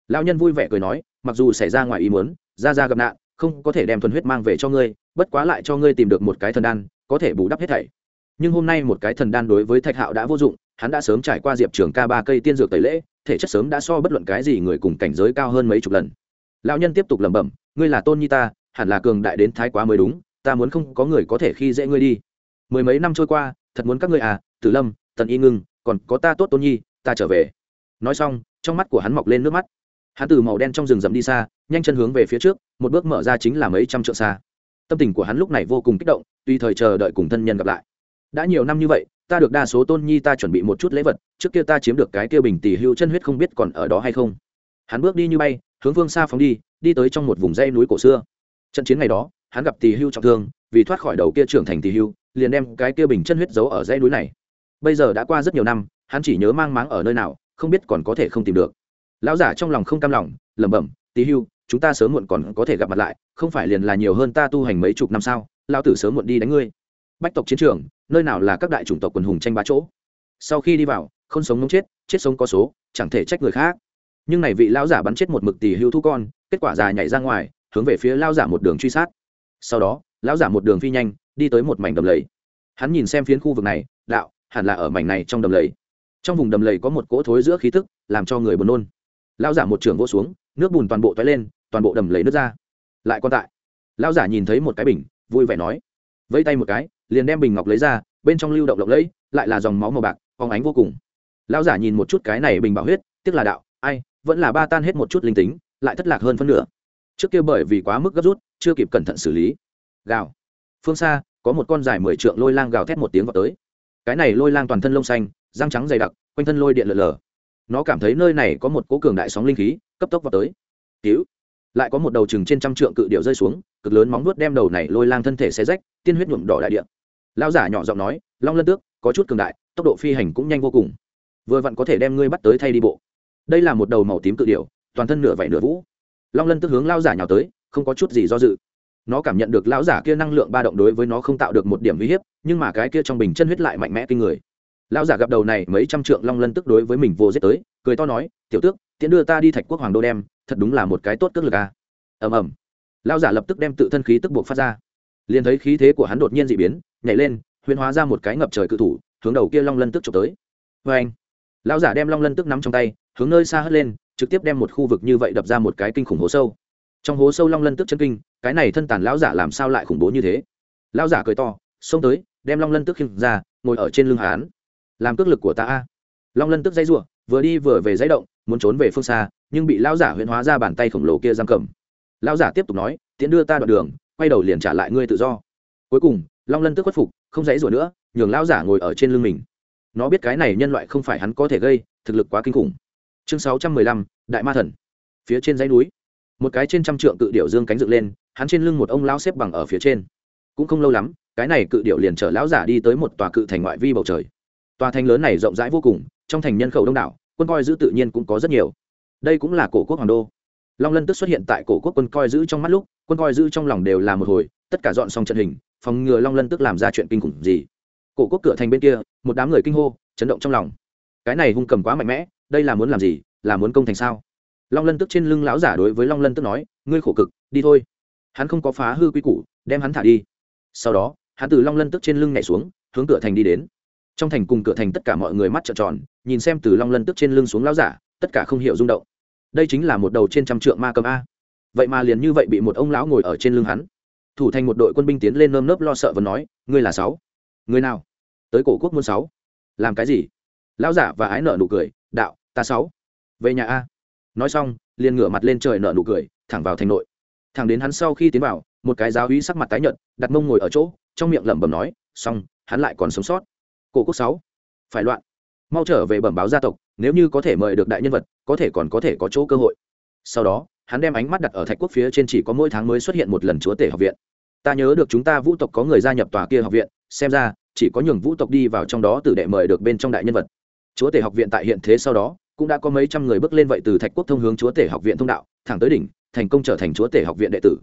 Lão nhân vui vẻ cười nói, mặc dù xảy ra ngoài ý muốn, ra ra gặp nạn không có thể đem thuần huyết mang về cho ngươi, bất quá lại cho ngươi tìm được một cái thần đan, có thể bù đắp hết thảy. Nhưng hôm nay một cái thần đan đối với thạch hạo đã vô dụng, hắn đã sớm trải qua diệp trường ca ba cây tiên dược tẩy lễ, thể chất sớm đã so bất luận cái gì người cùng cảnh giới cao hơn mấy chục lần. Lão nhân tiếp tục lẩm bẩm, ngươi là tôn nhi ta, hẳn là cường đại đến thái quá mới đúng, ta muốn không có người có thể khi dễ ngươi đi. Mười mấy năm trôi qua, thật muốn các ngươi à tử lâm, tần y ngưng, còn có ta tốt tôn nhi, ta trở về. Nói xong, trong mắt của hắn mọc lên nước mắt hắn từ màu đen trong rừng rậm đi xa, nhanh chân hướng về phía trước, một bước mở ra chính là mấy trăm trượng xa. Tâm tình của hắn lúc này vô cùng kích động tùy thời chờ đợi cùng thân nhân gặp lại. Đã nhiều năm như vậy, ta được đa số tôn nhi ta chuẩn bị một chút lễ vật, trước kia ta chiếm được cái kia bình tỷ hưu chân huyết không biết còn ở đó hay không. Hắn bước đi như bay, hướng phương xa phóng đi đi tới trong một vùng dây núi cổ xưa. Trận chiến ngày đó, hắn gặp tỷ hưu trọng thương, vì thoát khỏi đầu kia trưởng thành tỷ hưu, liền đem cái kia bình chân huyết giấu ở dãy núi này. Bây giờ đã qua rất nhiều năm, hắn chỉ nhớ mang máng ở nơi nào, không biết còn có thể không tìm được lão giả trong lòng không cam lòng, lẩm bẩm tí hưu, chúng ta sớm muộn còn có thể gặp mặt lại, không phải liền là nhiều hơn ta tu hành mấy chục năm sao? Lao tử sớm muộn đi đánh ngươi. Bách tộc chiến trường, nơi nào là các đại chủng tộc quần hùng tranh bá chỗ? Sau khi đi vào, không sống mống chết chết sống có số, chẳng thể trách người khác. Nhưng này vị lão giả bắn chết một mực tỷ hưu thu con, kết quả già nhảy ra ngoài, hướng về phía lão giả một đường truy sát. Sau đó, lão giả một đường phi nhanh, đi tới một mảnh đầm lầy. Hắn nhìn xem phiến khu vực này, đạo, hẳn là ở mảnh này trong đầm lầy. Trong vùng đầm lầy có một cỗ thối giữa khí tức, làm cho người buồn nôn lão giả một trường vỗ xuống, nước bùn toàn bộ toái lên, toàn bộ đầm lấy nước ra. Lại còn tại. Lão giả nhìn thấy một cái bình, vui vẻ nói, vẫy tay một cái, liền đem bình ngọc lấy ra, bên trong lưu động lộng lẫy, lại là dòng máu màu bạc phóng ánh vô cùng. Lão giả nhìn một chút cái này bình bảo huyết tức là đạo, ai, vẫn là ba tan hết một chút linh tính, lại thất lạc hơn phân nửa. Trước kia bởi vì quá mức gấp rút, chưa kịp cẩn thận xử lý. Gào. Phương xa, có một con dài mười trượng lôi lang gào thét một tiếng vào tới. Cái này lôi lang toàn thân lông xanh, răng trắng dày đặc, quanh thân lôi điện lở lở nó cảm thấy nơi này có một cố cường đại sóng linh khí, cấp tốc vào tới. Cứu. Lại có một đầu chừng trên trăm trượng cự điệu rơi xuống, cực lớn móng vuốt đem đầu này lôi lang thân thể xe rách, tiên huyết nhuộm đỏ đại địa. Lao giả nhỏ giọng nói, long lân tước, có chút cường đại, tốc độ phi hành cũng nhanh vô cùng. Vừa vặn có thể đem ngươi bắt tới thay đi bộ. Đây là một đầu màu tím cự điệu toàn thân nửa vảy nửa vũ. Long lân tức hướng lao giả nhào tới, không có chút gì do dự. Nó cảm nhận được lão giả kia năng lượng ba động đối với nó không tạo được một điểm uy hiếp, nhưng mà cái kia trong bình chân huyết lại mạnh mẽ kinh người lão giả gặp đầu này mấy trăm trượng long lân tức đối với mình vô giết tới, cười to nói, tiểu tước, tiễn đưa ta đi thạch quốc hoàng đô đem, thật đúng là một cái tốt cước lực a ầm ầm. Lão giả lập tức đem tự thân khí tức buộc phát ra. Liền thấy khí thế của hắn đột nhiên dị biến, nhảy lên huyễn hóa ra một cái ngập trời cự thủ, hướng đầu kia long lân tức trộm tới. Vê anh, lão giả đem long lân tức nắm trong tay, hướng nơi xa hất lên, trực tiếp đem một khu vực như vậy đập ra một cái kinh khủng hố sâu. Trong hố sâu long lân tức chân kinh, cái này thân tàn lão giả làm sao lại khủng bố như thế? Lão giả cười to, xông tới, đem long lân tức khiêng ra, ngồi ở trên lưng hán làm cước lực của ta a. Long lân tức dây ruộng vừa đi vừa về dãy động, muốn trốn về phương xa, nhưng bị lão giả huyễn hóa ra bàn tay khổng lồ kia giam cầm. Lão giả tiếp tục nói tiến đưa ta đoạn đường, quay đầu liền trả lại ngươi tự do. Cuối cùng, long lân tức khuất phục, không dãy rủa nữa, nhường lão giả ngồi ở trên lưng mình. Nó biết cái này nhân loại không phải hắn có thể gây, thực lực quá kinh khủng. Chương sáu trăm mười lăm, đại ma thần. Phía trên dãy núi. Một cái trên trăm trượng cự điệu dương cánh dựng lên, hắn trên lưng một ông lão xếp bằng ở phía trên. Cũng không lâu lắm, cái này cự điệu liền chở lão giả đi tới một tòa cự thành ngoại vi bầu trời tòa thành lớn này rộng rãi vô cùng, trong thành nhân khẩu đông đảo, quân coi giữ tự nhiên cũng có rất nhiều. Đây cũng là cổ quốc hoàng đô. Long lân tức xuất hiện tại cổ quốc quân coi giữ trong mắt lúc, quân coi giữ trong lòng đều là một hồi, tất cả dọn xong trận hình, phòng ngừa long lân tức làm ra chuyện kinh khủng gì. Cổ quốc cửa thành bên kia, một đám người kinh hô, chấn động trong lòng. Cái này hung cầm quá mạnh mẽ, đây là muốn làm gì, là muốn công thành sao? Long lân tức trên lưng lão giả đối với long lân tức nói, ngươi khổ cực, đi thôi. Hắn không có phá hư quy củ, đem hắn thả đi. Sau đó, hắn từ long lân tức trên lưng nhảy xuống, hướng cửa thành đi đến trong thành cùng cửa thành tất cả mọi người mắt trợn tròn, nhìn xem từ long lân tức trên lưng xuống lão giả, tất cả không hiểu rung động. Đây chính là một đầu trên trăm trượng ma cầm a. Vậy mà liền như vậy bị một ông lão ngồi ở trên lưng hắn. Thủ thành một đội quân binh tiến lên nơm nớp lo sợ và nói, ngươi là sáu. Người nào? Tới cổ quốc muôn sáu. Làm cái gì? Lão giả và ái nợ nụ cười, đạo, ta sáu. Về nhà a. Nói xong, liền ngửa mặt lên trời nợ nụ cười, thẳng vào thành nội. Thẳng đến hắn sau khi tiến vào, một cái giáo uy sắc mặt tái nhợt, đặt mông ngồi ở chỗ, trong miệng lẩm bẩm nói, xong, hắn lại còn sống sót cổ quốc sáu. Phải loạn. Mau trở về bẩm báo gia tộc, nếu như có thể mời được đại nhân vật, có thể còn có thể có chỗ cơ hội. Sau đó, hắn đem ánh mắt đặt ở thạch quốc phía trên chỉ có mỗi tháng mới xuất hiện một lần chúa tể học viện. Ta nhớ được chúng ta vũ tộc có người gia nhập tòa kia học viện, xem ra, chỉ có nhường vũ tộc đi vào trong đó từ đệ mời được bên trong đại nhân vật. Chúa tể học viện tại hiện thế sau đó, cũng đã có mấy trăm người bước lên vậy từ thạch quốc thông hướng chúa tể học viện thông đạo, thẳng tới đỉnh, thành công trở thành chúa tể học viện đệ tử.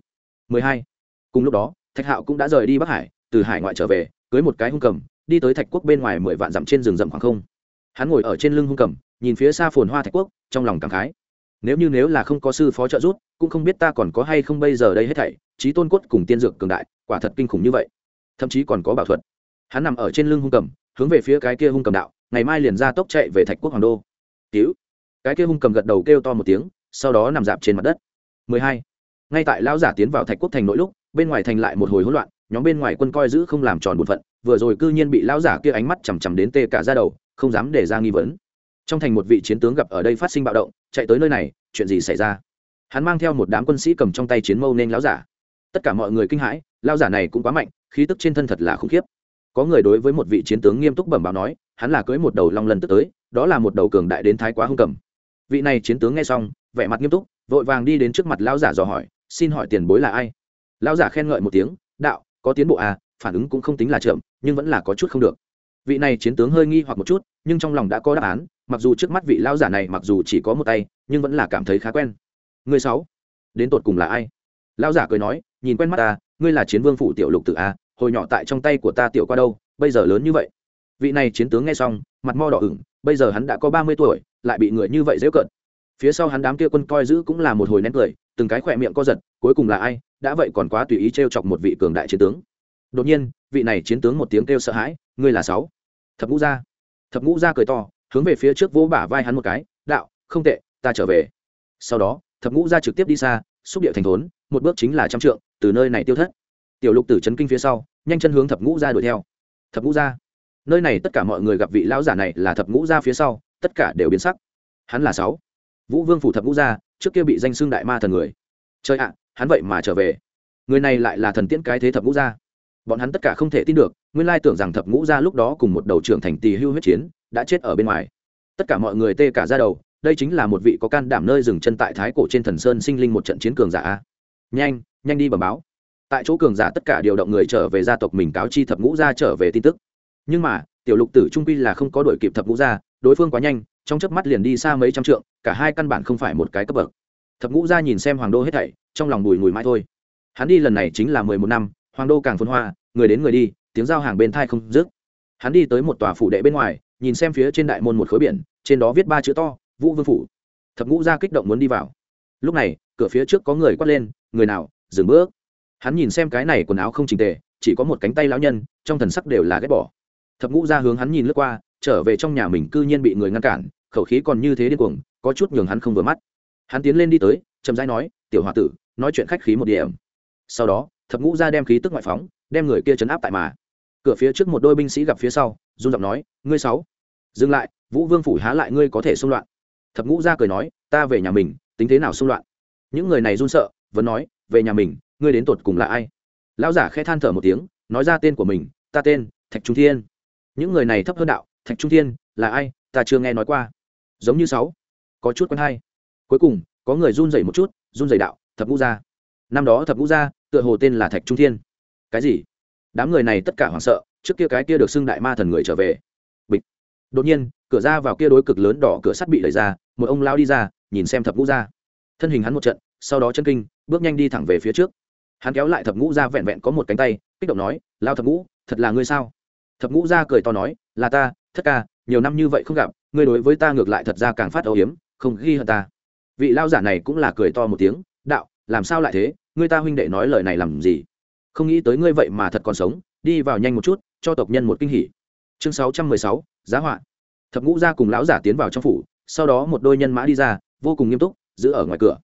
12. cùng lúc đó, thạch hạo cũng đã rời đi bắc hải, từ hải ngoại trở về, cưới một cái hung cầm đi tới thạch quốc bên ngoài mười vạn dặm trên rừng rậm khoảng không. Hắn ngồi ở trên lưng hung cầm, nhìn phía xa phồn hoa thạch quốc, trong lòng cảm khái. Nếu như nếu là không có sư phó trợ giúp, cũng không biết ta còn có hay không bây giờ đây hết thảy trí tôn cốt cùng tiên dược cường đại, quả thật kinh khủng như vậy. Thậm chí còn có bảo thuật. Hắn nằm ở trên lưng hung cầm, hướng về phía cái kia hung cầm đạo, ngày mai liền ra tốc chạy về thạch quốc hoàng đô. Cứu cái kia hung cầm gật đầu kêu to một tiếng, sau đó nằm dạp trên mặt đất. 12. ngay tại lão giả tiến vào thạch quốc thành nội lúc, bên ngoài thành lại một hồi hỗn loạn, nhóm bên ngoài quân coi giữ không làm tròn bổn phận vừa rồi cư nhiên bị lão giả kia ánh mắt chằm chằm đến tê cả ra đầu, không dám để ra nghi vấn. Trong thành một vị chiến tướng gặp ở đây phát sinh bạo động, chạy tới nơi này, chuyện gì xảy ra? Hắn mang theo một đám quân sĩ cầm trong tay chiến mâu nên lão giả. Tất cả mọi người kinh hãi, lão giả này cũng quá mạnh, khí tức trên thân thật là khủng khiếp. Có người đối với một vị chiến tướng nghiêm túc bẩm báo nói, hắn là cưới một đầu long lần tức tới, đó là một đầu cường đại đến thái quá hung cầm. Vị này chiến tướng nghe xong, vẻ mặt nghiêm túc, vội vàng đi đến trước mặt lão giả dò hỏi, xin hỏi tiền bối là ai? Lão giả khen ngợi một tiếng, đạo, có tiến bộ à phản ứng cũng không tính là chậm nhưng vẫn là có chút không được. Vị này chiến tướng hơi nghi hoặc một chút, nhưng trong lòng đã có đáp án, mặc dù trước mắt vị lão giả này mặc dù chỉ có một tay, nhưng vẫn là cảm thấy khá quen. Người sáu, đến tột cùng là ai? Lão giả cười nói, nhìn quen mắt ta, ngươi là chiến vương phủ tiểu lục tự a, hồi nhỏ tại trong tay của ta tiểu qua đâu, bây giờ lớn như vậy. Vị này chiến tướng nghe xong, mặt mo đỏ ửng, bây giờ hắn đã có ba mươi tuổi, lại bị người như vậy dễ cận phía sau hắn đám kia quân coi giữ cũng là một hồi nén cười, từng cái khỏe miệng co giật, cuối cùng là ai? Đã vậy còn quá tùy ý t r e o chọc một vị cường đại chiến tướng đột nhiên, vị này chiến tướng một tiếng kêu sợ hãi, ngươi là sáu. Thập ngũ gia. Thập ngũ gia cười to, hướng về phía trước vỗ bả vai hắn một cái, đạo, không tệ, ta trở về. Sau đó, thập ngũ gia trực tiếp đi xa, xúc địa thành thốn, một bước chính là trăm trượng, từ nơi này tiêu thất. Tiểu lục tử chấn kinh phía sau, nhanh chân hướng thập ngũ gia đuổi theo. Thập ngũ gia. Nơi này tất cả mọi người gặp vị lão giả này là thập ngũ gia phía sau, tất cả đều biến sắc. Hắn là sáu. Vũ vương phủ thập ngũ gia, trước kia bị danh xưng đại ma thần người. Chơi ạ, hắn vậy mà trở về. Người này lại là thần tiễn cái thế thập ngũ gia bọn hắn tất cả không thể tin được, nguyên lai tưởng rằng thập ngũ gia lúc đó cùng một đầu trưởng thành tỳ hưu huyết chiến, đã chết ở bên ngoài. Tất cả mọi người tê cả ra đầu, đây chính là một vị có can đảm nơi dừng chân tại thái cổ trên thần sơn sinh linh một trận chiến cường giả nhanh nhanh đi bẩm báo. Tại chỗ cường giả tất cả điều động người trở về gia tộc mình cáo chi thập ngũ gia trở về tin tức. Nhưng mà, tiểu lục tử trung quy là không có đuổi kịp thập ngũ gia, đối phương quá nhanh, trong chớp mắt liền đi xa mấy trăm trượng, cả hai căn bản không phải một cái cấp bậc. Thập ngũ gia nhìn xem hoàng đô hết thảy, trong lòng bùi ngùi mãi thôi. Hắn đi lần này chính là mười một năm, hoàng đô càng phồn hoa người đến người đi, tiếng giao hàng bên thai không dứt. Hắn đi tới một tòa phủ đệ bên ngoài, nhìn xem phía trên đại môn một khối biển, trên đó viết ba chữ to, vũ vương phủ. Thập ngũ gia kích động muốn đi vào. Lúc này, cửa phía trước có người quát lên, người nào, dừng bước. Hắn nhìn xem cái này quần áo không trình tề, chỉ có một cánh tay lão nhân, trong thần sắc đều là ghét bỏ. Thập ngũ ra hướng hắn nhìn lướt qua, trở về trong nhà mình cư nhiên bị người ngăn cản, khẩu khí còn như thế điên cuồng, có chút nhường hắn không vừa mắt. Hắn tiến lên đi tới, chậm rãi nói, tiểu h o a tử, nói chuyện khách khí một điểm. Sau đó, thập ngũ ra đem khí tức ngoại phóng đem người kia chấn áp tại mà. Cửa phía trước một đôi binh sĩ gặp phía sau, run giọng nói, ngươi sáu, dừng lại, vũ vương phủ há lại ngươi có thể xung loạn. Thập ngũ ra cười nói, ta về nhà mình, tính thế nào xung loạn? Những người này run sợ, vẫn nói, về nhà mình, ngươi đến tột cùng là ai? Lão giả khẽ than thở một tiếng, nói ra tên của mình, ta tên, thạch trung thiên. Những người này thấp hơn đạo, thạch trung thiên, là ai? Ta chưa nghe nói qua. Giống như sáu, có chút quen hay. Cuối cùng, có người run rẩy một chút, run rẩy đạo, thập ngũ gia. Năm đó thập ngũ gia, tựa hồ tên là thạch trung thiên cái gì? Đám người này tất cả hoảng sợ, trước kia cái kia được xưng đại ma thần người trở về. Bịch. Đột nhiên, cửa ra vào kia đối cực lớn đỏ cửa sắt bị đẩy ra, một ông lao đi ra, nhìn xem thập ngũ gia. Thân hình hắn một trận, sau đó chân kinh, bước nhanh đi thẳng về phía trước. Hắn kéo lại thập ngũ ra vẹn vẹn có một cánh tay, kích động nói lao thập ngũ, thật là ngươi sao? Thập ngũ ra cười to nói, là ta, thất ca, nhiều năm như vậy không gặp, ngươi đối với ta ngược lại thật ra càng phát âu hiếm không ghi hận ta. Vị lao giả này cũng là cười to một tiếng, đạo, làm sao lại thế? Ngươi ta huynh đệ nói lời này làm gì? Không nghĩ tới ngươi vậy mà thật còn sống, đi vào nhanh một chút, cho tộc nhân một kinh hỉ. Chương sáu trăm mười sáu, giá họa. Thập ngũ gia cùng lão giả tiến vào trong phủ, sau đó một đôi nhân mã đi ra, vô cùng nghiêm túc, giữ ở ngoài cửa.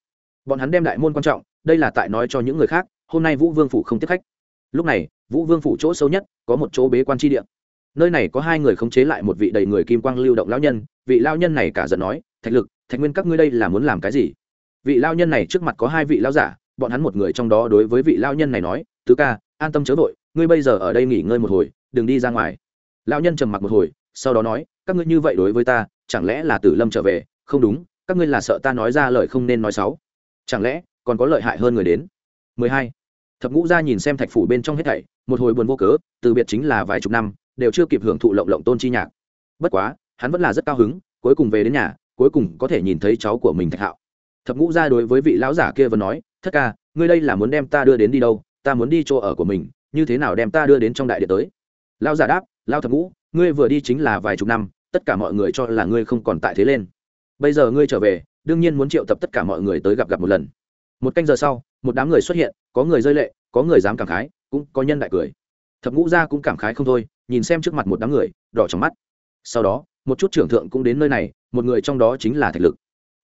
Bọn hắn đem đại môn quan trọng, đây là tại nói cho những người khác, hôm nay vũ vương phủ không tiếp khách. Lúc này, vũ vương phủ chỗ sâu nhất, có một chỗ bế quan tri địa. Nơi này có hai người khống chế lại một vị đầy người kim quang lưu động lão nhân, vị lao nhân này cả giận nói, thạch lực, thạch nguyên các ngươi đây là muốn làm cái gì? Vị lao nhân này trước mặt có hai vị lao giả, bọn hắn một người trong đó đối với vị lao nhân này nói tứ ca, an tâm chớ vội, ngươi bây giờ ở đây nghỉ ngơi một hồi, đừng đi ra ngoài. Lão nhân trầm mặc một hồi, sau đó nói, các ngươi như vậy đối với ta, chẳng lẽ là tử lâm trở về? Không đúng, các ngươi là sợ ta nói ra lời không nên nói xấu. Chẳng lẽ, còn có lợi hại hơn người đến? 12. thập ngũ gia nhìn xem thạch phủ bên trong hết thảy, một hồi buồn vô cớ, từ biệt chính là vài chục năm, đều chưa kịp hưởng thụ lộng lộng tôn chi nhạc. Bất quá, hắn vẫn là rất cao hứng, cuối cùng về đến nhà, cuối cùng có thể nhìn thấy cháu của mình thạch hạo. Thập ngũ gia đối với vị lão giả kia vẫn nói, thất ca, ngươi đây là muốn đem ta đưa đến đi đâu? Ta muốn đi chỗ ở của mình, như thế nào đem ta đưa đến trong đại điện tới? Lão giả đáp, lão thập ngũ, ngươi vừa đi chính là vài chục năm, tất cả mọi người cho là ngươi không còn tại thế lên. Bây giờ ngươi trở về, đương nhiên muốn triệu tập tất cả mọi người tới gặp gặp một lần. Một canh giờ sau, một đám người xuất hiện, có người rơi lệ, có người dám cảm khái, cũng có nhân đại cười. Thập ngũ gia cũng cảm khái không thôi, nhìn xem trước mặt một đám người, đỏ trong mắt. Sau đó, một chút trưởng thượng cũng đến nơi này, một người trong đó chính là thạch lực.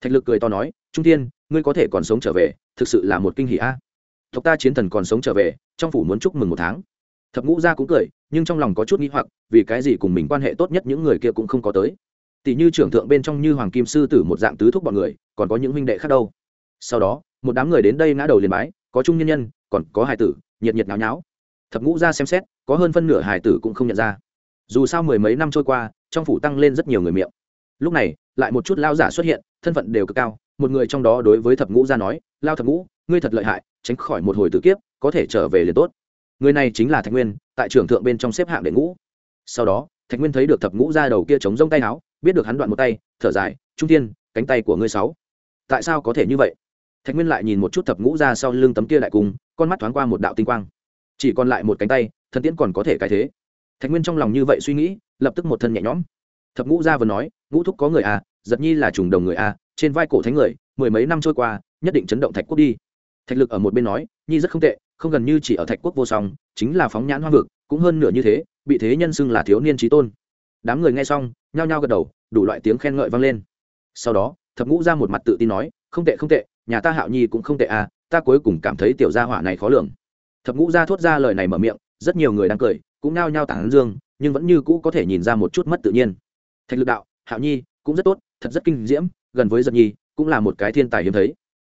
Thạch lực cười to nói, trung tiên ngươi có thể còn sống trở về, thực sự là một kinh hỷ a tộc ta chiến thần còn sống trở về, trong phủ muốn chúc mừng một tháng. Thập ngũ gia cũng cười, nhưng trong lòng có chút nghi hoặc, vì cái gì cùng mình quan hệ tốt nhất những người kia cũng không có tới. Tỷ như trưởng thượng bên trong như hoàng kim sư tử một dạng tứ thúc bọn người, còn có những huynh đệ khác đâu. Sau đó, một đám người đến đây ngã đầu liền bái, có trung nhân nhân, còn có hài tử, nhiệt nhiệt náo nháo. Thập ngũ ra xem xét, có hơn phân nửa hài tử cũng không nhận ra. Dù sao mười mấy năm trôi qua, trong phủ tăng lên rất nhiều người miệng. Lúc này, lại một chút lao giả xuất hiện, thân phận đều cực cao, một người trong đó đối với thập ngũ ra nói lao thập ngũ, ngươi thật lợi hại, tránh khỏi một hồi tử kiếp, có thể trở về liền tốt. Người này chính là thạch nguyên, tại trưởng thượng bên trong xếp hạng đệ ngũ. Sau đó, thạch nguyên thấy được thập ngũ ra đầu kia chống rông tay áo, biết được hắn đoạn một tay, thở dài, trung tiên cánh tay của ngươi sáu, tại sao có thể như vậy? Thạch nguyên lại nhìn một chút thập ngũ ra sau lưng tấm kia đại cung, con mắt thoáng qua một đạo tinh quang. Chỉ còn lại một cánh tay, thần tiễn còn có thể cái thế. Thạch nguyên trong lòng như vậy suy nghĩ, lập tức một thân nhẹ nhõm. Thập ngũ gia vừa nói, ngũ thúc có người à giật nhi là trùng đồng người à trên vai cổ thánh người, mười mấy năm trôi qua nhất định chấn động thạch quốc đi. Thạch lực ở một bên nói, nhi rất không tệ, không gần như chỉ ở thạch quốc vô song, chính là phóng nhãn hoa vực, cũng hơn nửa như thế, bị thế nhân xưng là thiếu niên trí tôn. Đám người nghe xong, nhao nhao gật đầu, đủ loại tiếng khen ngợi vang lên. Sau đó, thập ngũ ra một mặt tự tin nói, không tệ không tệ, nhà ta hạo nhi cũng không tệ à ta cuối cùng cảm thấy tiểu gia hỏa này khó lường. Thập ngũ ra thốt ra lời này mở miệng, rất nhiều người đang cười, cũng nao nhao tản dương, nhưng vẫn như cũ có thể nhìn ra một chút mất tự nhiên. Thạch lực đạo, hạo nhi, cũng rất tốt, thật rất kinh diễm, gần với giật nhi, cũng là một cái thiên tài hiếm thấy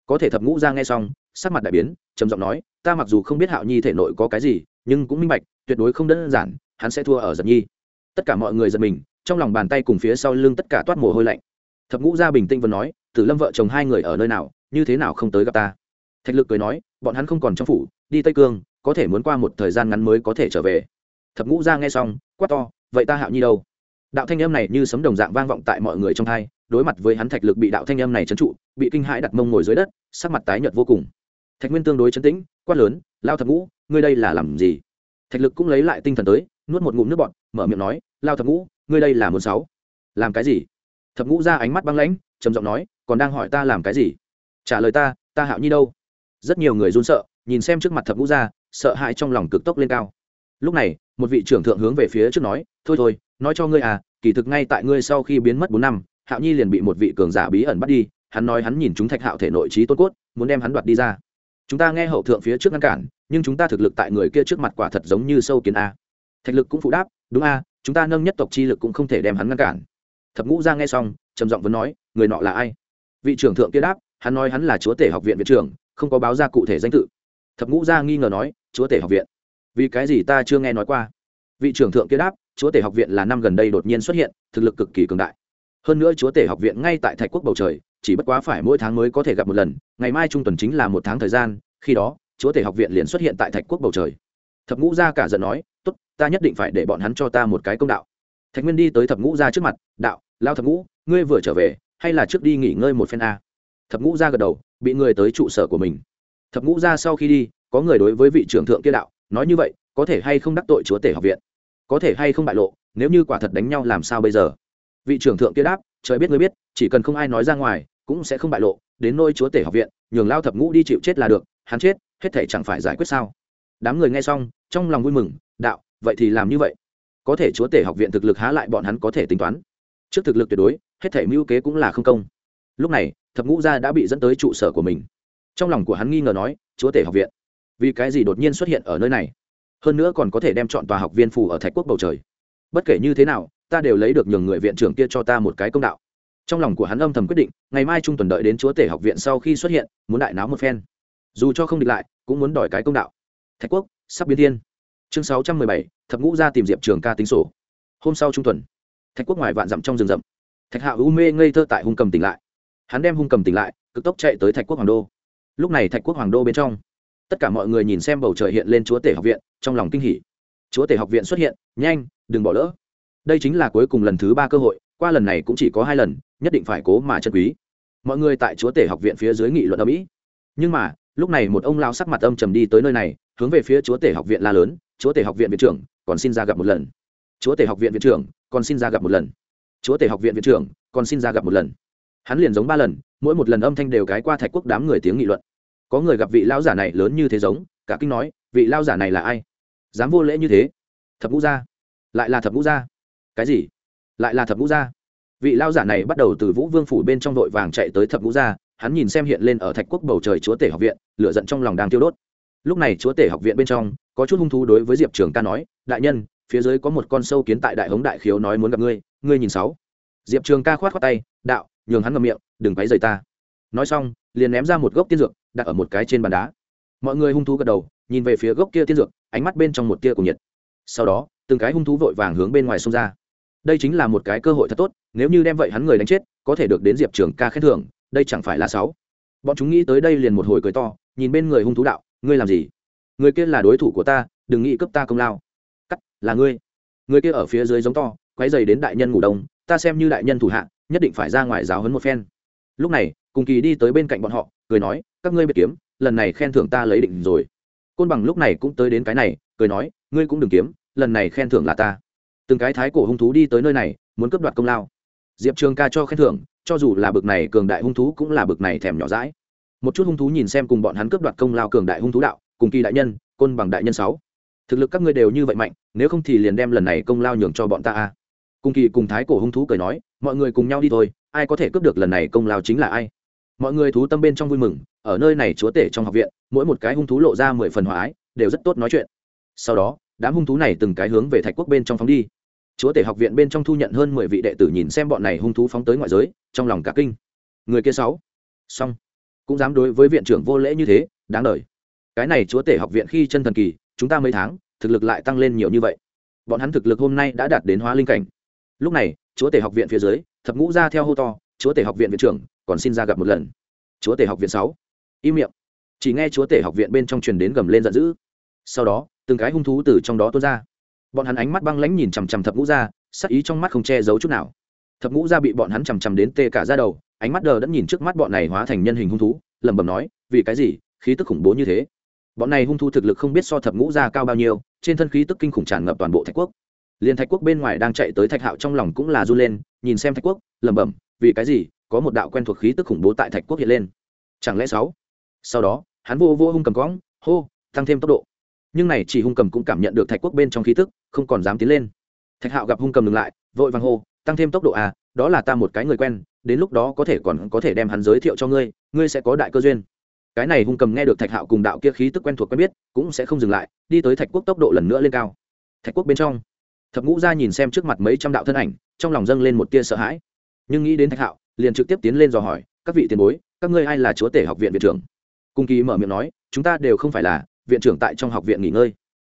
có thể thập ngũ ra nghe xong, sắc mặt đại biến, trầm giọng nói, ta mặc dù không biết hạo nhi thể nội có cái gì, nhưng cũng minh bạch, tuyệt đối không đơn giản, hắn sẽ thua ở giật nhi. Tất cả mọi người giật mình, trong lòng bàn tay cùng phía sau lưng tất cả toát mồ hôi lạnh. Thập ngũ gia bình tĩnh vẫn nói, tử lâm vợ chồng hai người ở nơi nào, như thế nào không tới gặp ta? Thạch lực cười nói, bọn hắn không còn trong phủ, đi tây cương, có thể muốn qua một thời gian ngắn mới có thể trở về. Thập ngũ gia nghe xong, quát to, vậy ta hạo nhi đâu? Đạo thanh âm này như sấm đồng dạng vang vọng tại mọi người trong thai đối mặt với hắn thạch lực bị đạo thanh âm này trấn trụ bị kinh hãi đặt mông ngồi dưới đất, sắc mặt tái nhợt vô cùng. Thạch nguyên tương đối chấn tĩnh, quát lớn, lao thập ngũ, ngươi đây là làm gì? Thạch lực cũng lấy lại tinh thần tới, nuốt một ngụm nước bọt, mở miệng nói, lao thập ngũ, ngươi đây là muốn sáu. Làm cái gì? Thập ngũ ra ánh mắt băng lãnh, trầm giọng nói, còn đang hỏi ta làm cái gì? Trả lời ta ta hạo nhi đâu? Rất nhiều người run sợ, nhìn xem trước mặt thập ngũ ra, sợ hãi trong lòng cực tốc lên cao. Lúc này, một vị trưởng thượng hướng về phía trước nói, thôi thôi, nói cho ngươi à kỳ thực ngay tại ngươi sau khi biến mất bốn năm, hạo nhi liền bị một vị cường giả bí ẩn bắt đi hắn nói hắn nhìn chúng thạch hạo thể nội trí tôn cốt, muốn đem hắn đoạt đi ra. Chúng ta nghe hậu thượng phía trước ngăn cản, nhưng chúng ta thực lực tại người kia trước mặt quả thật giống như sâu kiến a. Thạch lực cũng phụ đáp, đúng a, chúng ta nâng nhất tộc chi lực cũng không thể đem hắn ngăn cản. Thập ngũ ra nghe xong, trầm giọng vẫn nói, người nọ là ai? Vị trưởng thượng kia đáp, hắn nói hắn là chúa tể học viện viện trưởng, không có báo ra cụ thể danh tự. Thập ngũ ra nghi ngờ nói, chúa tể học viện. Vì cái gì ta chưa nghe nói qua? Vị trưởng thượng kia đáp, chúa tể học viện là năm gần đây đột nhiên xuất hiện, thực lực cực kỳ cường đại. Hơn nữa chúa tể học viện ngay tại thạch quốc bầu trời chỉ bất quá phải mỗi tháng mới có thể gặp một lần, ngày mai trung tuần chính là một tháng thời gian, khi đó, chúa tể học viện liền xuất hiện tại thạch quốc bầu trời. Thập ngũ gia cả giận nói, tốt, ta nhất định phải để bọn hắn cho ta một cái công đạo. Thạch nguyên đi tới thập ngũ gia trước mặt, đạo, lao thập ngũ, ngươi vừa trở về, hay là trước đi nghỉ ngơi một phen a? Thập ngũ gia gật đầu, bị người tới trụ sở của mình. Thập ngũ gia sau khi đi, có người đối với vị trưởng thượng kia đạo, nói như vậy, có thể hay không đắc tội chúa tể học viện? Có thể hay không bại lộ, nếu như quả thật đánh nhau làm sao bây giờ? Vị trưởng thượng kia đáp, trời biết ngươi biết, chỉ cần không ai nói ra ngoài cũng sẽ không bại lộ, đến nôi chúa tể học viện, nhường lao thập ngũ đi chịu chết là được, hắn chết, hết thể chẳng phải giải quyết sao? Đám người nghe xong, trong lòng vui mừng, đạo, vậy thì làm như vậy. Có thể chúa tể học viện thực lực há lại bọn hắn có thể tính toán. Trước thực lực tuyệt đối, hết thể mưu kế cũng là không công. Lúc này, thập ngũ gia đã bị dẫn tới trụ sở của mình. Trong lòng của hắn nghi ngờ nói, chúa tể học viện, vì cái gì đột nhiên xuất hiện ở nơi này? Hơn nữa còn có thể đem chọn tòa học viên phù ở thạch quốc bầu trời. Bất kể như thế nào, ta đều lấy được nhường người viện trưởng kia cho ta một cái công đạo trong lòng của hắn âm thầm quyết định, ngày mai trung tuần đợi đến chúa tể học viện sau khi xuất hiện, muốn đại náo một phen. Dù cho không địch lại, cũng muốn đòi cái công đạo. Thạch quốc, sắp biến thiên. Chương sáu trăm mười bảy, thập ngũ ra tìm diệp trường ca tính sổ. Hôm sau trung tuần, thạch quốc ngoài vạn dặm trong rừng rậm. Thạch hạ u mê ngây thơ tại hung cầm tỉnh lại. Hắn đem hung cầm tỉnh lại, cực tốc chạy tới thạch quốc hoàng đô. Lúc này thạch quốc hoàng đô bên trong, tất cả mọi người nhìn xem bầu trời hiện lên chúa tể học viện, trong lòng kinh hỉ. Chúa tể học viện xuất hiện, nhanh, đừng bỏ lỡ. Đây chính là cuối cùng lần thứ ba cơ hội qua lần này cũng chỉ có hai lần, nhất định phải cố mà chân quý. Mọi người tại chúa tể học viện phía dưới nghị luận ở mỹ. Nhưng mà, lúc này một ông lao sắc mặt âm trầm đi tới nơi này, hướng về phía chúa tể học viện la lớn, chúa tể học viện viện trưởng, còn xin ra gặp một lần. Chúa tể học viện viện trưởng, còn xin ra gặp một lần. Chúa tể học viện viện trưởng, còn xin ra gặp một lần. Hắn liền giống ba lần, mỗi một lần âm thanh đều cái qua thạch quốc đám người tiếng nghị luận. Có người gặp vị lao giả này lớn như thế giống, cả kinh nói, vị lao giả này là ai? Dám vô lễ như thế? Thập ngũ gia? Lại là thập ngũ gia? Cái gì? Lại là thập ngũ gia. Vị lao giả này bắt đầu từ vũ vương phủ bên trong đội vàng chạy tới thập ngũ gia, hắn nhìn xem hiện lên ở thạch quốc bầu trời chúa tể học viện, lửa giận trong lòng đang tiêu đốt. Lúc này chúa tể học viện bên trong, có chút hung thú đối với diệp trường ca nói, đại nhân, phía dưới có một con sâu kiến tại đại hống đại khiếu nói muốn gặp ngươi ngươi nhìn sáu. Diệp trường ca khoát khoát tay, đạo, nhường hắn ngậm miệng, đừng quấy rầy ta. Nói xong, liền ném ra một gốc tiên dược, đặt ở một cái trên bàn đá. Mọi người hung thú gật đầu, nhìn về phía gốc kia tiên dược, ánh mắt bên trong một tia cùng nhiệt. Sau đó, từng cái hung thú vội vàng hướng bên ngoài xông ra đây chính là một cái cơ hội thật tốt, nếu như đem vậy hắn người đánh chết, có thể được đến diệp trường ca khen thưởng, đây chẳng phải là sáu bọn chúng nghĩ tới đây liền một hồi cười to, nhìn bên người hung thú đạo, ngươi làm gì? Người kia là đối thủ của ta, đừng nghĩ cướp ta công lao. Cắt, là ngươi. Người kia ở phía dưới giống to quái dày đến đại nhân ngủ đông, ta xem như đại nhân thủ hạ, nhất định phải ra ngoài giáo hấn một phen. Lúc này, cùng kỳ đi tới bên cạnh bọn họ, cười nói, các ngươi biệt kiếm, lần này khen thưởng ta lấy định rồi. Côn bằng lúc này cũng tới đến cái này, cười nói, ngươi cũng đừng kiếm, lần này khen thưởng là ta từng cái thái cổ hung thú đi tới nơi này, muốn cướp đoạt công lao. Diệp trường ca cho khen thưởng, cho dù là bực này cường đại hung thú cũng là bực này thèm nhỏ rãi một chút hung thú nhìn xem cùng bọn hắn cướp đoạt công lao cường đại hung thú đạo, cùng kỳ đại nhân, côn bằng đại nhân sáu. Thực lực các ngươi đều như vậy mạnh, nếu không thì liền đem lần này công lao nhường cho bọn ta a. Cùng kỳ cùng thái cổ hung thú cười nói, mọi người cùng nhau đi thôi, ai có thể cướp được lần này công lao chính là ai. Mọi người thú tâm bên trong vui mừng, ở nơi này chúa tể trong học viện, mỗi một cái hung thú lộ ra mười phần hòa ái, đều rất tốt nói chuyện. Sau đó đám hung thú này từng cái hướng về thạch quốc bên trong phóng đi. Chúa tể học viện bên trong thu nhận hơn mười vị đệ tử nhìn xem bọn này hung thú phóng tới ngoại giới, trong lòng cả kinh. Người kia sáu. Xong. Cũng dám đối với viện trưởng vô lễ như thế, đáng lời. cái này chúa tể học viện khi chân thần kỳ, chúng ta mấy tháng, thực lực lại tăng lên nhiều như vậy. Bọn hắn thực lực hôm nay đã đạt đến hóa linh cảnh. Lúc này, chúa tể học viện phía dưới, thập ngũ ra theo hô to, chúa tể học viện viện trưởng, còn xin ra gặp một lần. Chúa tể học viện sáu. Im miệng. Chỉ nghe chúa tể học viện bên trong truyền đến gầm lên giận dữ. Sau đó từng cái hung thú từ trong đó tuôn ra. Bọn hắn ánh mắt băng lãnh nhìn chằm chằm thập ngũ ra sắc ý trong mắt không che giấu chút nào. Thập ngũ ra bị bọn hắn chằm chằm đến tê cả ra đầu, ánh mắt đờ đẫn nhìn trước mắt bọn này hóa thành nhân hình hung thú, lẩm bẩm nói, vì cái gì? Khí tức khủng bố như thế? Bọn này hung thú thực lực không biết so thập ngũ ra cao bao nhiêu, trên thân khí tức kinh khủng tràn ngập toàn bộ thạch quốc. Liền thạch quốc bên ngoài đang chạy tới thạch hạo trong lòng cũng là run lên, nhìn xem thạch quốc, lẩm bẩm, vì cái gì? Có một đạo quen thuộc khí tức khủng bố tại thạch quốc hiện lên. Chẳng lẽ sáu? Sau đó, hắn vô vô hung cầm cõng, hô, tăng thêm tốc độ nhưng này chỉ hung cầm cũng cảm nhận được thạch quốc bên trong khí tức, không còn dám tiến lên. Thạch hạo gặp hung cầm ngừng lại, vội vàng hô, tăng thêm tốc độ à đó là ta một cái người quen, đến lúc đó có thể còn có thể đem hắn giới thiệu cho ngươi ngươi sẽ có đại cơ duyên. Cái này hung cầm nghe được thạch hạo cùng đạo kia khí tức quen thuộc quen biết, cũng sẽ không dừng lại, đi tới thạch quốc tốc độ lần nữa lên cao. Thạch quốc bên trong, thập ngũ ra nhìn xem trước mặt mấy trăm đạo thân ảnh, trong lòng dâng lên một tia sợ hãi. Nhưng nghĩ đến thạch hạo, liền trực tiếp tiến lên dò hỏi, các vị tiền bối, các ngươi ai là chúa tể học viện viện trưởng? Cung kỳ mở miệng nói, chúng ta đều không phải là viện trưởng tại trong học viện nghỉ ngơi.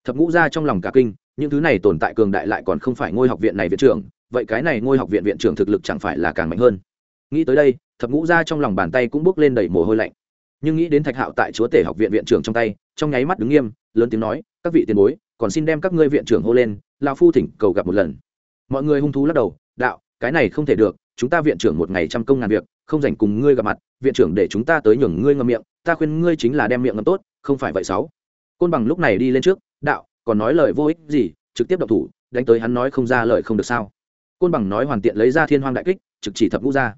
Thập ngũ ra trong lòng cả kinh, những thứ này tồn tại cường đại lại còn không phải ngôi học viện này viện trưởng, vậy cái này ngôi học viện viện trưởng thực lực chẳng phải là càng mạnh hơn. Nghĩ tới đây, thập ngũ ra trong lòng bàn tay cũng bước lên đầy mồ hôi lạnh. Nhưng nghĩ đến thạch hạo tại chúa tể học viện viện trưởng trong tay, trong nháy mắt đứng nghiêm, lớn tiếng nói, các vị tiền bối, còn xin đem các ngươi viện trưởng hô lên lao phu thỉnh cầu gặp một lần. Mọi người hung thú lắc đầu, đạo, cái này không thể được, chúng ta viện trưởng một ngày trăm công ngàn việc, không dành cùng ngươi gặp mặt, viện trưởng để chúng ta tới nhường ngươi ngâm miệng ta khuyên ngươi chính là đem miệng ngậm tốt, không phải vậy sáu. Côn bằng lúc này đi lên trước, đạo, còn nói lời vô ích gì, trực tiếp độc thủ, đánh tới hắn nói không ra lời không được sao. Côn bằng nói hoàn tiện lấy ra thiên hoang đại kích, trực chỉ thập ngũ gia.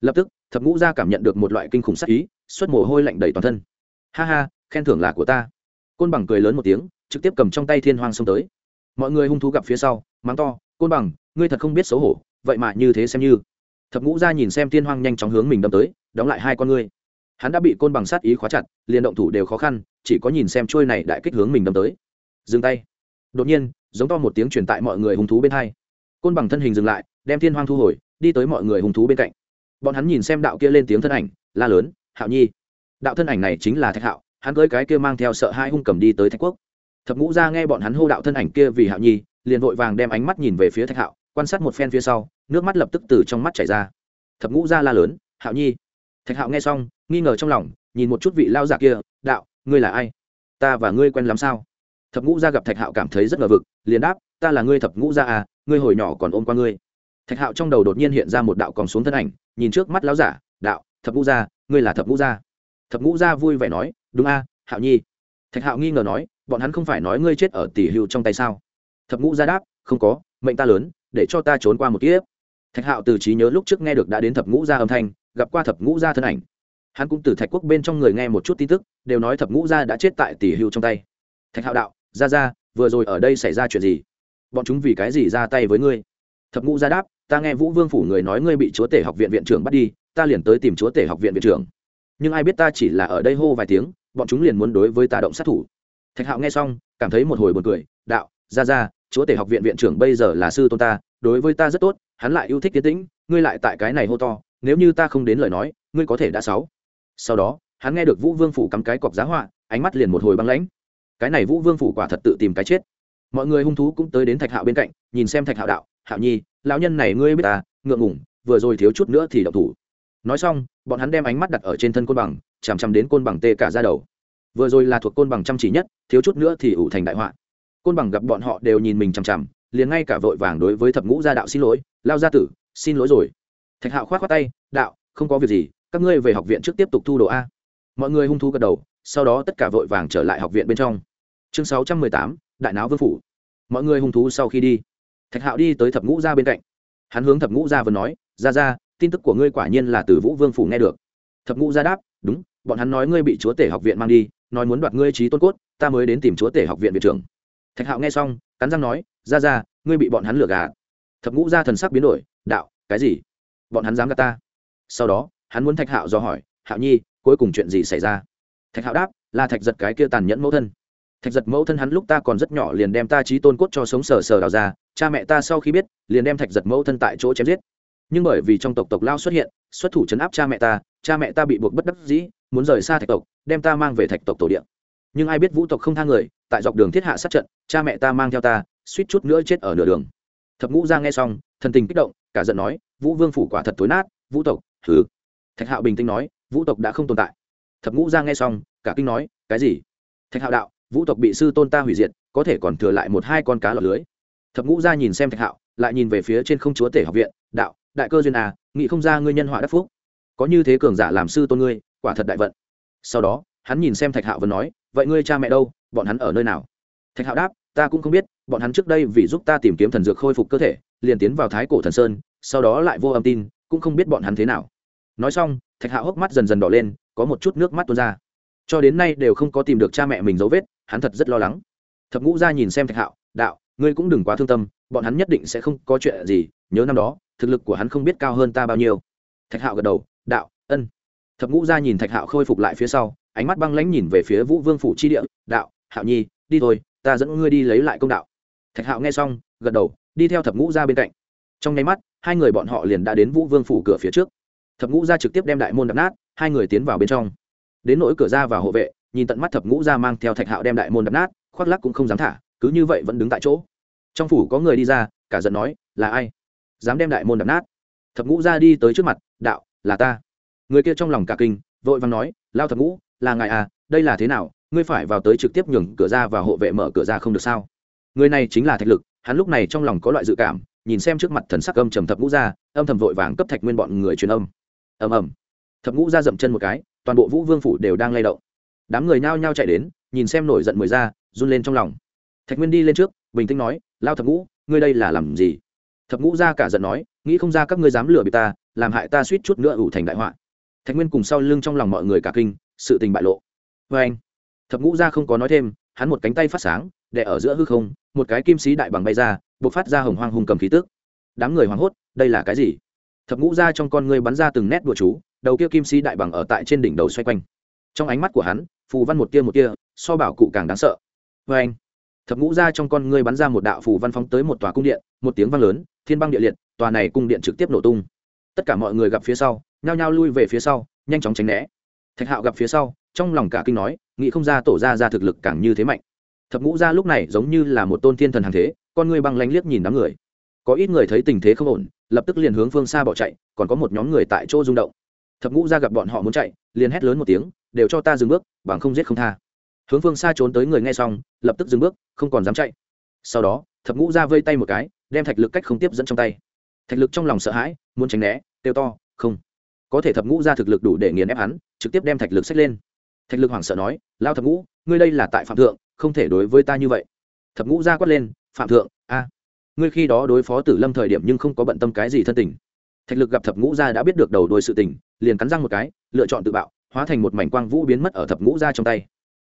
lập tức, thập ngũ gia cảm nhận được một loại kinh khủng sắc ý, xuất mồ hôi lạnh đầy toàn thân. Ha ha, khen thưởng là của ta. Côn bằng cười lớn một tiếng, trực tiếp cầm trong tay thiên hoang xông tới. Mọi người hung thú gặp phía sau, mắng to, côn bằng, ngươi thật không biết xấu hổ, vậy mà như thế xem như. Thập ngũ gia nhìn xem thiên hoang nhanh chóng hướng mình đâm tới, đóng lại hai con ngươi hắn đã bị côn bằng sát ý khóa chặt, liền động thủ đều khó khăn, chỉ có nhìn xem trôi này đại kích hướng mình đâm tới. Dừng tay. Đột nhiên, giống to một tiếng truyền tại mọi người hung thú bên hai. Côn bằng thân hình dừng lại, đem thiên hoang thu hồi, đi tới mọi người hung thú bên cạnh. Bọn hắn nhìn xem đạo kia lên tiếng thân ảnh, la lớn, hạo nhi. Đạo thân ảnh này chính là thạch hạo, hắn cưới cái kia mang theo sợ hai hung cầm đi tới thạch quốc. Thập ngũ ra nghe bọn hắn hô đạo thân ảnh kia vì hạo nhi, liền vội vàng đem ánh mắt nhìn về phía thạch hạo, quan sát một phen phía sau, nước mắt lập tức từ trong mắt chảy ra. Thập ngũ ra la lớn, hạo nhi. Thạch hạo nghe xong nghi ngờ trong lòng, nhìn một chút vị lao giả kia, đạo, ngươi là ai? Ta và ngươi quen lắm sao? Thập ngũ gia gặp thạch hạo cảm thấy rất ngờ vực, liền đáp, ta là ngươi thập ngũ gia à ngươi hồi nhỏ còn ôm qua ngươi. Thạch hạo trong đầu đột nhiên hiện ra một đạo còn xuống thân ảnh, nhìn trước mắt lão giả, đạo, thập ngũ gia, ngươi là thập ngũ gia? Thập ngũ gia vui vẻ nói, đúng a, hạo nhi. Thạch hạo nghi ngờ nói, bọn hắn không phải nói ngươi chết ở tỷ hưu trong tay sao? Thập ngũ gia đáp, không có, mệnh ta lớn, để cho ta trốn qua một kiếp. Thạch hạo từ trí nhớ lúc trước nghe được đã đến thập ngũ gia âm thanh, gặp qua thập ngũ gia thân ảnh hắn cũng từ thạch quốc bên trong người nghe một chút tin tức, đều nói thập ngũ gia đã chết tại tỷ hưu trong tay. Thạch hạo đạo ra ra vừa rồi ở đây xảy ra chuyện gì? Bọn chúng vì cái gì ra tay với ngươi? Thập ngũ gia đáp, ta nghe vũ vương phủ người nói ngươi bị chúa tể học viện viện trưởng bắt đi, ta liền tới tìm chúa tể học viện viện trưởng. Nhưng ai biết ta chỉ là ở đây hô vài tiếng, bọn chúng liền muốn đối với ta động sát thủ. Thạch hạo nghe xong, cảm thấy một hồi buồn cười, đạo ra ra chúa tể học viện viện trưởng bây giờ là sư tôn ta, đối với ta rất tốt, hắn lại yêu thích tiến tĩnh, ngươi lại tại cái này hô to, nếu như ta không đến lời nói, ngươi có thể đã sáu sau đó, hắn nghe được vũ vương phủ cắm cái cọc giá họa, ánh mắt liền một hồi băng lãnh. Cái này vũ vương phủ quả thật tự tìm cái chết. Mọi người hung thú cũng tới đến thạch hạo bên cạnh, nhìn xem thạch hạo đạo, hạo nhi, lão nhân này ngươi biết ta ngượng ngủng vừa rồi thiếu chút nữa thì đậu thủ. Nói xong, bọn hắn đem ánh mắt đặt ở trên thân côn bằng, chằm chằm đến côn bằng tê cả ra đầu. Vừa rồi là thuộc côn bằng chăm chỉ nhất, thiếu chút nữa thì ủ thành đại họa. Côn bằng gặp bọn họ đều nhìn mình chằm chằm, liền ngay cả vội vàng đối với thập ngũ gia đạo xin lỗi, lao gia tử, xin lỗi rồi. Thạch hạo k h o á t khoác tay, đạo, không có việc gì các ngươi về học viện trước tiếp tục thu đồ a. Mọi người hung thu gật đầu, sau đó tất cả vội vàng trở lại học viện bên trong. Chương sáu trăm mười tám, đại não vương phủ. Mọi người hung thú sau khi đi. Thạch hạo đi tới thập ngũ gia bên cạnh. Hắn hướng thập ngũ gia vừa nói ra ra tin tức của ngươi quả nhiên là từ vũ vương phủ nghe được. Thập ngũ gia đáp, đúng, bọn hắn nói ngươi bị chúa tể học viện mang đi, nói muốn đoạt ngươi trí tôn cốt, ta mới đến tìm chúa tể học viện viện trưởng. Thạch hạo nghe xong, cắn răng nói ra ra ngươi bị bọn hắn lừa gạt. Thập ngũ gia thần sắc biến đổi, đạo, cái gì? Bọn hắn dám gạt ta? Sau đó hắn muốn thạch hạo do hỏi, hạo nhi, cuối cùng chuyện gì xảy ra? Thạch hạo đáp, là thạch giật cái kia tàn nhẫn mẫu thân. Thạch giật mẫu thân hắn lúc ta còn rất nhỏ liền đem ta trí tôn cốt cho sống sờ sờ đào ra, cha mẹ ta sau khi biết, liền đem thạch giật mẫu thân tại chỗ chém giết. Nhưng bởi vì trong tộc tộc lao xuất hiện, xuất thủ chấn áp cha mẹ ta, cha mẹ ta bị buộc bất đắc dĩ, muốn rời xa thạch tộc, đem ta mang về thạch tộc tổ điện nhưng ai biết vũ tộc không tha người, tại dọc đường thiết hạ sát trận, cha mẹ ta mang theo ta, suýt chút nữa chết ở nửa đường. Thập ngũ ra nghe xong, thần tình kích động, cả giận nói, vũ vương phủ quả thật tối nát, vũ tộc thứ thạch hạo bình tĩnh nói, vũ tộc đã không tồn tại. Thập ngũ ra nghe xong, cả kinh nói, cái gì? Thạch hạo đạo, vũ tộc bị sư tôn ta hủy diệt, có thể còn thừa lại một hai con cá lọt lưới. Thập ngũ ra nhìn xem thạch hạo, lại nhìn về phía trên không chúa tể học viện, đạo, đại cơ duyên à nghị không ra ngươi nhân họa đắc phúc. Có như thế cường giả làm sư tôn ngươi, quả thật đại vận. Sau đó, hắn nhìn xem thạch hạo và nói, vậy ngươi cha mẹ đâu, bọn hắn ở nơi nào? Thạch hạo đáp, ta cũng không biết, bọn hắn trước đây vì giúp ta tìm kiếm thần dược khôi phục cơ thể, liền tiến vào thái cổ thần sơn, sau đó lại vô âm tin, cũng không biết bọn hắn thế nào nói xong, thạch hạo hốc mắt dần dần đỏ lên, có một chút nước mắt tuôn ra. Cho đến nay đều không có tìm được cha mẹ mình dấu vết, hắn thật rất lo lắng. Thập ngũ ra nhìn xem thạch hạo, đạo, ngươi cũng đừng quá thương tâm, bọn hắn nhất định sẽ không có chuyện gì, nhớ năm đó, thực lực của hắn không biết cao hơn ta bao nhiêu. Thạch hạo gật đầu, đạo, ân. Thập ngũ ra nhìn thạch hạo khôi phục lại phía sau, ánh mắt băng lãnh nhìn về phía vũ vương phủ chi địa, đạo, hạo nhi, đi thôi, ta dẫn ngươi đi lấy lại công đạo. Thạch hạo nghe xong, gật đầu, đi theo thập ngũ ra bên cạnh. Trong nháy mắt, hai người bọn họ liền đã đến vũ vương phủ cửa phía trước thập ngũ ra trực tiếp đem đại môn đập nát, hai người tiến vào bên trong. Đến nỗi cửa ra và hộ vệ, nhìn tận mắt thập ngũ ra mang theo thạch hạo đem đại môn đập nát, khoác lắc cũng không dám thả, cứ như vậy vẫn đứng tại chỗ. Trong phủ có người đi ra, cả giận nói, là ai? Dám đem đại môn đập nát? Thập ngũ ra đi tới trước mặt, đạo, là ta. Người kia trong lòng cả kinh, vội vàng nói, lao thập ngũ, là ngài à đây là thế nào? Ngươi phải vào tới trực tiếp nhường cửa ra và hộ vệ mở cửa ra không được sao? Người này chính là thạch lực, hắn lúc này trong lòng có loại dự cảm, nhìn xem trước mặt thần sắc âm trầm thập ngũ ra âm thầm vội vàng cấp thạch nguyên bọn người truyền âm ầm ầm. Thập ngũ ra dậm chân một cái, toàn bộ vũ vương phủ đều đang lay động. Đám người nhao nhao chạy đến, nhìn xem nổi giận mười ra run lên trong lòng. Thạch nguyên đi lên trước, bình tĩnh nói, lao thập ngũ, ngươi đây là làm gì? Thập ngũ ra cả giận nói, nghĩ không ra các ngươi dám lừa bị ta, làm hại ta suýt chút nữa ủ thành đại họa. Thạch nguyên cùng sau lưng trong lòng mọi người cả kinh, sự tình bại lộ. Vê anh, thập ngũ ra không có nói thêm, hắn một cánh tay phát sáng để ở giữa hư không, một cái kim sĩ đại bằng bay ra buộc phát ra hồng hoang hùng cầm khí tức. Đám người hoảng hốt, đây là cái gì? Thập ngũ ra trong con ngươi bắn ra từng nét đùa chú, đầu kia kim si đại bằng ở tại trên đỉnh đầu xoay quanh. Trong ánh mắt của hắn, phù văn một tia một tia, so bảo cụ càng đáng sợ. Vê anh, thập ngũ ra trong con ngươi bắn ra một đạo phù văn phóng tới một tòa cung điện, một tiếng vang lớn, thiên băng địa liệt, tòa này cung điện trực tiếp nổ tung. Tất cả mọi người gặp phía sau, nhao nhao lui về phía sau, nhanh chóng tránh né. Thạch hạo gặp phía sau, trong lòng cả kinh nói, nghĩ không ra tổ ra ra thực lực càng như thế mạnh. Thập ngũ ra lúc này giống như là một tôn thiên thần hàng thế, con ngươi băng lánh liếc nhìn đám người có ít người thấy tình thế không ổn, lập tức liền hướng phương xa bỏ chạy, còn có một nhóm người tại chỗ rung động. Thập ngũ ra gặp bọn họ muốn chạy, liền hét lớn một tiếng, đều cho ta dừng bước, bằng không giết không tha. Hướng phương xa trốn tới người nghe xong, lập tức dừng bước, không còn dám chạy. Sau đó, thập ngũ ra vây tay một cái, đem thạch lực cách không tiếp dẫn trong tay. Thạch lực trong lòng sợ hãi, muốn tránh né tiêu to, không. Có thể thập ngũ ra thực lực đủ để nghiền ép hắn, trực tiếp đem thạch lực xách lên. Thạch lực hoảng sợ nói, lao thập ngũ, ngươi đây là tại phạm thượng, không thể đối với ta như vậy. Thập ngũ ra quát lên, phạm thượng, a ngươi khi đó đối phó tử lâm thời điểm nhưng không có bận tâm cái gì thân tình. Thạch lực gặp thập ngũ gia đã biết được đầu đuôi sự tình, liền cắn răng một cái, lựa chọn tự bạo, hóa thành một mảnh quang vũ biến mất ở thập ngũ gia trong tay.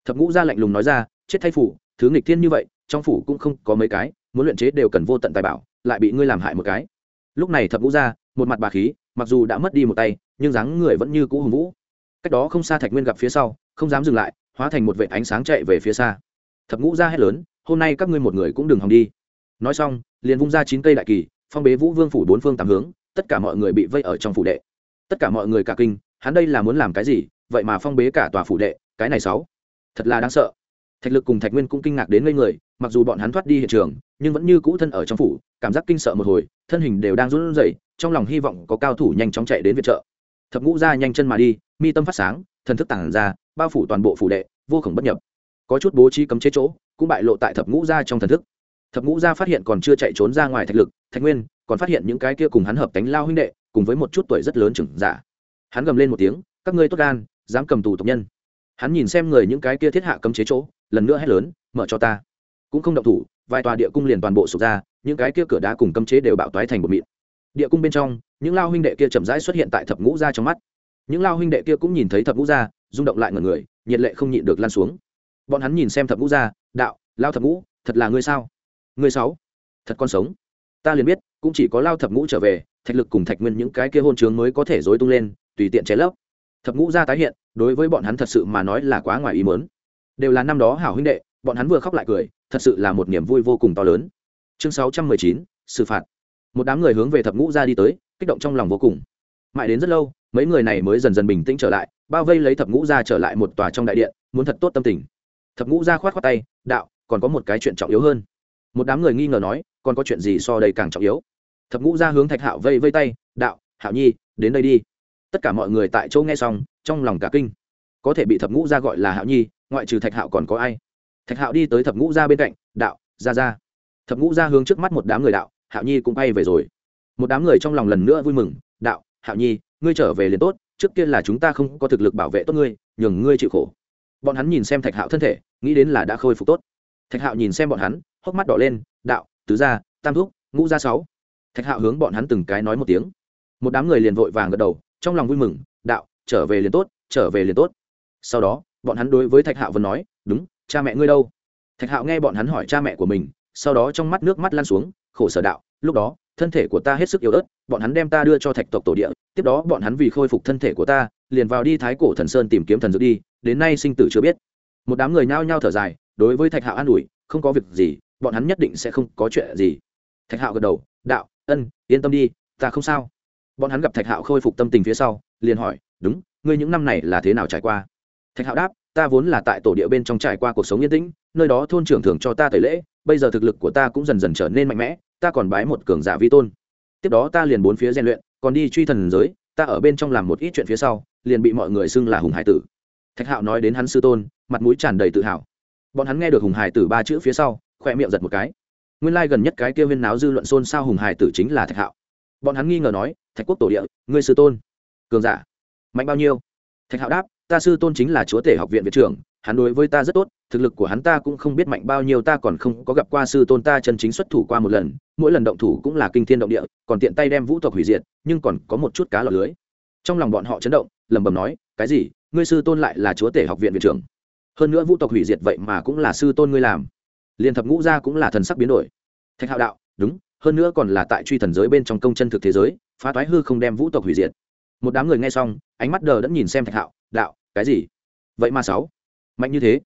Thập ngũ gia lạnh lùng nói ra, chết thay phủ, thứ nghịch thiên như vậy, trong phủ cũng không có mấy cái, muốn luyện chế đều cần vô tận tài bảo, lại bị ngươi làm hại một cái. Lúc này thập ngũ gia, một mặt bà khí, mặc dù đã mất đi một tay, nhưng dáng người vẫn như cũ hùng vũ. Cách đó không xa thạch nguyên gặp phía sau, không dám dừng lại, hóa thành một vệ ánh sáng chạy về phía xa. Thập ngũ gia hét lớn, hôm nay các ngươi một người cũng đừng hòng đi nói xong, liền vung ra chín cây đại kỳ, phong bế vũ vương phủ bốn phương tám hướng, tất cả mọi người bị vây ở trong phủ đệ. Tất cả mọi người cả kinh, hắn đây là muốn làm cái gì? Vậy mà phong bế cả tòa phủ đệ, cái này sáu. Thật là đáng sợ. Thạch lực cùng thạch nguyên cũng kinh ngạc đến ngây người, mặc dù bọn hắn thoát đi hiện trường, nhưng vẫn như cũ thân ở trong phủ, cảm giác kinh sợ một hồi, thân hình đều đang run rẩy, trong lòng hy vọng có cao thủ nhanh chóng chạy đến viện trợ. Thập ngũ ra nhanh chân mà đi, mi tâm phát sáng, thần thức tản ra, bao phủ toàn bộ phủ đệ, vô khổng bất nhập. Có chút bố trí cấm chế chỗ, cũng bại lộ tại thập ngũ ra trong thần thức thập ngũ gia phát hiện còn chưa chạy trốn ra ngoài thạch lực, thạch nguyên còn phát hiện những cái kia cùng hắn hợp cánh lao huynh đệ, cùng với một chút tuổi rất lớn trưởng giả. Hắn gầm lên một tiếng, các ngươi tốt gan, dám cầm tù tộc nhân. Hắn nhìn xem người những cái kia thiết hạ cấm chế chỗ, lần nữa hét lớn, mở cho ta. Cũng không động thủ, vài tòa địa cung liền toàn bộ sụp ra, những cái kia cửa đá cùng cấm chế đều bạo toái thành một mịn. Địa cung bên trong, những lao huynh đệ kia chậm rãi xuất hiện tại thập ngũ gia trong mắt. Những lao huynh đệ kia cũng nhìn thấy thập ngũ gia, rung động lại ngần người, nhiệt lệ không nhịn được lan xuống. Bọn hắn nhìn xem thập ngũ gia, đạo, lao thập ngũ, thật là ngươi sao? Ngươi sáu, thật con sống. Ta liền biết, cũng chỉ có lao thập ngũ trở về, thạch lực cùng thạch nguyên những cái kia hôn trướng mới có thể dối tung lên, tùy tiện cháy lấp. Thập ngũ gia tái hiện, đối với bọn hắn thật sự mà nói là quá ngoài ý mớn đều là năm đó hảo huynh đệ, bọn hắn vừa khóc lại cười, thật sự là một niềm vui vô cùng to lớn. Chương sáu trăm mười chín, xử phạt. Một đám người hướng về thập ngũ gia đi tới, kích động trong lòng vô cùng. Mãi đến rất lâu, mấy người này mới dần dần bình tĩnh trở lại, bao vây lấy thập ngũ gia trở lại một tòa trong đại điện, muốn thật tốt tâm tình. Thập ngũ gia khoát khoát tay, đạo, còn có một cái chuyện trọng yếu hơn một đám người nghi ngờ nói, còn có chuyện gì so đây càng trọng yếu? Thập ngũ gia hướng thạch hạo vây vây tay, đạo, hạo nhi, đến đây đi. Tất cả mọi người tại chỗ nghe xong, trong lòng cả kinh. Có thể bị thập ngũ gia gọi là hạo nhi, ngoại trừ thạch hạo còn có ai? Thạch hạo đi tới thập ngũ gia bên cạnh, đạo ra ra thập ngũ gia hướng trước mắt một đám người, đạo, hạo nhi cũng bay về rồi. Một đám người trong lòng lần nữa vui mừng, đạo, hạo nhi, ngươi trở về liền tốt, trước kia là chúng ta không có thực lực bảo vệ tốt ngươi, nhường ngươi chịu khổ. Bọn hắn nhìn xem thạch hạo thân thể, nghĩ đến là đã khôi phục tốt. Thạch hạo nhìn xem bọn hắn hốc mắt đỏ lên, đạo, tứ gia, tam thúc, ngũ gia sáu. Thạch hạo hướng bọn hắn từng cái nói một tiếng. Một đám người liền vội vàng gật đầu, trong lòng vui mừng, đạo, trở về liền tốt, trở về liền tốt. Sau đó, bọn hắn đối với thạch hạo vẫn nói, đúng, cha mẹ ngươi đâu? Thạch hạo nghe bọn hắn hỏi cha mẹ của mình, sau đó trong mắt nước mắt lan xuống, khổ sở đạo, lúc đó, thân thể của ta hết sức yếu ớt, bọn hắn đem ta đưa cho thạch tộc tổ địa, tiếp đó bọn hắn vì khôi phục thân thể của ta, liền vào đi thái cổ thần sơn tìm kiếm thần dược đi, đến nay sinh tử chưa biết. Một đám người nhao nhao thở dài, đối với thạch hạo an ủi, không có việc gì bọn hắn nhất định sẽ không có chuyện gì. Thạch hạo gật đầu, đạo, ân, yên tâm đi, ta không sao. Bọn hắn gặp thạch hạo khôi phục tâm tình phía sau, liền hỏi, đúng, ngươi những năm này là thế nào trải qua? Thạch hạo đáp, ta vốn là tại tổ địa bên trong trải qua cuộc sống yên tĩnh, nơi đó thôn trưởng thường cho ta tẩy lễ, bây giờ thực lực của ta cũng dần dần trở nên mạnh mẽ, ta còn bái một cường giả vi tôn. Tiếp đó ta liền bốn phía rèn luyện, còn đi truy thần giới, ta ở bên trong làm một ít chuyện phía sau, liền bị mọi người xưng là hùng hải tử. Thạch hạo nói đến hắn sư tôn, mặt mũi tràn đầy tự hào. Bọn hắn nghe được hùng hải tử ba chữ phía sau khoe miệng giật một cái. Nguyên lai、like、gần nhất cái kia viên náo dư luận xôn xao hùng hải tử chính là thạch hạo. Bọn hắn nghi ngờ nói, thạch quốc tổ địa, ngươi sư tôn, cường giả, mạnh bao nhiêu? Thạch hạo đáp, ta sư tôn chính là chúa tể học viện viện trưởng, hắn đối với ta rất tốt, thực lực của hắn ta cũng không biết mạnh bao nhiêu, ta còn không có gặp qua sư tôn ta chân chính xuất thủ qua một lần, mỗi lần động thủ cũng là kinh thiên động địa, còn tiện tay đem vũ tộc hủy diệt, nhưng còn có một chút cá lọt lưới. Trong lòng bọn họ chấn động, lẩm bẩm nói, cái gì? Ngươi sư tôn lại là chúa tể học viện viện trưởng? Hơn nữa vũ tộc hủy diệt vậy mà cũng là sư tôn ngươi làm liên thập ngũ gia cũng là thần sắc biến đổi. Thạch hạo đạo, đúng, hơn nữa còn là tại truy thần giới bên trong công chân thực thế giới, phá toái hư không đem vũ tộc hủy diệt. Một đám người nghe xong, ánh mắt đờ đẫn nhìn xem thạch hạo đạo, cái gì? Vậy mà sáu. Mạnh như thế.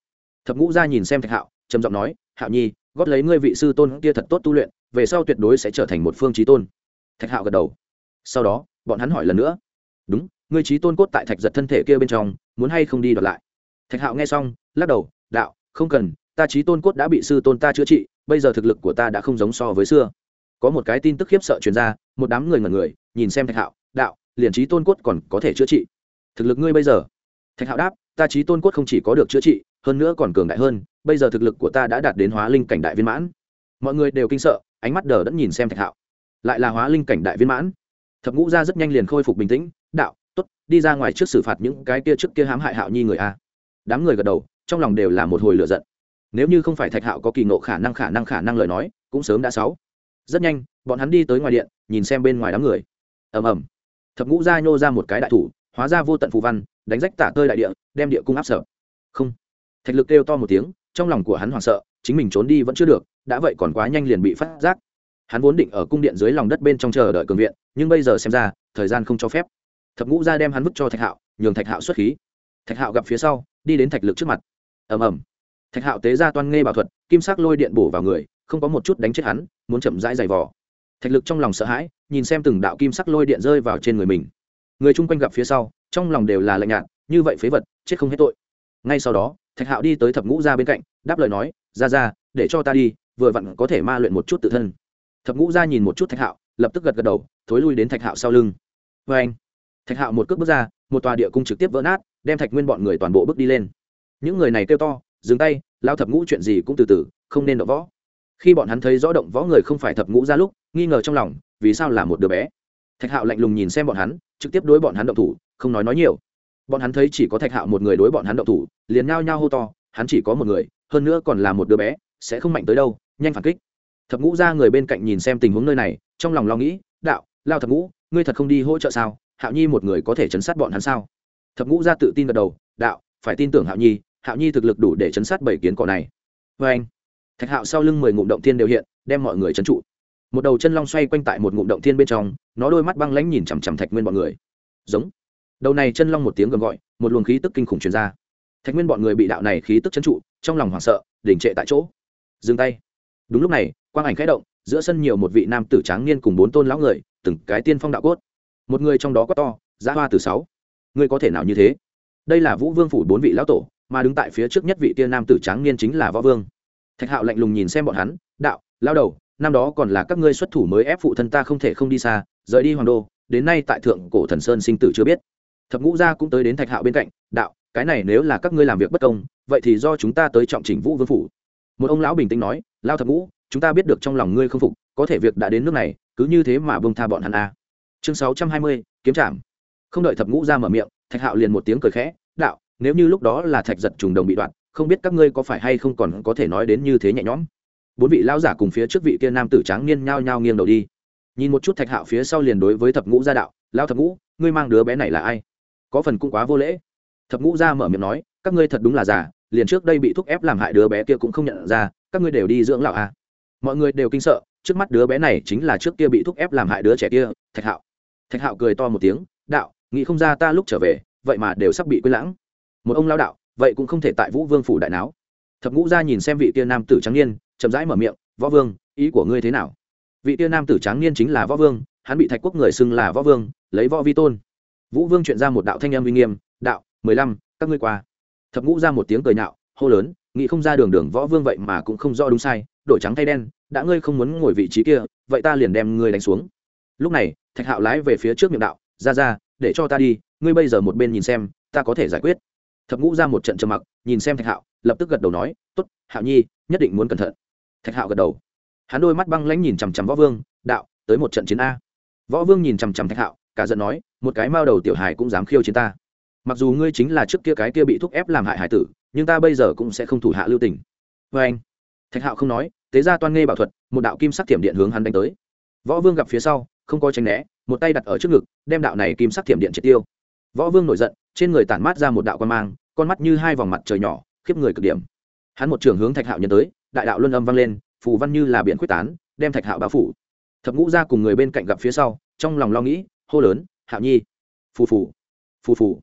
Thập ngũ gia nhìn xem thạch hạo, trầm giọng nói, hạo nhi góp lấy ngươi vị sư tôn kia thật tốt tu luyện, về sau tuyệt đối sẽ trở thành một phương trí tôn. Thạch hạo gật đầu. Sau đó, bọn hắn hỏi lần nữa, đúng, ngươi trí tôn cốt tại thạch giật thân thể kia bên trong, muốn hay không đi đoạt lại? Thạch hạo nghe xong, lắc đầu, đạo, không cần ta trí tôn cốt đã bị sư tôn ta chữa trị, bây giờ thực lực của ta đã không giống so với xưa. Có một cái tin tức khiếp sợ truyền ra, một đám người ngẩn người, nhìn xem thạch hạo, đạo, liền trí tôn cốt còn có thể chữa trị? Thực lực ngươi bây giờ? Thạch hạo đáp, ta trí tôn cốt không chỉ có được chữa trị, hơn nữa còn cường đại hơn, bây giờ thực lực của ta đã đạt đến hóa linh cảnh đại viên mãn. Mọi người đều kinh sợ, ánh mắt đờ đẫn nhìn xem thạch hạo. Lại là hóa linh cảnh đại viên mãn? Thập ngũ ra rất nhanh liền khôi phục bình tĩnh, đạo t ố t đi ra ngoài trước xử phạt những cái kia trước kia hãm hại hạo nhi người a. Đám người gật đầu, trong lòng đều là một hồi lửa giận nếu như không phải thạch hạo có kỳ nộ khả năng khả năng khả năng lời nói, cũng sớm đã sáu. Rất nhanh, bọn hắn đi tới ngoài điện, nhìn xem bên ngoài đám người. Ầm ầm. Thập ngũ gia nhô ra một cái đại thủ, hóa ra vô tận phù văn, đánh rách tả tơi đại địa, đem địa cung áp sở. Không. Thạch lực kêu to một tiếng, trong lòng của hắn hoảng sợ, chính mình trốn đi vẫn chưa được, đã vậy còn quá nhanh liền bị phát giác. Hắn vốn định ở cung điện dưới lòng đất bên trong chờ đợi cường viện, nhưng bây giờ xem ra, thời gian không cho phép. Thập ngũ ra đem hắn vứt cho thạch hạo, nhường thạch hạo xuất khí. Thạch hạo gặp phía sau, đi đến thạch lực trước mặt. Ầm ầm thạch hạo tế ra toan nghe bảo thuật, kim sắc lôi điện bổ vào người, không có một chút đánh chết hắn, muốn chậm rãi giày vò. Thạch lực trong lòng sợ hãi, nhìn xem từng đạo kim sắc lôi điện rơi vào trên người mình. Người chung quanh gặp phía sau, trong lòng đều là lạnh nhạt, như vậy phế vật, chết không hết tội. Ngay sau đó, thạch hạo đi tới thập ngũ gia bên cạnh, đáp lời nói, ra ra, để cho ta đi, vừa vặn có thể ma luyện một chút tự thân. Thập ngũ gia nhìn một chút thạch hạo, lập tức gật gật đầu, thối lui đến thạch hạo sau lưng. Vê anh, thạch hạo một cước bước ra, một tòa địa cung trực tiếp vỡ nát, đem thạch nguyên bọn người toàn bộ bước đi lên. Những người này kêu to dừng tay lao thập ngũ chuyện gì cũng từ từ, không nên động võ. Khi bọn hắn thấy rõ động võ người không phải thập ngũ ra lúc, nghi ngờ trong lòng, vì sao là một đứa bé? Thạch hạo lạnh lùng nhìn xem bọn hắn, trực tiếp đối bọn hắn động thủ, không nói nói nhiều. Bọn hắn thấy chỉ có thạch hạo một người đối bọn hắn động thủ, liền nhao nhao hô to, hắn chỉ có một người, hơn nữa còn là một đứa bé, sẽ không mạnh tới đâu, nhanh phản kích. Thập ngũ ra người bên cạnh nhìn xem tình huống nơi này, trong lòng lo nghĩ, đạo lao thập ngũ, ngươi thật không đi hỗ trợ sao? Hạo nhi một người có thể chấn sát bọn hắn sao? Thập ngũ ra tự tin gật đầu, đạo, phải tin tưởng hạo nhi hạo nhi thực lực đủ để chấn sát bảy kiến cỏ này. Vê anh, thạch hạo sau lưng mười ngụm động thiên đều hiện, đem mọi người chấn trụ. Một đầu chân long xoay quanh tại một ngụm động thiên bên trong, nó đôi mắt băng lãnh nhìn chằm chằm thạch nguyên bọn người. Giống. Đầu này chân long một tiếng gầm gọi, một luồng khí tức kinh khủng truyền ra. Thạch nguyên bọn người bị đạo này khí tức chấn trụ, trong lòng hoảng sợ đỉnh trệ tại chỗ. Dừng tay. Đúng lúc này, quang ảnh khẽ động, giữa sân nhiều một vị nam tử tráng niên cùng bốn tôn lão người, từng cái tiên phong đạo cốt. Một người trong đó có to, giá hoa từ sáu. Người có thể nào như thế? Đây là vũ vương phủ bốn vị lão tổ mà đứng tại phía trước nhất vị tiên nam tử tráng niên chính là võ vương. Thạch hạo lạnh lùng nhìn xem bọn hắn, đạo, lao đầu, năm đó còn là các ngươi xuất thủ mới ép phụ thân ta không thể không đi xa, rời đi hoàng đô, đến nay tại thượng cổ thần sơn sinh tử chưa biết. Thập ngũ gia cũng tới đến thạch hạo bên cạnh, đạo, cái này nếu là các ngươi làm việc bất công, vậy thì do chúng ta tới trọng chỉnh vũ vương phủ. Một ông lão bình tĩnh nói, lao thập ngũ, chúng ta biết được trong lòng ngươi không phục, có thể việc đã đến nước này, cứ như thế mà bông tha bọn hắn a. Chương sáu trăm hai mươi, kiếm trảm. Không đợi thập ngũ ra mở miệng, thạch hạo liền một tiếng cười khẽ, đạo nếu như lúc đó là thạch giật trùng đồng bị đoạn không biết các ngươi có phải hay không còn có thể nói đến như thế nhẹ nhõm. Bốn vị lão giả cùng phía trước vị kia nam tử tráng niên nhao nhao nghiêng đầu đi. Nhìn một chút thạch hạo phía sau liền đối với thập ngũ gia đạo lao thập ngũ ngươi mang đứa bé này là ai? Có phần cũng quá vô lễ. Thập ngũ gia mở miệng nói các ngươi thật đúng là giả, liền trước đây bị thúc ép làm hại đứa bé kia cũng không nhận ra các ngươi đều đi dưỡng lão à. mọi người đều kinh sợ trước mắt đứa bé này chính là trước kia bị thúc ép làm hại đứa trẻ kia thạch hạo. Thạch hạo cười to một tiếng đạo nghĩ không ra ta lúc trở về vậy mà đều sắp bị quên lãng một ông lao đạo, vậy cũng không thể tại vũ vương phủ đại não thập ngũ gia nhìn xem vị tia nam tử trắng niên, chậm rãi mở miệng, võ vương, ý của ngươi thế nào? Vị tia nam tử trắng niên chính là võ vương, hắn bị thạch quốc người xưng là võ vương, lấy võ vi tôn. Vũ vương chuyện ra một đạo thanh em uy nghiêm, đạo, mười lăm, các ngươi qua. Thập ngũ ra một tiếng cười nhạo hô lớn, nghĩ không ra đường đường võ vương vậy mà cũng không rõ đúng sai, đổi trắng thay đen, đã ngươi không muốn ngồi vị trí kia, vậy ta liền đem ngươi đánh xuống. Lúc này, thạch hạo lái về phía trước miệng đạo, ra ra, để cho ta đi, ngươi bây giờ một bên nhìn xem, ta có thể giải quyết thập ngũ ra một trận trầm mặc, nhìn xem thạch hạo, lập tức gật đầu nói t ố t hạo nhi, nhất định muốn cẩn thận. Thạch hạo gật đầu. Hắn đôi mắt băng lãnh nhìn chằm chằm võ vương, đạo, tới một trận chiến a. Võ vương nhìn chằm chằm thạch hạo, cả giận nói, một cái mao đầu tiểu hài cũng dám khiêu chiến ta. Mặc dù ngươi chính là trước kia cái kia bị thúc ép làm hại hải tử, nhưng ta bây giờ cũng sẽ không thủ hạ lưu tình. Vê anh, thạch hạo không nói, tế ra toan nghe bảo thuật, một đạo kim sắc thiểm điện hướng hắn đánh tới. Võ vương gặp phía sau, không có tránh né, một tay đặt ở trước ngực, đem đạo này kim sắc thiểm điện triệt tiêu võ vương nổi giận, trên người tản mát ra một đạo quan mang, con mắt như hai vòng mặt trời nhỏ, khiếp người cực điểm. Hắn một trường hướng thạch hạo nhân tới, đại đạo luân âm vang lên, phù văn như là biển quyết tán, đem thạch hạo bao phủ. Thập ngũ ra cùng người bên cạnh gặp phía sau, trong lòng lo nghĩ, hô lớn, hạo nhi! Phù phù phù phù.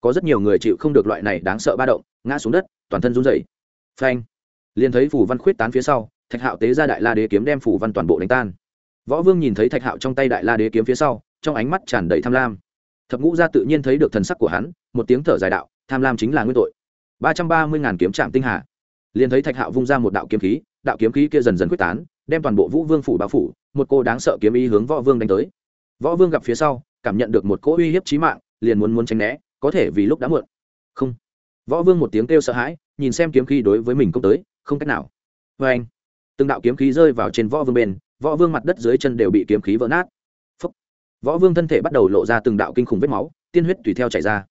Có rất nhiều người chịu không được loại này đáng sợ ba động, ngã xuống đất, toàn thân run rẩy. Phanh. Liền thấy phù văn khuyết tán phía sau, thạch hạo tế ra đại la đế kiếm đem phù văn toàn bộ đánh tan. Võ vương nhìn thấy thạch hạo trong tay đại la đế kiếm phía sau, trong ánh mắt tràn đầy tham lam thập ngũ gia tự nhiên thấy được thần sắc của hắn, một tiếng thở dài đạo, tham lam chính là nguyên tội. Ba trăm ba mươi ngàn kiếm trạm tinh hà. Liền thấy thạch hạo vung ra một đạo kiếm khí, đạo kiếm khí kia dần dần quyết tán, đem toàn bộ vũ vương phủ bao phủ, một cô đáng sợ kiếm ý hướng võ vương đánh tới. Võ vương gặp phía sau, cảm nhận được một cỗ uy hiếp chí mạng, liền muốn muốn tránh né, có thể vì lúc đã muộn. Không. Võ vương một tiếng kêu sợ hãi, nhìn xem kiếm khí đối với mình công tới, không cách nào. Vê anh từng đạo kiếm khí rơi vào trên võ vương bên, võ vương mặt đất dưới chân đều bị kiếm khí vỡ nát võ vương thân thể bắt đầu lộ ra từng đạo kinh khủng vết máu, tiên huyết tùy theo chảy ra.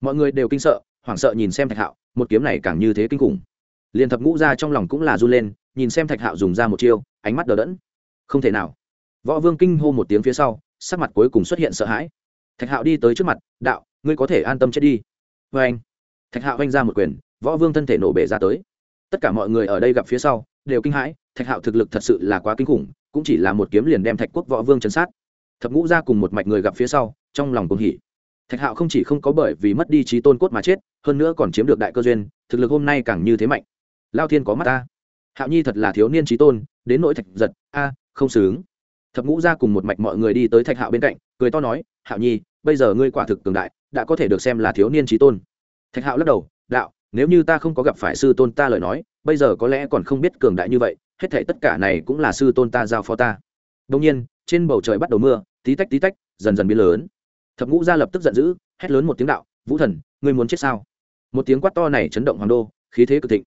Mọi người đều kinh sợ, hoảng sợ nhìn xem thạch hạo, một kiếm này càng như thế kinh khủng. Liền thập ngũ ra trong lòng cũng là run lên, nhìn xem thạch hạo dùng ra một chiêu, ánh mắt đờ đẫn. Không thể nào. Võ vương kinh hô một tiếng phía sau, sắc mặt cuối cùng xuất hiện sợ hãi. Thạch hạo đi tới trước mặt, đạo, ngươi có thể an tâm chết đi. Vê anh, thạch hạo oanh ra một quyền, võ vương thân thể nổ bể ra tới. Tất cả mọi người ở đây gặp phía sau, đều kinh hãi, thạch hạo thực lực thật sự là quá kinh khủng, cũng chỉ là một kiếm liền đem thạch quốc võ vương chấn sát thập ngũ ra cùng một mạch người gặp phía sau, trong lòng cùng hỉ. Thạch hạo không chỉ không có bởi vì mất đi trí tôn cốt mà chết, hơn nữa còn chiếm được đại cơ duyên, thực lực hôm nay càng như thế mạnh. Lao thiên có mắt ta. Hạo nhi thật là thiếu niên trí tôn, đến nỗi thạch giật, a, không xứng. Thập ngũ ra cùng một mạch mọi người đi tới thạch hạo bên cạnh, cười to nói, hạo nhi, bây giờ ngươi quả thực cường đại, đã có thể được xem là thiếu niên trí tôn. Thạch hạo lắc đầu, đạo, nếu như ta không có gặp phải sư tôn ta lời nói, bây giờ có lẽ còn không biết cường đại như vậy, hết thể tất cả này cũng là sư tôn ta giao phó ta. Đông nhiên, trên bầu trời bắt đầu mưa tí tách tí tách, dần dần biến lớn. Thập ngũ gia lập tức giận dữ, hét lớn một tiếng đạo, vũ thần, ngươi muốn chết sao? Một tiếng quát to này chấn động hoàng đô, khí thế cực thịnh.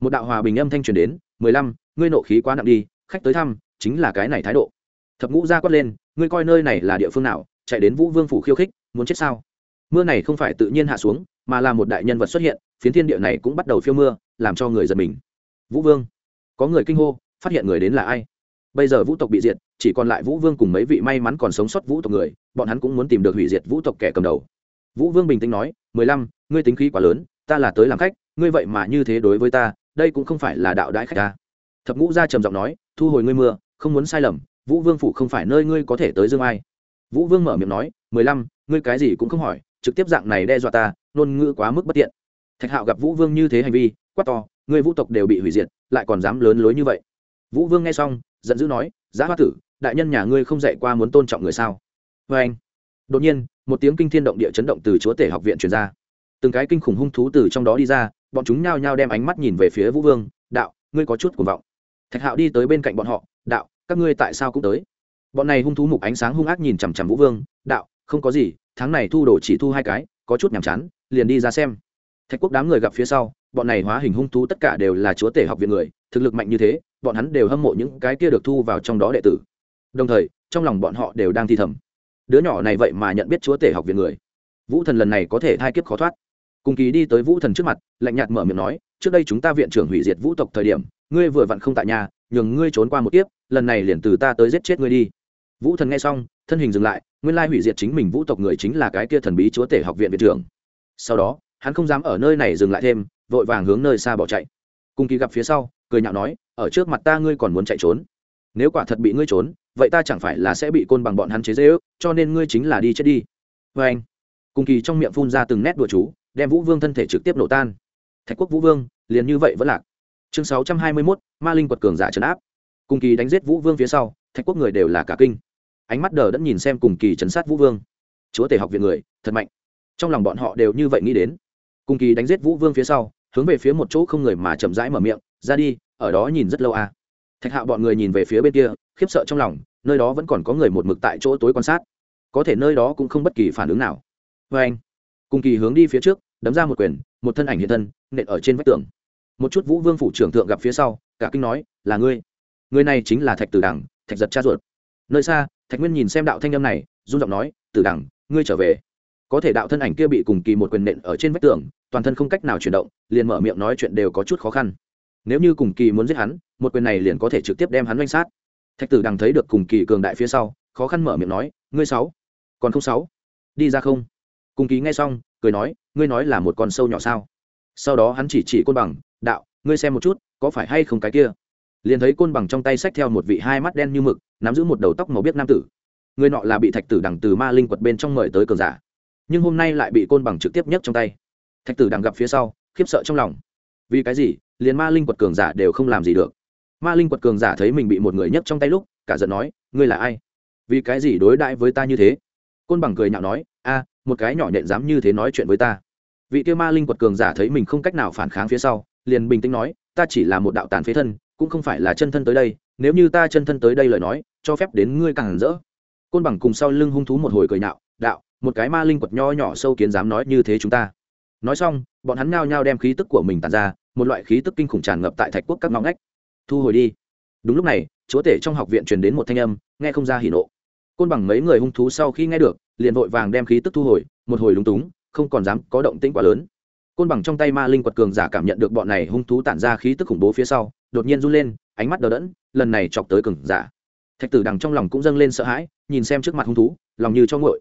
Một đạo hòa bình âm thanh truyền đến, mười lăm, ngươi nộ khí quá nặng đi, khách tới thăm, chính là cái này thái độ. Thập ngũ gia quát lên, ngươi coi nơi này là địa phương nào, chạy đến vũ vương phủ khiêu khích, muốn chết sao? Mưa này không phải tự nhiên hạ xuống, mà là một đại nhân vật xuất hiện, phiến thiên địa này cũng bắt đầu phiêu mưa, làm cho người giật mình. Vũ vương, có người kinh hô, phát hiện người đến là ai? Bây giờ vũ tộc bị diệt chỉ còn lại vũ vương cùng mấy vị may mắn còn sống sót vũ tộc người, bọn hắn cũng muốn tìm được hủy diệt vũ tộc kẻ cầm đầu. Vũ vương bình tĩnh nói, mười lăm, ngươi tính khí quá lớn, ta là tới làm khách, ngươi vậy mà như thế đối với ta, đây cũng không phải là đạo đãi khách ta. Thập ngũ gia trầm giọng nói, thu hồi ngươi mưa, không muốn sai lầm, vũ vương phủ không phải nơi ngươi có thể tới dương ai. Vũ vương mở miệng nói, mười lăm, ngươi cái gì cũng không hỏi, trực tiếp dạng này đe dọa ta, ngôn ngữ quá mức bất tiện. Thạch hạo gặp vũ vương như thế hành vi, quát to, ngươi vũ tộc đều bị hủy diệt, lại còn dám lớn lối như vậy. Vũ vương nghe xong, giận dữ nói, giá hoa tử đại nhân nhà ngươi không dạy qua muốn tôn trọng người sao? Vê anh, đột nhiên, một tiếng kinh thiên động địa chấn động từ chúa tể học viện truyền ra. Từng cái kinh khủng hung thú từ trong đó đi ra, bọn chúng nhao nhao đem ánh mắt nhìn về phía vũ vương, đạo, ngươi có chút cuồng vọng. Thạch hạo đi tới bên cạnh bọn họ, đạo, các ngươi tại sao cũng tới? Bọn này hung thú mục ánh sáng hung ác nhìn chằm chằm vũ vương, đạo, không có gì, tháng này thu đồ chỉ thu hai cái, có chút nhàm chán, liền đi ra xem. Thạch quốc đám người gặp phía sau, bọn này hóa hình hung thú tất cả đều là chúa tể học viện người, thực lực mạnh như thế, bọn hắn đều hâm mộ những cái kia được thu vào trong đó đệ tử đồng thời, trong lòng bọn họ đều đang thi thầm. Đứa nhỏ này vậy mà nhận biết chúa tể học viện người. Vũ thần lần này có thể thai kiếp khó thoát. Cùng kỳ đi tới vũ thần trước mặt, lạnh nhạt mở miệng nói, trước đây chúng ta viện trưởng hủy diệt vũ tộc thời điểm, ngươi vừa vặn không tại nhà, nhường ngươi trốn qua một kiếp, lần này liền từ ta tới giết chết ngươi đi. Vũ thần nghe xong, thân hình dừng lại, nguyên lai hủy diệt chính mình vũ tộc người chính là cái kia thần bí chúa tể học viện viện trưởng. Sau đó, hắn không dám ở nơi này dừng lại thêm, vội vàng hướng nơi xa bỏ chạy. Cùng kỳ gặp phía sau, cười nhạo nói, ở trước mặt ta ngươi còn muốn chạy trốn. Nếu quả thật bị ngươi trốn vậy ta chẳng phải là sẽ bị côn bằng bọn hắn chế dễ ước, cho nên ngươi chính là đi chết đi. Vê anh, cùng kỳ trong miệng phun ra từng nét đùa chú, đem vũ vương thân thể trực tiếp nổ tan. Thạch quốc vũ vương, liền như vậy vẫn lạc. Chương sáu trăm hai mươi mốt, ma linh quật cường giả trấn áp. Cùng kỳ đánh giết vũ vương phía sau, thạch quốc người đều là cả kinh. Ánh mắt đờ đẫn nhìn xem cùng kỳ chấn sát vũ vương. Chúa tể học viện người, thật mạnh. Trong lòng bọn họ đều như vậy nghĩ đến. Cùng kỳ đánh giết vũ vương phía sau, hướng về phía một chỗ không người mà chậm rãi mở miệng, ra đi, ở đó nhìn rất lâu à thạch hạo bọn người nhìn về phía bên kia, khiếp sợ trong lòng, nơi đó vẫn còn có người một mực tại chỗ tối quan sát. Có thể nơi đó cũng không bất kỳ phản ứng nào. Vê anh, cùng kỳ hướng đi phía trước, đấm ra một quyền, một thân ảnh hiện thân, nện ở trên vách tường. Một chút vũ vương phủ trưởng thượng gặp phía sau, cả kinh nói, là ngươi. Người này chính là thạch tử đằng, thạch giật cha ruột. Nơi xa, thạch nguyên nhìn xem đạo thanh âm này, run giọng nói, tử đằng, ngươi trở về. Có thể đạo thân ảnh kia bị cùng kỳ một quyền nện ở trên vách tường, toàn thân không cách nào chuyển động, liền mở miệng nói chuyện đều có chút khó khăn nếu như cùng kỳ muốn giết hắn, một quyền này liền có thể trực tiếp đem hắn oanh sát. Thạch tử đằng thấy được cùng kỳ cường đại phía sau, khó khăn mở miệng nói, ngươi sáu, còn không sáu? Đi ra không? Cùng kỳ nghe xong, cười nói, ngươi nói là một con sâu nhỏ sao? Sau đó hắn chỉ chỉ côn bằng, đạo, ngươi xem một chút, có phải hay không cái kia? Liền thấy côn bằng trong tay xách theo một vị hai mắt đen như mực, nắm giữ một đầu tóc màu biết nam tử. Người nọ là bị thạch tử đằng từ ma linh quật bên trong mời tới cường giả, nhưng hôm nay lại bị côn bằng trực tiếp nhấc trong tay. Thạch tử đằng gặp phía sau, khiếp sợ trong lòng vì cái gì? Liền ma linh quật cường giả đều không làm gì được. Ma linh quật cường giả thấy mình bị một người nhấc trong tay lúc, cả giận nói, ngươi là ai? Vì cái gì đối đãi với ta như thế? Côn bằng cười nhạo nói, a, một cái nhỏ nhện dám như thế nói chuyện với ta. Vị kia ma linh quật cường giả thấy mình không cách nào phản kháng phía sau, liền bình tĩnh nói, ta chỉ là một đạo tàn phế thân, cũng không phải là chân thân tới đây, nếu như ta chân thân tới đây lời nói, cho phép đến ngươi càng rỡ. Côn bằng cùng sau lưng hung thú một hồi cười nhạo, đạo, một cái ma linh quật nho nhỏ sâu kiến dám nói như thế chúng ta nói xong, bọn hắn nhao nhao đem khí tức của mình tàn ra, một loại khí tức kinh khủng tràn ngập tại thạch quốc các ngõ ngách. Thu hồi đi. Đúng lúc này, chúa tể trong học viện truyền đến một thanh âm, nghe không ra hỉ nộ. Côn bằng mấy người hung thú sau khi nghe được, liền vội vàng đem khí tức thu hồi, một hồi lúng túng, không còn dám có động tĩnh quá lớn. Côn bằng trong tay ma linh quật cường giả cảm nhận được bọn này hung thú tản ra khí tức khủng bố phía sau, đột nhiên run lên, ánh mắt đờ đẫn, lần này chọc tới cường giả. Thạch tử đằng trong lòng cũng dâng lên sợ hãi, nhìn xem trước mặt hung thú, lòng như cho ngội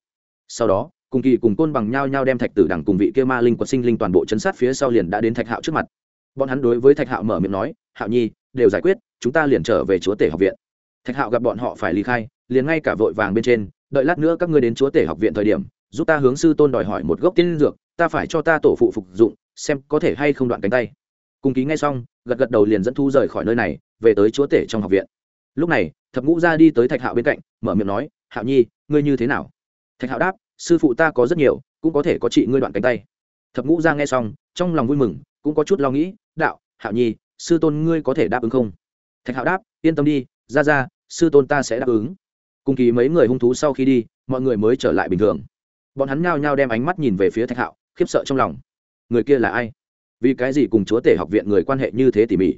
sau đó cùng kỳ cùng côn bằng nhau nhau đem thạch tử đằng cùng vị kia ma linh quật sinh linh toàn bộ chấn sát phía sau liền đã đến thạch hạo trước mặt. Bọn hắn đối với thạch hạo mở miệng nói, hạo nhi, đều giải quyết, chúng ta liền trở về chúa tể học viện. Thạch hạo gặp bọn họ phải ly khai, liền ngay cả vội vàng bên trên, đợi lát nữa các ngươi đến chúa tể học viện thời điểm, giúp ta hướng sư tôn đòi hỏi một gốc tiên dược, ta phải cho ta tổ phụ phục dụng, xem có thể hay không đoạn cánh tay. Cùng ký ngay xong, gật gật đầu liền dẫn thu rời khỏi nơi này, về tới chúa tể trong học viện. Lúc này, thập ngũ ra đi tới thạch hạo bên cạnh, mở miệng nói, hạo nhi, ngươi như thế nào? Thạch hạo đáp sư phụ ta có rất nhiều, cũng có thể có trị ngươi đoạn cánh tay. Thập ngũ ra nghe xong, trong lòng vui mừng, cũng có chút lo nghĩ, đạo, hạo nhi, sư tôn ngươi có thể đáp ứng không? Thạch hạo đáp, yên tâm đi ra ra sư tôn ta sẽ đáp ứng. Cùng kỳ mấy người hung thú sau khi đi, mọi người mới trở lại bình thường. Bọn hắn nhao nhao đem ánh mắt nhìn về phía thạch hạo, khiếp sợ trong lòng. Người kia là ai? Vì cái gì cùng chúa tể học viện người quan hệ như thế tỉ mỉ?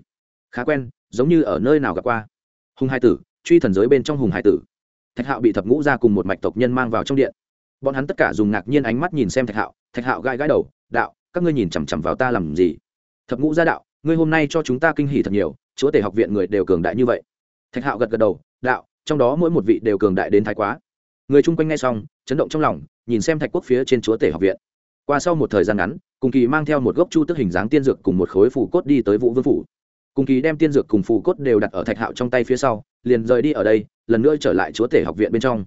Khá quen, giống như ở nơi nào gặp qua. Hùng hai tử, truy thần giới bên trong hùng hải tử. Thạch hạo bị thập ngũ ra cùng một mạch tộc nhân mang vào trong điện bọn hắn tất cả dùng ngạc nhiên ánh mắt nhìn xem thạch hạo thạch hạo gai gai đầu, đạo, các ngươi nhìn chằm chằm vào ta làm gì? Thập ngũ gia đạo, ngươi hôm nay cho chúng ta kinh hỉ thật nhiều, chúa tể học viện người đều cường đại như vậy. Thạch hạo gật gật đầu, đạo, trong đó mỗi một vị đều cường đại đến thái quá. Người chung quanh nghe xong, chấn động trong lòng, nhìn xem thạch quốc phía trên chúa tể học viện. Qua sau một thời gian ngắn, cùng kỳ mang theo một gốc chu tức hình dáng tiên dược cùng một khối phủ cốt đi tới vũ vương phủ. Cùng kỳ đem tiên dược cùng phủ cốt đều đặt ở thạch hạo trong tay phía sau, liền rời đi ở đây, lần nữa trở lại chúa tể học viện bên trong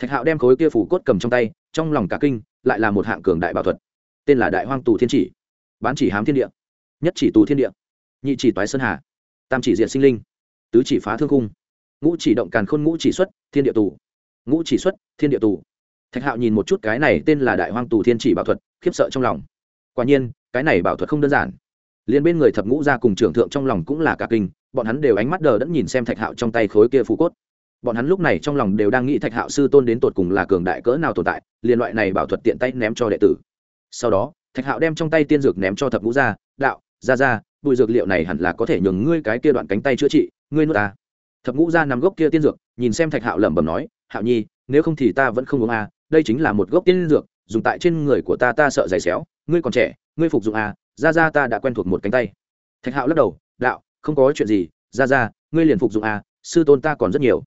thạch hạo đem khối kia phủ cốt cầm trong tay, trong lòng cả kinh, lại là một hạng cường đại bảo thuật. Tên là đại hoang tù thiên chỉ. Bán chỉ hám thiên địa. Nhất chỉ tù thiên địa. Nhị chỉ toái sơn hà. Tam chỉ diện sinh linh. Tứ chỉ phá thương cung. Ngũ chỉ động càn khôn ngũ chỉ xuất, thiên địa tù. Ngũ chỉ xuất, thiên địa tù. Thạch hạo nhìn một chút cái này tên là đại hoang tù thiên chỉ bảo thuật, khiếp sợ trong lòng. Quả nhiên, cái này bảo thuật không đơn giản. Liên bên người thập ngũ ra cùng trưởng thượng trong lòng cũng là cả kinh, bọn hắn đều ánh mắt đờ đẫn nhìn xem thạch hạo trong tay khối kia phú cốt bọn hắn lúc này trong lòng đều đang nghĩ thạch hạo sư tôn đến tột cùng là cường đại cỡ nào tồn tại Liên loại này bảo thuật tiện tay ném cho đệ tử. Sau đó, thạch hạo đem trong tay tiên dược ném cho thập ngũ gia. đạo ra ra bụi dược liệu này hẳn là có thể nhường ngươi cái kia đoạn cánh tay chữa trị, ngươi nuốt ta. Thập ngũ gia nằm gốc kia tiên dược, nhìn xem thạch hạo lẩm bẩm nói, hạo nhi, nếu không thì ta vẫn không uống a, đây chính là một gốc tiên dược, dùng tại trên người của ta ta sợ dày xéo, ngươi còn trẻ, ngươi phục dụng a ra ra ta đã quen thuộc một cánh tay. Thạch hạo lắc đầu, đạo, không có chuyện gì ra ra ngươi liền phục dụng a, sư tôn ta còn rất nhiều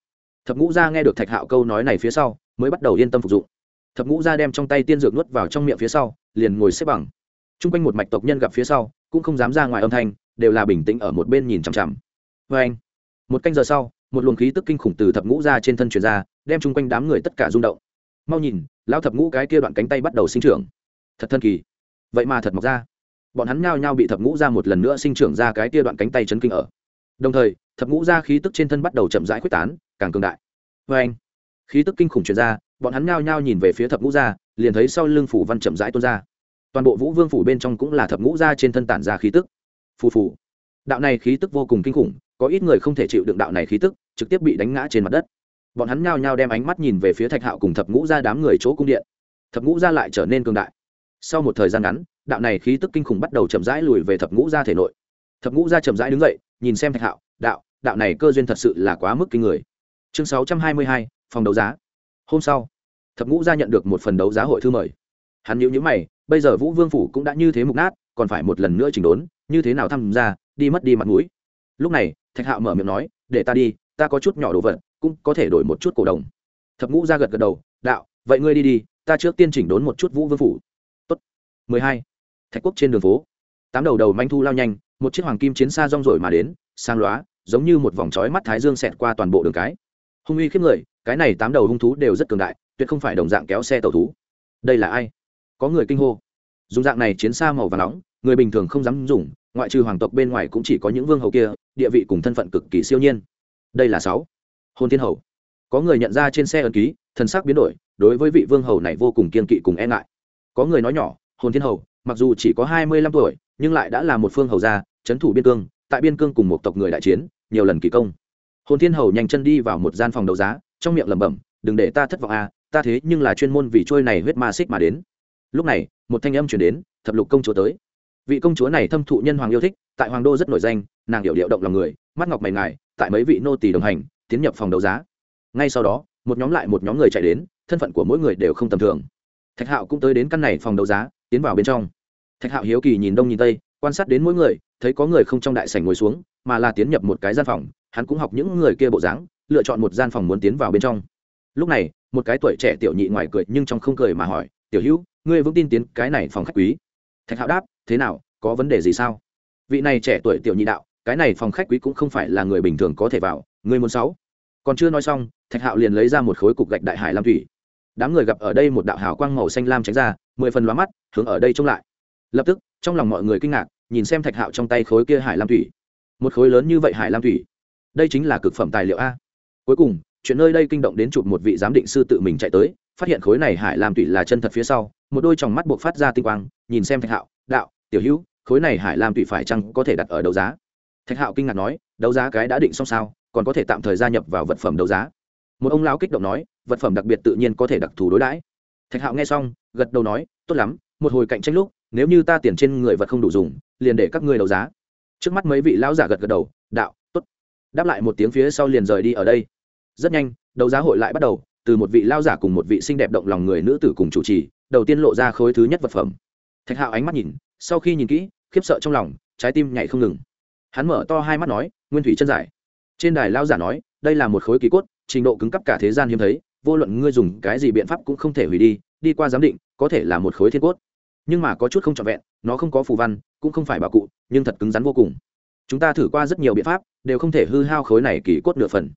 thập ngũ gia nghe được thạch hạo câu nói này phía sau, mới bắt đầu yên tâm phục dụng. Thập ngũ gia đem trong tay tiên dược nuốt vào trong miệng phía sau, liền ngồi xếp bằng. T r u n g quanh một mạch tộc nhân gặp phía sau, cũng không dám ra ngoài âm thanh, đều là bình tĩnh ở một bên nhìn chằm chằm. Vê anh, một canh giờ sau, một luồng khí tức kinh khủng từ thập ngũ gia trên thân truyền ra, đem chung quanh đám người tất cả rung động. Mau nhìn lao thập ngũ cái kia đoạn cánh tay bắt đầu sinh trưởng. Thật thân kỳ. Vậy mà thật mọc ra. Bọn hắn nhao nhao bị thập ngũ ra một lần nữa sinh trưởng ra cái kia đoạn cánh tay chấn kinh ở. Đồng thời, thập ngũ ra khí tức trên thân bắt đầu chậm rãi quyết tán càng cường đại. Vê anh khí tức kinh khủng chuyển ra bọn hắn nhao nhao nhìn về phía thập ngũ gia, liền thấy sau lưng phủ văn chậm rãi tuôn ra. Toàn bộ vũ vương phủ bên trong cũng là thập ngũ gia trên thân tản ra khí tức. Phù phù. Đạo này khí tức vô cùng kinh khủng có ít người không thể chịu đựng đạo này khí tức trực tiếp bị đánh ngã trên mặt đất. Bọn hắn nhao nhao đem ánh mắt nhìn về phía thạch hạo cùng thập ngũ ra đám người chỗ cung điện. Thập ngũ ra lại trở nên cường đại. Sau một thời gian ngắn đạo này khí tức kinh khủng bắt đầu chậm rãi lùi về thập ngũ gia thể nội. Thập ngũ gia chậm rãi đứng dậy nhìn xem thạch hạo đạo đạo này cơ duyên thật sự là quá mức kinh người chương sáu trăm hai mươi hai, phòng đấu giá. Hôm sau, thập ngũ gia nhận được một phần đấu giá hội thư mời. Hắn nhíu nhíu mày, bây giờ vũ vương phủ cũng đã như thế mục nát, còn phải một lần nữa chỉnh đốn, như thế nào tham gia, đi mất đi mặt mũi. Lúc này, thạch hạo mở miệng nói, để ta đi, ta có chút nhỏ đồ vật, cũng có thể đổi một chút cổ đồng. Thập ngũ gia gật gật đầu, đạo, vậy ngươi đi đi, ta trước tiên chỉnh đốn một chút vũ vương phủ. Tốt. mười hai, thạch quốc trên đường phố. Tám đầu đầu manh thu lao nhanh, một chiếc hoàng kim chiến xa rong rổi mà đến sang lóa, giống như một vòng trói mắt thái dương xẹt qua toàn bộ đường cái hung uy khiếp người, cái này tám đầu hung thú đều rất cường đại, tuyệt không phải đồng dạng kéo xe tàu thú. Đây là ai? Có người kinh hô. Dùng dạng này chiến xa màu và nóng, người bình thường không dám dùng, ngoại trừ hoàng tộc bên ngoài cũng chỉ có những vương hầu kia, địa vị cùng thân phận cực kỳ siêu nhiên. Đây là sáu. Hôn thiên hầu. Có người nhận ra trên xe ấn ký, thần sắc biến đổi, đối với vị vương hầu này vô cùng kiên kỵ cùng e ngại. Có người nói nhỏ, hồn thiên hầu, mặc dù chỉ có hai mươi lăm tuổi, nhưng lại đã là một phương hầu gia, trấn thủ biên cương, tại biên cương cùng một tộc người đại chiến, nhiều lần kỳ công hồn thiên hầu nhanh chân đi vào một gian phòng đấu giá trong miệng lẩm bẩm đừng để ta thất vọng a à, ta thế nhưng là chuyên môn vì trôi này huyết ma xích mà đến. Lúc này một thanh âm chuyển đến thập lục công chúa tới. Vị công chúa này thâm thụ nhân hoàng yêu thích tại hoàng đô rất nổi danh nàng điệu điệu động lòng người mắt ngọc mày ngài tại mấy vị nô tỳ đồng hành tiến nhập phòng đấu giá. Ngay sau đó một nhóm lại một nhóm người chạy đến thân phận của mỗi người đều không tầm thường. Thạch hạo cũng tới đến căn này phòng đấu giá tiến vào bên trong. Thạch hạo hiếu kỳ nhìn đông nhìn tây quan sát đến mỗi người thấy có người không trong đại sảnh ngồi xuống mà là tiến nhập một cái gian phòng hắn cũng học những người kia bộ dáng, lựa chọn một gian phòng muốn tiến vào bên trong. Lúc này, một cái tuổi trẻ tiểu nhị ngoài cười nhưng trong không cười mà hỏi, tiểu hữu, ngươi vững tin tiến cái này phòng khách quý? Thạch hạo đáp, thế nào, có vấn đề gì sao? Vị này trẻ tuổi tiểu nhị đạo, cái này phòng khách quý cũng không phải là người bình thường có thể vào, ngươi muốn sáu? Còn chưa nói xong, thạch hạo liền lấy ra một khối cục gạch đại hải lam thủy. Đám người gặp ở đây một đạo hào quang màu xanh lam tránh ra, mười phần lóa mắt, hướng ở đây trông lại. Lập tức, trong lòng mọi người kinh ngạc, nhìn xem thạch hạo trong tay khối kia hải lam thủy. Một khối lớn như vậy hải lam thủy đây chính là cực phẩm tài liệu a. Cuối cùng, chuyện nơi đây kinh động đến chụp một vị giám định sư tự mình chạy tới, phát hiện khối này hải lam tụy là chân thật phía sau, một đôi tròng mắt buộc phát ra tinh quang, nhìn xem thạch hạo, đạo, tiểu hữu, khối này hải lam tụy phải chăng có thể đặt ở đấu giá? Thạch hạo kinh ngạc nói, đấu giá cái đã định xong sao, còn có thể tạm thời gia nhập vào vật phẩm đấu giá? Một ông lão kích động nói, vật phẩm đặc biệt tự nhiên có thể đặc thù đối đãi. Thạch hạo nghe xong, gật đầu nói, tốt lắm, một hồi cạnh tranh lúc, nếu như ta tiền trên người vật không đủ dùng, liền để các ngươi đấu giá. Trước mắt mấy vị lão giả gật gật đầu, đạo đáp lại một tiếng phía sau liền rời đi ở đây. Rất nhanh, đấu giá hội lại bắt đầu, từ một vị lao giả cùng một vị xinh đẹp động lòng người nữ tử cùng chủ trì, đầu tiên lộ ra khối thứ nhất vật phẩm. Thạch hạo ánh mắt nhìn, sau khi nhìn kỹ, khiếp sợ trong lòng, trái tim nhảy không ngừng. Hắn mở to hai mắt nói, nguyên thủy chân giải. Trên đài lao giả nói, đây là một khối kỳ cốt, trình độ cứng cấp cả thế gian hiếm thấy, vô luận ngươi dùng cái gì biện pháp cũng không thể hủy đi đi qua giám định, có thể là một khối thiên cốt. Nhưng mà có chút không trọn vẹn, nó không có phù văn, cũng không phải bảo cụ, nhưng thật cứng rắn vô cùng chúng ta thử qua rất nhiều biện pháp, đều không thể hư hao khối này kỳ cốt nửa phần.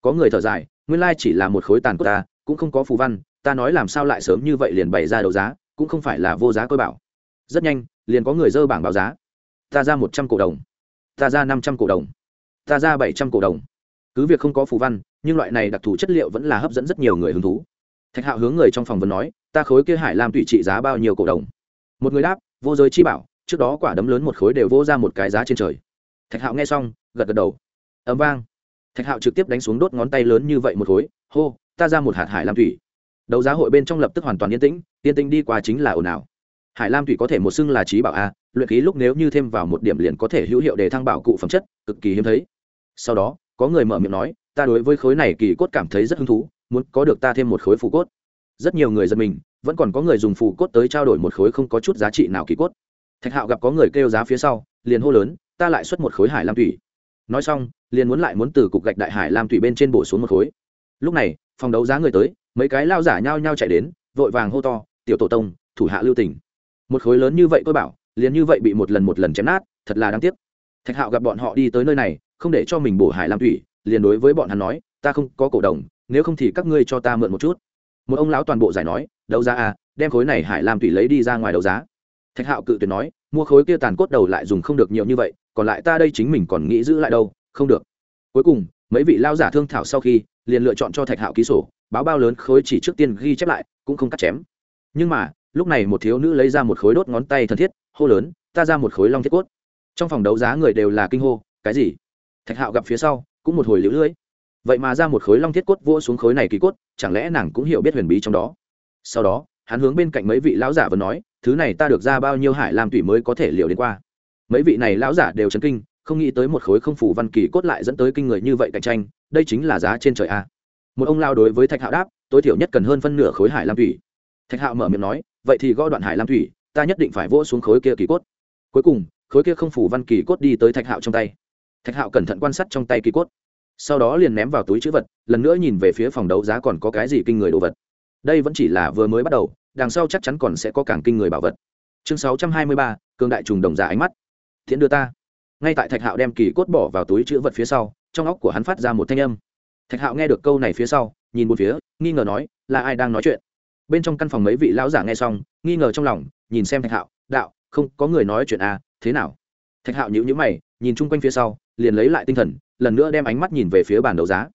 Có người thở dài, nguyên lai chỉ là một khối tàn cốt ta, cũng không có phù văn, ta nói làm sao lại sớm như vậy liền bày ra đấu giá, cũng không phải là vô giá cơ bảo. Rất nhanh, liền có người dơ bảng báo giá. Ta ra một trăm cổ đồng. Ta ra năm trăm cổ đồng. Ta ra bảy trăm cổ đồng. Cứ việc không có phù văn, nhưng loại này đặc thù chất liệu vẫn là hấp dẫn rất nhiều người hứng thú. Thạch hạo hướng người trong phòng vẫn nói, ta khối kia hải làm tụy trị giá bao nhiêu cổ đồng? Một người đáp, vô giới chi bảo, trước đó quả đấm lớn một khối đều vô ra một cái giá trên trời thạch hạo nghe xong, gật gật đầu. Ấm vang. Thạch hạo trực tiếp đánh xuống đốt ngón tay lớn như vậy một khối, hô, ta ra một hạt hải lam thủy. Đấu giá hội bên trong lập tức hoàn toàn yên tĩnh yên tĩnh đi qua chính là ồn ào. Hải lam thủy có thể một xưng là trí bảo a, luyện khí lúc nếu như thêm vào một điểm liền có thể hữu hiệu để thăng bảo cụ phẩm chất, cực kỳ hiếm thấy. Sau đó, có người mở miệng nói, ta đối với khối này kỳ cốt cảm thấy rất hứng thú, muốn có được ta thêm một khối phù cốt. Rất nhiều người giật mình, vẫn còn có người dùng phù cốt tới trao đổi một khối không có chút giá trị nào kỳ cốt. Thạch hạo gặp có người kêu giá phía sau, liền hô lớn ta lại xuất một khối hải lam thủy nói xong, liền muốn lại muốn từ cục gạch đại hải lam thủy bên trên bổ xuống một khối. Lúc này, phòng đấu giá người tới, mấy cái lao giả nhao nhao chạy đến, vội vàng hô to, tiểu tổ tông, thủ hạ lưu tỉnh một khối lớn như vậy tôi bảo, liền như vậy bị một lần một lần chém nát, thật là đáng tiếc. Thạch hạo gặp bọn họ đi tới nơi này, không để cho mình bổ hải lam thủy liền đối với bọn hắn nói, ta không có cổ đồng, nếu không thì các ngươi cho ta mượn một chút. Một ông lão toàn bộ giải nói, đấu giá à đem khối này hải lam thủy lấy đi ra ngoài đấu giá. Thạch hạo cự tuyệt nói, mua khối kia tàn cốt đầu lại dùng không được nhiều như vậy còn lại ta đây chính mình còn nghĩ giữ lại đâu, không được. Cuối cùng, mấy vị lao giả thương thảo sau khi, liền lựa chọn cho thạch hạo ký sổ, báo bao lớn khối chỉ trước tiên ghi chép lại, cũng không cắt chém. Nhưng mà, lúc này một thiếu nữ lấy ra một khối đốt ngón tay thân thiết, hô lớn, ta ra một khối long thiết cốt. Trong phòng đấu giá người đều là kinh hô, cái gì? Thạch hạo gặp phía sau, cũng một hồi lũ lưỡi vậy mà ra một khối long thiết cốt vỗ xuống khối này kỳ cốt, chẳng lẽ nàng cũng hiểu biết huyền bí trong đó? Sau đó, hắn hướng bên cạnh mấy vị lão giả vừa nói, thứ này ta được ra bao nhiêu hải làm tùy mới có thể liệu đến qua? Mấy vị này lão giả đều chấn kinh, không nghĩ tới một khối không phủ văn kỳ cốt lại dẫn tới kinh người như vậy cạnh tranh, đây chính là giá trên trời a. Một ông lao đối với thạch hạo đáp, tối thiểu nhất cần hơn phân nửa khối hải lam thủy. Thạch hạo mở miệng nói, vậy thì gõ đoạn hải lam thủy, ta nhất định phải vỗ xuống khối kia kỳ cốt. Cuối cùng, khối kia không phủ văn kỳ cốt đi tới thạch hạo trong tay. Thạch hạo cẩn thận quan sát trong tay kỳ cốt. Sau đó liền ném vào túi chữ vật, lần nữa nhìn về phía phòng đấu giá còn có cái gì kinh người đồ vật. Đây vẫn chỉ là vừa mới bắt đầu, đằng sau chắc chắn còn sẽ có càng kinh người bảo vật. Chương sáu trăm hai mươi ba, cường đại trùng đồng giả ánh mắt thiện đưa ta. Ngay tại thạch hạo đem kỳ cốt bỏ vào túi chữ vật phía sau, trong óc của hắn phát ra một thanh âm. Thạch hạo nghe được câu này phía sau, nhìn một phía, nghi ngờ nói, là ai đang nói chuyện? Bên trong căn phòng mấy vị lão giả nghe xong, nghi ngờ trong lòng, nhìn xem thạch hạo, đạo, không, có người nói chuyện à thế nào? Thạch hạo nhữ nhữ mày, nhìn chung quanh phía sau, liền lấy lại tinh thần, lần nữa đem ánh mắt nhìn về phía bàn đấu giá.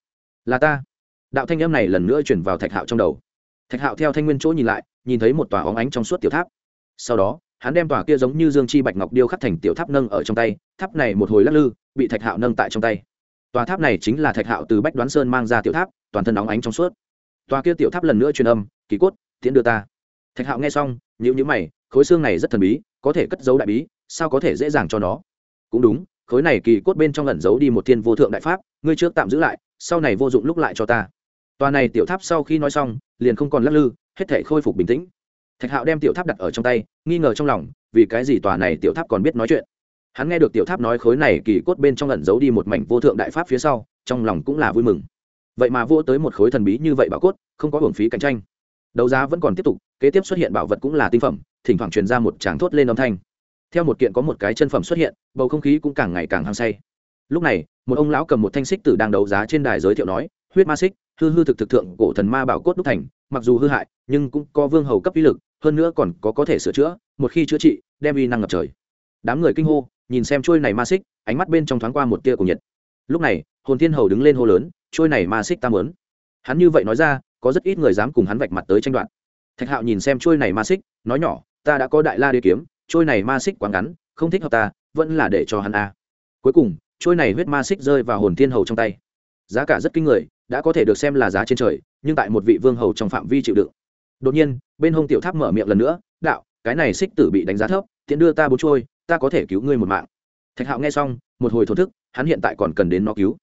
Là ta. Đạo thanh âm này lần nữa chuyển vào thạch hạo trong đầu. Thạch hạo theo thanh nguyên chỗ nhìn lại, nhìn thấy một tòa óng ánh trong suốt tiểu tháp. Sau đó hắn đem tòa kia giống như dương chi bạch ngọc điêu khắc thành tiểu tháp nâng ở trong tay, tháp này một hồi lắc lư, bị thạch hạo nâng tại trong tay. Tòa tháp này chính là thạch hạo từ bách đoán sơn mang ra tiểu tháp, toàn thân óng ánh trong suốt. Tòa kia tiểu tháp lần nữa truyền âm, kỳ cốt, tiễn đưa ta. Thạch hạo nghe xong nhữ nhữ mày, khối xương này rất thần bí, có thể cất giấu đại bí, sao có thể dễ dàng cho nó? Cũng đúng, khối này kỳ cốt bên trong lẩn giấu đi một thiên vô thượng đại pháp, ngươi trước tạm giữ lại, sau này vô dụng lúc lại cho ta. Tòa này tiểu tháp sau khi nói xong, liền không còn lắc lư, hết thể khôi phục bình tĩnh thạch hạo đem tiểu tháp đặt ở trong tay, nghi ngờ trong lòng, vì cái gì tòa này tiểu tháp còn biết nói chuyện. Hắn nghe được tiểu tháp nói khối này kỳ cốt bên trong lẩn giấu đi một mảnh vô thượng đại pháp phía sau, trong lòng cũng là vui mừng. Vậy mà vô tới một khối thần bí như vậy bảo cốt, không có hưởng phí cạnh tranh. Đấu giá vẫn còn tiếp tục, kế tiếp xuất hiện bảo vật cũng là tinh phẩm, thỉnh thoảng truyền ra một tràng thốt lên âm thanh. Theo một kiện có một cái chân phẩm xuất hiện, bầu không khí cũng càng ngày càng hăng say. Lúc này, một ông lão cầm một thanh xích tử đang đấu giá trên đài giới thiệu nói, huyết ma xích, hư hư thực thực thượng cổ thần ma bảo cốt đúc thành, mặc dù hư hại, nhưng cũng có vương hầu cấp uy lực hơn nữa còn có có thể sửa chữa, một khi chữa trị, đem uy năng ngập trời. Đám người kinh hô, nhìn xem trôi này ma xích, ánh mắt bên trong thoáng qua một tia của nhiệt. Lúc này, hồn thiên hầu đứng lên hô lớn, trôi này ma xích ta mớn hắn như vậy nói ra, có rất ít người dám cùng hắn vạch mặt tới tranh đoạn thạch hạo nhìn xem trôi này ma xích, nói nhỏ, ta đã có đại la đế kiếm, trôi này ma xích quá ngắn, không thích hợp ta, vẫn là để cho hắn a. Cuối cùng, trôi này huyết ma xích rơi vào hồn thiên hầu trong tay. Giá cả rất kinh người, đã có thể được xem là giá trên trời, nhưng tại một vị vương hầu trong phạm vi chịu đựng đột nhiên, bên hông tiểu tháp mở miệng lần nữa, đạo, cái này xích tử bị đánh giá thấp, tiện đưa ta bố trôi ta có thể cứu ngươi một mạng. Thạch hạo nghe xong, một hồi thổ thức, hắn hiện tại còn cần đến nó cứu.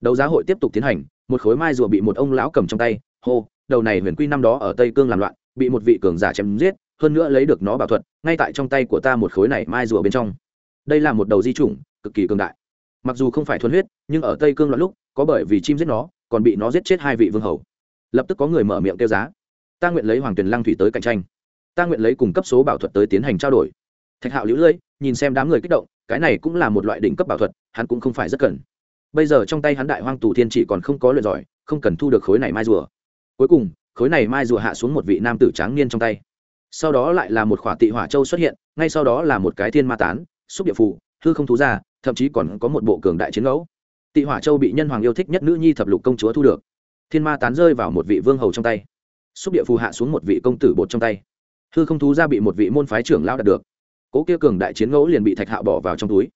Đấu giá hội tiếp tục tiến hành, một khối mai rùa bị một ông lão cầm trong tay, hô, đầu này huyền quy năm đó ở tây cương làm loạn, bị một vị cường giả chém giết, hơn nữa lấy được nó bảo thuật, ngay tại trong tay của ta một khối này mai rùa bên trong. Đây là một đầu di chủng, cực kỳ cường đại. Mặc dù không phải thuần huyết, nhưng ở tây cương loạn lúc, có bởi vì chim giết nó, còn bị nó giết chết hai vị vương hầu. Lập tức có người mở miệng kêu giá ta nguyện lấy hoàng tuyền lăng thủy tới cạnh tranh ta nguyện lấy cùng cấp số bảo thuật tới tiến hành trao đổi thạch hạo lũ lưỡi nhìn xem đám người kích động cái này cũng là một loại đỉnh cấp bảo thuật hắn cũng không phải rất cần bây giờ trong tay hắn đại hoang tù thiên chỉ còn không có luyện giỏi không cần thu được khối này mai rùa cuối cùng khối này mai rùa hạ xuống một vị nam tử tráng niên trong tay sau đó lại là một khỏa tị hỏa châu xuất hiện ngay sau đó là một cái thiên ma tán xúc địa phủ, hư không thú ra thậm chí còn có một bộ cường đại chiến ngẫu tị hỏa châu bị nhân hoàng yêu thích nhất nữ nhi thập lục công chúa thu được thiên ma tán rơi vào một vị vương hầu trong tay xúc địa phù hạ xuống một vị công tử bột trong tay. Hư không thú ra bị một vị môn phái trưởng lao đạt được. Cố kia cường đại chiến ngẫu liền bị thạch hạo bỏ vào trong túi.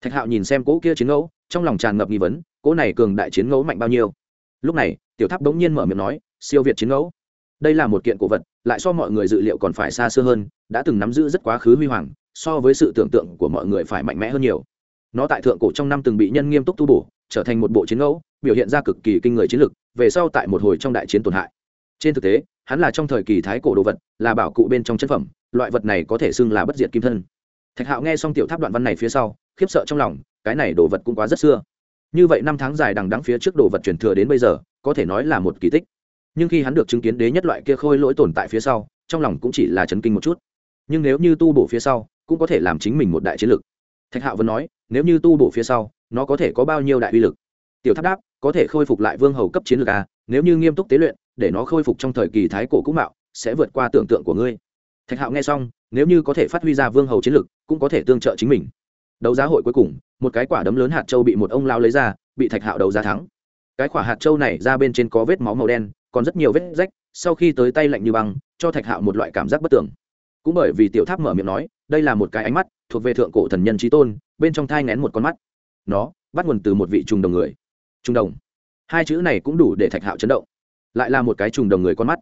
Thạch hạo nhìn xem cố kia chiến ngẫu, trong lòng tràn ngập nghi vấn, cố này cường đại chiến ngẫu mạnh bao nhiêu? Lúc này, tiểu tháp bỗng nhiên mở miệng nói, siêu việt chiến ngẫu. Đây là một kiện cổ vật, lại so mọi người dự liệu còn phải xa xưa hơn, đã từng nắm giữ rất quá khứ huy hoàng, so với sự tưởng tượng của mọi người phải mạnh mẽ hơn nhiều. Nó tại thượng cổ trong năm từng bị nhân nghiêm túc tu bổ, trở thành một bộ chiến ngẫu, biểu hiện ra cực kỳ kinh người chiến lực, về sau tại một hồi trong đại chiến tổn hại trên thực tế, hắn là trong thời kỳ thái cổ đồ vật, là bảo cụ bên trong chân phẩm, loại vật này có thể xưng là bất diệt kim thân. Thạch hạo nghe xong tiểu tháp đoạn văn này phía sau, khiếp sợ trong lòng, cái này đồ vật cũng quá rất xưa. Như vậy năm tháng dài đằng đắng phía trước đồ vật truyền thừa đến bây giờ, có thể nói là một kỳ tích. Nhưng khi hắn được chứng kiến đế nhất loại kia khôi lỗi tồn tại phía sau, trong lòng cũng chỉ là chấn kinh một chút. Nhưng nếu như tu bổ phía sau, cũng có thể làm chính mình một đại chiến lực. Thạch hạo vẫn nói, nếu như tu bổ phía sau, nó có thể có bao nhiêu đại uy lực? Tiểu tháp đáp, có thể khôi phục lại vương hầu cấp chiến lược à nếu như nghiêm túc tế luyện để nó khôi phục trong thời kỳ thái cổ cũ mạo, sẽ vượt qua tưởng tượng của ngươi. Thạch hạo nghe xong, nếu như có thể phát huy ra vương hầu chiến lực, cũng có thể tương trợ chính mình. Đấu giá hội cuối cùng, một cái quả đấm lớn hạt châu bị một ông lao lấy ra, bị thạch hạo đấu giá thắng. Cái quả hạt châu này ra bên trên có vết máu màu đen, còn rất nhiều vết rách, sau khi tới tay lạnh như băng, cho thạch hạo một loại cảm giác bất tưởng cũng bởi vì tiểu tháp mở miệng nói, đây là một cái ánh mắt thuộc về thượng cổ thần nhân trí tôn, bên trong thai ngén một con mắt. Nó bắt nguồn từ một vị trùng đồng người. Trùng đồng. Hai chữ này cũng đủ để thạch hạo chấn động lại là một cái trùng đồng người con mắt.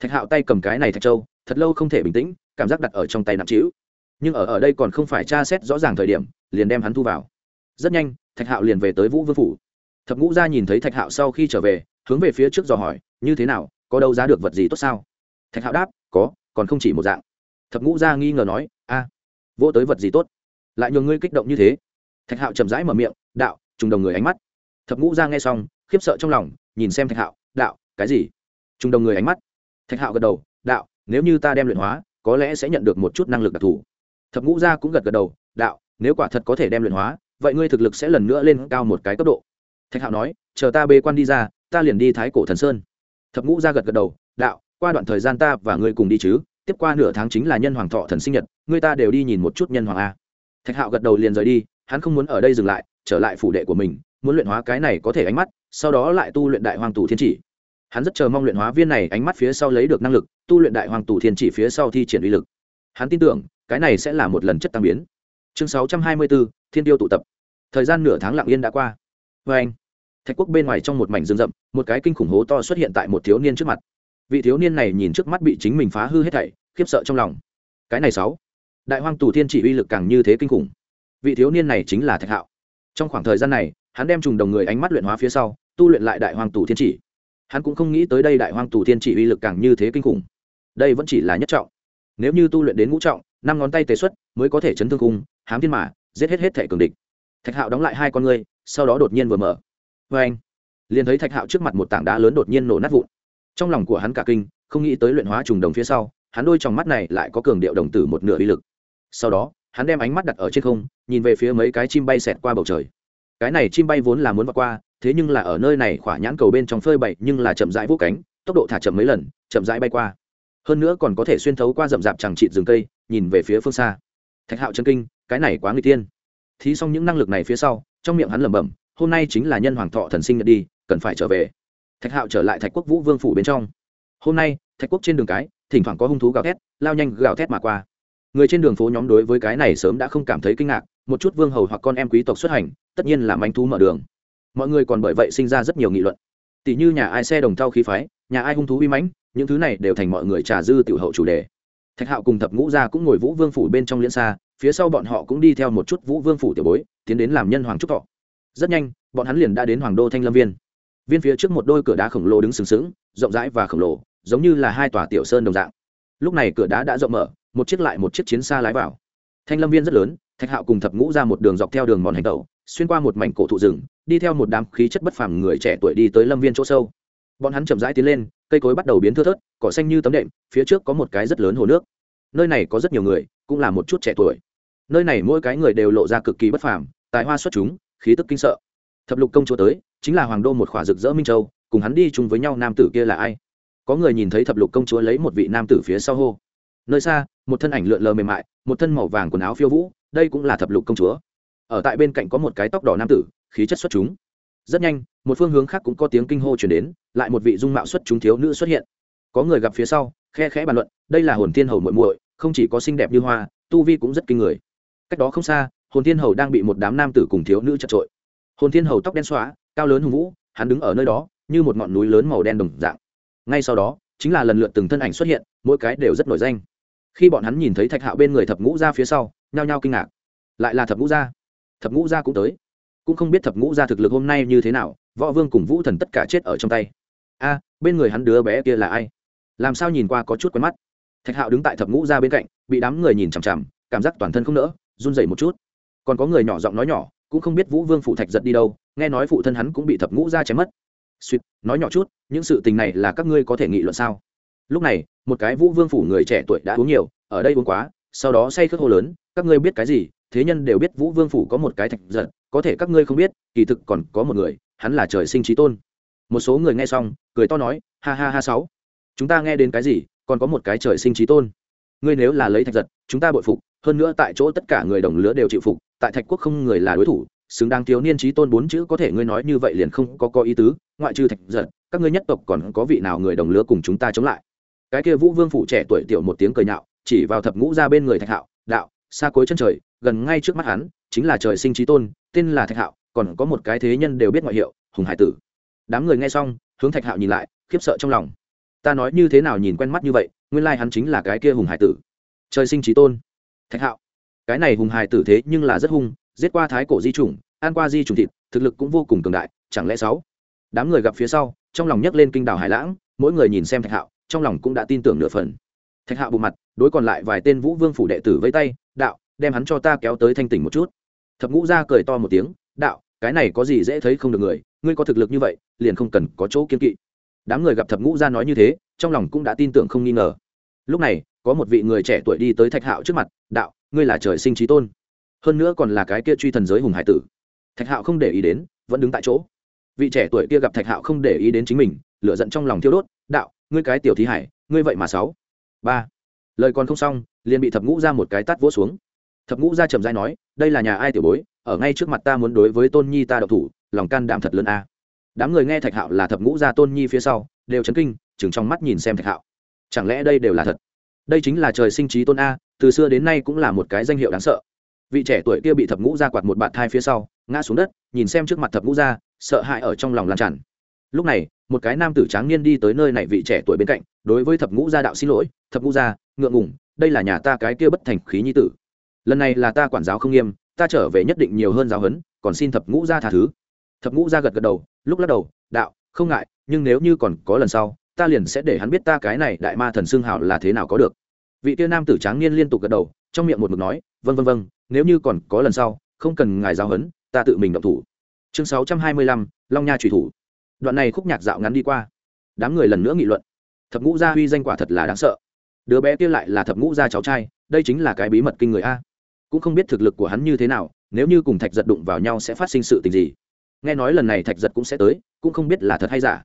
Thạch hạo tay cầm cái này thạch châu thật lâu không thể bình tĩnh cảm giác đặt ở trong tay nặng trĩu. Nhưng ở ở đây còn không phải tra xét rõ ràng thời điểm liền đem hắn thu vào. Rất nhanh thạch hạo liền về tới vũ vương phủ. Thập ngũ gia nhìn thấy thạch hạo sau khi trở về hướng về phía trước dò hỏi như thế nào có đâu giá được vật gì tốt sao? Thạch hạo đáp có còn không chỉ một dạng. Thập ngũ gia nghi ngờ nói a à, tới vật gì tốt? Lại nhường ngươi kích động như thế. Thạch hạo chậm rãi mở miệng đạo trùng đồng người ánh mắt. Thập ngũ gia nghe xong khiếp sợ trong lòng nhìn xem thạch hạo đạo cái gì? Trung đồng người ánh mắt. Thạch hạo gật đầu, đạo, nếu như ta đem luyện hóa, có lẽ sẽ nhận được một chút năng lực đặc thù. Thập ngũ gia cũng gật gật đầu, đạo, nếu quả thật có thể đem luyện hóa, vậy ngươi thực lực sẽ lần nữa lên cao một cái cấp độ. Thạch hạo nói, chờ ta bê quan đi ra, ta liền đi thái cổ thần sơn. Thập ngũ gia gật gật đầu, đạo, qua đoạn thời gian ta và ngươi cùng đi chứ, tiếp qua nửa tháng chính là nhân hoàng thọ thần sinh nhật, ngươi ta đều đi nhìn một chút nhân hoàng a. Thạch hạo gật đầu liền rời đi, hắn không muốn ở đây dừng lại, trở lại phủ đệ của mình, muốn luyện hóa cái này có thể ánh mắt, sau đó lại tu luyện đại hoàng tù thiên chỉ hắn rất chờ mong luyện hóa viên này ánh mắt phía sau lấy được năng lực, tu luyện đại hoàng tù thiên chỉ phía sau thi triển uy lực. Hắn tin tưởng, cái này sẽ là một lần chất tăng biến. Chương sáu trăm hai mươi bốn thiên tiêu tụ tập. Thời gian nửa tháng lặng yên đã qua. Vê anh, thạch quốc bên ngoài trong một mảnh rừng rậm, một cái kinh khủng hố to xuất hiện tại một thiếu niên trước mặt. Vị thiếu niên này nhìn trước mắt bị chính mình phá hư hết thảy, khiếp sợ trong lòng. Cái này sáu, đại hoàng tù thiên chỉ uy lực càng như thế kinh khủng. Vị thiếu niên này chính là thạch hạo. Trong khoảng thời gian này, hắn đem trùng đồng người ánh mắt luyện hóa phía sau, tu luyện lại đại hoàng tù thiên chỉ hắn cũng không nghĩ tới đây đại hoang tù thiên chỉ uy lực càng như thế kinh khủng. Đây vẫn chỉ là nhất trọng. Nếu như tu luyện đến ngũ trọng, năm ngón tay tế xuất mới có thể chấn thương cung hám thiên mã giết hết hết thể cường địch. Thạch hạo đóng lại hai con ngươi, sau đó đột nhiên vừa mở. Vê anh, liền thấy thạch hạo trước mặt một tảng đá lớn đột nhiên nổ nát vụn. Trong lòng của hắn cả kinh, không nghĩ tới luyện hóa trùng đồng phía sau, hắn đôi trong mắt này lại có cường điệu đồng tử một nửa uy lực. Sau đó, hắn đem ánh mắt đặt ở trên không, nhìn về phía mấy cái chim bay xẹt qua bầu trời. Cái này chim bay vốn là muốn vượt qua thế nhưng là ở nơi này khỏa nhãn cầu bên trong phơi bậy nhưng là chậm rãi vô cánh, tốc độ thả chậm mấy lần, chậm rãi bay qua. Hơn nữa còn có thể xuyên thấu qua rậm rạp chẳng trịt rừng cây, nhìn về phía phương xa. Thạch hạo chân kinh, cái này quá người tiên thí xong những năng lực này phía sau, trong miệng hắn lẩm bẩm, hôm nay chính là nhân hoàng thọ thần sinh nhật đi, cần phải trở về. Thạch hạo trở lại thạch quốc vũ vương phủ bên trong. Hôm nay, thạch quốc trên đường cái, thỉnh thoảng có hung thú gào thét, lao nhanh gào thét mà qua. Người trên đường phố nhóm đối với cái này sớm đã không cảm thấy kinh ngạc, một chút vương hầu hoặc con em quý tộc xuất hành, tất nhiên là manh thú mở đường mọi người còn bởi vậy sinh ra rất nhiều nghị luận. Tỷ như nhà ai xe đồng thau khí phái, nhà ai hung thú uy mãnh, những thứ này đều thành mọi người trà dư tiểu hậu chủ đề. Thạch hạo cùng thập ngũ gia cũng ngồi vũ vương phủ bên trong liên xa, phía sau bọn họ cũng đi theo một chút vũ vương phủ tiểu bối, tiến đến làm nhân hoàng trúc thọ. Rất nhanh, bọn hắn liền đã đến hoàng đô thanh lâm viên. Viên phía trước một đôi cửa đá khổng lồ đứng sừng sững, rộng rãi và khổng lồ, giống như là hai tòa tiểu sơn đồng dạng. Lúc này cửa đá đã rộng mở, một chiếc lại một chiếc chiến xa lái vào. Thanh lâm viên rất lớn, thạch hạo cùng thập ngũ ra một đường dọc theo đường mòn hành tẩu, xuyên qua một mảnh cổ thụ rừng đi theo một đám khí chất bất phàm người trẻ tuổi đi tới lâm viên chỗ sâu. Bọn hắn chậm rãi tiến lên, cây cối bắt đầu biến thưa thớt, cỏ xanh như tấm đệm, phía trước có một cái rất lớn hồ nước. Nơi này có rất nhiều người, cũng là một chút trẻ tuổi. Nơi này mỗi cái người đều lộ ra cực kỳ bất phàm, tài hoa xuất chúng, khí tức kinh sợ. Thập lục công chúa tới, chính là hoàng đô một khỏa rực rỡ minh châu, cùng hắn đi chung với nhau nam tử kia là ai? Có người nhìn thấy thập lục công chúa lấy một vị nam tử phía sau hô. Nơi xa, một thân ảnh lượn lờ mềm mại, một thân màu vàng quần áo phiêu vũ, đây cũng là thập lục công chúa. Ở tại bên cạnh có một cái tóc đỏ nam tử khí chất xuất chúng. Rất nhanh, một phương hướng khác cũng có tiếng kinh hô chuyển đến, lại một vị dung mạo xuất chúng thiếu nữ xuất hiện. Có người gặp phía sau, khe khẽ bàn luận, đây là hồn thiên hầu muội muội, không chỉ có xinh đẹp như hoa, tu vi cũng rất kinh người. Cách đó không xa, hồn thiên hầu đang bị một đám nam tử cùng thiếu nữ chật trội hồn thiên hầu tóc đen xóa, cao lớn hùng vũ, hắn đứng ở nơi đó, như một ngọn núi lớn màu đen đồng dạng. Ngay sau đó, chính là lần lượt từng thân ảnh xuất hiện, mỗi cái đều rất nổi danh. Khi bọn hắn nhìn thấy thạch hạo bên người thập ngũ ra phía sau, nhao nhao kinh ngạc. Lại là thập ngũ gia. Thập ngũ gia cũng tới cũng không biết thập ngũ gia thực lực hôm nay như thế nào, võ vương cùng vũ thần tất cả chết ở trong tay. A, bên người hắn đứa bé kia là ai? Làm sao nhìn qua có chút quen mắt? Thạch hạo đứng tại thập ngũ gia bên cạnh, bị đám người nhìn chằm chằm, cảm giác toàn thân không nỡ, run rẩy một chút. Còn có người nhỏ giọng nói nhỏ, cũng không biết vũ vương phụ thạch giật đi đâu, nghe nói phụ thân hắn cũng bị thập ngũ gia chém mất. Suýt, nói nhỏ chút, những sự tình này là các ngươi có thể nghị luận sao? Lúc này, một cái vũ vương phủ người trẻ tuổi đã uống nhiều, ở đây uống quá, sau đó say khướt hô lớn, các ngươi biết cái gì thế nhân đều biết vũ vương phủ có một cái thạch giật, có thể các ngươi không biết, kỳ thực còn có một người, hắn là trời sinh trí tôn. Một số người nghe xong, cười to nói, ha ha ha sáu, chúng ta nghe đến cái gì, còn có một cái trời sinh trí tôn. Ngươi nếu là lấy thạch giật, chúng ta bội phục, hơn nữa tại chỗ tất cả người đồng lứa đều chịu phục, tại thạch quốc không người là đối thủ, xứng đáng thiếu niên trí tôn bốn chữ có thể ngươi nói như vậy liền không có có ý tứ, ngoại trừ thạch giật, các ngươi nhất tộc còn có vị nào người đồng lứa cùng chúng ta chống lại? Cái kia vũ vương phủ trẻ tuổi tiểu một tiếng cười nhạo, chỉ vào thập ngũ ra bên người thạch hạo, đạo, xa cuối chân trời gần ngay trước mắt hắn, chính là trời sinh trí tôn, tên là thạch hạo, còn có một cái thế nhân đều biết ngoại hiệu, hùng hải tử. Đám người nghe xong, hướng thạch hạo nhìn lại, khiếp sợ trong lòng. Ta nói như thế nào nhìn quen mắt như vậy, nguyên lai hắn chính là cái kia hùng hải tử. Trời sinh trí tôn. Thạch hạo. Cái này hùng hải tử thế nhưng là rất hung, giết qua thái cổ di chủng, ăn qua di chủng thịt, thực lực cũng vô cùng cường đại, chẳng lẽ sáu? Đám người gặp phía sau, trong lòng nhấc lên kinh đảo hải lãng, mỗi người nhìn xem thạch hạo, trong lòng cũng đã tin tưởng nửa phần. Thạch hạo bộ mặt, đối còn lại vài tên vũ vương phủ đệ tử vây tay, đạo đem hắn cho ta kéo tới thanh tỉnh một chút. Thập ngũ ra cười to một tiếng, đạo, cái này có gì dễ thấy không được người, ngươi có thực lực như vậy, liền không cần có chỗ kiên kỵ. Đám người gặp thập ngũ ra nói như thế, trong lòng cũng đã tin tưởng không nghi ngờ. Lúc này, có một vị người trẻ tuổi đi tới thạch hạo trước mặt, đạo, ngươi là trời sinh trí tôn, hơn nữa còn là cái kia truy thần giới hùng hải tử. Thạch hạo không để ý đến, vẫn đứng tại chỗ. Vị trẻ tuổi kia gặp thạch hạo không để ý đến chính mình, lửa giận trong lòng thiêu đốt, đạo, ngươi cái tiểu thí hải, ngươi vậy mà sáu, ba. Lời còn không xong, liền bị thập ngũ ra một cái tát vỗ xuống thập ngũ gia trầm dai nói đây là nhà ai tiểu bối? Ở ngay trước mặt ta muốn đối với tôn nhi ta độc thủ lòng can đảm thật lớn a. Đám người nghe thạch hạo là thập ngũ gia tôn nhi phía sau đều chấn kinh chừng trong mắt nhìn xem thạch hạo. Chẳng lẽ đây đều là thật? Đây chính là trời sinh trí tôn a từ xưa đến nay cũng là một cái danh hiệu đáng sợ. Vị trẻ tuổi kia bị thập ngũ gia quạt một bạn thai phía sau ngã xuống đất nhìn xem trước mặt thập ngũ gia, sợ hãi ở trong lòng lan tràn. Lúc này một cái nam tử tráng niên đi tới nơi này vị trẻ tuổi bên cạnh đối với thập ngũ gia đạo xin lỗi thập ngũ gia ngượng ngùng đây là nhà ta cái kia bất thành khí nhi tử lần này là ta quản giáo không nghiêm, ta trở về nhất định nhiều hơn giáo huấn, còn xin thập ngũ gia tha thứ. Thập ngũ gia gật gật đầu, lúc lắc đầu, đạo, không ngại, nhưng nếu như còn có lần sau, ta liền sẽ để hắn biết ta cái này đại ma thần xương hào là thế nào có được. Vị tiên nam tử tráng niên liên tục gật đầu, trong miệng một mực nói vân vân vân nếu như còn có lần sau, không cần ngài giáo huấn, ta tự mình động thủ. Chương sáu trăm hai mươi lăm, long nha trùy thủ. Đoạn này khúc nhạc dạo ngắn đi qua. Đám người lần nữa nghị luận. Thập ngũ gia huy danh quả thật là đáng sợ. Đứa bé kia lại là thập ngũ gia cháu trai, đây chính là cái bí mật kinh người a cũng không biết thực lực của hắn như thế nào, nếu như cùng thạch giật đụng vào nhau sẽ phát sinh sự tình gì. Nghe nói lần này thạch giật cũng sẽ tới, cũng không biết là thật hay giả.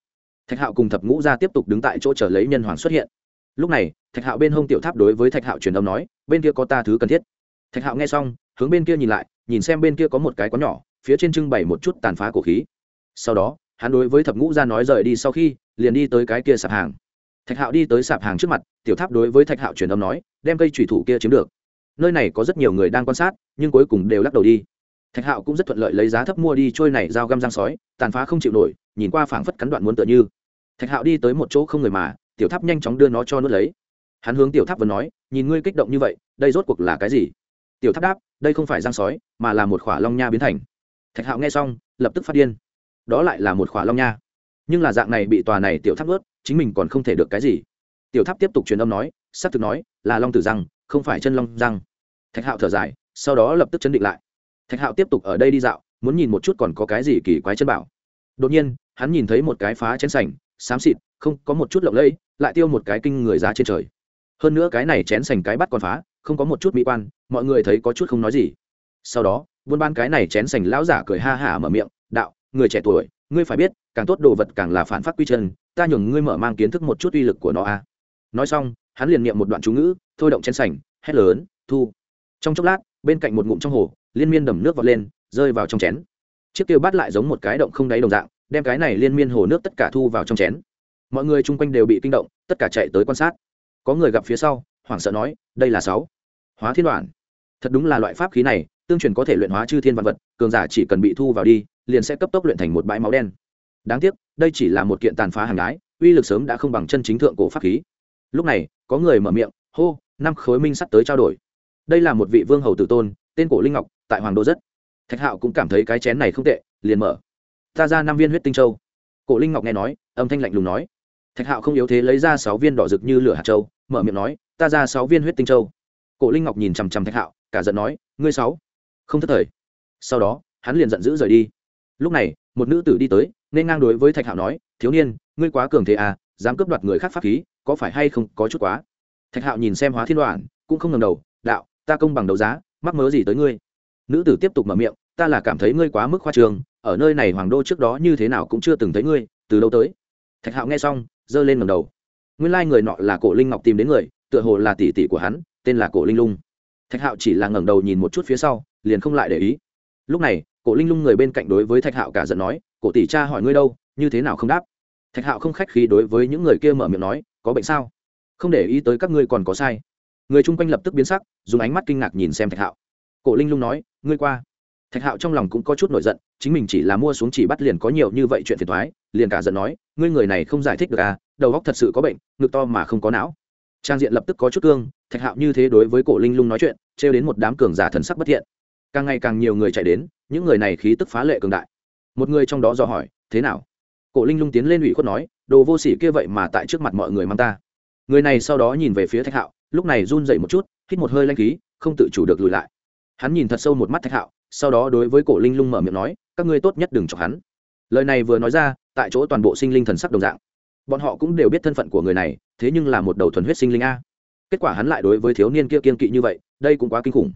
Thạch hạo cùng thập ngũ gia tiếp tục đứng tại chỗ chờ lấy nhân hoàng xuất hiện. Lúc này, thạch hạo bên hông tiểu tháp đối với thạch hạo truyền âm nói, bên kia có ta thứ cần thiết. Thạch hạo nghe xong, hướng bên kia nhìn lại, nhìn xem bên kia có một cái có nhỏ, phía trên trưng bày một chút tàn phá cổ khí. Sau đó, hắn đối với thập ngũ gia nói rời đi sau khi, liền đi tới cái kia sạp hàng. Thạch hạo đi tới sạp hàng trước mặt, tiểu tháp đối với thạch hạo truyền âm nói, đem cây thủy thủ kia chiếm được nơi này có rất nhiều người đang quan sát, nhưng cuối cùng đều lắc đầu đi. Thạch hạo cũng rất thuận lợi lấy giá thấp mua đi trôi này dao găm răng sói, tàn phá không chịu nổi, nhìn qua phảng phất cắn đoạn muốn tựa như. Thạch hạo đi tới một chỗ không người mà, tiểu tháp nhanh chóng đưa nó cho nuốt lấy. Hắn hướng tiểu tháp vừa nói, nhìn ngươi kích động như vậy, đây rốt cuộc là cái gì? Tiểu tháp đáp, đây không phải răng sói, mà là một khỏa long nha biến thành. Thạch hạo nghe xong, lập tức phát điên. Đó lại là một khỏa long nha. Nhưng là dạng này bị tòa này tiểu tháp ướt chính mình còn không thể được cái gì. Tiểu tháp tiếp tục truyền âm nói s á c thực nói, là long tử răng, không phải chân long răng thạch hạo thở dài, sau đó lập tức chấn định lại. Thạch hạo tiếp tục ở đây đi dạo, muốn nhìn một chút còn có cái gì kỳ quái chân bảo. Đột nhiên, hắn nhìn thấy một cái phá chén sành, xám xịt, không, có một chút lộng lẫy, lại tiêu một cái kinh người giá trên trời. Hơn nữa cái này chén sành cái bắt còn phá, không có một chút mỹ quan, mọi người thấy có chút không nói gì. Sau đó, buôn ban cái này chén sành lão giả cười ha hả mở miệng, đạo, người trẻ tuổi, ngươi phải biết, càng tốt đồ vật càng là phản phát quy chân, ta nhường ngươi mở mang kiến thức một chút uy lực của nó a. Nói xong, hắn liền niệm một đoạn chú ngữ, thôi động chén sành, hét lớn, thu trong chốc lát, bên cạnh một ngụm trong hồ, liên miên đầm nước vọt lên, rơi vào trong chén. Chiếc tiêu bát lại giống một cái động không đáy đồng dạng, đem cái này liên miên hồ nước tất cả thu vào trong chén. Mọi người chung quanh đều bị kinh động, tất cả chạy tới quan sát. Có người gặp phía sau, hoảng sợ nói, đây là sáu hóa thiên đoạn. Thật đúng là loại pháp khí này, tương truyền có thể luyện hóa chư thiên văn vật, cường giả chỉ cần bị thu vào đi, liền sẽ cấp tốc luyện thành một bãi máu đen. Đáng tiếc, đây chỉ là một kiện tàn phá hàng đái, uy lực sớm đã không bằng chân chính thượng cổ pháp khí. Lúc này, có người mở miệng, hô, năm khối minh sắt tới trao đổi đây là một vị vương hầu tử tôn, tên cổ linh ngọc, tại hoàng đô rất. Thạch hạo cũng cảm thấy cái chén này không tệ, liền mở. Ta ra năm viên huyết tinh châu. Cổ linh ngọc nghe nói, âm thanh lạnh lùng nói. Thạch hạo không yếu thế lấy ra sáu viên đỏ rực như lửa hạt châu, mở miệng nói, ta ra sáu viên huyết tinh châu. Cổ linh ngọc nhìn chằm chằm thạch hạo, cả giận nói, ngươi sáu? Không thất thời. Sau đó, hắn liền giận dữ rời đi. Lúc này, một nữ tử đi tới, nên ngang đối với thạch hạo nói, thiếu niên, ngươi quá cường thế à dám cướp đoạt người khác pháp khí, có phải hay không có chút quá? Thạch hạo nhìn xem hóa thiên đoạn, cũng không ngầm đầu, đạo ta công bằng đấu giá, mắc mớ gì tới ngươi? Nữ tử tiếp tục mở miệng, ta là cảm thấy ngươi quá mức khoa trường ở nơi này hoàng đô trước đó như thế nào cũng chưa từng thấy ngươi, từ đâu tới. Thạch hạo nghe xong, giơ lên ngầm đầu. Nguyên lai người nọ là cổ linh ngọc tìm đến người, tựa hồ là tỷ tỷ của hắn, tên là cổ linh lung. Thạch hạo chỉ là ngẩng đầu nhìn một chút phía sau, liền không lại để ý. Lúc này, cổ linh lung người bên cạnh đối với thạch hạo cả giận nói, cổ tỷ cha hỏi ngươi đâu, như thế nào không đáp? Thạch hạo không khách khí đối với những người kia mở miệng nói, có bệnh sao? Không để ý tới các ngươi còn có sai người chung quanh lập tức biến sắc, dùng ánh mắt kinh ngạc nhìn xem thạch hạo. Cổ linh lung nói, ngươi qua. Thạch hạo trong lòng cũng có chút nổi giận, chính mình chỉ là mua xuống chỉ bắt liền có nhiều như vậy chuyện phiền thoái liền cả giận nói, ngươi người này không giải thích được à đầu óc thật sự có bệnh, ngực to mà không có não. Trang diện lập tức có chút cương, thạch hạo như thế đối với cổ linh lung nói chuyện, trêu đến một đám cường giả thần sắc bất thiện. Càng ngày càng nhiều người chạy đến, những người này khí tức phá lệ cường đại. Một người trong đó dò hỏi, thế nào? Cổ linh lung tiến lên ủy khuất nói, đồ vô sỉ kia vậy mà tại trước mặt mọi người mang ta. Người này sau đó nhìn về phía thạch hạo lúc này run dậy một chút, hít một hơi lanh khí, không tự chủ được lùi lại. Hắn nhìn thật sâu một mắt thạch hạo, sau đó đối với cổ linh lung mở miệng nói, các ngươi tốt nhất đừng chọc hắn. Lời này vừa nói ra, tại chỗ toàn bộ sinh linh thần sắc đồng dạng. Bọn họ cũng đều biết thân phận của người này, thế nhưng là một đầu thuần huyết sinh linh a. Kết quả hắn lại đối với thiếu niên kia kiên kỵ như vậy, đây cũng quá kinh khủng.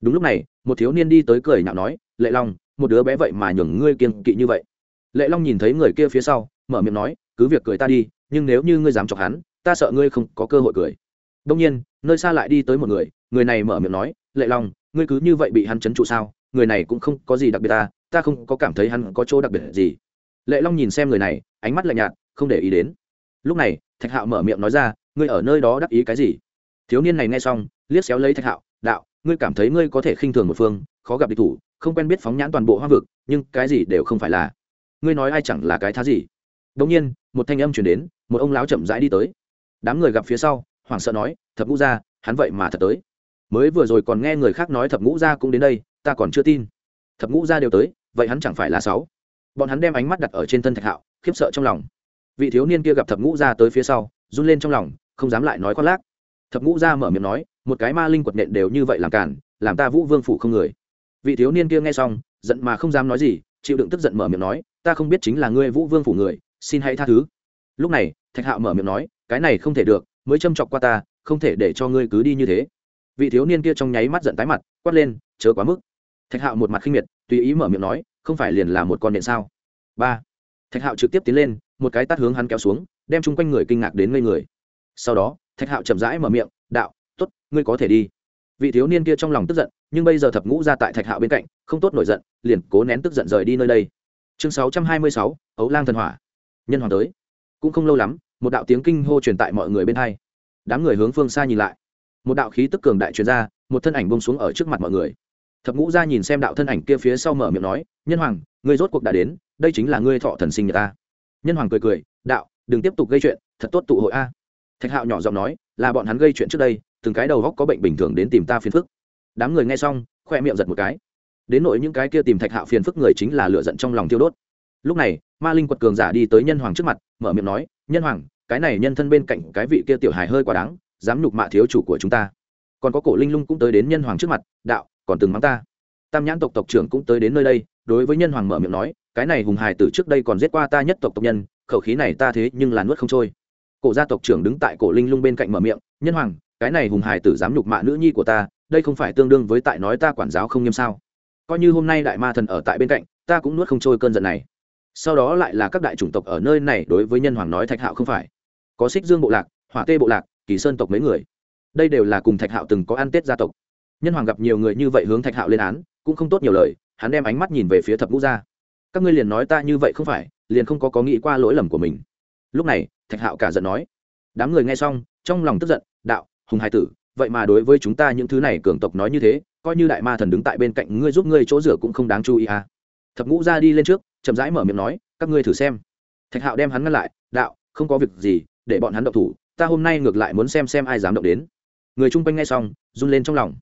Đúng lúc này, một thiếu niên đi tới cười nhạo nói, lệ long, một đứa bé vậy mà nhường ngươi kiên kỵ như vậy. Lệ long nhìn thấy người kia phía sau, mở miệng nói, cứ việc cười ta đi, nhưng nếu như ngươi dám chọc hắn, ta sợ ngươi không có cơ hội cười đông nhiên, nơi xa lại đi tới một người người này mở miệng nói, lệ long, ngươi cứ như vậy bị hắn chấn trụ sao? Người này cũng không có gì đặc biệt ta ta không có cảm thấy hắn có chỗ đặc biệt gì. Lệ long nhìn xem người này, ánh mắt lạnh nhạt, không để ý đến. Lúc này, thạch hạo mở miệng nói ra, ngươi ở nơi đó đắc ý cái gì? Thiếu niên này nghe xong, liếc xéo lấy thạch hạo, đạo, ngươi cảm thấy ngươi có thể khinh thường một phương, khó gặp địch thủ, không quen biết phóng nhãn toàn bộ hoa vực, nhưng cái gì đều không phải là. Ngươi nói ai chẳng là cái thá gì? Đông nhiên, một thanh âm chuyển đến, một ông lão chậm rãi đi tới. Đám người gặp phía sau hoảng sợ nói, thập ngũ gia, hắn vậy mà thật tới. Mới vừa rồi còn nghe người khác nói thập ngũ gia cũng đến đây, ta còn chưa tin. Thập ngũ gia đều tới, vậy hắn chẳng phải là sáu? Bọn hắn đem ánh mắt đặt ở trên thân thạch hạo, khiếp sợ trong lòng. Vị thiếu niên kia gặp thập ngũ gia tới phía sau, run lên trong lòng, không dám lại nói khoác lác. Thập ngũ gia mở miệng nói, một cái ma linh quật nện đều như vậy làm cản, làm ta vũ vương phủ không người. Vị thiếu niên kia nghe xong, giận mà không dám nói gì, chịu đựng tức giận mở miệng nói, ta không biết chính là ngươi vũ vương phủ người, xin hãy tha thứ. Lúc này, thạch hạo mở miệng nói, cái này không thể được mới châm chọc qua ta, không thể để cho ngươi cứ đi như thế. Vị thiếu niên kia trong nháy mắt giận tái mặt, quát lên, chớ quá mức. Thạch hạo một mặt khinh miệt, tùy ý mở miệng nói, không phải liền là một con điện sao? Ba. Thạch hạo trực tiếp tiến lên, một cái tắt hướng hắn kéo xuống, đem chung quanh người kinh ngạc đến ngây người. Sau đó, thạch hạo chậm rãi mở miệng, đạo t ố t ngươi có thể đi. Vị thiếu niên kia trong lòng tức giận, nhưng bây giờ thập ngũ ra tại thạch hạo bên cạnh, không tốt nổi giận, liền cố nén tức giận rời đi nơi đây. Chương sáu trăm hai mươi sáu, ấu lang thần hỏa. Nhân hoàng tới. Cũng không lâu lắm một đạo tiếng kinh hô truyền tại mọi người bên hai. Đám người hướng phương xa nhìn lại. Một đạo khí tức cường đại truyền ra, một thân ảnh bông xuống ở trước mặt mọi người. Thập ngũ ra nhìn xem đạo thân ảnh kia phía sau mở miệng nói, nhân hoàng, ngươi rốt cuộc đã đến, đây chính là ngươi thọ thần sinh nhật ta. Nhân hoàng cười cười, đạo, đừng tiếp tục gây chuyện, thật tốt tụ hội a. Thạch hạo nhỏ giọng nói, là bọn hắn gây chuyện trước đây, từng cái đầu góc có bệnh bình thường đến tìm ta phiền phức. Đám người nghe xong, khoe miệng giật một cái. Đến nội những cái kia tìm thạch hạo phiền phức người chính là lựa giận trong lòng tiêu đốt. Lúc này ma linh quật cường giả đi tới nhân hoàng trước mặt, mở miệng nói, nhân hoàng, cái này nhân thân bên cạnh cái vị kia tiểu hài hơi quá đáng, dám nhục mạ thiếu chủ của chúng ta. Còn có cổ linh lung cũng tới đến nhân hoàng trước mặt, đạo, còn từng mắng ta. Tam nhãn tộc tộc trưởng cũng tới đến nơi đây, đối với nhân hoàng mở miệng nói, cái này hùng hài tử trước đây còn giết qua ta nhất tộc tộc nhân, khẩu khí này ta thế nhưng là nuốt không trôi. Cổ gia tộc trưởng đứng tại cổ linh lung bên cạnh mở miệng, nhân hoàng, cái này hùng hài tử dám nhục mạ nữ nhi của ta, đây không phải tương đương với tại nói ta quản giáo không nghiêm sao? Coi như hôm nay đại ma thần ở tại bên cạnh, ta cũng nuốt không trôi cơn giận này sau đó lại là các đại chủng tộc ở nơi này đối với nhân hoàng nói thạch hạo không phải. Có xích dương bộ lạc, hỏa tê bộ lạc, kỳ sơn tộc mấy người. Đây đều là cùng thạch hạo từng có ăn tết gia tộc. Nhân hoàng gặp nhiều người như vậy hướng thạch hạo lên án, cũng không tốt nhiều lời, hắn đem ánh mắt nhìn về phía thập ngũ gia. Các ngươi liền nói ta như vậy không phải, liền không có có nghĩ qua lỗi lầm của mình. Lúc này, thạch hạo cả giận nói. Đám người nghe xong, trong lòng tức giận, đạo, hùng hai tử, vậy mà đối với chúng ta những thứ này cường tộc nói như thế, coi như đại ma thần đứng tại bên cạnh ngươi giúp ngươi chỗ rửa cũng không đáng chú ý à. Thập ngũ gia đi lên trước chậm rãi mở miệng nói, các ngươi thử xem. Thạch hạo đem hắn ngăn lại, đạo, không có việc gì, để bọn hắn động thủ, ta hôm nay ngược lại muốn xem xem ai dám động đến. Người chung quanh nghe xong, run lên trong lòng.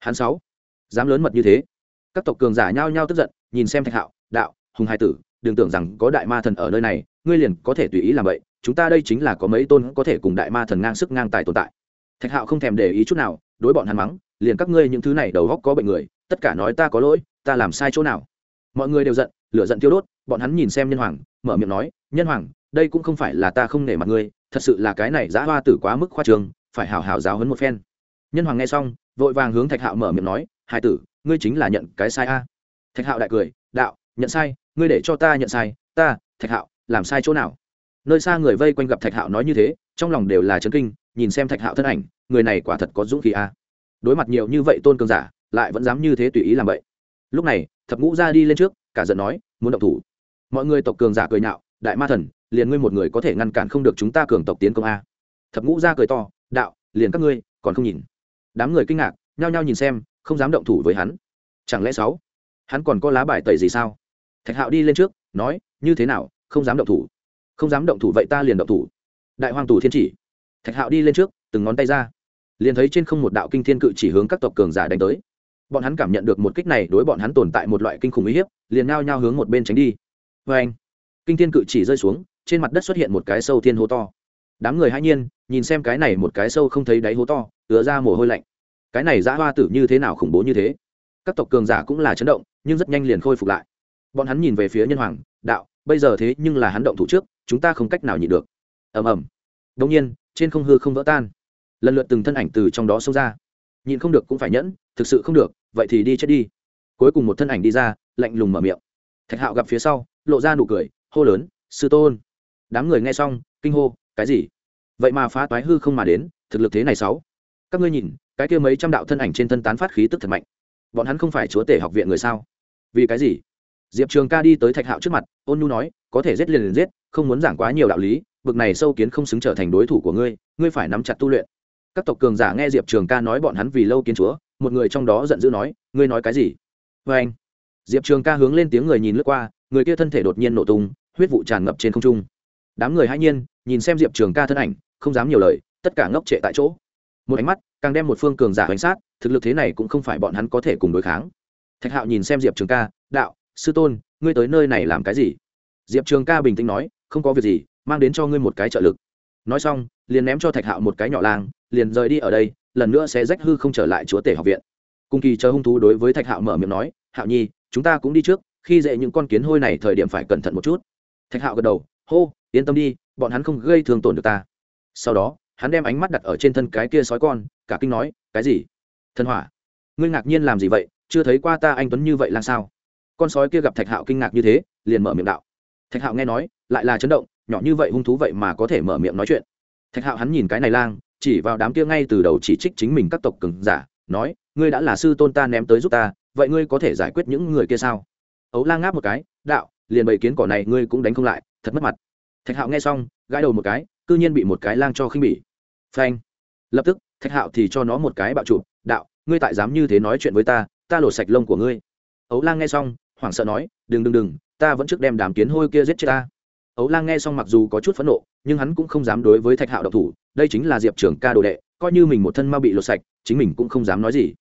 Hắn sáu, dám lớn mật như thế. Các tộc cường giả nhao nhao tức giận, nhìn xem thạch hạo, đạo, hùng hai tử, đừng tưởng rằng có đại ma thần ở nơi này, ngươi liền có thể tùy ý làm vậy, chúng ta đây chính là có mấy tôn có thể cùng đại ma thần ngang sức ngang tài tồn tại. Thạch hạo không thèm để ý chút nào, đối bọn hắn mắng, liền các ngươi những thứ này đầu góc có bệnh người, tất cả nói ta có lỗi, ta làm sai chỗ nào? Mọi người đều giận lửa giận tiêu đốt, bọn hắn nhìn xem nhân hoàng, mở miệng nói, nhân hoàng, đây cũng không phải là ta không nể mặt ngươi, thật sự là cái này giá hoa tử quá mức khoa trường phải hào hào giáo hấn một phen. Nhân hoàng nghe xong, vội vàng hướng thạch hạo mở miệng nói hai tử, ngươi chính là nhận cái sai a. Thạch hạo đại cười, đạo, nhận sai, ngươi để cho ta nhận sai, ta, thạch hạo, làm sai chỗ nào? Nơi xa người vây quanh gặp thạch hạo nói như thế, trong lòng đều là chấn kinh, nhìn xem thạch hạo thân ảnh, người này quả thật có dũng khí a. Đối mặt nhiều như vậy tôn cường giả, lại vẫn dám như thế tùy ý làm vậy lúc này, thập ngũ ra đi lên trước, cả giận nói, muốn động thủ. Mọi người tộc cường giả cười nhạo, đại ma thần, liền ngươi một người có thể ngăn cản không được chúng ta cường tộc tiến công a. Thập ngũ ra cười to, đạo, liền các ngươi, còn không nhìn. Đám người kinh ngạc, nhao nhao nhìn xem, không dám động thủ với hắn. Chẳng lẽ sáu, hắn còn có lá bài tẩy gì sao? Thạch hạo đi lên trước, nói, như thế nào, không dám động thủ. Không dám động thủ vậy ta liền động thủ. Đại hoàng tù thiên chỉ. Thạch hạo đi lên trước, từng ngón tay ra, liền thấy trên không một đạo kinh thiên cự chỉ hướng các tộc cường giả đánh tới bọn hắn cảm nhận được một kích này đối bọn hắn tồn tại một loại kinh khủng uy hiếp, liền nao nhao hướng một bên tránh đi. Vê anh, kinh thiên cự chỉ rơi xuống, trên mặt đất xuất hiện một cái sâu thiên hố to. Đám người hãy nhiên, nhìn xem cái này một cái sâu không thấy đáy hố to, ứa ra mồ hôi lạnh. Cái này giã hoa tử như thế nào khủng bố như thế? Các tộc cường giả cũng là chấn động, nhưng rất nhanh liền khôi phục lại. Bọn hắn nhìn về phía nhân hoàng, đạo, bây giờ thế nhưng là hắn động thủ trước, chúng ta không cách nào nhịn được. Ầm ầm. Đông nhiên, trên không hư không vỡ tan. Lần lượt từng thân ảnh từ trong đó xông ra nhìn không được cũng phải nhẫn, thực sự không được, vậy thì đi chết đi. Cuối cùng một thân ảnh đi ra, lạnh lùng mở miệng. Thạch hạo gặp phía sau, lộ ra nụ cười, hô lớn, sư tôn. Đám người nghe xong, kinh hô, cái gì? Vậy mà phá toái hư không mà đến, thực lực thế này sáu. Các ngươi nhìn, cái kia mấy trăm đạo thân ảnh trên thân tán phát khí tức thật mạnh. Bọn hắn không phải chúa tể học viện người sao? Vì cái gì? Diệp trường ca đi tới thạch hạo trước mặt, ôn nhu nói, có thể giết liền liền giết, không muốn giảng quá nhiều đạo lý, bực này sâu kiến không xứng trở thành đối thủ của ngươi ngươi phải nắm chặt tu luyện các tộc cường giả nghe diệp trường ca nói bọn hắn vì lâu kiến chúa, một người trong đó giận dữ nói, ngươi nói cái gì? Vê anh. Diệp trường ca hướng lên tiếng người nhìn lướt qua, người kia thân thể đột nhiên nổ tung, huyết vụ tràn ngập trên không trung. Đám người hãy nhiên, nhìn xem diệp trường ca thân ảnh, không dám nhiều lời, tất cả ngốc trệ tại chỗ. Một ánh mắt, càng đem một phương cường giả bánh sát, thực lực thế này cũng không phải bọn hắn có thể cùng đối kháng. Thạch hạo nhìn xem diệp trường ca, đạo, sư tôn, ngươi tới nơi này làm cái gì? Diệp trường ca bình tĩnh nói, không có việc gì, mang đến cho ngươi một cái trợ lực. Nói xong liền ném cho thạch hạo một cái nhỏ lang, liền rời đi ở đây, lần nữa sẽ rách hư không trở lại chúa tể học viện. Cùng kỳ chờ hung thú đối với thạch hạo mở miệng nói, hạo nhi, chúng ta cũng đi trước, khi dễ những con kiến hôi này thời điểm phải cẩn thận một chút. Thạch hạo gật đầu, hô, yên tâm đi, bọn hắn không gây thương tổn được ta. Sau đó, hắn đem ánh mắt đặt ở trên thân cái kia sói con, cả kinh nói, cái gì? Thân hỏa? Ngươi ngạc nhiên làm gì vậy? Chưa thấy qua ta anh tuấn như vậy là sao? Con sói kia gặp thạch hạo kinh ngạc như thế, liền mở miệng đạo. Thạch hạo nghe nói, lại là chấn động, nhỏ như vậy hung thú vậy mà có thể mở miệng nói chuyện thạch hạo hắn nhìn cái này lang, chỉ vào đám kia ngay từ đầu chỉ trích chính mình các tộc cường giả, nói, ngươi đã là sư tôn ta ném tới giúp ta, vậy ngươi có thể giải quyết những người kia sao? Ấu lang ngáp một cái, đạo, liền bầy kiến cỏ này ngươi cũng đánh không lại, thật mất mặt. Thạch hạo nghe xong, gãi đầu một cái c ư nhiên bị một cái lang cho khinh bỉ. Phanh. Lập tức, thạch hạo thì cho nó một cái bạo chụp, đạo, ngươi tại dám như thế nói chuyện với ta ta lột sạch lông của ngươi. Ấu lang nghe xong, hoảng sợ nói, đừng đừng đừng, ta vẫn trước đem đám kiến hôi kia giết chết ta ấu lang nghe xong mặc dù có chút phẫn nộ, nhưng hắn cũng không dám đối với thạch hạo độc thủ, đây chính là diệp trưởng ca đồ đệ, coi như mình một thân mau bị lột sạch, chính mình cũng không dám nói gì.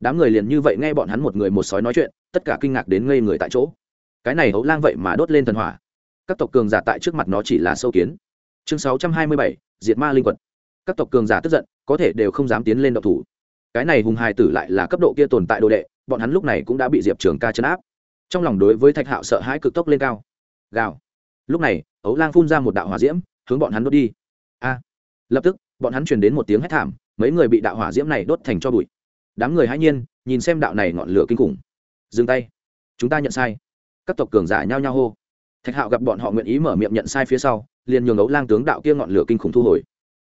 Đám người liền như vậy nghe bọn hắn một người một sói nói chuyện, tất cả kinh ngạc đến ngây người tại chỗ. Cái này ấu lang vậy mà đốt lên thần hỏa. Các tộc cường giả tại trước mặt nó chỉ là sâu kiến. Chương sáu trăm hai mươi bảy, diệt ma linh quật. Các tộc cường giả tức giận, có thể đều không dám tiến lên độc thủ. Cái này hùng hài tử lại là cấp độ kia tồn tại đồ đệ, bọn hắn lúc này cũng đã bị diệp trường ca chấn áp. Trong lòng đối với thạch hạo sợ hãi cực tốc lên cao. Gào lúc này, ấu lang phun ra một đạo hỏa diễm, hướng bọn hắn đốt đi. A! Lập tức, bọn hắn truyền đến một tiếng hét thảm, mấy người bị đạo hỏa diễm này đốt thành cho bụi. Đám người hãy nhiên, nhìn xem đạo này ngọn lửa kinh khủng. Dừng tay. Chúng ta nhận sai. Các tộc cường giả nhao nhao hô. Thạch hạo gặp bọn họ nguyện ý mở miệng nhận sai phía sau, liền nhường ấu lang tướng đạo kia ngọn lửa kinh khủng thu hồi.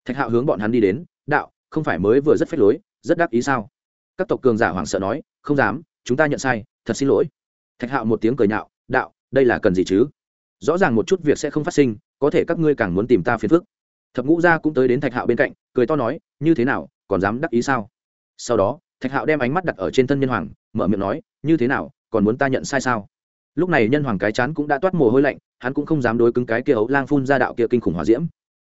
Thạch hạo hướng bọn hắn đi đến, đạo, không phải mới vừa rất phép lối, rất đắc ý sao? Các tộc cường giả hoảng sợ nói, không dám, chúng ta nhận sai, thật xin lỗi. Thạch hạo một tiếng cười nhạo, đạo, đây là cần gì chứ? Rõ ràng một chút việc sẽ không phát sinh, có thể các ngươi càng muốn tìm ta phiền phức. Thập ngũ gia cũng tới đến thạch hạo bên cạnh, cười to nói, như thế nào, còn dám đắc ý sao? Sau đó, thạch hạo đem ánh mắt đặt ở trên thân nhân hoàng, mở miệng nói, như thế nào, còn muốn ta nhận sai sao? Lúc này nhân hoàng cái chán cũng đã toát mồ hôi lạnh, hắn cũng không dám đối cứng cái kia ấu lang phun ra đạo kia kinh khủng hòa diễm.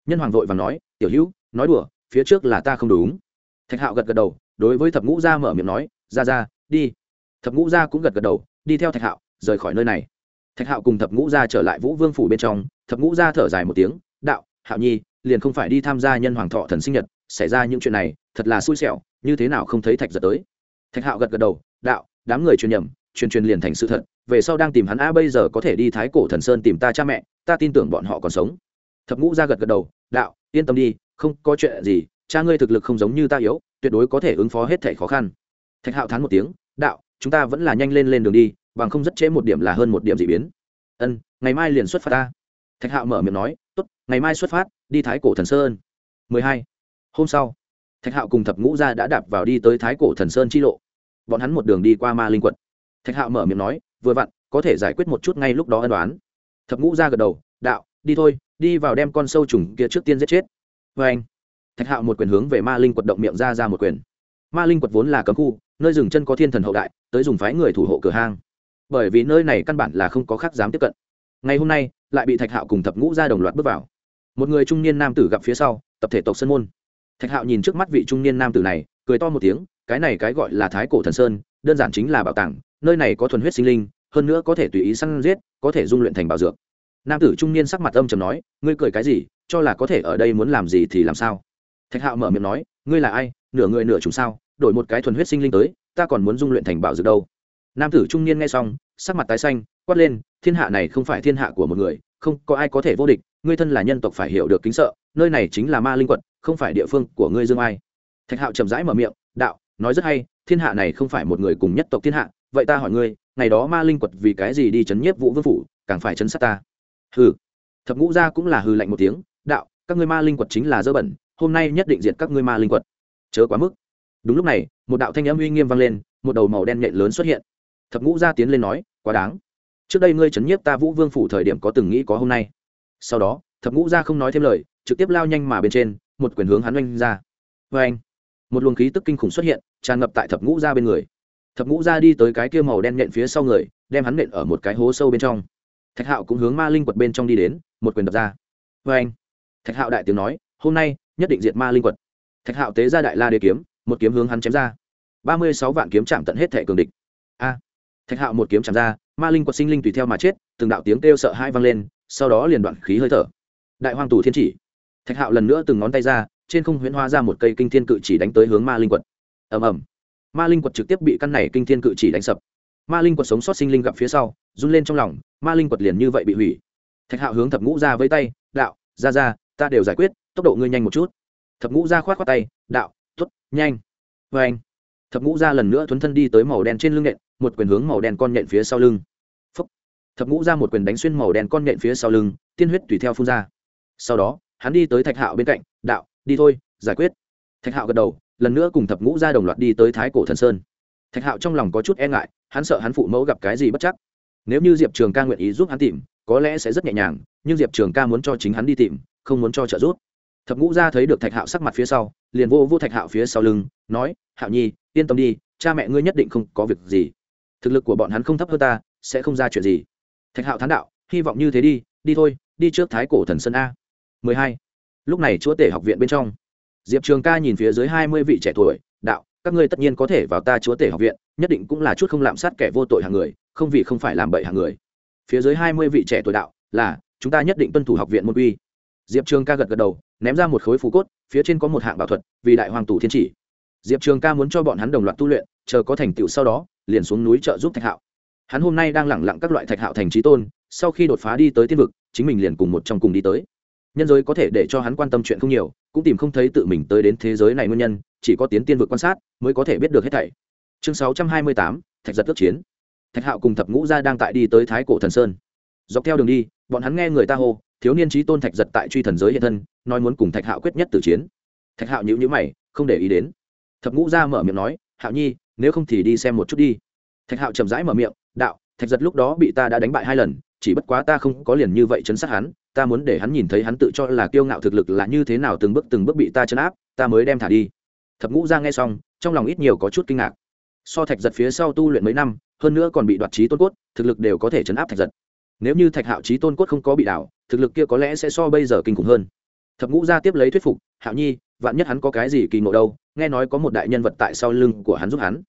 Nhân hoàng vội và nói, tiểu hữu, nói đùa, phía trước là ta không đúng. Thạch hạo gật gật đầu, đối với thập ngũ gia mở miệng nói ra ra đi. Thập ngũ gia cũng gật gật đầu, đi theo thạch hạo, rời khỏi nơi này thạch hạo cùng thập ngũ gia trở lại vũ vương phủ bên trong, thập ngũ gia thở dài một tiếng, đạo, hạo nhi, liền không phải đi tham gia nhân hoàng thọ thần sinh nhật, xảy ra những chuyện này, thật là xui xẻo, như thế nào không thấy thạch giật tới? Thạch hạo gật gật đầu, đạo, đám người truyền nhầm, truyền truyền liền thành sự thật, về sau đang tìm hắn, a, bây giờ có thể đi thái cổ thần sơn tìm ta cha mẹ, ta tin tưởng bọn họ còn sống. Thập ngũ ra gật gật đầu, đạo, yên tâm đi, không có chuyện gì, cha ngươi thực lực không giống như ta yếu, tuyệt đối có thể ứng phó hết thẻ khó khăn. Thạch hạo thán một tiếng, đạo, chúng ta vẫn là nhanh lên lên đường đi bằng không rất trễ một điểm là hơn một điểm dị biến. Ân, ngày mai liền xuất phát ta. Thạch hạo mở miệng nói, tốt, ngày mai xuất phát, đi thái cổ thần sơn. 12. hôm sau, thạch hạo cùng thập ngũ gia đã đạp vào đi tới thái cổ thần sơn chi lộ. Bọn hắn một đường đi qua ma linh quật. Thạch hạo mở miệng nói, vừa vặn, có thể giải quyết một chút ngay lúc đó ân đoán thập ngũ gia gật đầu, đạo, đi thôi, đi vào đem con sâu trùng kia trước tiên giết chết. Vê anh, thạch hạo một quyền hướng về ma linh quật động miệng ra ra một quyền. Ma linh quật vốn là cấm khu, nơi dừng chân có thiên thần hậu đại, tới dùng phái người thủ hộ cửa hang bởi vì nơi này căn bản là không có khác dám tiếp cận. Ngày hôm nay, lại bị thạch hạo cùng thập ngũ gia đồng loạt bước vào. Một người trung niên nam tử gặp phía sau, tập thể tộc sơn môn. Thạch hạo nhìn trước mắt vị trung niên nam tử này, cười to một tiếng, cái này cái gọi là thái cổ thần sơn, đơn giản chính là bảo tàng, nơi này có thuần huyết sinh linh, hơn nữa có thể tùy ý săn giết, có thể dung luyện thành bảo dược. Nam tử trung niên sắc mặt âm trầm nói, ngươi cười cái gì? Cho là có thể ở đây muốn làm gì thì làm sao? Thạch hạo mở miệng nói, ngươi là ai? Nửa người nửa chúng sao? Đổi một cái thuần huyết sinh linh tới, ta còn muốn dung luyện thành bảo dược đâu? Nam tử trung niên nghe xong, sắc mặt tái xanh, quát lên, thiên hạ này không phải thiên hạ của một người, không có ai có thể vô địch, ngươi thân là nhân tộc phải hiểu được kính sợ, nơi này chính là ma linh quật không phải địa phương của ngươi dương ai. Thạch hạo chậm rãi mở miệng, đạo, nói rất hay, thiên hạ này không phải một người cùng nhất tộc thiên hạ, vậy ta hỏi ngươi, ngày đó ma linh quật vì cái gì đi chấn nhiếp vũ vương phủ, càng phải chấn sát ta? Hừ. Thập ngũ gia cũng là hừ lạnh một tiếng, đạo, các ngươi ma linh quật chính là dơ bẩn, hôm nay nhất định diệt các ngươi ma linh quật chớ quá mức. Đúng lúc này, một đạo thanh âm uy nghiêm vang lên, một đầu màu đen nhện lớn xuất hiện thập ngũ gia tiến lên nói, quá đáng. Trước đây ngươi chấn nhiếp ta vũ vương phủ thời điểm có từng nghĩ có hôm nay. Sau đó, thập ngũ gia không nói thêm lời, trực tiếp lao nhanh mà bên trên, một quyền hướng hắn oanh ra. Vê anh một luồng khí tức kinh khủng xuất hiện, tràn ngập tại thập ngũ gia bên người. Thập ngũ gia đi tới cái kia màu đen nện phía sau người, đem hắn nện ở một cái hố sâu bên trong. Thạch hạo cũng hướng ma linh quật bên trong đi đến, một quyền đập ra. Vê anh thạch hạo đại tiếng nói, hôm nay, nhất định diệt ma linh quật. Thạch hạo tế ra đại la đế kiếm, một kiếm hướng hắn chém ra. Ba mươi sáu vạn kiếm chạm tận hết thẻ cường địch. A! Thạch hạo một kiếm chạm ra, ma linh quật sinh linh tùy theo mà chết, từng đạo tiếng kêu sợ hai vang lên, sau đó liền đoạn khí hơi thở. Đại hoàng tù thiên chỉ. Thạch hạo lần nữa từng ngón tay ra, trên không huyễn hóa ra một cây kinh thiên cự chỉ đánh tới hướng ma linh quật. Ầm ầm. Ma linh quật trực tiếp bị căn này kinh thiên cự chỉ đánh sập. Ma linh quật sống sót sinh linh gặp phía sau, run lên trong lòng, ma linh quật liền như vậy bị hủy. Thạch hạo hướng thập ngũ ra với tay, đạo ra ra ta đều giải quyết, tốc độ ngươi nhanh một chút. Thập ngũ ra khoát khoát tay, đạo t t nhanh. Vê anh thập ngũ ra lần nữa thuấn thân đi tới màu đen trên lưng nện một quyền hướng màu đen con nhện phía sau lưng. Phúc. thập ngũ ra một quyền đánh xuyên màu đen con nhện phía sau lưng, tiên huyết tùy theo phun ra. Sau đó, hắn đi tới thạch hạo bên cạnh, đạo, đi thôi, giải quyết. Thạch hạo gật đầu, lần nữa cùng thập ngũ ra đồng loạt đi tới thái cổ thần sơn. Thạch hạo trong lòng có chút e ngại, hắn sợ hắn phụ mẫu gặp cái gì bất chắc. Nếu như diệp trường ca nguyện ý giúp hắn tìm, có lẽ sẽ rất nhẹ nhàng, nhưng diệp trường ca muốn cho chính hắn đi tìm, không muốn cho trợ giúp. Thập ngũ ra thấy được thạch hạo sắc mặt phía sau, liền vô vô thạch hạo phía sau lưng, nói, hạo nhi, yên tâm đi, cha mẹ ngươi nhất định không có việc gì thực lực của bọn hắn không thấp hơn ta, sẽ không ra chuyện gì. Thạch hạo thán đạo, hy vọng như thế đi đi thôi, đi trước thái cổ thần sơn a. 12. lúc này chúa tể học viện bên trong. Diệp trường ca nhìn phía dưới hai mươi vị trẻ tuổi, đạo, các ngươi tất nhiên có thể vào ta chúa tể học viện, nhất định cũng là chút không lạm sát kẻ vô tội hàng người, không vì không phải làm bậy hàng người. Phía dưới hai mươi vị trẻ tuổi đạo, là, chúng ta nhất định tuân thủ học viện môn quy. Diệp trường ca gật gật đầu, ném ra một khối phú cốt, phía trên có một hạng bảo thuật, vì đại hoàng tù thiên chỉ diệp trường ca muốn cho bọn hắn đồng loạt tu luyện, chờ có thành tựu sau đó, liền xuống núi trợ giúp thạch hạo. Hắn hôm nay đang lẳng lặng các loại thạch hạo thành trí tôn, sau khi đột phá đi tới tiên vực, chính mình liền cùng một trong cùng đi tới. Nhân giới có thể để cho hắn quan tâm chuyện không nhiều, cũng tìm không thấy tự mình tới đến thế giới này nguyên nhân, chỉ có tiến tiên vực quan sát, mới có thể biết được hết thảy. Chương sáu trăm hai mươi tám, thạch giật ước chiến. Thạch hạo cùng thập ngũ gia đang tại đi tới thái cổ thần sơn. Dọc theo đường đi, bọn hắn nghe người ta hô, thiếu niên trí tôn thạch giật tại truy thần giới hiện thân, nói muốn cùng thạch hạo quyết nhất tử chiến. Thạch hạo nhữ nhữ mày, không để ý đến thập ngũ gia mở miệng nói, hạo nhi, nếu không thì đi xem một chút đi. Thạch hạo chậm rãi mở miệng, đạo, thạch giật lúc đó bị ta đã đánh bại hai lần, chỉ bất quá ta không có liền như vậy chấn sát hắn, ta muốn để hắn nhìn thấy hắn tự cho là kiêu ngạo thực lực là như thế nào từng bước từng bước bị ta chấn áp, ta mới đem thả đi. Thập ngũ gia nghe xong, trong lòng ít nhiều có chút kinh ngạc. So thạch giật phía sau tu luyện mấy năm, hơn nữa còn bị đoạt trí tôn cốt, thực lực đều có thể chấn áp thạch giật. Nếu như thạch hạo trí tôn cốt không có bị đảo, thực lực kia có lẽ sẽ so bây giờ kinh khủng hơn. Thập ngũ gia tiếp lấy thuyết phục, hạo nhi vạn nhất hắn có cái gì kỳ ngộ đâu, nghe nói có một đại nhân vật tại sau lưng của hắn giúp hắn.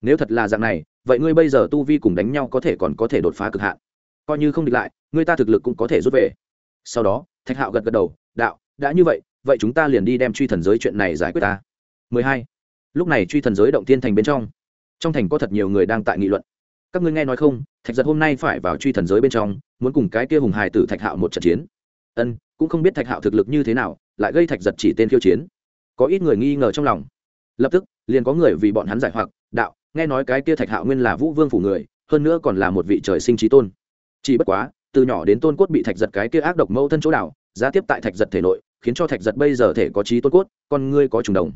Nếu thật là dạng này, vậy ngươi bây giờ tu vi cùng đánh nhau có thể còn có thể đột phá cực hạn. Coi như không địch lại, ngươi ta thực lực cũng có thể rút về. Sau đó, thạch hạo gật gật đầu, đạo, đã như vậy vậy chúng ta liền đi đem truy thần giới chuyện này giải quyết ta. 12. lúc này truy thần giới động tiên thành bên trong trong thành có thật nhiều người đang tại nghị luận. Các ngươi nghe nói không, thạch giật hôm nay phải vào truy thần giới bên trong, muốn cùng cái kia hùng hài tử thạch hạo một trận chiến. Ân, cũng không biết thạch hạo thực lực như thế nào, lại gây thạch giật chỉ tên khiêu chiến có ít người nghi ngờ trong lòng. Lập tức, liền có người vì bọn hắn giải hoặc, đạo, nghe nói cái kia thạch hạo nguyên là vũ vương phủ người, hơn nữa còn là một vị trời sinh trí tôn. Chỉ bất quá, từ nhỏ đến tôn cốt bị thạch giật cái kia ác độc mâu thân chỗ đảo, giá tiếp tại thạch giật thể nội, khiến cho thạch giật bây giờ thể có trí tôn cốt, con ngươi có trùng đồng.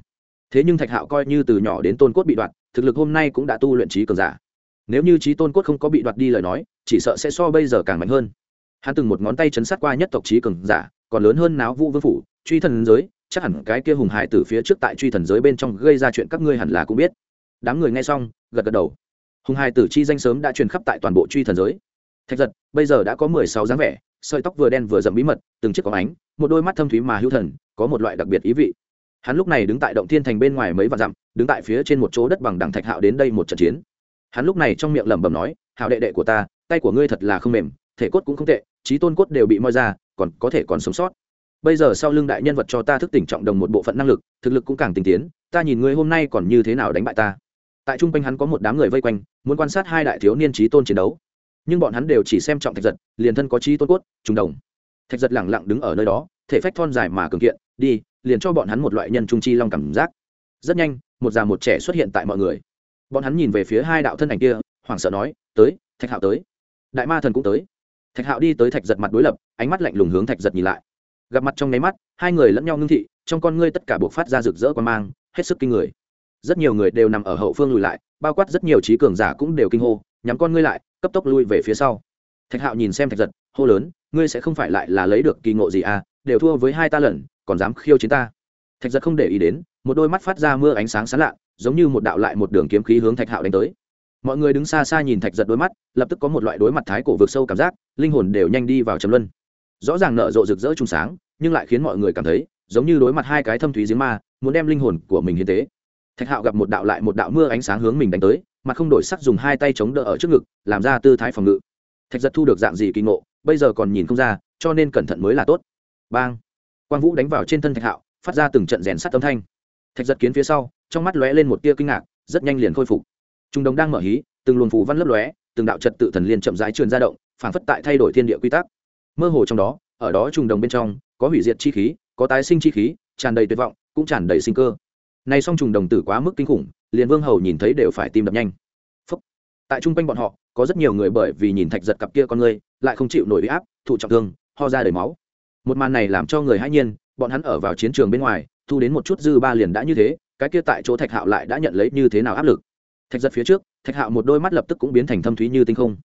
Thế nhưng thạch hạo coi như từ nhỏ đến tôn cốt bị đoạt, thực lực hôm nay cũng đã tu luyện trí cường giả. Nếu như trí tôn cốt không có bị đoạt đi lời nói, chỉ sợ sẽ so bây giờ càng mạnh hơn. Hắn từng một ngón tay chấn sát qua nhất tộc trí cường giả, còn lớn hơn náo vũ vương phủ, truy thần giới chắc hẳn cái kia hùng hải từ phía trước tại truy thần giới bên trong gây ra chuyện các ngươi hẳn là cũng biết. Đám người nghe xong, gật gật đầu. Hùng hải tử chi danh sớm đã truyền khắp tại toàn bộ truy thần giới. Thạch giật, bây giờ đã có mười sáu dáng vẻ, sợi tóc vừa đen vừa dậm bí mật, từng chiếc có ánh, một đôi mắt thâm thúy mà hữu thần, có một loại đặc biệt ý vị. Hắn lúc này đứng tại động thiên thành bên ngoài mấy vạn dặm, đứng tại phía trên một chỗ đất bằng đằng thạch hạo đến đây một trận chiến. Hắn lúc này trong miệng lẩm bẩm nói, hạo đệ đệ của ta, tay của ngươi thật là không mềm, thể cốt cũng không tệ trí tôn cốt đều bị moi ra, còn có thể còn sống sót bây giờ sau lưng đại nhân vật cho ta thức tỉnh trọng đồng một bộ phận năng lực, thực lực cũng càng tinh tiến, ta nhìn ngươi hôm nay còn như thế nào đánh bại ta. Tại trung quanh hắn có một đám người vây quanh, muốn quan sát hai đại thiếu niên trí tôn chiến đấu. Nhưng bọn hắn đều chỉ xem trọng thạch giật, liền thân có trí tôn cốt, trùng đồng. Thạch giật lẳng lặng đứng ở nơi đó, thể phách thon dài mà cường kiện, đi, liền cho bọn hắn một loại nhân trung chi long cảm giác. Rất nhanh, một già một trẻ xuất hiện tại mọi người. Bọn hắn nhìn về phía hai đạo thân ảnh kia, hoảng sợ nói, tới, thạch hạo tới. Đại ma thần cũng tới. Thạch hạo đi tới thạch giật mặt đối lập, ánh mắt lạnh lùng hướng thạch giật nhìn lại gặp mặt trong nháy mắt, hai người lẫn nhau ngưng thị, trong con ngươi tất cả buộc phát ra rực rỡ quan mang, hết sức kinh người. Rất nhiều người đều nằm ở hậu phương lùi lại, bao quát rất nhiều trí cường giả cũng đều kinh hô, nhắm con ngươi lại, cấp tốc lui về phía sau. Thạch hạo nhìn xem thạch giật, hô lớn, ngươi sẽ không phải lại là lấy được kỳ ngộ gì à? Đều thua với hai ta lần, còn dám khiêu chiến ta? Thạch giật không để ý đến, một đôi mắt phát ra mưa ánh sáng sán lạ, giống như một đạo lại một đường kiếm khí hướng thạch hạo đánh tới. Mọi người đứng xa xa nhìn thạch giật đôi mắt, lập tức có một loại đối mặt thái cổ vực sâu cảm giác, linh hồn đều nhanh đi vào trầm luân. Rõ ràng nở rộ rực rỡ trung sáng nhưng lại khiến mọi người cảm thấy giống như đối mặt hai cái thâm thúy giếng ma, muốn đem linh hồn của mình hiến tế. Thạch hạo gặp một đạo lại một đạo mưa ánh sáng hướng mình đánh tới, mà không đổi sắc dùng hai tay chống đỡ ở trước ngực, làm ra tư thái phòng ngự. Thạch giật thu được dạng gì kỳ ngộ, bây giờ còn nhìn không ra, cho nên cẩn thận mới là tốt. Bang! Quang vũ đánh vào trên thân thạch hạo, phát ra từng trận rèn sắt âm thanh. Thạch giật kiến phía sau, trong mắt lóe lên một tia kinh ngạc, rất nhanh liền khôi phục. Trung đồng đang mở hí, từng luồng phù văn lấp lóe, từng đạo trật tự thần liên chậm rãi truyền ra động phản phất tại thay đổi thiên địa quy tắc. Mơ hồ trong đó, ở đó trùng đồng bên trong có hủy diệt chi khí, có tái sinh chi khí, tràn đầy tuyệt vọng, cũng tràn đầy sinh cơ. Này song trùng đồng tử quá mức kinh khủng, liền vương hầu nhìn thấy đều phải tim đập nhanh. Phúc. tại trung quanh bọn họ, có rất nhiều người bởi vì nhìn thạch giật cặp kia con người lại không chịu nổi uy áp, thụ trọng thương, ho ra đầy máu. Một màn này làm cho người hãi nhiên, bọn hắn ở vào chiến trường bên ngoài, thu đến một chút dư ba liền đã như thế, cái kia tại chỗ thạch hạo lại đã nhận lấy như thế nào áp lực. Thạch giật phía trước, thạch hạo một đôi mắt lập tức cũng biến thành thâm thúy như tinh không.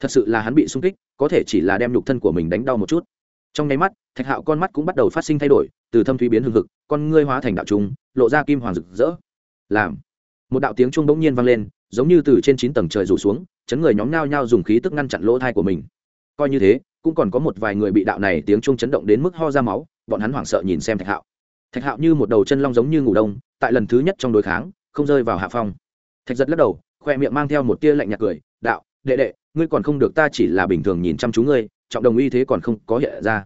Thật sự là hắn bị sung kích, có thể chỉ là đem nhục thân của mình đánh đau một chút trong nháy mắt thạch hạo con mắt cũng bắt đầu phát sinh thay đổi từ thâm thúy biến hương thực con ngươi hóa thành đạo trung, lộ ra kim hoàng rực rỡ. Làm một đạo tiếng chuông bỗng nhiên vang lên giống như từ trên chín tầng trời rủ xuống chấn người nhóm nhao nhao dùng khí tức ngăn chặn lỗ thai của mình. Coi như thế cũng còn có một vài người bị đạo này tiếng chuông chấn động đến mức ho ra máu bọn hắn hoảng sợ nhìn xem thạch hạo. Thạch hạo như một đầu chân long giống như ngủ đông tại lần thứ nhất trong đối kháng không rơi vào hạ phong. Thạch giật lắc đầu khoe miệng mang theo một tia lạnh nhạt cười đạo đệ đệ ngươi còn không được ta chỉ là bình thường nhìn chăm chú ngươi trọng đồng uy thế còn không có hiện ra.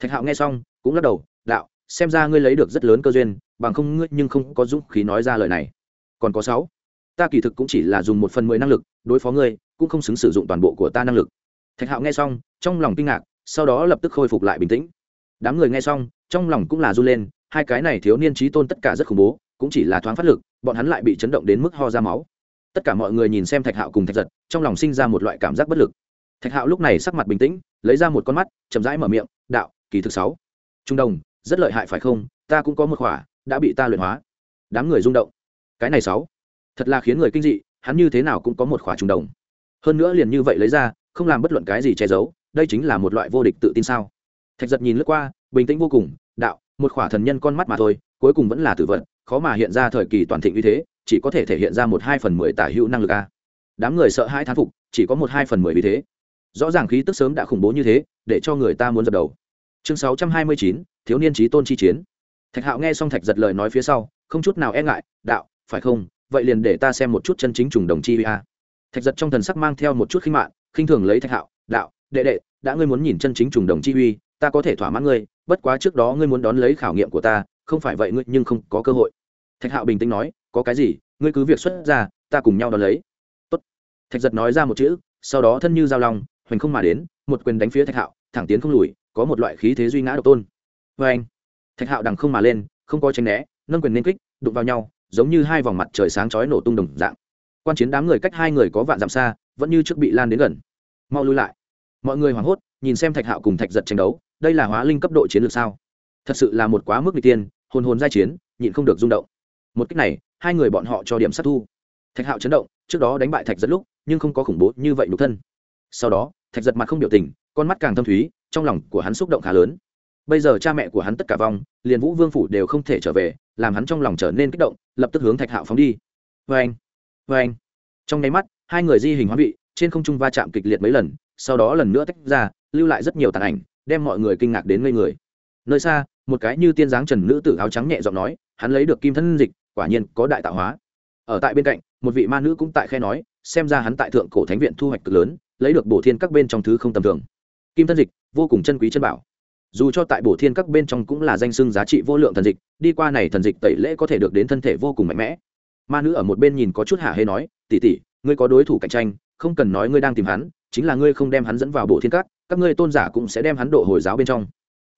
Thạch hạo nghe xong, cũng lắc đầu, đạo, xem ra ngươi lấy được rất lớn cơ duyên, bằng không ngươi nhưng không có dũng khí nói ra lời này. Còn có sáu, ta kỳ thực cũng chỉ là dùng một phần mười năng lực, đối phó ngươi, cũng không xứng sử dụng toàn bộ của ta năng lực. Thạch hạo nghe xong, trong lòng kinh ngạc, sau đó lập tức khôi phục lại bình tĩnh. Đám người nghe xong, trong lòng cũng là run lên, hai cái này thiếu niên trí tôn tất cả rất khủng bố, cũng chỉ là thoáng phát lực, bọn hắn lại bị chấn động đến mức ho ra máu. Tất cả mọi người nhìn xem thạch hạo cùng thạch giật, trong lòng sinh ra một loại cảm giác bất lực. Thạch hạo lúc này sắc mặt bình tĩnh lấy ra một con mắt, chậm rãi mở miệng, đạo, kỳ thực sáu. Trung đồng rất lợi hại phải không? Ta cũng có một khỏa, đã bị ta luyện hóa. Đám người rung động. Cái này sáu. Thật là khiến người kinh dị, hắn như thế nào cũng có một khỏa trung đồng hơn nữa liền như vậy lấy ra, không làm bất luận cái gì che giấu, đây chính là một loại vô địch tự tin sao? Thạch giật nhìn lướt qua, bình tĩnh vô cùng, đạo, một khỏa thần nhân con mắt mà thôi, cuối cùng vẫn là tử vận khó mà hiện ra thời kỳ toàn thịnh như thế, chỉ có thể thể hiện ra một hai phần mười tả hữu năng lực a. Đám người sợ hai thán phục, chỉ có một hai phần mười vì thế rõ ràng khí tức sớm đã khủng bố như thế, để cho người ta muốn dập đầu. Chương sáu trăm hai mươi chín, thiếu niên trí tôn chi chiến. Thạch hạo nghe xong thạch giật lời nói phía sau, không chút nào e ngại, đạo, phải không? Vậy liền để ta xem một chút chân chính trùng đồng chi a. Thạch giật trong thần sắc mang theo một chút khinh mạng khinh thường lấy thạch hạo, đạo, đệ đệ, đã ngươi muốn nhìn chân chính trùng đồng chi uy, ta có thể thỏa mãn ngươi, bất quá trước đó ngươi muốn đón lấy khảo nghiệm của ta, không phải vậy ngươi nhưng không có cơ hội. Thạch hạo bình tĩnh nói, có cái gì? Ngươi cứ việc xuất ra, ta cùng nhau đón lấy. Tốt. thạch giật nói ra một chữ, sau đó thân như giao long hoành không mà đến, một quyền đánh phía thạch hạo, thẳng tiến không lùi, có một loại khí thế duy ngã độc tôn. Vê anh, thạch hạo đằng không mà lên, không có tranh né, nâng quyền nên kích, đụng vào nhau, giống như hai vòng mặt trời sáng chói nổ tung đồng dạng. Quan chiến đám người cách hai người có vạn dặm xa, vẫn như trước bị lan đến gần. Mau lui lại. Mọi người hoảng hốt, nhìn xem thạch hạo cùng thạch giật tranh đấu, đây là hóa linh cấp độ chiến lược sao? Thật sự là một quá mức n tiên, hồn hồn giai chiến, nhịn không được rung động. Một cách này, hai người bọn họ cho điểm sát thu. Thạch hạo chấn động, trước đó đánh bại thạch giật lúc, nhưng không có khủng bố như vậy nhục thân sau đó, thạch giật mặt không biểu tình, con mắt càng thâm thúy, trong lòng của hắn xúc động khá lớn. Bây giờ cha mẹ của hắn tất cả vong, liền vũ vương phủ đều không thể trở về, làm hắn trong lòng trở nên kích động, lập tức hướng thạch hạo phóng đi. Vê anh vê anh trong nháy mắt, hai người di hình hóa vị, trên không trung va chạm kịch liệt mấy lần, sau đó lần nữa tách ra, lưu lại rất nhiều tàn ảnh, đem mọi người kinh ngạc đến ngây người. Nơi xa, một cái như tiên dáng trần nữ tử áo trắng nhẹ giọng nói, hắn lấy được kim thân dịch, quả nhiên có đại tạo hóa. Ở tại bên cạnh, một vị ma nữ cũng tại khe nói, xem ra hắn tại thượng cổ thánh viện thu hoạch cực lớn lấy được bổ thiên các bên trong thứ không tầm thường. Kim thân dịch, vô cùng chân quý chân bảo. Dù cho tại bổ thiên các bên trong cũng là danh xưng giá trị vô lượng thần dịch, đi qua này thần dịch tẩy lễ có thể được đến thân thể vô cùng mạnh mẽ. Ma nữ ở một bên nhìn có chút hạ hê nói tỉ tỉ ngươi có đối thủ cạnh tranh, không cần nói ngươi đang tìm hắn, chính là ngươi không đem hắn dẫn vào bộ thiên các các ngươi tôn giả cũng sẽ đem hắn độ hồi giáo bên trong.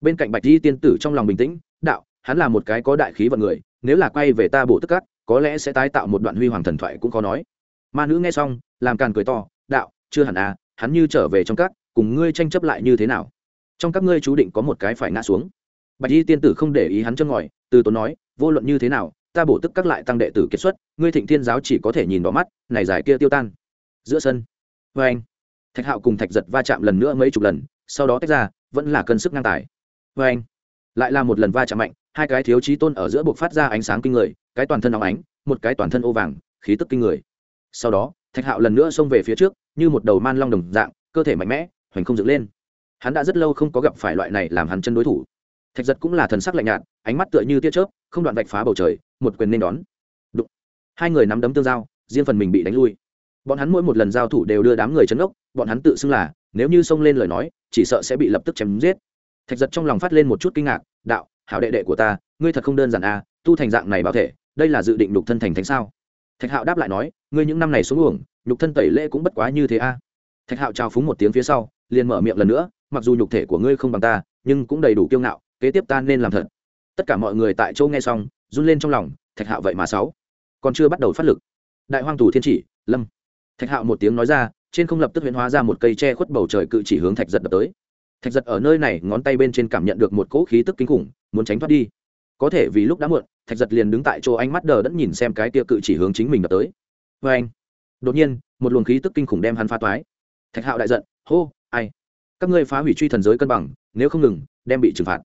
Bên cạnh bạch di tiên tử trong lòng bình tĩnh, đạo, hắn là một cái có đại khí vận người, nếu là quay về ta bộ tức các, có lẽ sẽ tái tạo một đoạn huy hoàng thần thoại cũng có nói. Ma nữ nghe xong, làm càn cười to, đạo chưa hẳn à hắn như trở về trong các, cùng ngươi tranh chấp lại như thế nào? Trong các ngươi chú định có một cái phải ngã xuống. Bạch y tiên tử không để ý hắn chân ngòi, từ tốn nói, vô luận như thế nào, ta bổ tức các lại tăng đệ tử kết xuất, ngươi thịnh thiên giáo chỉ có thể nhìn đỏ mắt, này giải kia tiêu tan. Giữa sân vê anh, thạch hạo cùng thạch giật va chạm lần nữa mấy chục lần, sau đó tách ra, vẫn là cân sức ngang tài. Vê anh, lại là một lần va chạm mạnh, hai cái thiếu trí tôn ở giữa buộc phát ra ánh sáng kinh người, cái toàn thân óng ánh, một cái toàn thân ô vàng, khí tức kinh người. Sau đó, thạch hạo lần nữa xông về phía trước như một đầu man long đồng dạng, cơ thể mạnh mẽ, hoành không dựng lên. Hắn đã rất lâu không có gặp phải loại này làm hắn chân đối thủ. Thạch giật cũng là thần sắc lạnh nhạt, ánh mắt tựa như tia chớp, không đoạn vạch phá bầu trời, một quyền nên đón. Hai người nắm đấm tương giao, riêng phần mình bị đánh lui. Bọn hắn mỗi một lần giao thủ đều đưa đám người chấn ốc, bọn hắn tự xưng là, nếu như xông lên lời nói, chỉ sợ sẽ bị lập tức chém giết. Thạch giật trong lòng phát lên một chút kinh ngạc, đạo, hảo đệ đệ của ta, ngươi thật không đơn giản à tu thành dạng này bảo thể, đây là dự định đục thân thành thánh sao? Thạch hạo đáp lại nói, ngươi những năm này xuống uổng nhục thân tẩy lễ cũng bất quá như thế a. À. thạch hạo trao phúng một tiếng phía sau, liền mở miệng lần nữa, mặc dù nhục thể của ngươi không bằng ta, nhưng cũng đầy đủ kiêu ngạo, kế tiếp ta nên làm thật. Tất cả mọi người tại chỗ nghe xong, run lên trong lòng, thạch hạo vậy mà sáu. Còn chưa bắt đầu phát lực. Đại hoang tù thiên chỉ, lâm. Thạch hạo một tiếng nói ra, trên không lập tức huyễn hóa ra một cây tre khuất bầu trời cự chỉ hướng thạch giật đập tới. Thạch giật ở nơi này, ngón tay bên trên cảm nhận được một cỗ khí tức kinh khủng, muốn tránh thoát đi. Có thể vì lúc đã muộn, thạch giật liền đứng tại chỗ ánh mắt đờ đẫn nhìn xem cái tia cự chỉ hướng chính mình đập tới. Vê anh đột nhiên, một luồng khí tức kinh khủng đem hắn phá toái. Thạch hạo đại giận, hô, ai? Các ngươi phá hủy truy thần giới cân bằng, nếu không ngừng, đem bị trừng phạt.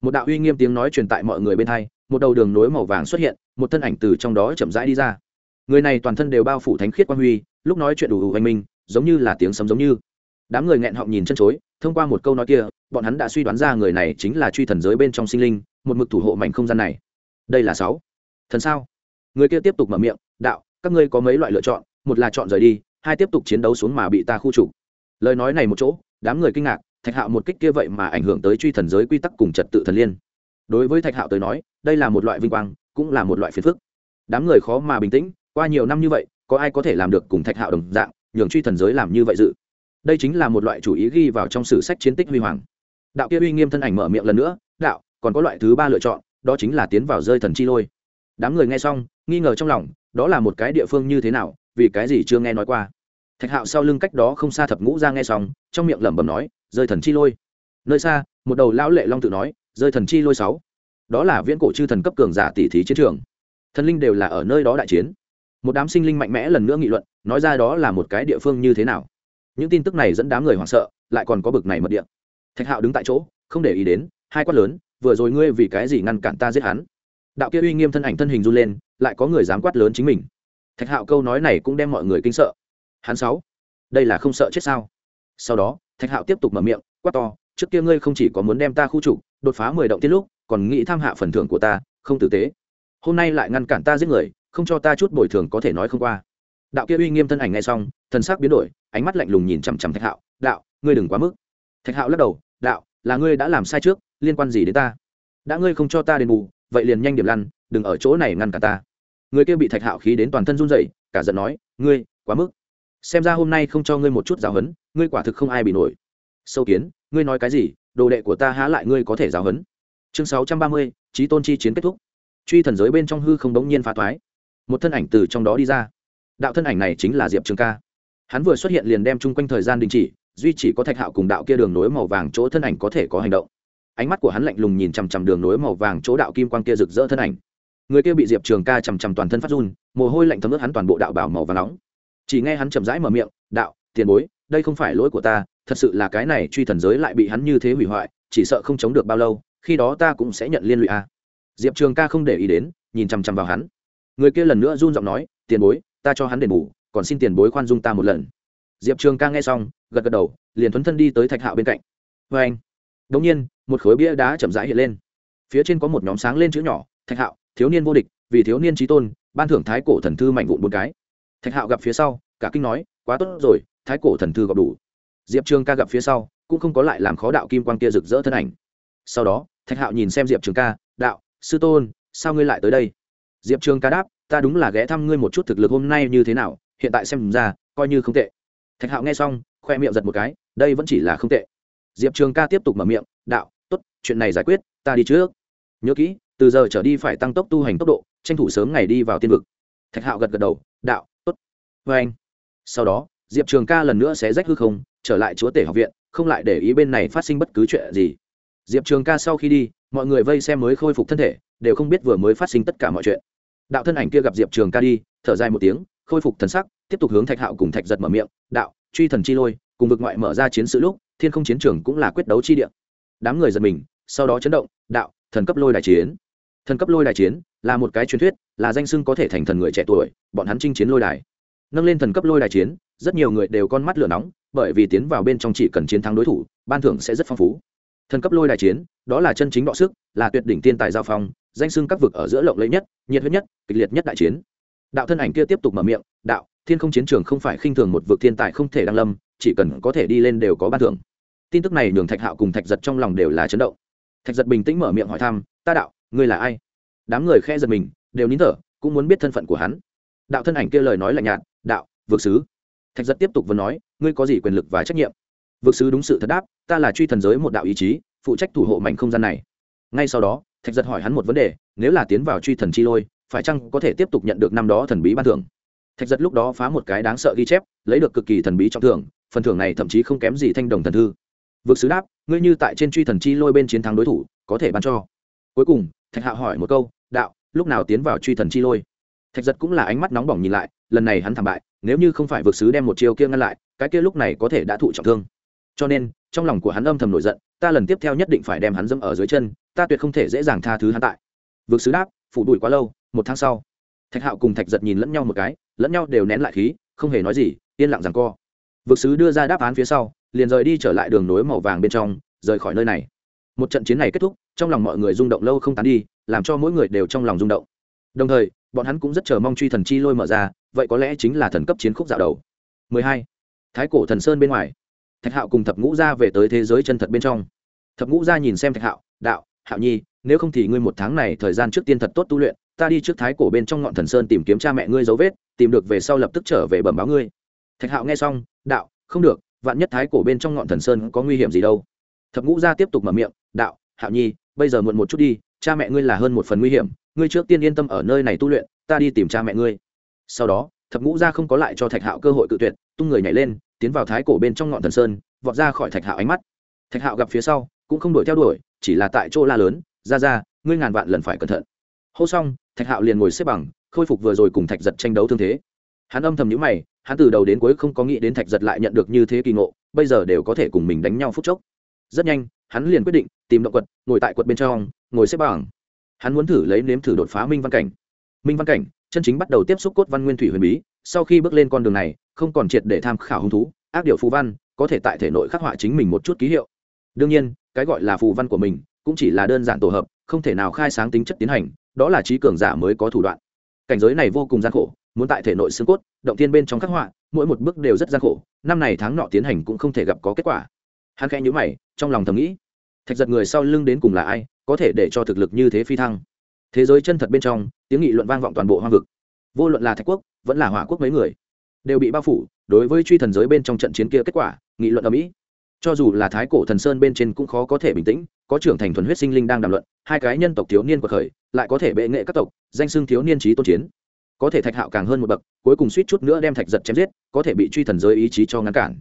Một đạo uy nghiêm tiếng nói truyền tại mọi người bên hai, một đầu đường nối màu vàng xuất hiện, một thân ảnh từ trong đó chậm rãi đi ra. Người này toàn thân đều bao phủ thánh khiết quan huy, lúc nói chuyện đủ đủ hoành minh, giống như là tiếng sấm giống như. Đám người nghẹn họng nhìn chân chối, thông qua một câu nói kia, bọn hắn đã suy đoán ra người này chính là truy thần giới bên trong sinh linh, một mực thủ hộ mảnh không gian này. Đây là sáu. Thần sao? Người kia tiếp tục mở miệng, đạo, các ngươi có mấy loại lựa chọn? Một là chọn rời đi, hai tiếp tục chiến đấu xuống mà bị ta khu trục. Lời nói này một chỗ, đám người kinh ngạc, thạch hạo một kích kia vậy mà ảnh hưởng tới truy thần giới quy tắc cùng trật tự thần liên. Đối với thạch hạo tới nói, đây là một loại vinh quang, cũng là một loại phiền phức. Đám người khó mà bình tĩnh, qua nhiều năm như vậy, có ai có thể làm được cùng thạch hạo đồng dạng, nhường truy thần giới làm như vậy dự? Đây chính là một loại chủ ý ghi vào trong sử sách chiến tích huy hoàng. Đạo kia uy nghiêm thân ảnh mở miệng lần nữa, đạo, còn có loại thứ ba lựa chọn, đó chính là tiến vào rơi thần chi lôi. Đám người nghe xong, nghi ngờ trong lòng, đó là một cái địa phương như thế nào vì cái gì chưa nghe nói qua. Thạch hạo sau lưng cách đó không xa thập ngũ ra nghe xong, trong miệng lẩm bẩm nói, rơi thần chi lôi. Nơi xa, một đầu lão lệ long tự nói, rơi thần chi lôi sáu. Đó là viễn cổ chư thần cấp cường giả tỷ thí chiến trường. Thần linh đều là ở nơi đó đại chiến. Một đám sinh linh mạnh mẽ lần nữa nghị luận, nói ra đó là một cái địa phương như thế nào. Những tin tức này dẫn đám người hoảng sợ, lại còn có bực này mật địa. Thạch hạo đứng tại chỗ, không để ý đến, hai quát lớn, vừa rồi ngươi vì cái gì ngăn cản ta giết hắn? Đạo kia uy nghiêm thân ảnh thân hình run lên, lại có người dám quát lớn chính mình thạch hạo câu nói này cũng đem mọi người kinh sợ. Hắn sáu, đây là không sợ chết sao? Sau đó, thạch hạo tiếp tục mở miệng, quát to, trước kia ngươi không chỉ có muốn đem ta khu trục, đột phá mười động tiết lúc, còn nghĩ tham hạ phần thưởng của ta, không tử tế. Hôm nay lại ngăn cản ta giết người, không cho ta chút bồi thường có thể nói không qua. Đạo kia uy nghiêm thân ảnh ngay xong thân sắc biến đổi, ánh mắt lạnh lùng nhìn chằm chằm thạch hạo, đạo, ngươi đừng quá mức. Thạch hạo lắc đầu, đạo, là ngươi đã làm sai trước, liên quan gì đến ta? Đã ngươi không cho ta đền bù, vậy liền nhanh điểm lăn, đừng ở chỗ này ngăn cả ta người kia bị thạch hạo khí đến toàn thân run rẩy, cả giận nói, ngươi, quá mức. Xem ra hôm nay không cho ngươi một chút giáo hấn ngươi quả thực không ai bị nổi. Sâu kiến, ngươi nói cái gì? Đồ đệ của ta há lại ngươi có thể giáo hấn chương sáu trăm ba mươi trí tôn chi chiến kết thúc. Truy thần giới bên trong hư không đống nhiên phá thoái một thân ảnh từ trong đó đi ra. Đạo thân ảnh này chính là diệp trường ca. Hắn vừa xuất hiện liền đem chung quanh thời gian đình chỉ, duy chỉ có thạch hạo cùng đạo kia đường nối màu vàng chỗ thân ảnh có thể có hành động. Ánh mắt của hắn lạnh lùng nhìn chằm chằm đường nối màu vàng chỗ đạo kim quang kia rực rỡ thân ảnh người kia bị diệp trường ca chằm chằm toàn thân phát run, mồ hôi lạnh thấm ướt hắn toàn bộ đạo bảo màu và nóng. Chỉ nghe hắn chậm rãi mở miệng, đạo, tiền bối, đây không phải lỗi của ta, thật sự là cái này truy thần giới lại bị hắn như thế hủy hoại, chỉ sợ không chống được bao lâu, khi đó ta cũng sẽ nhận liên lụy a. Diệp trường ca không để ý đến, nhìn chằm chằm vào hắn. Người kia lần nữa run giọng nói, tiền bối, ta cho hắn đền bù, còn xin tiền bối khoan dung ta một lần. Diệp trường ca nghe xong, gật gật đầu, liền thuấn thân đi tới thạch hạo bên cạnh. Vê anh đ ỗ n g nhiên, một khối bia đá chậm rãi hiện lên. Phía trên có một nhóm sáng lên chữ nhỏ, thạch hạo thiếu niên vô địch, vì thiếu niên trí tôn, ban thưởng thái cổ thần thư mạnh vụn bốn cái. Thạch hạo gặp phía sau, cả kinh nói, quá tốt rồi, thái cổ thần thư gặp đủ. Diệp trường ca gặp phía sau, cũng không có lại làm khó đạo kim quan kia rực rỡ thân ảnh. Sau đó, thạch hạo nhìn xem diệp trường ca, đạo, sư tôn, sao ngươi lại tới đây? Diệp trường ca đáp, ta đúng là ghé thăm ngươi một chút thực lực hôm nay như thế nào, hiện tại xem ra, coi như không tệ. Thạch hạo nghe xong, khoe miệng giật một cái, đây vẫn chỉ là không tệ. Diệp trường ca tiếp tục mở miệng, đạo t ố t chuyện này giải quyết, ta đi trước. Nhớ kỹ từ giờ trở đi phải tăng tốc tu hành tốc độ, tranh thủ sớm ngày đi vào tiên vực. Thạch hạo gật gật đầu, đạo t ố t vê vâng anh. Sau đó, diệp trường ca lần nữa sẽ rách hư không, trở lại chúa tể học viện, không lại để ý bên này phát sinh bất cứ chuyện gì. Diệp trường ca sau khi đi, mọi người vây xem mới khôi phục thân thể, đều không biết vừa mới phát sinh tất cả mọi chuyện. Đạo thân ảnh kia gặp diệp trường ca đi, thở dài một tiếng, khôi phục thần sắc, tiếp tục hướng thạch hạo cùng thạch giật mở miệng, đạo, truy thần chi lôi, cùng vực ngoại mở ra chiến sự lúc, thiên không chiến trường cũng là quyết đấu chi địa. Đám người giật mình, sau đó chấn động, đạo, thần cấp lôi đại chiến thần cấp lôi đại chiến, là một cái truyền thuyết, là danh sưng có thể thành thần người trẻ tuổi, bọn hắn chinh chiến lôi đài. Nâng lên thần cấp lôi đài chiến, rất nhiều người đều con mắt lửa nóng, bởi vì tiến vào bên trong chỉ cần chiến thắng đối thủ, ban thưởng sẽ rất phong phú. Thần cấp lôi đài chiến, đó là chân chính đọ sức, là tuyệt đỉnh tiên tài giao phong, danh sưng các vực ở giữa lộng lẫy nhất, nhiệt huyết nhất, kịch liệt nhất đại chiến. Đạo thân ảnh kia tiếp tục mở miệng, đạo, thiên không chiến trường không phải khinh thường một vực thiên tài không thể đăng lâm, chỉ cần có thể đi lên đều có ban thưởng. Tin tức này nhường thạch hạo cùng thạch giật trong lòng đều là chấn động. Thạch giật bình tĩnh mở miệng hỏi thăm ta đạo, ngươi là ai? Đám người khe giật mình, đều nín thở, cũng muốn biết thân phận của hắn. Đạo thân ảnh kia lời nói lạnh nhạt, đạo vượt sứ. Thạch giật tiếp tục vẫn nói, ngươi có gì quyền lực và trách nhiệm? Vượt sứ đúng sự thật đáp, ta là truy thần giới một đạo ý chí, phụ trách thủ hộ mảnh không gian này. Ngay sau đó, thạch giật hỏi hắn một vấn đề, nếu là tiến vào truy thần chi lôi, phải chăng có thể tiếp tục nhận được năm đó thần bí ban thưởng? Thạch giật lúc đó phá một cái đáng sợ ghi chép, lấy được cực kỳ thần bí trọng thưởng, phần thưởng này thậm chí không kém gì thanh đồng thần thư. Vượt sứ đáp, ngươi như tại trên truy thần chi lôi bên chiến thắng đối thủ, có thể ban cho cuối cùng, thạch hạo hỏi một câu, đạo, lúc nào tiến vào truy thần chi lôi? Thạch giật cũng là ánh mắt nóng bỏng nhìn lại, lần này hắn thảm bại, nếu như không phải vượt sứ đem một chiêu kia ngăn lại, cái kia lúc này có thể đã thụ trọng thương. Cho nên, trong lòng của hắn âm thầm nổi giận, ta lần tiếp theo nhất định phải đem hắn dâm ở dưới chân, ta tuyệt không thể dễ dàng tha thứ hắn tại. Vượt sứ đáp, phủ đuổi quá lâu, một tháng sau. Thạch hạo cùng thạch giật nhìn lẫn nhau một cái, lẫn nhau đều nén lại khí, không hề nói gì, yên lặng rằng co. Vực sứ đưa ra đáp án phía sau, liền rời đi trở lại đường nối màu vàng bên trong, rời khỏi nơi này. Một trận chiến này kết thúc trong lòng mọi người rung động lâu không tán đi, làm cho mỗi người đều trong lòng rung động. Đồng thời, bọn hắn cũng rất chờ mong truy thần chi lôi mở ra, vậy có lẽ chính là thần cấp chiến khúc dạo đầu. 12. thái cổ thần sơn bên ngoài. Thạch hạo cùng thập ngũ gia về tới thế giới chân thật bên trong. Thập ngũ gia nhìn xem thạch hạo, đạo, hạo nhi, nếu không thì ngươi một tháng này thời gian trước tiên thật tốt tu luyện, ta đi trước thái cổ bên trong ngọn thần sơn tìm kiếm cha mẹ ngươi dấu vết, tìm được về sau lập tức trở về bẩm báo ngươi. Thạch hạo nghe xong, đạo, không được, vạn nhất thái cổ bên trong ngọn thần sơn có nguy hiểm gì đâu. Thập ngũ gia tiếp tục mở miệng, đạo hạo nhi, bây giờ muộn một chút đi, cha mẹ ngươi là hơn một phần nguy hiểm, ngươi trước tiên yên tâm ở nơi này tu luyện, ta đi tìm cha mẹ ngươi. Sau đó, thập ngũ gia không có lại cho thạch hạo cơ hội cự tuyệt, tung người nhảy lên, tiến vào thái cổ bên trong ngọn thần sơn, vọt ra khỏi thạch hạo ánh mắt. Thạch hạo gặp phía sau, cũng không đuổi theo đuổi, chỉ là tại chỗ la lớn ra ra ngươi ngàn vạn lần phải cẩn thận. Hô xong, thạch hạo liền ngồi xếp bằng, khôi phục vừa rồi cùng thạch giật tranh đấu thương thế. Hắn âm thầm nhữ mày, hắn từ đầu đến cuối không có nghĩ đến thạch giật lại nhận được như thế kỳ ngộ, bây giờ đều có thể cùng mình đánh nhau phút chốc. Rất nhanh hắn liền quyết định tìm động quật, ngồi tại quật bên trong, ngồi xếp bằng. Hắn muốn thử lấy nếm thử đột phá minh văn cảnh. Minh văn cảnh, chân chính bắt đầu tiếp xúc cốt văn nguyên thủy huyền bí, sau khi bước lên con đường này, không còn triệt để tham khảo hứng thú, ác điệu phù văn có thể tại thể nội khắc họa chính mình một chút ký hiệu. Đương nhiên, cái gọi là phù văn của mình cũng chỉ là đơn giản tổ hợp, không thể nào khai sáng tính chất tiến hành, đó là trí cường giả mới có thủ đoạn. Cảnh giới này vô cùng gian khổ, muốn tại thể nội xương cốt, động tiên bên trong khắc họa, mỗi một bước đều rất gian khổ, năm này tháng nọ tiến hành cũng không thể gặp có kết quả hắn khẽ nhíu mày, trong lòng thầm nghĩ, thạch giật người sau lưng đến cùng là ai, có thể để cho thực lực như thế phi thăng. Thế giới chân thật bên trong, tiếng nghị luận vang vọng toàn bộ hoang vực. Vô luận là thạch quốc, vẫn là hỏa quốc mấy người, đều bị bao phủ, đối với truy thần giới bên trong trận chiến kia kết quả, nghị luận ở mỹ cho dù là thái cổ thần sơn bên trên cũng khó có thể bình tĩnh, có trưởng thành thuần huyết sinh linh đang đàm luận, hai cái nhân tộc thiếu niên của khởi, lại có thể bệ nghệ các tộc, danh xưng thiếu niên trí tôn chiến. Có thể thạch hạo càng hơn một bậc, cuối cùng suýt chút nữa đem thạch giật chém giết, có thể bị truy thần giới ý chí cho ngăn cản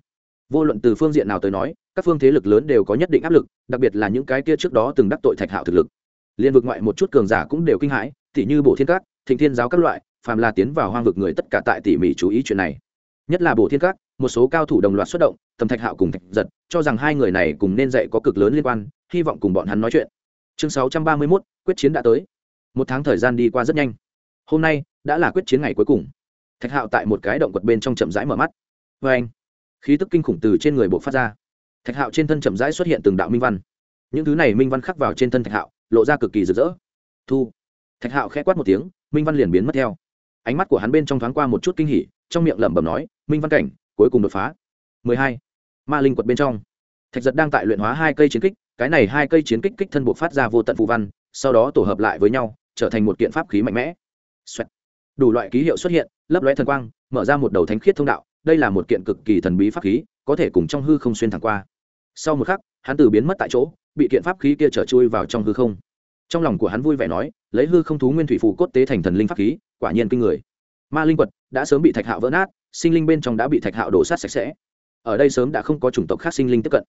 vô luận từ phương diện nào tới nói các phương thế lực lớn đều có nhất định áp lực đặc biệt là những cái kia trước đó từng đắc tội thạch hạo thực lực. Liên vực ngoại một chút cường giả cũng đều kinh hãi tỉ như bổ thiên các thịnh thiên giáo các loại phàm là tiến vào hoang vực người tất cả tại tỉ mỉ chú ý chuyện này. Nhất là bổ thiên các một số cao thủ đồng loạt xuất động tầm thạch hạo cùng thạch giật cho rằng hai người này cùng nên dạy có cực lớn liên quan hy vọng cùng bọn hắn nói chuyện. Chương sáu trăm ba mươi 631, quyết chiến đã tới. Một tháng thời gian đi qua rất nhanh. Hôm nay đã là quyết chiến ngày cuối cùng. Thạch hạo tại một cái động quật bên trong chậm rãi mở mắt. Vê anh khí tức kinh khủng từ trên người bộ phát ra. Thạch hạo trên thân chậm rãi xuất hiện từng đạo minh văn. Những thứ này minh văn khắc vào trên thân thạch hạo, lộ ra cực kỳ rực rỡ. Thu. Thạch hạo khẽ quát một tiếng, minh văn liền biến mất theo. Ánh mắt của hắn bên trong thoáng qua một chút kinh hỉ, trong miệng lẩm bẩm nói, minh văn cảnh, cuối cùng đột phá. 12. ma linh quật bên trong. Thạch giật đang tại luyện hóa hai cây chiến kích, cái này hai cây chiến kích kích thân buộc phát ra vô tận phù văn, sau đó tổ hợp lại với nhau, trở thành một kiện pháp khí mạnh mẽ. Xoẹt. đủ loại ký hiệu xuất hiện, lấp lóe thần quang, mở ra một đầu thánh khiết thông đạo đây là một kiện cực kỳ thần bí pháp khí, có thể cùng trong hư không xuyên thẳng qua. Sau một khắc, hắn từ biến mất tại chỗ, bị kiện pháp khí kia trở chui vào trong hư không. Trong lòng của hắn vui vẻ nói, lấy hư không thú nguyên thủy phù cốt tế thành thần linh pháp khí, quả nhiên kinh người. Ma linh quật đã sớm bị thạch hạo vỡ nát, sinh linh bên trong đã bị thạch hạo đổ sát sạch sẽ. Ở đây sớm đã không có chủng tộc khác sinh linh tiếp cận.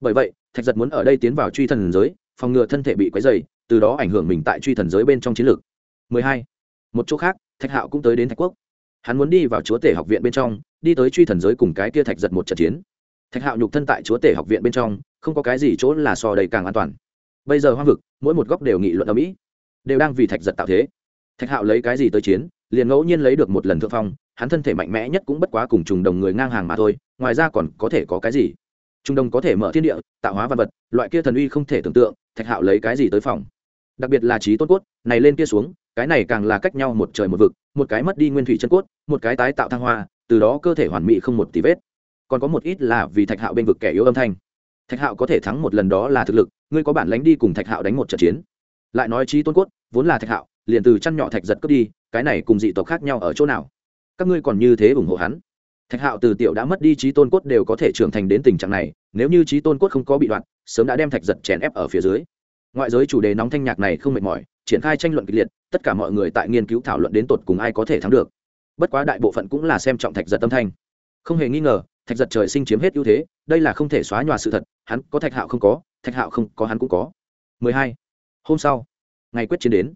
Bởi vậy, thạch giật muốn ở đây tiến vào truy thần giới, phòng ngừa thân thể bị quấy dày từ đó ảnh hưởng mình tại truy thần giới bên trong chiến lược. 12. một chỗ khác, thạch hạo cũng tới đến thạch quốc hắn muốn đi vào chúa tể học viện bên trong, đi tới truy thần giới cùng cái kia thạch giật một trận chiến. Thạch hạo nhục thân tại chúa tể học viện bên trong, không có cái gì chỗ là so đầy càng an toàn. Bây giờ hoang vực, mỗi một góc đều nghị luận ở mỹ đều đang vì thạch giật tạo thế. Thạch hạo lấy cái gì tới chiến, liền ngẫu nhiên lấy được một lần thượng phong, hắn thân thể mạnh mẽ nhất cũng bất quá cùng trùng đồng người ngang hàng mà thôi, ngoài ra còn có thể có cái gì? Trùng đồng có thể mở thiên địa, tạo hóa văn vật, loại kia thần uy không thể tưởng tượng, thạch hạo lấy cái gì tới phòng? Đặc biệt là trí tôn cốt, này lên kia xuống cái này càng là cách nhau một trời một vực, một cái mất đi nguyên thủy chân cốt, một cái tái tạo thăng hoa, từ đó cơ thể hoàn mỹ không một tí vết. Còn có một ít là vì thạch hạo bên vực kẻ yếu âm thanh. Thạch hạo có thể thắng một lần đó là thực lực, ngươi có bản lánh đi cùng thạch hạo đánh một trận chiến. Lại nói trí tôn cốt, vốn là thạch hạo, liền từ chăn nhỏ thạch giật cướp đi, cái này cùng dị tộc khác nhau ở chỗ nào? Các ngươi còn như thế ủng hộ hắn? Thạch hạo từ tiểu đã mất đi trí tôn cốt đều có thể trưởng thành đến tình trạng này, nếu như trí tôn cốt không có bị đoạn, sớm đã đem thạch giật chèn ép ở phía dưới. Ngoại giới chủ đề nóng thanh nhạc này không mệt mỏi triển khai tranh luận kịch liệt, tất cả mọi người tại nghiên cứu thảo luận đến tột cùng ai có thể thắng được. Bất quá đại bộ phận cũng là xem trọng thạch giật tâm thanh. Không hề nghi ngờ, thạch giật trời sinh chiếm hết ưu thế, đây là không thể xóa nhòa sự thật, hắn có thạch hạo không có, thạch hạo không có hắn cũng có. 12. hôm sau, ngày quyết chiến đến.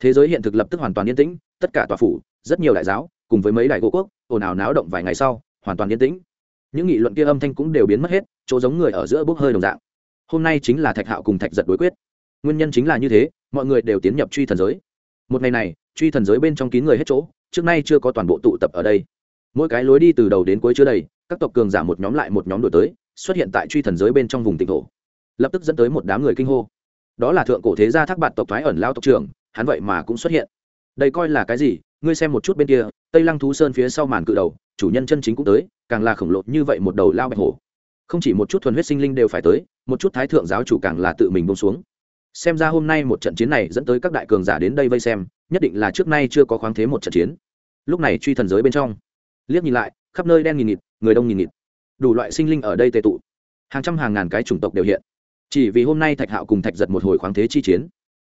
Thế giới hiện thực lập tức hoàn toàn yên tĩnh, tất cả tòa phủ, rất nhiều đại giáo, cùng với mấy đại gỗ quốc, ồn ào náo động vài ngày sau, hoàn toàn yên tĩnh. Những nghị luận kia âm thanh cũng đều biến mất hết, chỗ giống người ở giữa bốc hơi đồng dạng. Hôm nay chính là thạch hạo cùng thạch giật đối quyết nguyên nhân chính là như thế, mọi người đều tiến nhập truy thần giới. Một ngày này, truy thần giới bên trong kín người hết chỗ, trước nay chưa có toàn bộ tụ tập ở đây. Mỗi cái lối đi từ đầu đến cuối chưa đầy, các tộc cường giả một nhóm lại một nhóm đổi tới, xuất hiện tại truy thần giới bên trong vùng tỉnh thổ. Lập tức dẫn tới một đám người kinh hô. Đó là thượng cổ thế gia thác bạt tộc thoái ẩn lao tộc trưởng, hắn vậy mà cũng xuất hiện. Đây coi là cái gì? Ngươi xem một chút bên kia, tây lăng thú sơn phía sau màn cự đầu, chủ nhân chân chính cũng tới, càng là khổng lồ như vậy một đầu lao bạch hổ. Không chỉ một chút thuần huyết sinh linh đều phải tới, một chút thái thượng giáo chủ càng là tự mình bông xuống xem ra hôm nay một trận chiến này dẫn tới các đại cường giả đến đây vây xem, nhất định là trước nay chưa có khoáng thế một trận chiến. Lúc này truy thần giới bên trong, liếc nhìn lại, khắp nơi đen nghìn nghịt, người đông nghìn nghịt. Đủ loại sinh linh ở đây tệ tụ. Hàng trăm hàng ngàn cái chủng tộc đều hiện. Chỉ vì hôm nay thạch hạo cùng thạch giật một hồi khoáng thế chi chiến,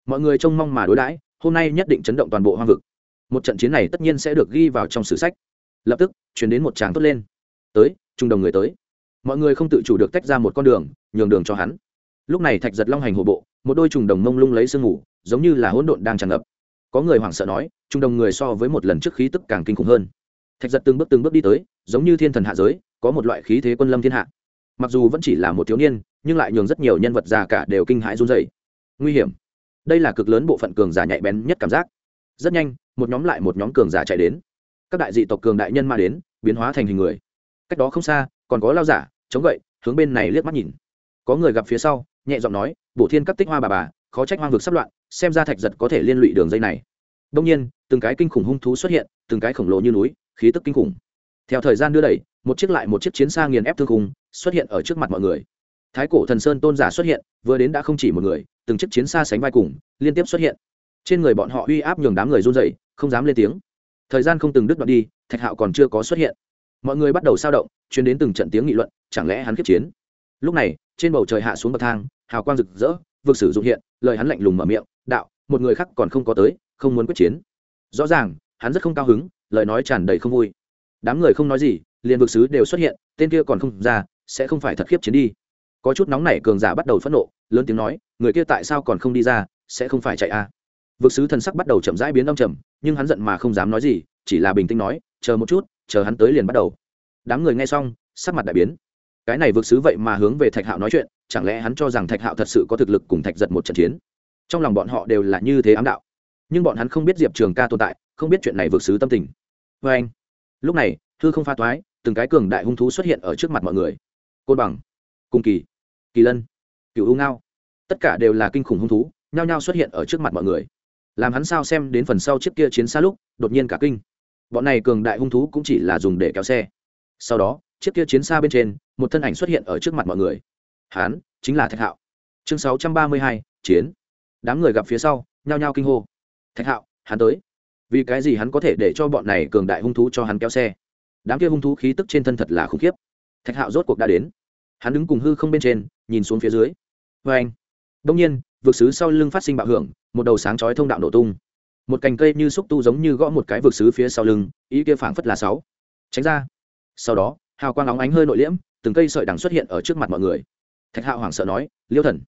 mọi người trông mong mà đối đãi, hôm nay nhất định chấn động toàn bộ hoang vực. Một trận chiến này tất nhiên sẽ được ghi vào trong sử sách. Lập tức chuyển đến một tràng tốt lên. Tới, trung đồng người tới. Mọi người không tự chủ được tách ra một con đường, nhường đường cho hắn. Lúc này thạch giật long hành hồ bộ một đôi trùng đồng mông lung lấy sương ngủ giống như là hỗn độn đang tràn ngập. Có người hoảng sợ nói, trùng đồng người so với một lần trước khí tức càng kinh khủng hơn. Thạch giật từng bước từng bước đi tới, giống như thiên thần hạ giới, có một loại khí thế quân lâm thiên hạ. Mặc dù vẫn chỉ là một thiếu niên, nhưng lại nhường rất nhiều nhân vật già cả đều kinh hãi run dày nguy hiểm. Đây là cực lớn bộ phận cường giả nhạy bén nhất cảm giác. Rất nhanh, một nhóm lại một nhóm cường giả chạy đến. Các đại dị tộc cường đại nhân ma đến, biến hóa thành hình người. Cách đó không xa, còn có lao giả, chống gậy, hướng bên này liếc mắt nhìn. Có người gặp phía sau nhẹ giọng nói, bổ thiên cấp tích hoa bà bà, khó trách hoang vực sắp loạn, xem ra thạch giật có thể liên lụy đường dây này. Đông nhiên, từng cái kinh khủng hung thú xuất hiện, từng cái khổng lồ như núi, khí tức kinh khủng. Theo thời gian đưa đẩy, một chiếc lại một chiếc chiến xa nghiền ép thương khung xuất hiện ở trước mặt mọi người. Thái cổ thần sơn tôn giả xuất hiện, vừa đến đã không chỉ một người, từng chiếc chiến xa sánh vai cùng, liên tiếp xuất hiện. Trên người bọn họ uy áp nhường đám người run dậy không dám lên tiếng. Thời gian không từng đứt đoạn đi, thạch hạo còn chưa có xuất hiện. Mọi người bắt đầu sao động chuyến đến từng trận tiếng nghị luận, chẳng lẽ hắn kiếp chiến? Lúc này, trên bầu trời hạ xuống bậc thang, hào quang rực rỡ, vực sử dụng hiện, lời hắn lạnh lùng mở miệng, đạo, một người khác còn không có tới, không muốn quyết chiến. Rõ ràng, hắn rất không cao hứng, lời nói tràn đầy không vui. Đám người không nói gì, liền vực sứ đều xuất hiện, tên kia còn không ra, sẽ không phải thật khiếp chiến đi. Có chút nóng nảy cường giả bắt đầu phẫn nộ, lớn tiếng nói, người kia tại sao còn không đi ra, sẽ không phải chạy a à? vực sứ thần sắc bắt đầu chậm rãi biến đông trầm, nhưng hắn giận mà không dám nói gì, chỉ là bình tĩnh nói, chờ một chút, chờ hắn tới liền bắt đầu. Đám người nghe xong, sắc mặt đại biến cái này vượt sứ vậy mà hướng về thạch hạo nói chuyện, chẳng lẽ hắn cho rằng thạch hạo thật sự có thực lực cùng thạch giật một trận chiến? Trong lòng bọn họ đều là như thế ám đạo. Nhưng bọn hắn không biết diệp trường ca tồn tại, không biết chuyện này vượt sứ tâm tình. Vê anh, lúc này thư không pha toái, từng cái cường đại hung thú xuất hiện ở trước mặt mọi người. Côn bằng cung kỳ kỳ lân, cựu u ngao, tất cả đều là kinh khủng hung thú, nhao nhao xuất hiện ở trước mặt mọi người. Làm hắn sao xem đến phần sau chiếc kia chiến xa lúc, đột nhiên cả kinh. Bọn này cường đại hung thú cũng chỉ là dùng để kéo xe. Sau đó, chiếc kia chiến xa bên trên một thân ảnh xuất hiện ở trước mặt mọi người. Hắn chính là thạch hạo. Chương sáu trăm ba mươi hai, chiến. Đám người gặp phía sau, nhao nhao kinh hô. Thạch hạo, hắn tới. Vì cái gì hắn có thể để cho bọn này cường đại hung thú cho hắn kéo xe? Đám kia hung thú khí tức trên thân thật là khủng khiếp. Thạch hạo rốt cuộc đã đến. Hắn đứng cùng hư không bên trên, nhìn xuống phía dưới. Vê anh. Đông nhiên, vực xứ sau lưng phát sinh bạo hưởng, một đầu sáng chói thông đạo nổ tung. Một cành cây như xúc tu giống như gõ một cái vực xứ phía sau lưng, ý kia phảng phất là sáu. Tránh ra. Sau đó, hào quang óng ánh hơi nội liễm từng cây sợi đằng xuất hiện ở trước mặt mọi người. Thạch hạo hoảng sợ nói, liêu thần.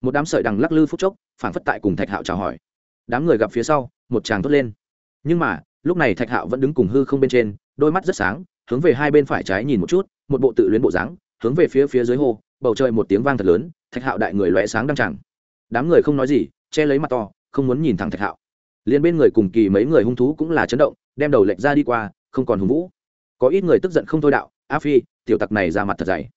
Một đám sợi đằng lắc lư phút chốc phản phất tại cùng thạch hạo chào hỏi. Đám người gặp phía sau, một chàng thốt lên. Nhưng mà, lúc này thạch hạo vẫn đứng cùng hư không bên trên, đôi mắt rất sáng, hướng về hai bên phải trái nhìn một chút, một bộ tự luyến bộ dáng, hướng về phía phía dưới hồ bầu trời một tiếng vang thật lớn, thạch hạo đại người lóe sáng đăng tràng. Đám người không nói gì, che lấy mặt to, không muốn nhìn thẳng thạch hạo. Liền bên người cùng kỳ mấy người hung thú cũng là chấn động, đem đầu lệch ra đi qua, không còn hùng vũ. Có ít người tức giận không thôi đạo, a phi tiểu tặc này ra mặt thật dày.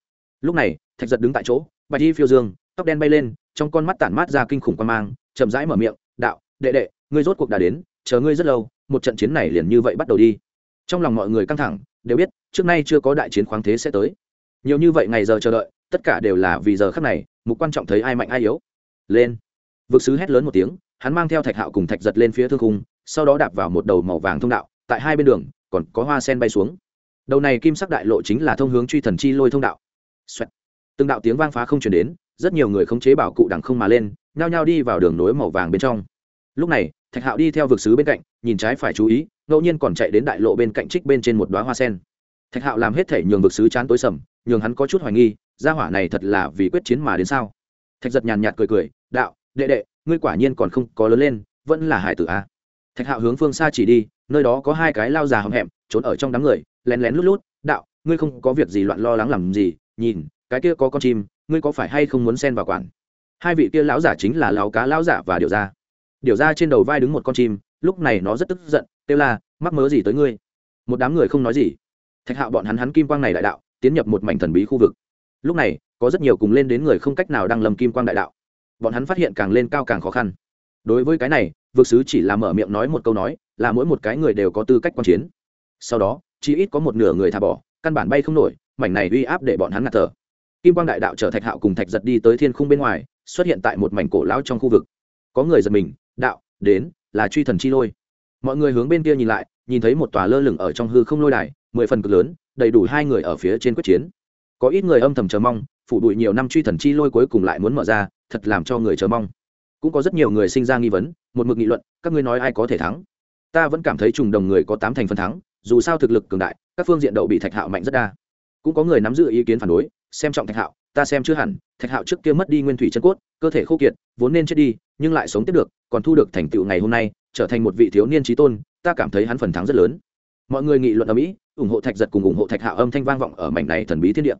Lúc này, thạch giật đứng tại chỗ, bạch y phiêu dương, tóc đen bay lên, trong con mắt tản mát ra kinh khủng quan mang, chậm rãi mở miệng, đạo, đệ đệ, ngươi rốt cuộc đã đến, chờ ngươi rất lâu, một trận chiến này liền như vậy bắt đầu đi. Trong lòng mọi người căng thẳng, đều biết, trước nay chưa có đại chiến khoáng thế sẽ tới. Nhiều như vậy ngày giờ chờ đợi, tất cả đều là vì giờ khắc này, mục quan trọng thấy ai mạnh ai yếu. Lên. Vực sứ hét lớn một tiếng, hắn mang theo thạch hạo cùng thạch giật lên phía thương khung, sau đó đạp vào một đầu màu vàng thông đạo, tại hai bên đường, còn có hoa sen bay xuống đầu này kim sắc đại lộ chính là thông hướng truy thần chi lôi thông đạo Xoẹt. từng đạo tiếng vang phá không chuyển đến, rất nhiều người khống chế bảo cụ đằng không mà lên, nhao nhao đi vào đường nối màu vàng bên trong lúc này, thạch hạo đi theo vực sứ bên cạnh, nhìn trái phải chú ý, ngẫu nhiên còn chạy đến đại lộ bên cạnh trích bên trên một đoá hoa sen thạch hạo làm hết thể nhường vực sứ chán tối sầm, nhường hắn có chút hoài nghi, gia hỏa này thật là vì quyết chiến mà đến sao thạch giật nhàn nhạt cười cười, đạo, đệ đệ, ngươi quả nhiên còn không có lớn lên, vẫn là hải tử a à. thạch hạo hướng phương xa chỉ đi, nơi đó có hai cái lao già hầm hẹm, trốn ở trong đám người lén lén lút lút, đạo, ngươi không có việc gì loạn lo lắng làm gì, nhìn, cái kia có con chim, ngươi có phải hay không muốn xen vào quản? Hai vị kia lão giả chính là lão cá lão giả và điều ra điều ra trên đầu vai đứng một con chim, lúc này nó rất tức giận kêu là mắc mớ gì tới ngươi? Một đám người không nói gì. Thạch hạo bọn hắn hắn kim quang này đại đạo, tiến nhập một mảnh thần bí khu vực. Lúc này, có rất nhiều cùng lên đến người không cách nào đăng lầm kim quang đại đạo. Bọn hắn phát hiện càng lên cao càng khó khăn. Đối với cái này, vực sứ chỉ là mở miệng nói một câu nói, là mỗi một cái người đều có tư cách quan chiến. Sau đó chỉ ít có một nửa người thả bỏ, căn bản bay không nổi, mảnh này uy áp để bọn hắn ngạt thở. Kim quang đại đạo chở thạch hạo cùng thạch giật đi tới thiên khung bên ngoài, xuất hiện tại một mảnh cổ lão trong khu vực. Có người giật mình, đạo, đến, là truy thần chi lôi. Mọi người hướng bên kia nhìn lại, nhìn thấy một tòa lơ lửng ở trong hư không lôi đài, mười phần cực lớn, đầy đủ hai người ở phía trên quyết chiến. Có ít người âm thầm chờ mong, phủ đuổi nhiều năm truy thần chi lôi cuối cùng lại muốn mở ra, thật làm cho người chờ mong. Cũng có rất nhiều người sinh ra nghi vấn, một mực nghị luận, các ngươi nói ai có thể thắng? Ta vẫn cảm thấy trùng đồng người có tám thành phần thắng dù sao thực lực cường đại, các phương diện đậu bị thạch hạo mạnh rất đa. Cũng có người nắm giữ ý kiến phản đối, xem trọng thạch hạo, ta xem chưa hẳn, thạch hạo trước kia mất đi nguyên thủy chân cốt, cơ thể khô kiệt, vốn nên chết đi, nhưng lại sống tiếp được, còn thu được thành tựu ngày hôm nay, trở thành một vị thiếu niên trí tôn, ta cảm thấy hắn phần thắng rất lớn. Mọi người nghị luận ở mỹ ủng hộ thạch giật cùng ủng hộ thạch hạo âm thanh vang vọng ở mảnh này thần bí thiên địa.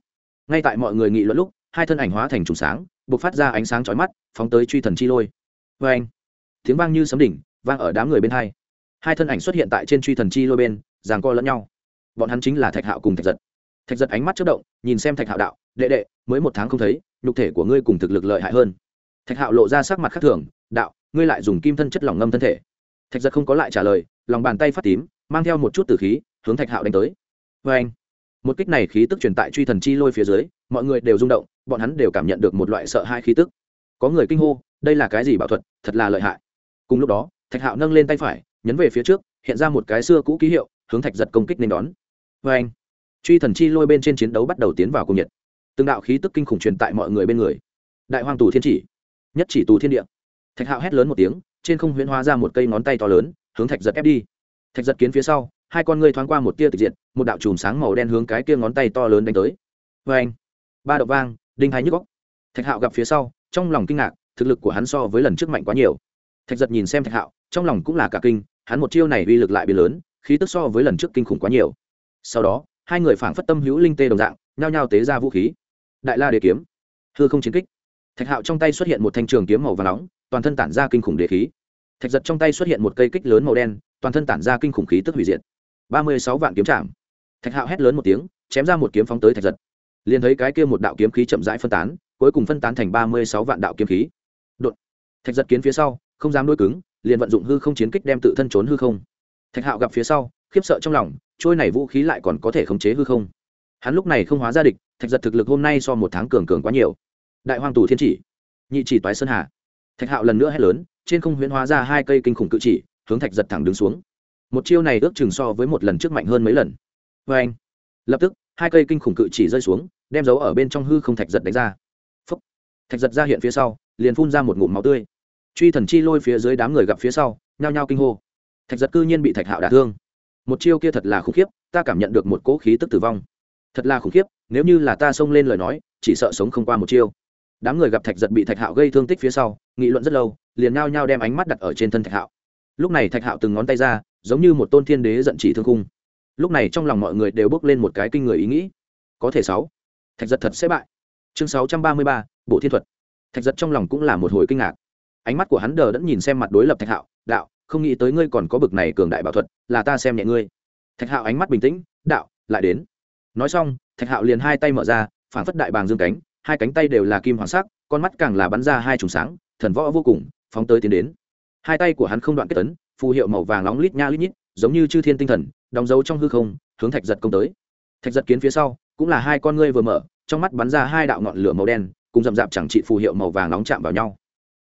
Ngay tại mọi người nghị luận lúc, hai thân ảnh hóa thành trùng sáng b ộ c phát ra ánh sáng chói mắt, phóng tới truy thần chi lôi. Vê anh tiếng vang như sấm đỉnh, vang ở đám người bên hai. Hai thân ảnh xuất hiện tại trên truy thần chi lôi bên ràng co lẫn nhau. Bọn hắn chính là thạch hạo cùng thạch giật. Thạch giật ánh mắt chất động, nhìn xem thạch hạo đạo, đệ đệ, mới một tháng không thấy, nhục thể của ngươi cùng thực lực lợi hại hơn. Thạch hạo lộ ra sắc mặt khác thường, đạo, ngươi lại dùng kim thân chất lỏng ngâm thân thể. Thạch giật không có lại trả lời, lòng bàn tay phát tím, mang theo một chút tử khí, hướng thạch hạo đánh tới. Vê anh, một kích này khí tức truyền tại truy thần chi lôi phía dưới, mọi người đều rung động, bọn hắn đều cảm nhận được một loại sợ hai khí tức. Có người kinh hô, đây là cái gì bảo thuật, thật là lợi hại. Cùng lúc đó, thạch hạo nâng lên tay phải, nhấn về phía trước, hiện ra một cái xưa cũ ký hiệu hướng thạch giật công kích nên đón. Vê anh, truy thần chi lôi bên trên chiến đấu bắt đầu tiến vào cung nhiệt. Từng đạo khí tức kinh khủng truyền tại mọi người bên người. Đại hoàng tù thiên chỉ, nhất chỉ tù thiên địa. Thạch hạo hét lớn một tiếng, trên không huyễn hóa ra một cây ngón tay to lớn, hướng thạch giật ép đi. Thạch giật kiến phía sau, hai con ngươi thoáng qua một tia tịch diện một đạo chùm sáng màu đen hướng cái kia ngón tay to lớn đánh tới. Vê anh, ba đậu vang, đinh hai nhức góc thạch hạo gặp phía sau, trong lòng kinh ngạc, thực lực của hắn so với lần trước mạnh quá nhiều. Thạch giật nhìn xem thạch hạo, trong lòng cũng là cả kinh, hắn một chiêu này uy lực lại biến lớn khí tức so với lần trước kinh khủng quá nhiều. Sau đó, hai người phảng phất tâm hữu linh tê đồng dạng, nhao nhao tế ra vũ khí. Đại la đế kiếm. Hư không chiến kích. Thạch hạo trong tay xuất hiện một thanh trường kiếm màu và nóng, toàn thân tản ra kinh khủng đế khí. Thạch giật trong tay xuất hiện một cây kích lớn màu đen, toàn thân tản ra kinh khủng khí tức hủy diệt. Ba mươi sáu vạn kiếm trạm thạch hạo hét lớn một tiếng, chém ra một kiếm phóng tới thạch giật. Liền thấy cái kia một đạo kiếm khí chậm rãi phân tán, cuối cùng phân tán thành ba mươi sáu vạn đạo kiếm khí. Đột. Thạch giật kiến phía sau, không dám đôi cứng, liền vận dụng hư không chiến kích đem tự thân trốn hư không thạch hạo gặp phía sau, khiếp sợ trong lòng, trôi này vũ khí lại còn có thể khống chế hư không? Hắn lúc này không hóa ra địch, thạch giật thực lực hôm nay so một tháng cường cường quá nhiều. Đại hoàng tù thiên chỉ, nhị chỉ toái sơn hà. Thạch hạo lần nữa hét lớn, trên không huyễn hóa ra hai cây kinh khủng cự chỉ, hướng thạch giật thẳng đứng xuống. Một chiêu này ước chừng so với một lần trước mạnh hơn mấy lần. Vê anh, lập tức, hai cây kinh khủng cự chỉ rơi xuống, đem dấu ở bên trong hư không thạch giật đánh ra. Phúc. thạch giật ra hiện phía sau, liền phun ra một ngụm máu tươi. Truy thần chi lôi phía dưới đám người gặp phía sau, nhao nhao kinh hô thạch giật cư nhiên bị thạch hạo đả thương. Một chiêu kia thật là khủng khiếp, ta cảm nhận được một cỗ khí tức tử vong. Thật là khủng khiếp, nếu như là ta xông lên lời nói, chỉ sợ sống không qua một chiêu. Đám người gặp thạch giật bị thạch hạo gây thương tích phía sau, nghị luận rất lâu, liền nao nhao đem ánh mắt đặt ở trên thân thạch hạo. Lúc này thạch hạo từng ngón tay ra, giống như một tôn thiên đế giận chỉ thương cung lúc này trong lòng mọi người đều bước lên một cái kinh người ý nghĩ. Có thể sáu. Thạch giật thật sẽ bại. Chương sáu trăm ba mươi ba, bộ thiên thuật. Thạch giật trong lòng cũng là một hồi kinh ngạc. Ánh mắt của hắn đờ đẫn nhìn xem mặt đối lập thạch hạo, đạo không nghĩ tới ngươi còn có bực này cường đại bảo thuật, là ta xem nhẹ ngươi. Thạch hạo ánh mắt bình tĩnh, đạo, lại đến. Nói xong, thạch hạo liền hai tay mở ra phản phất đại bàng dương cánh, hai cánh tay đều là kim hoàng sắc, con mắt càng là bắn ra hai trùng sáng, thần võ vô cùng, phóng tới tiến đến. Hai tay của hắn không đoạn kết tấn, phù hiệu màu vàng nóng lít nha lít nhít, giống như chư thiên tinh thần, đóng dấu trong hư không, hướng thạch giật công tới. Thạch giật kiến phía sau, cũng là hai con ngươi vừa mở, trong mắt bắn ra hai đạo ngọn lửa màu đen, cùng rậm rạp chẳng trị phù hiệu màu vàng nóng chạm vào nhau.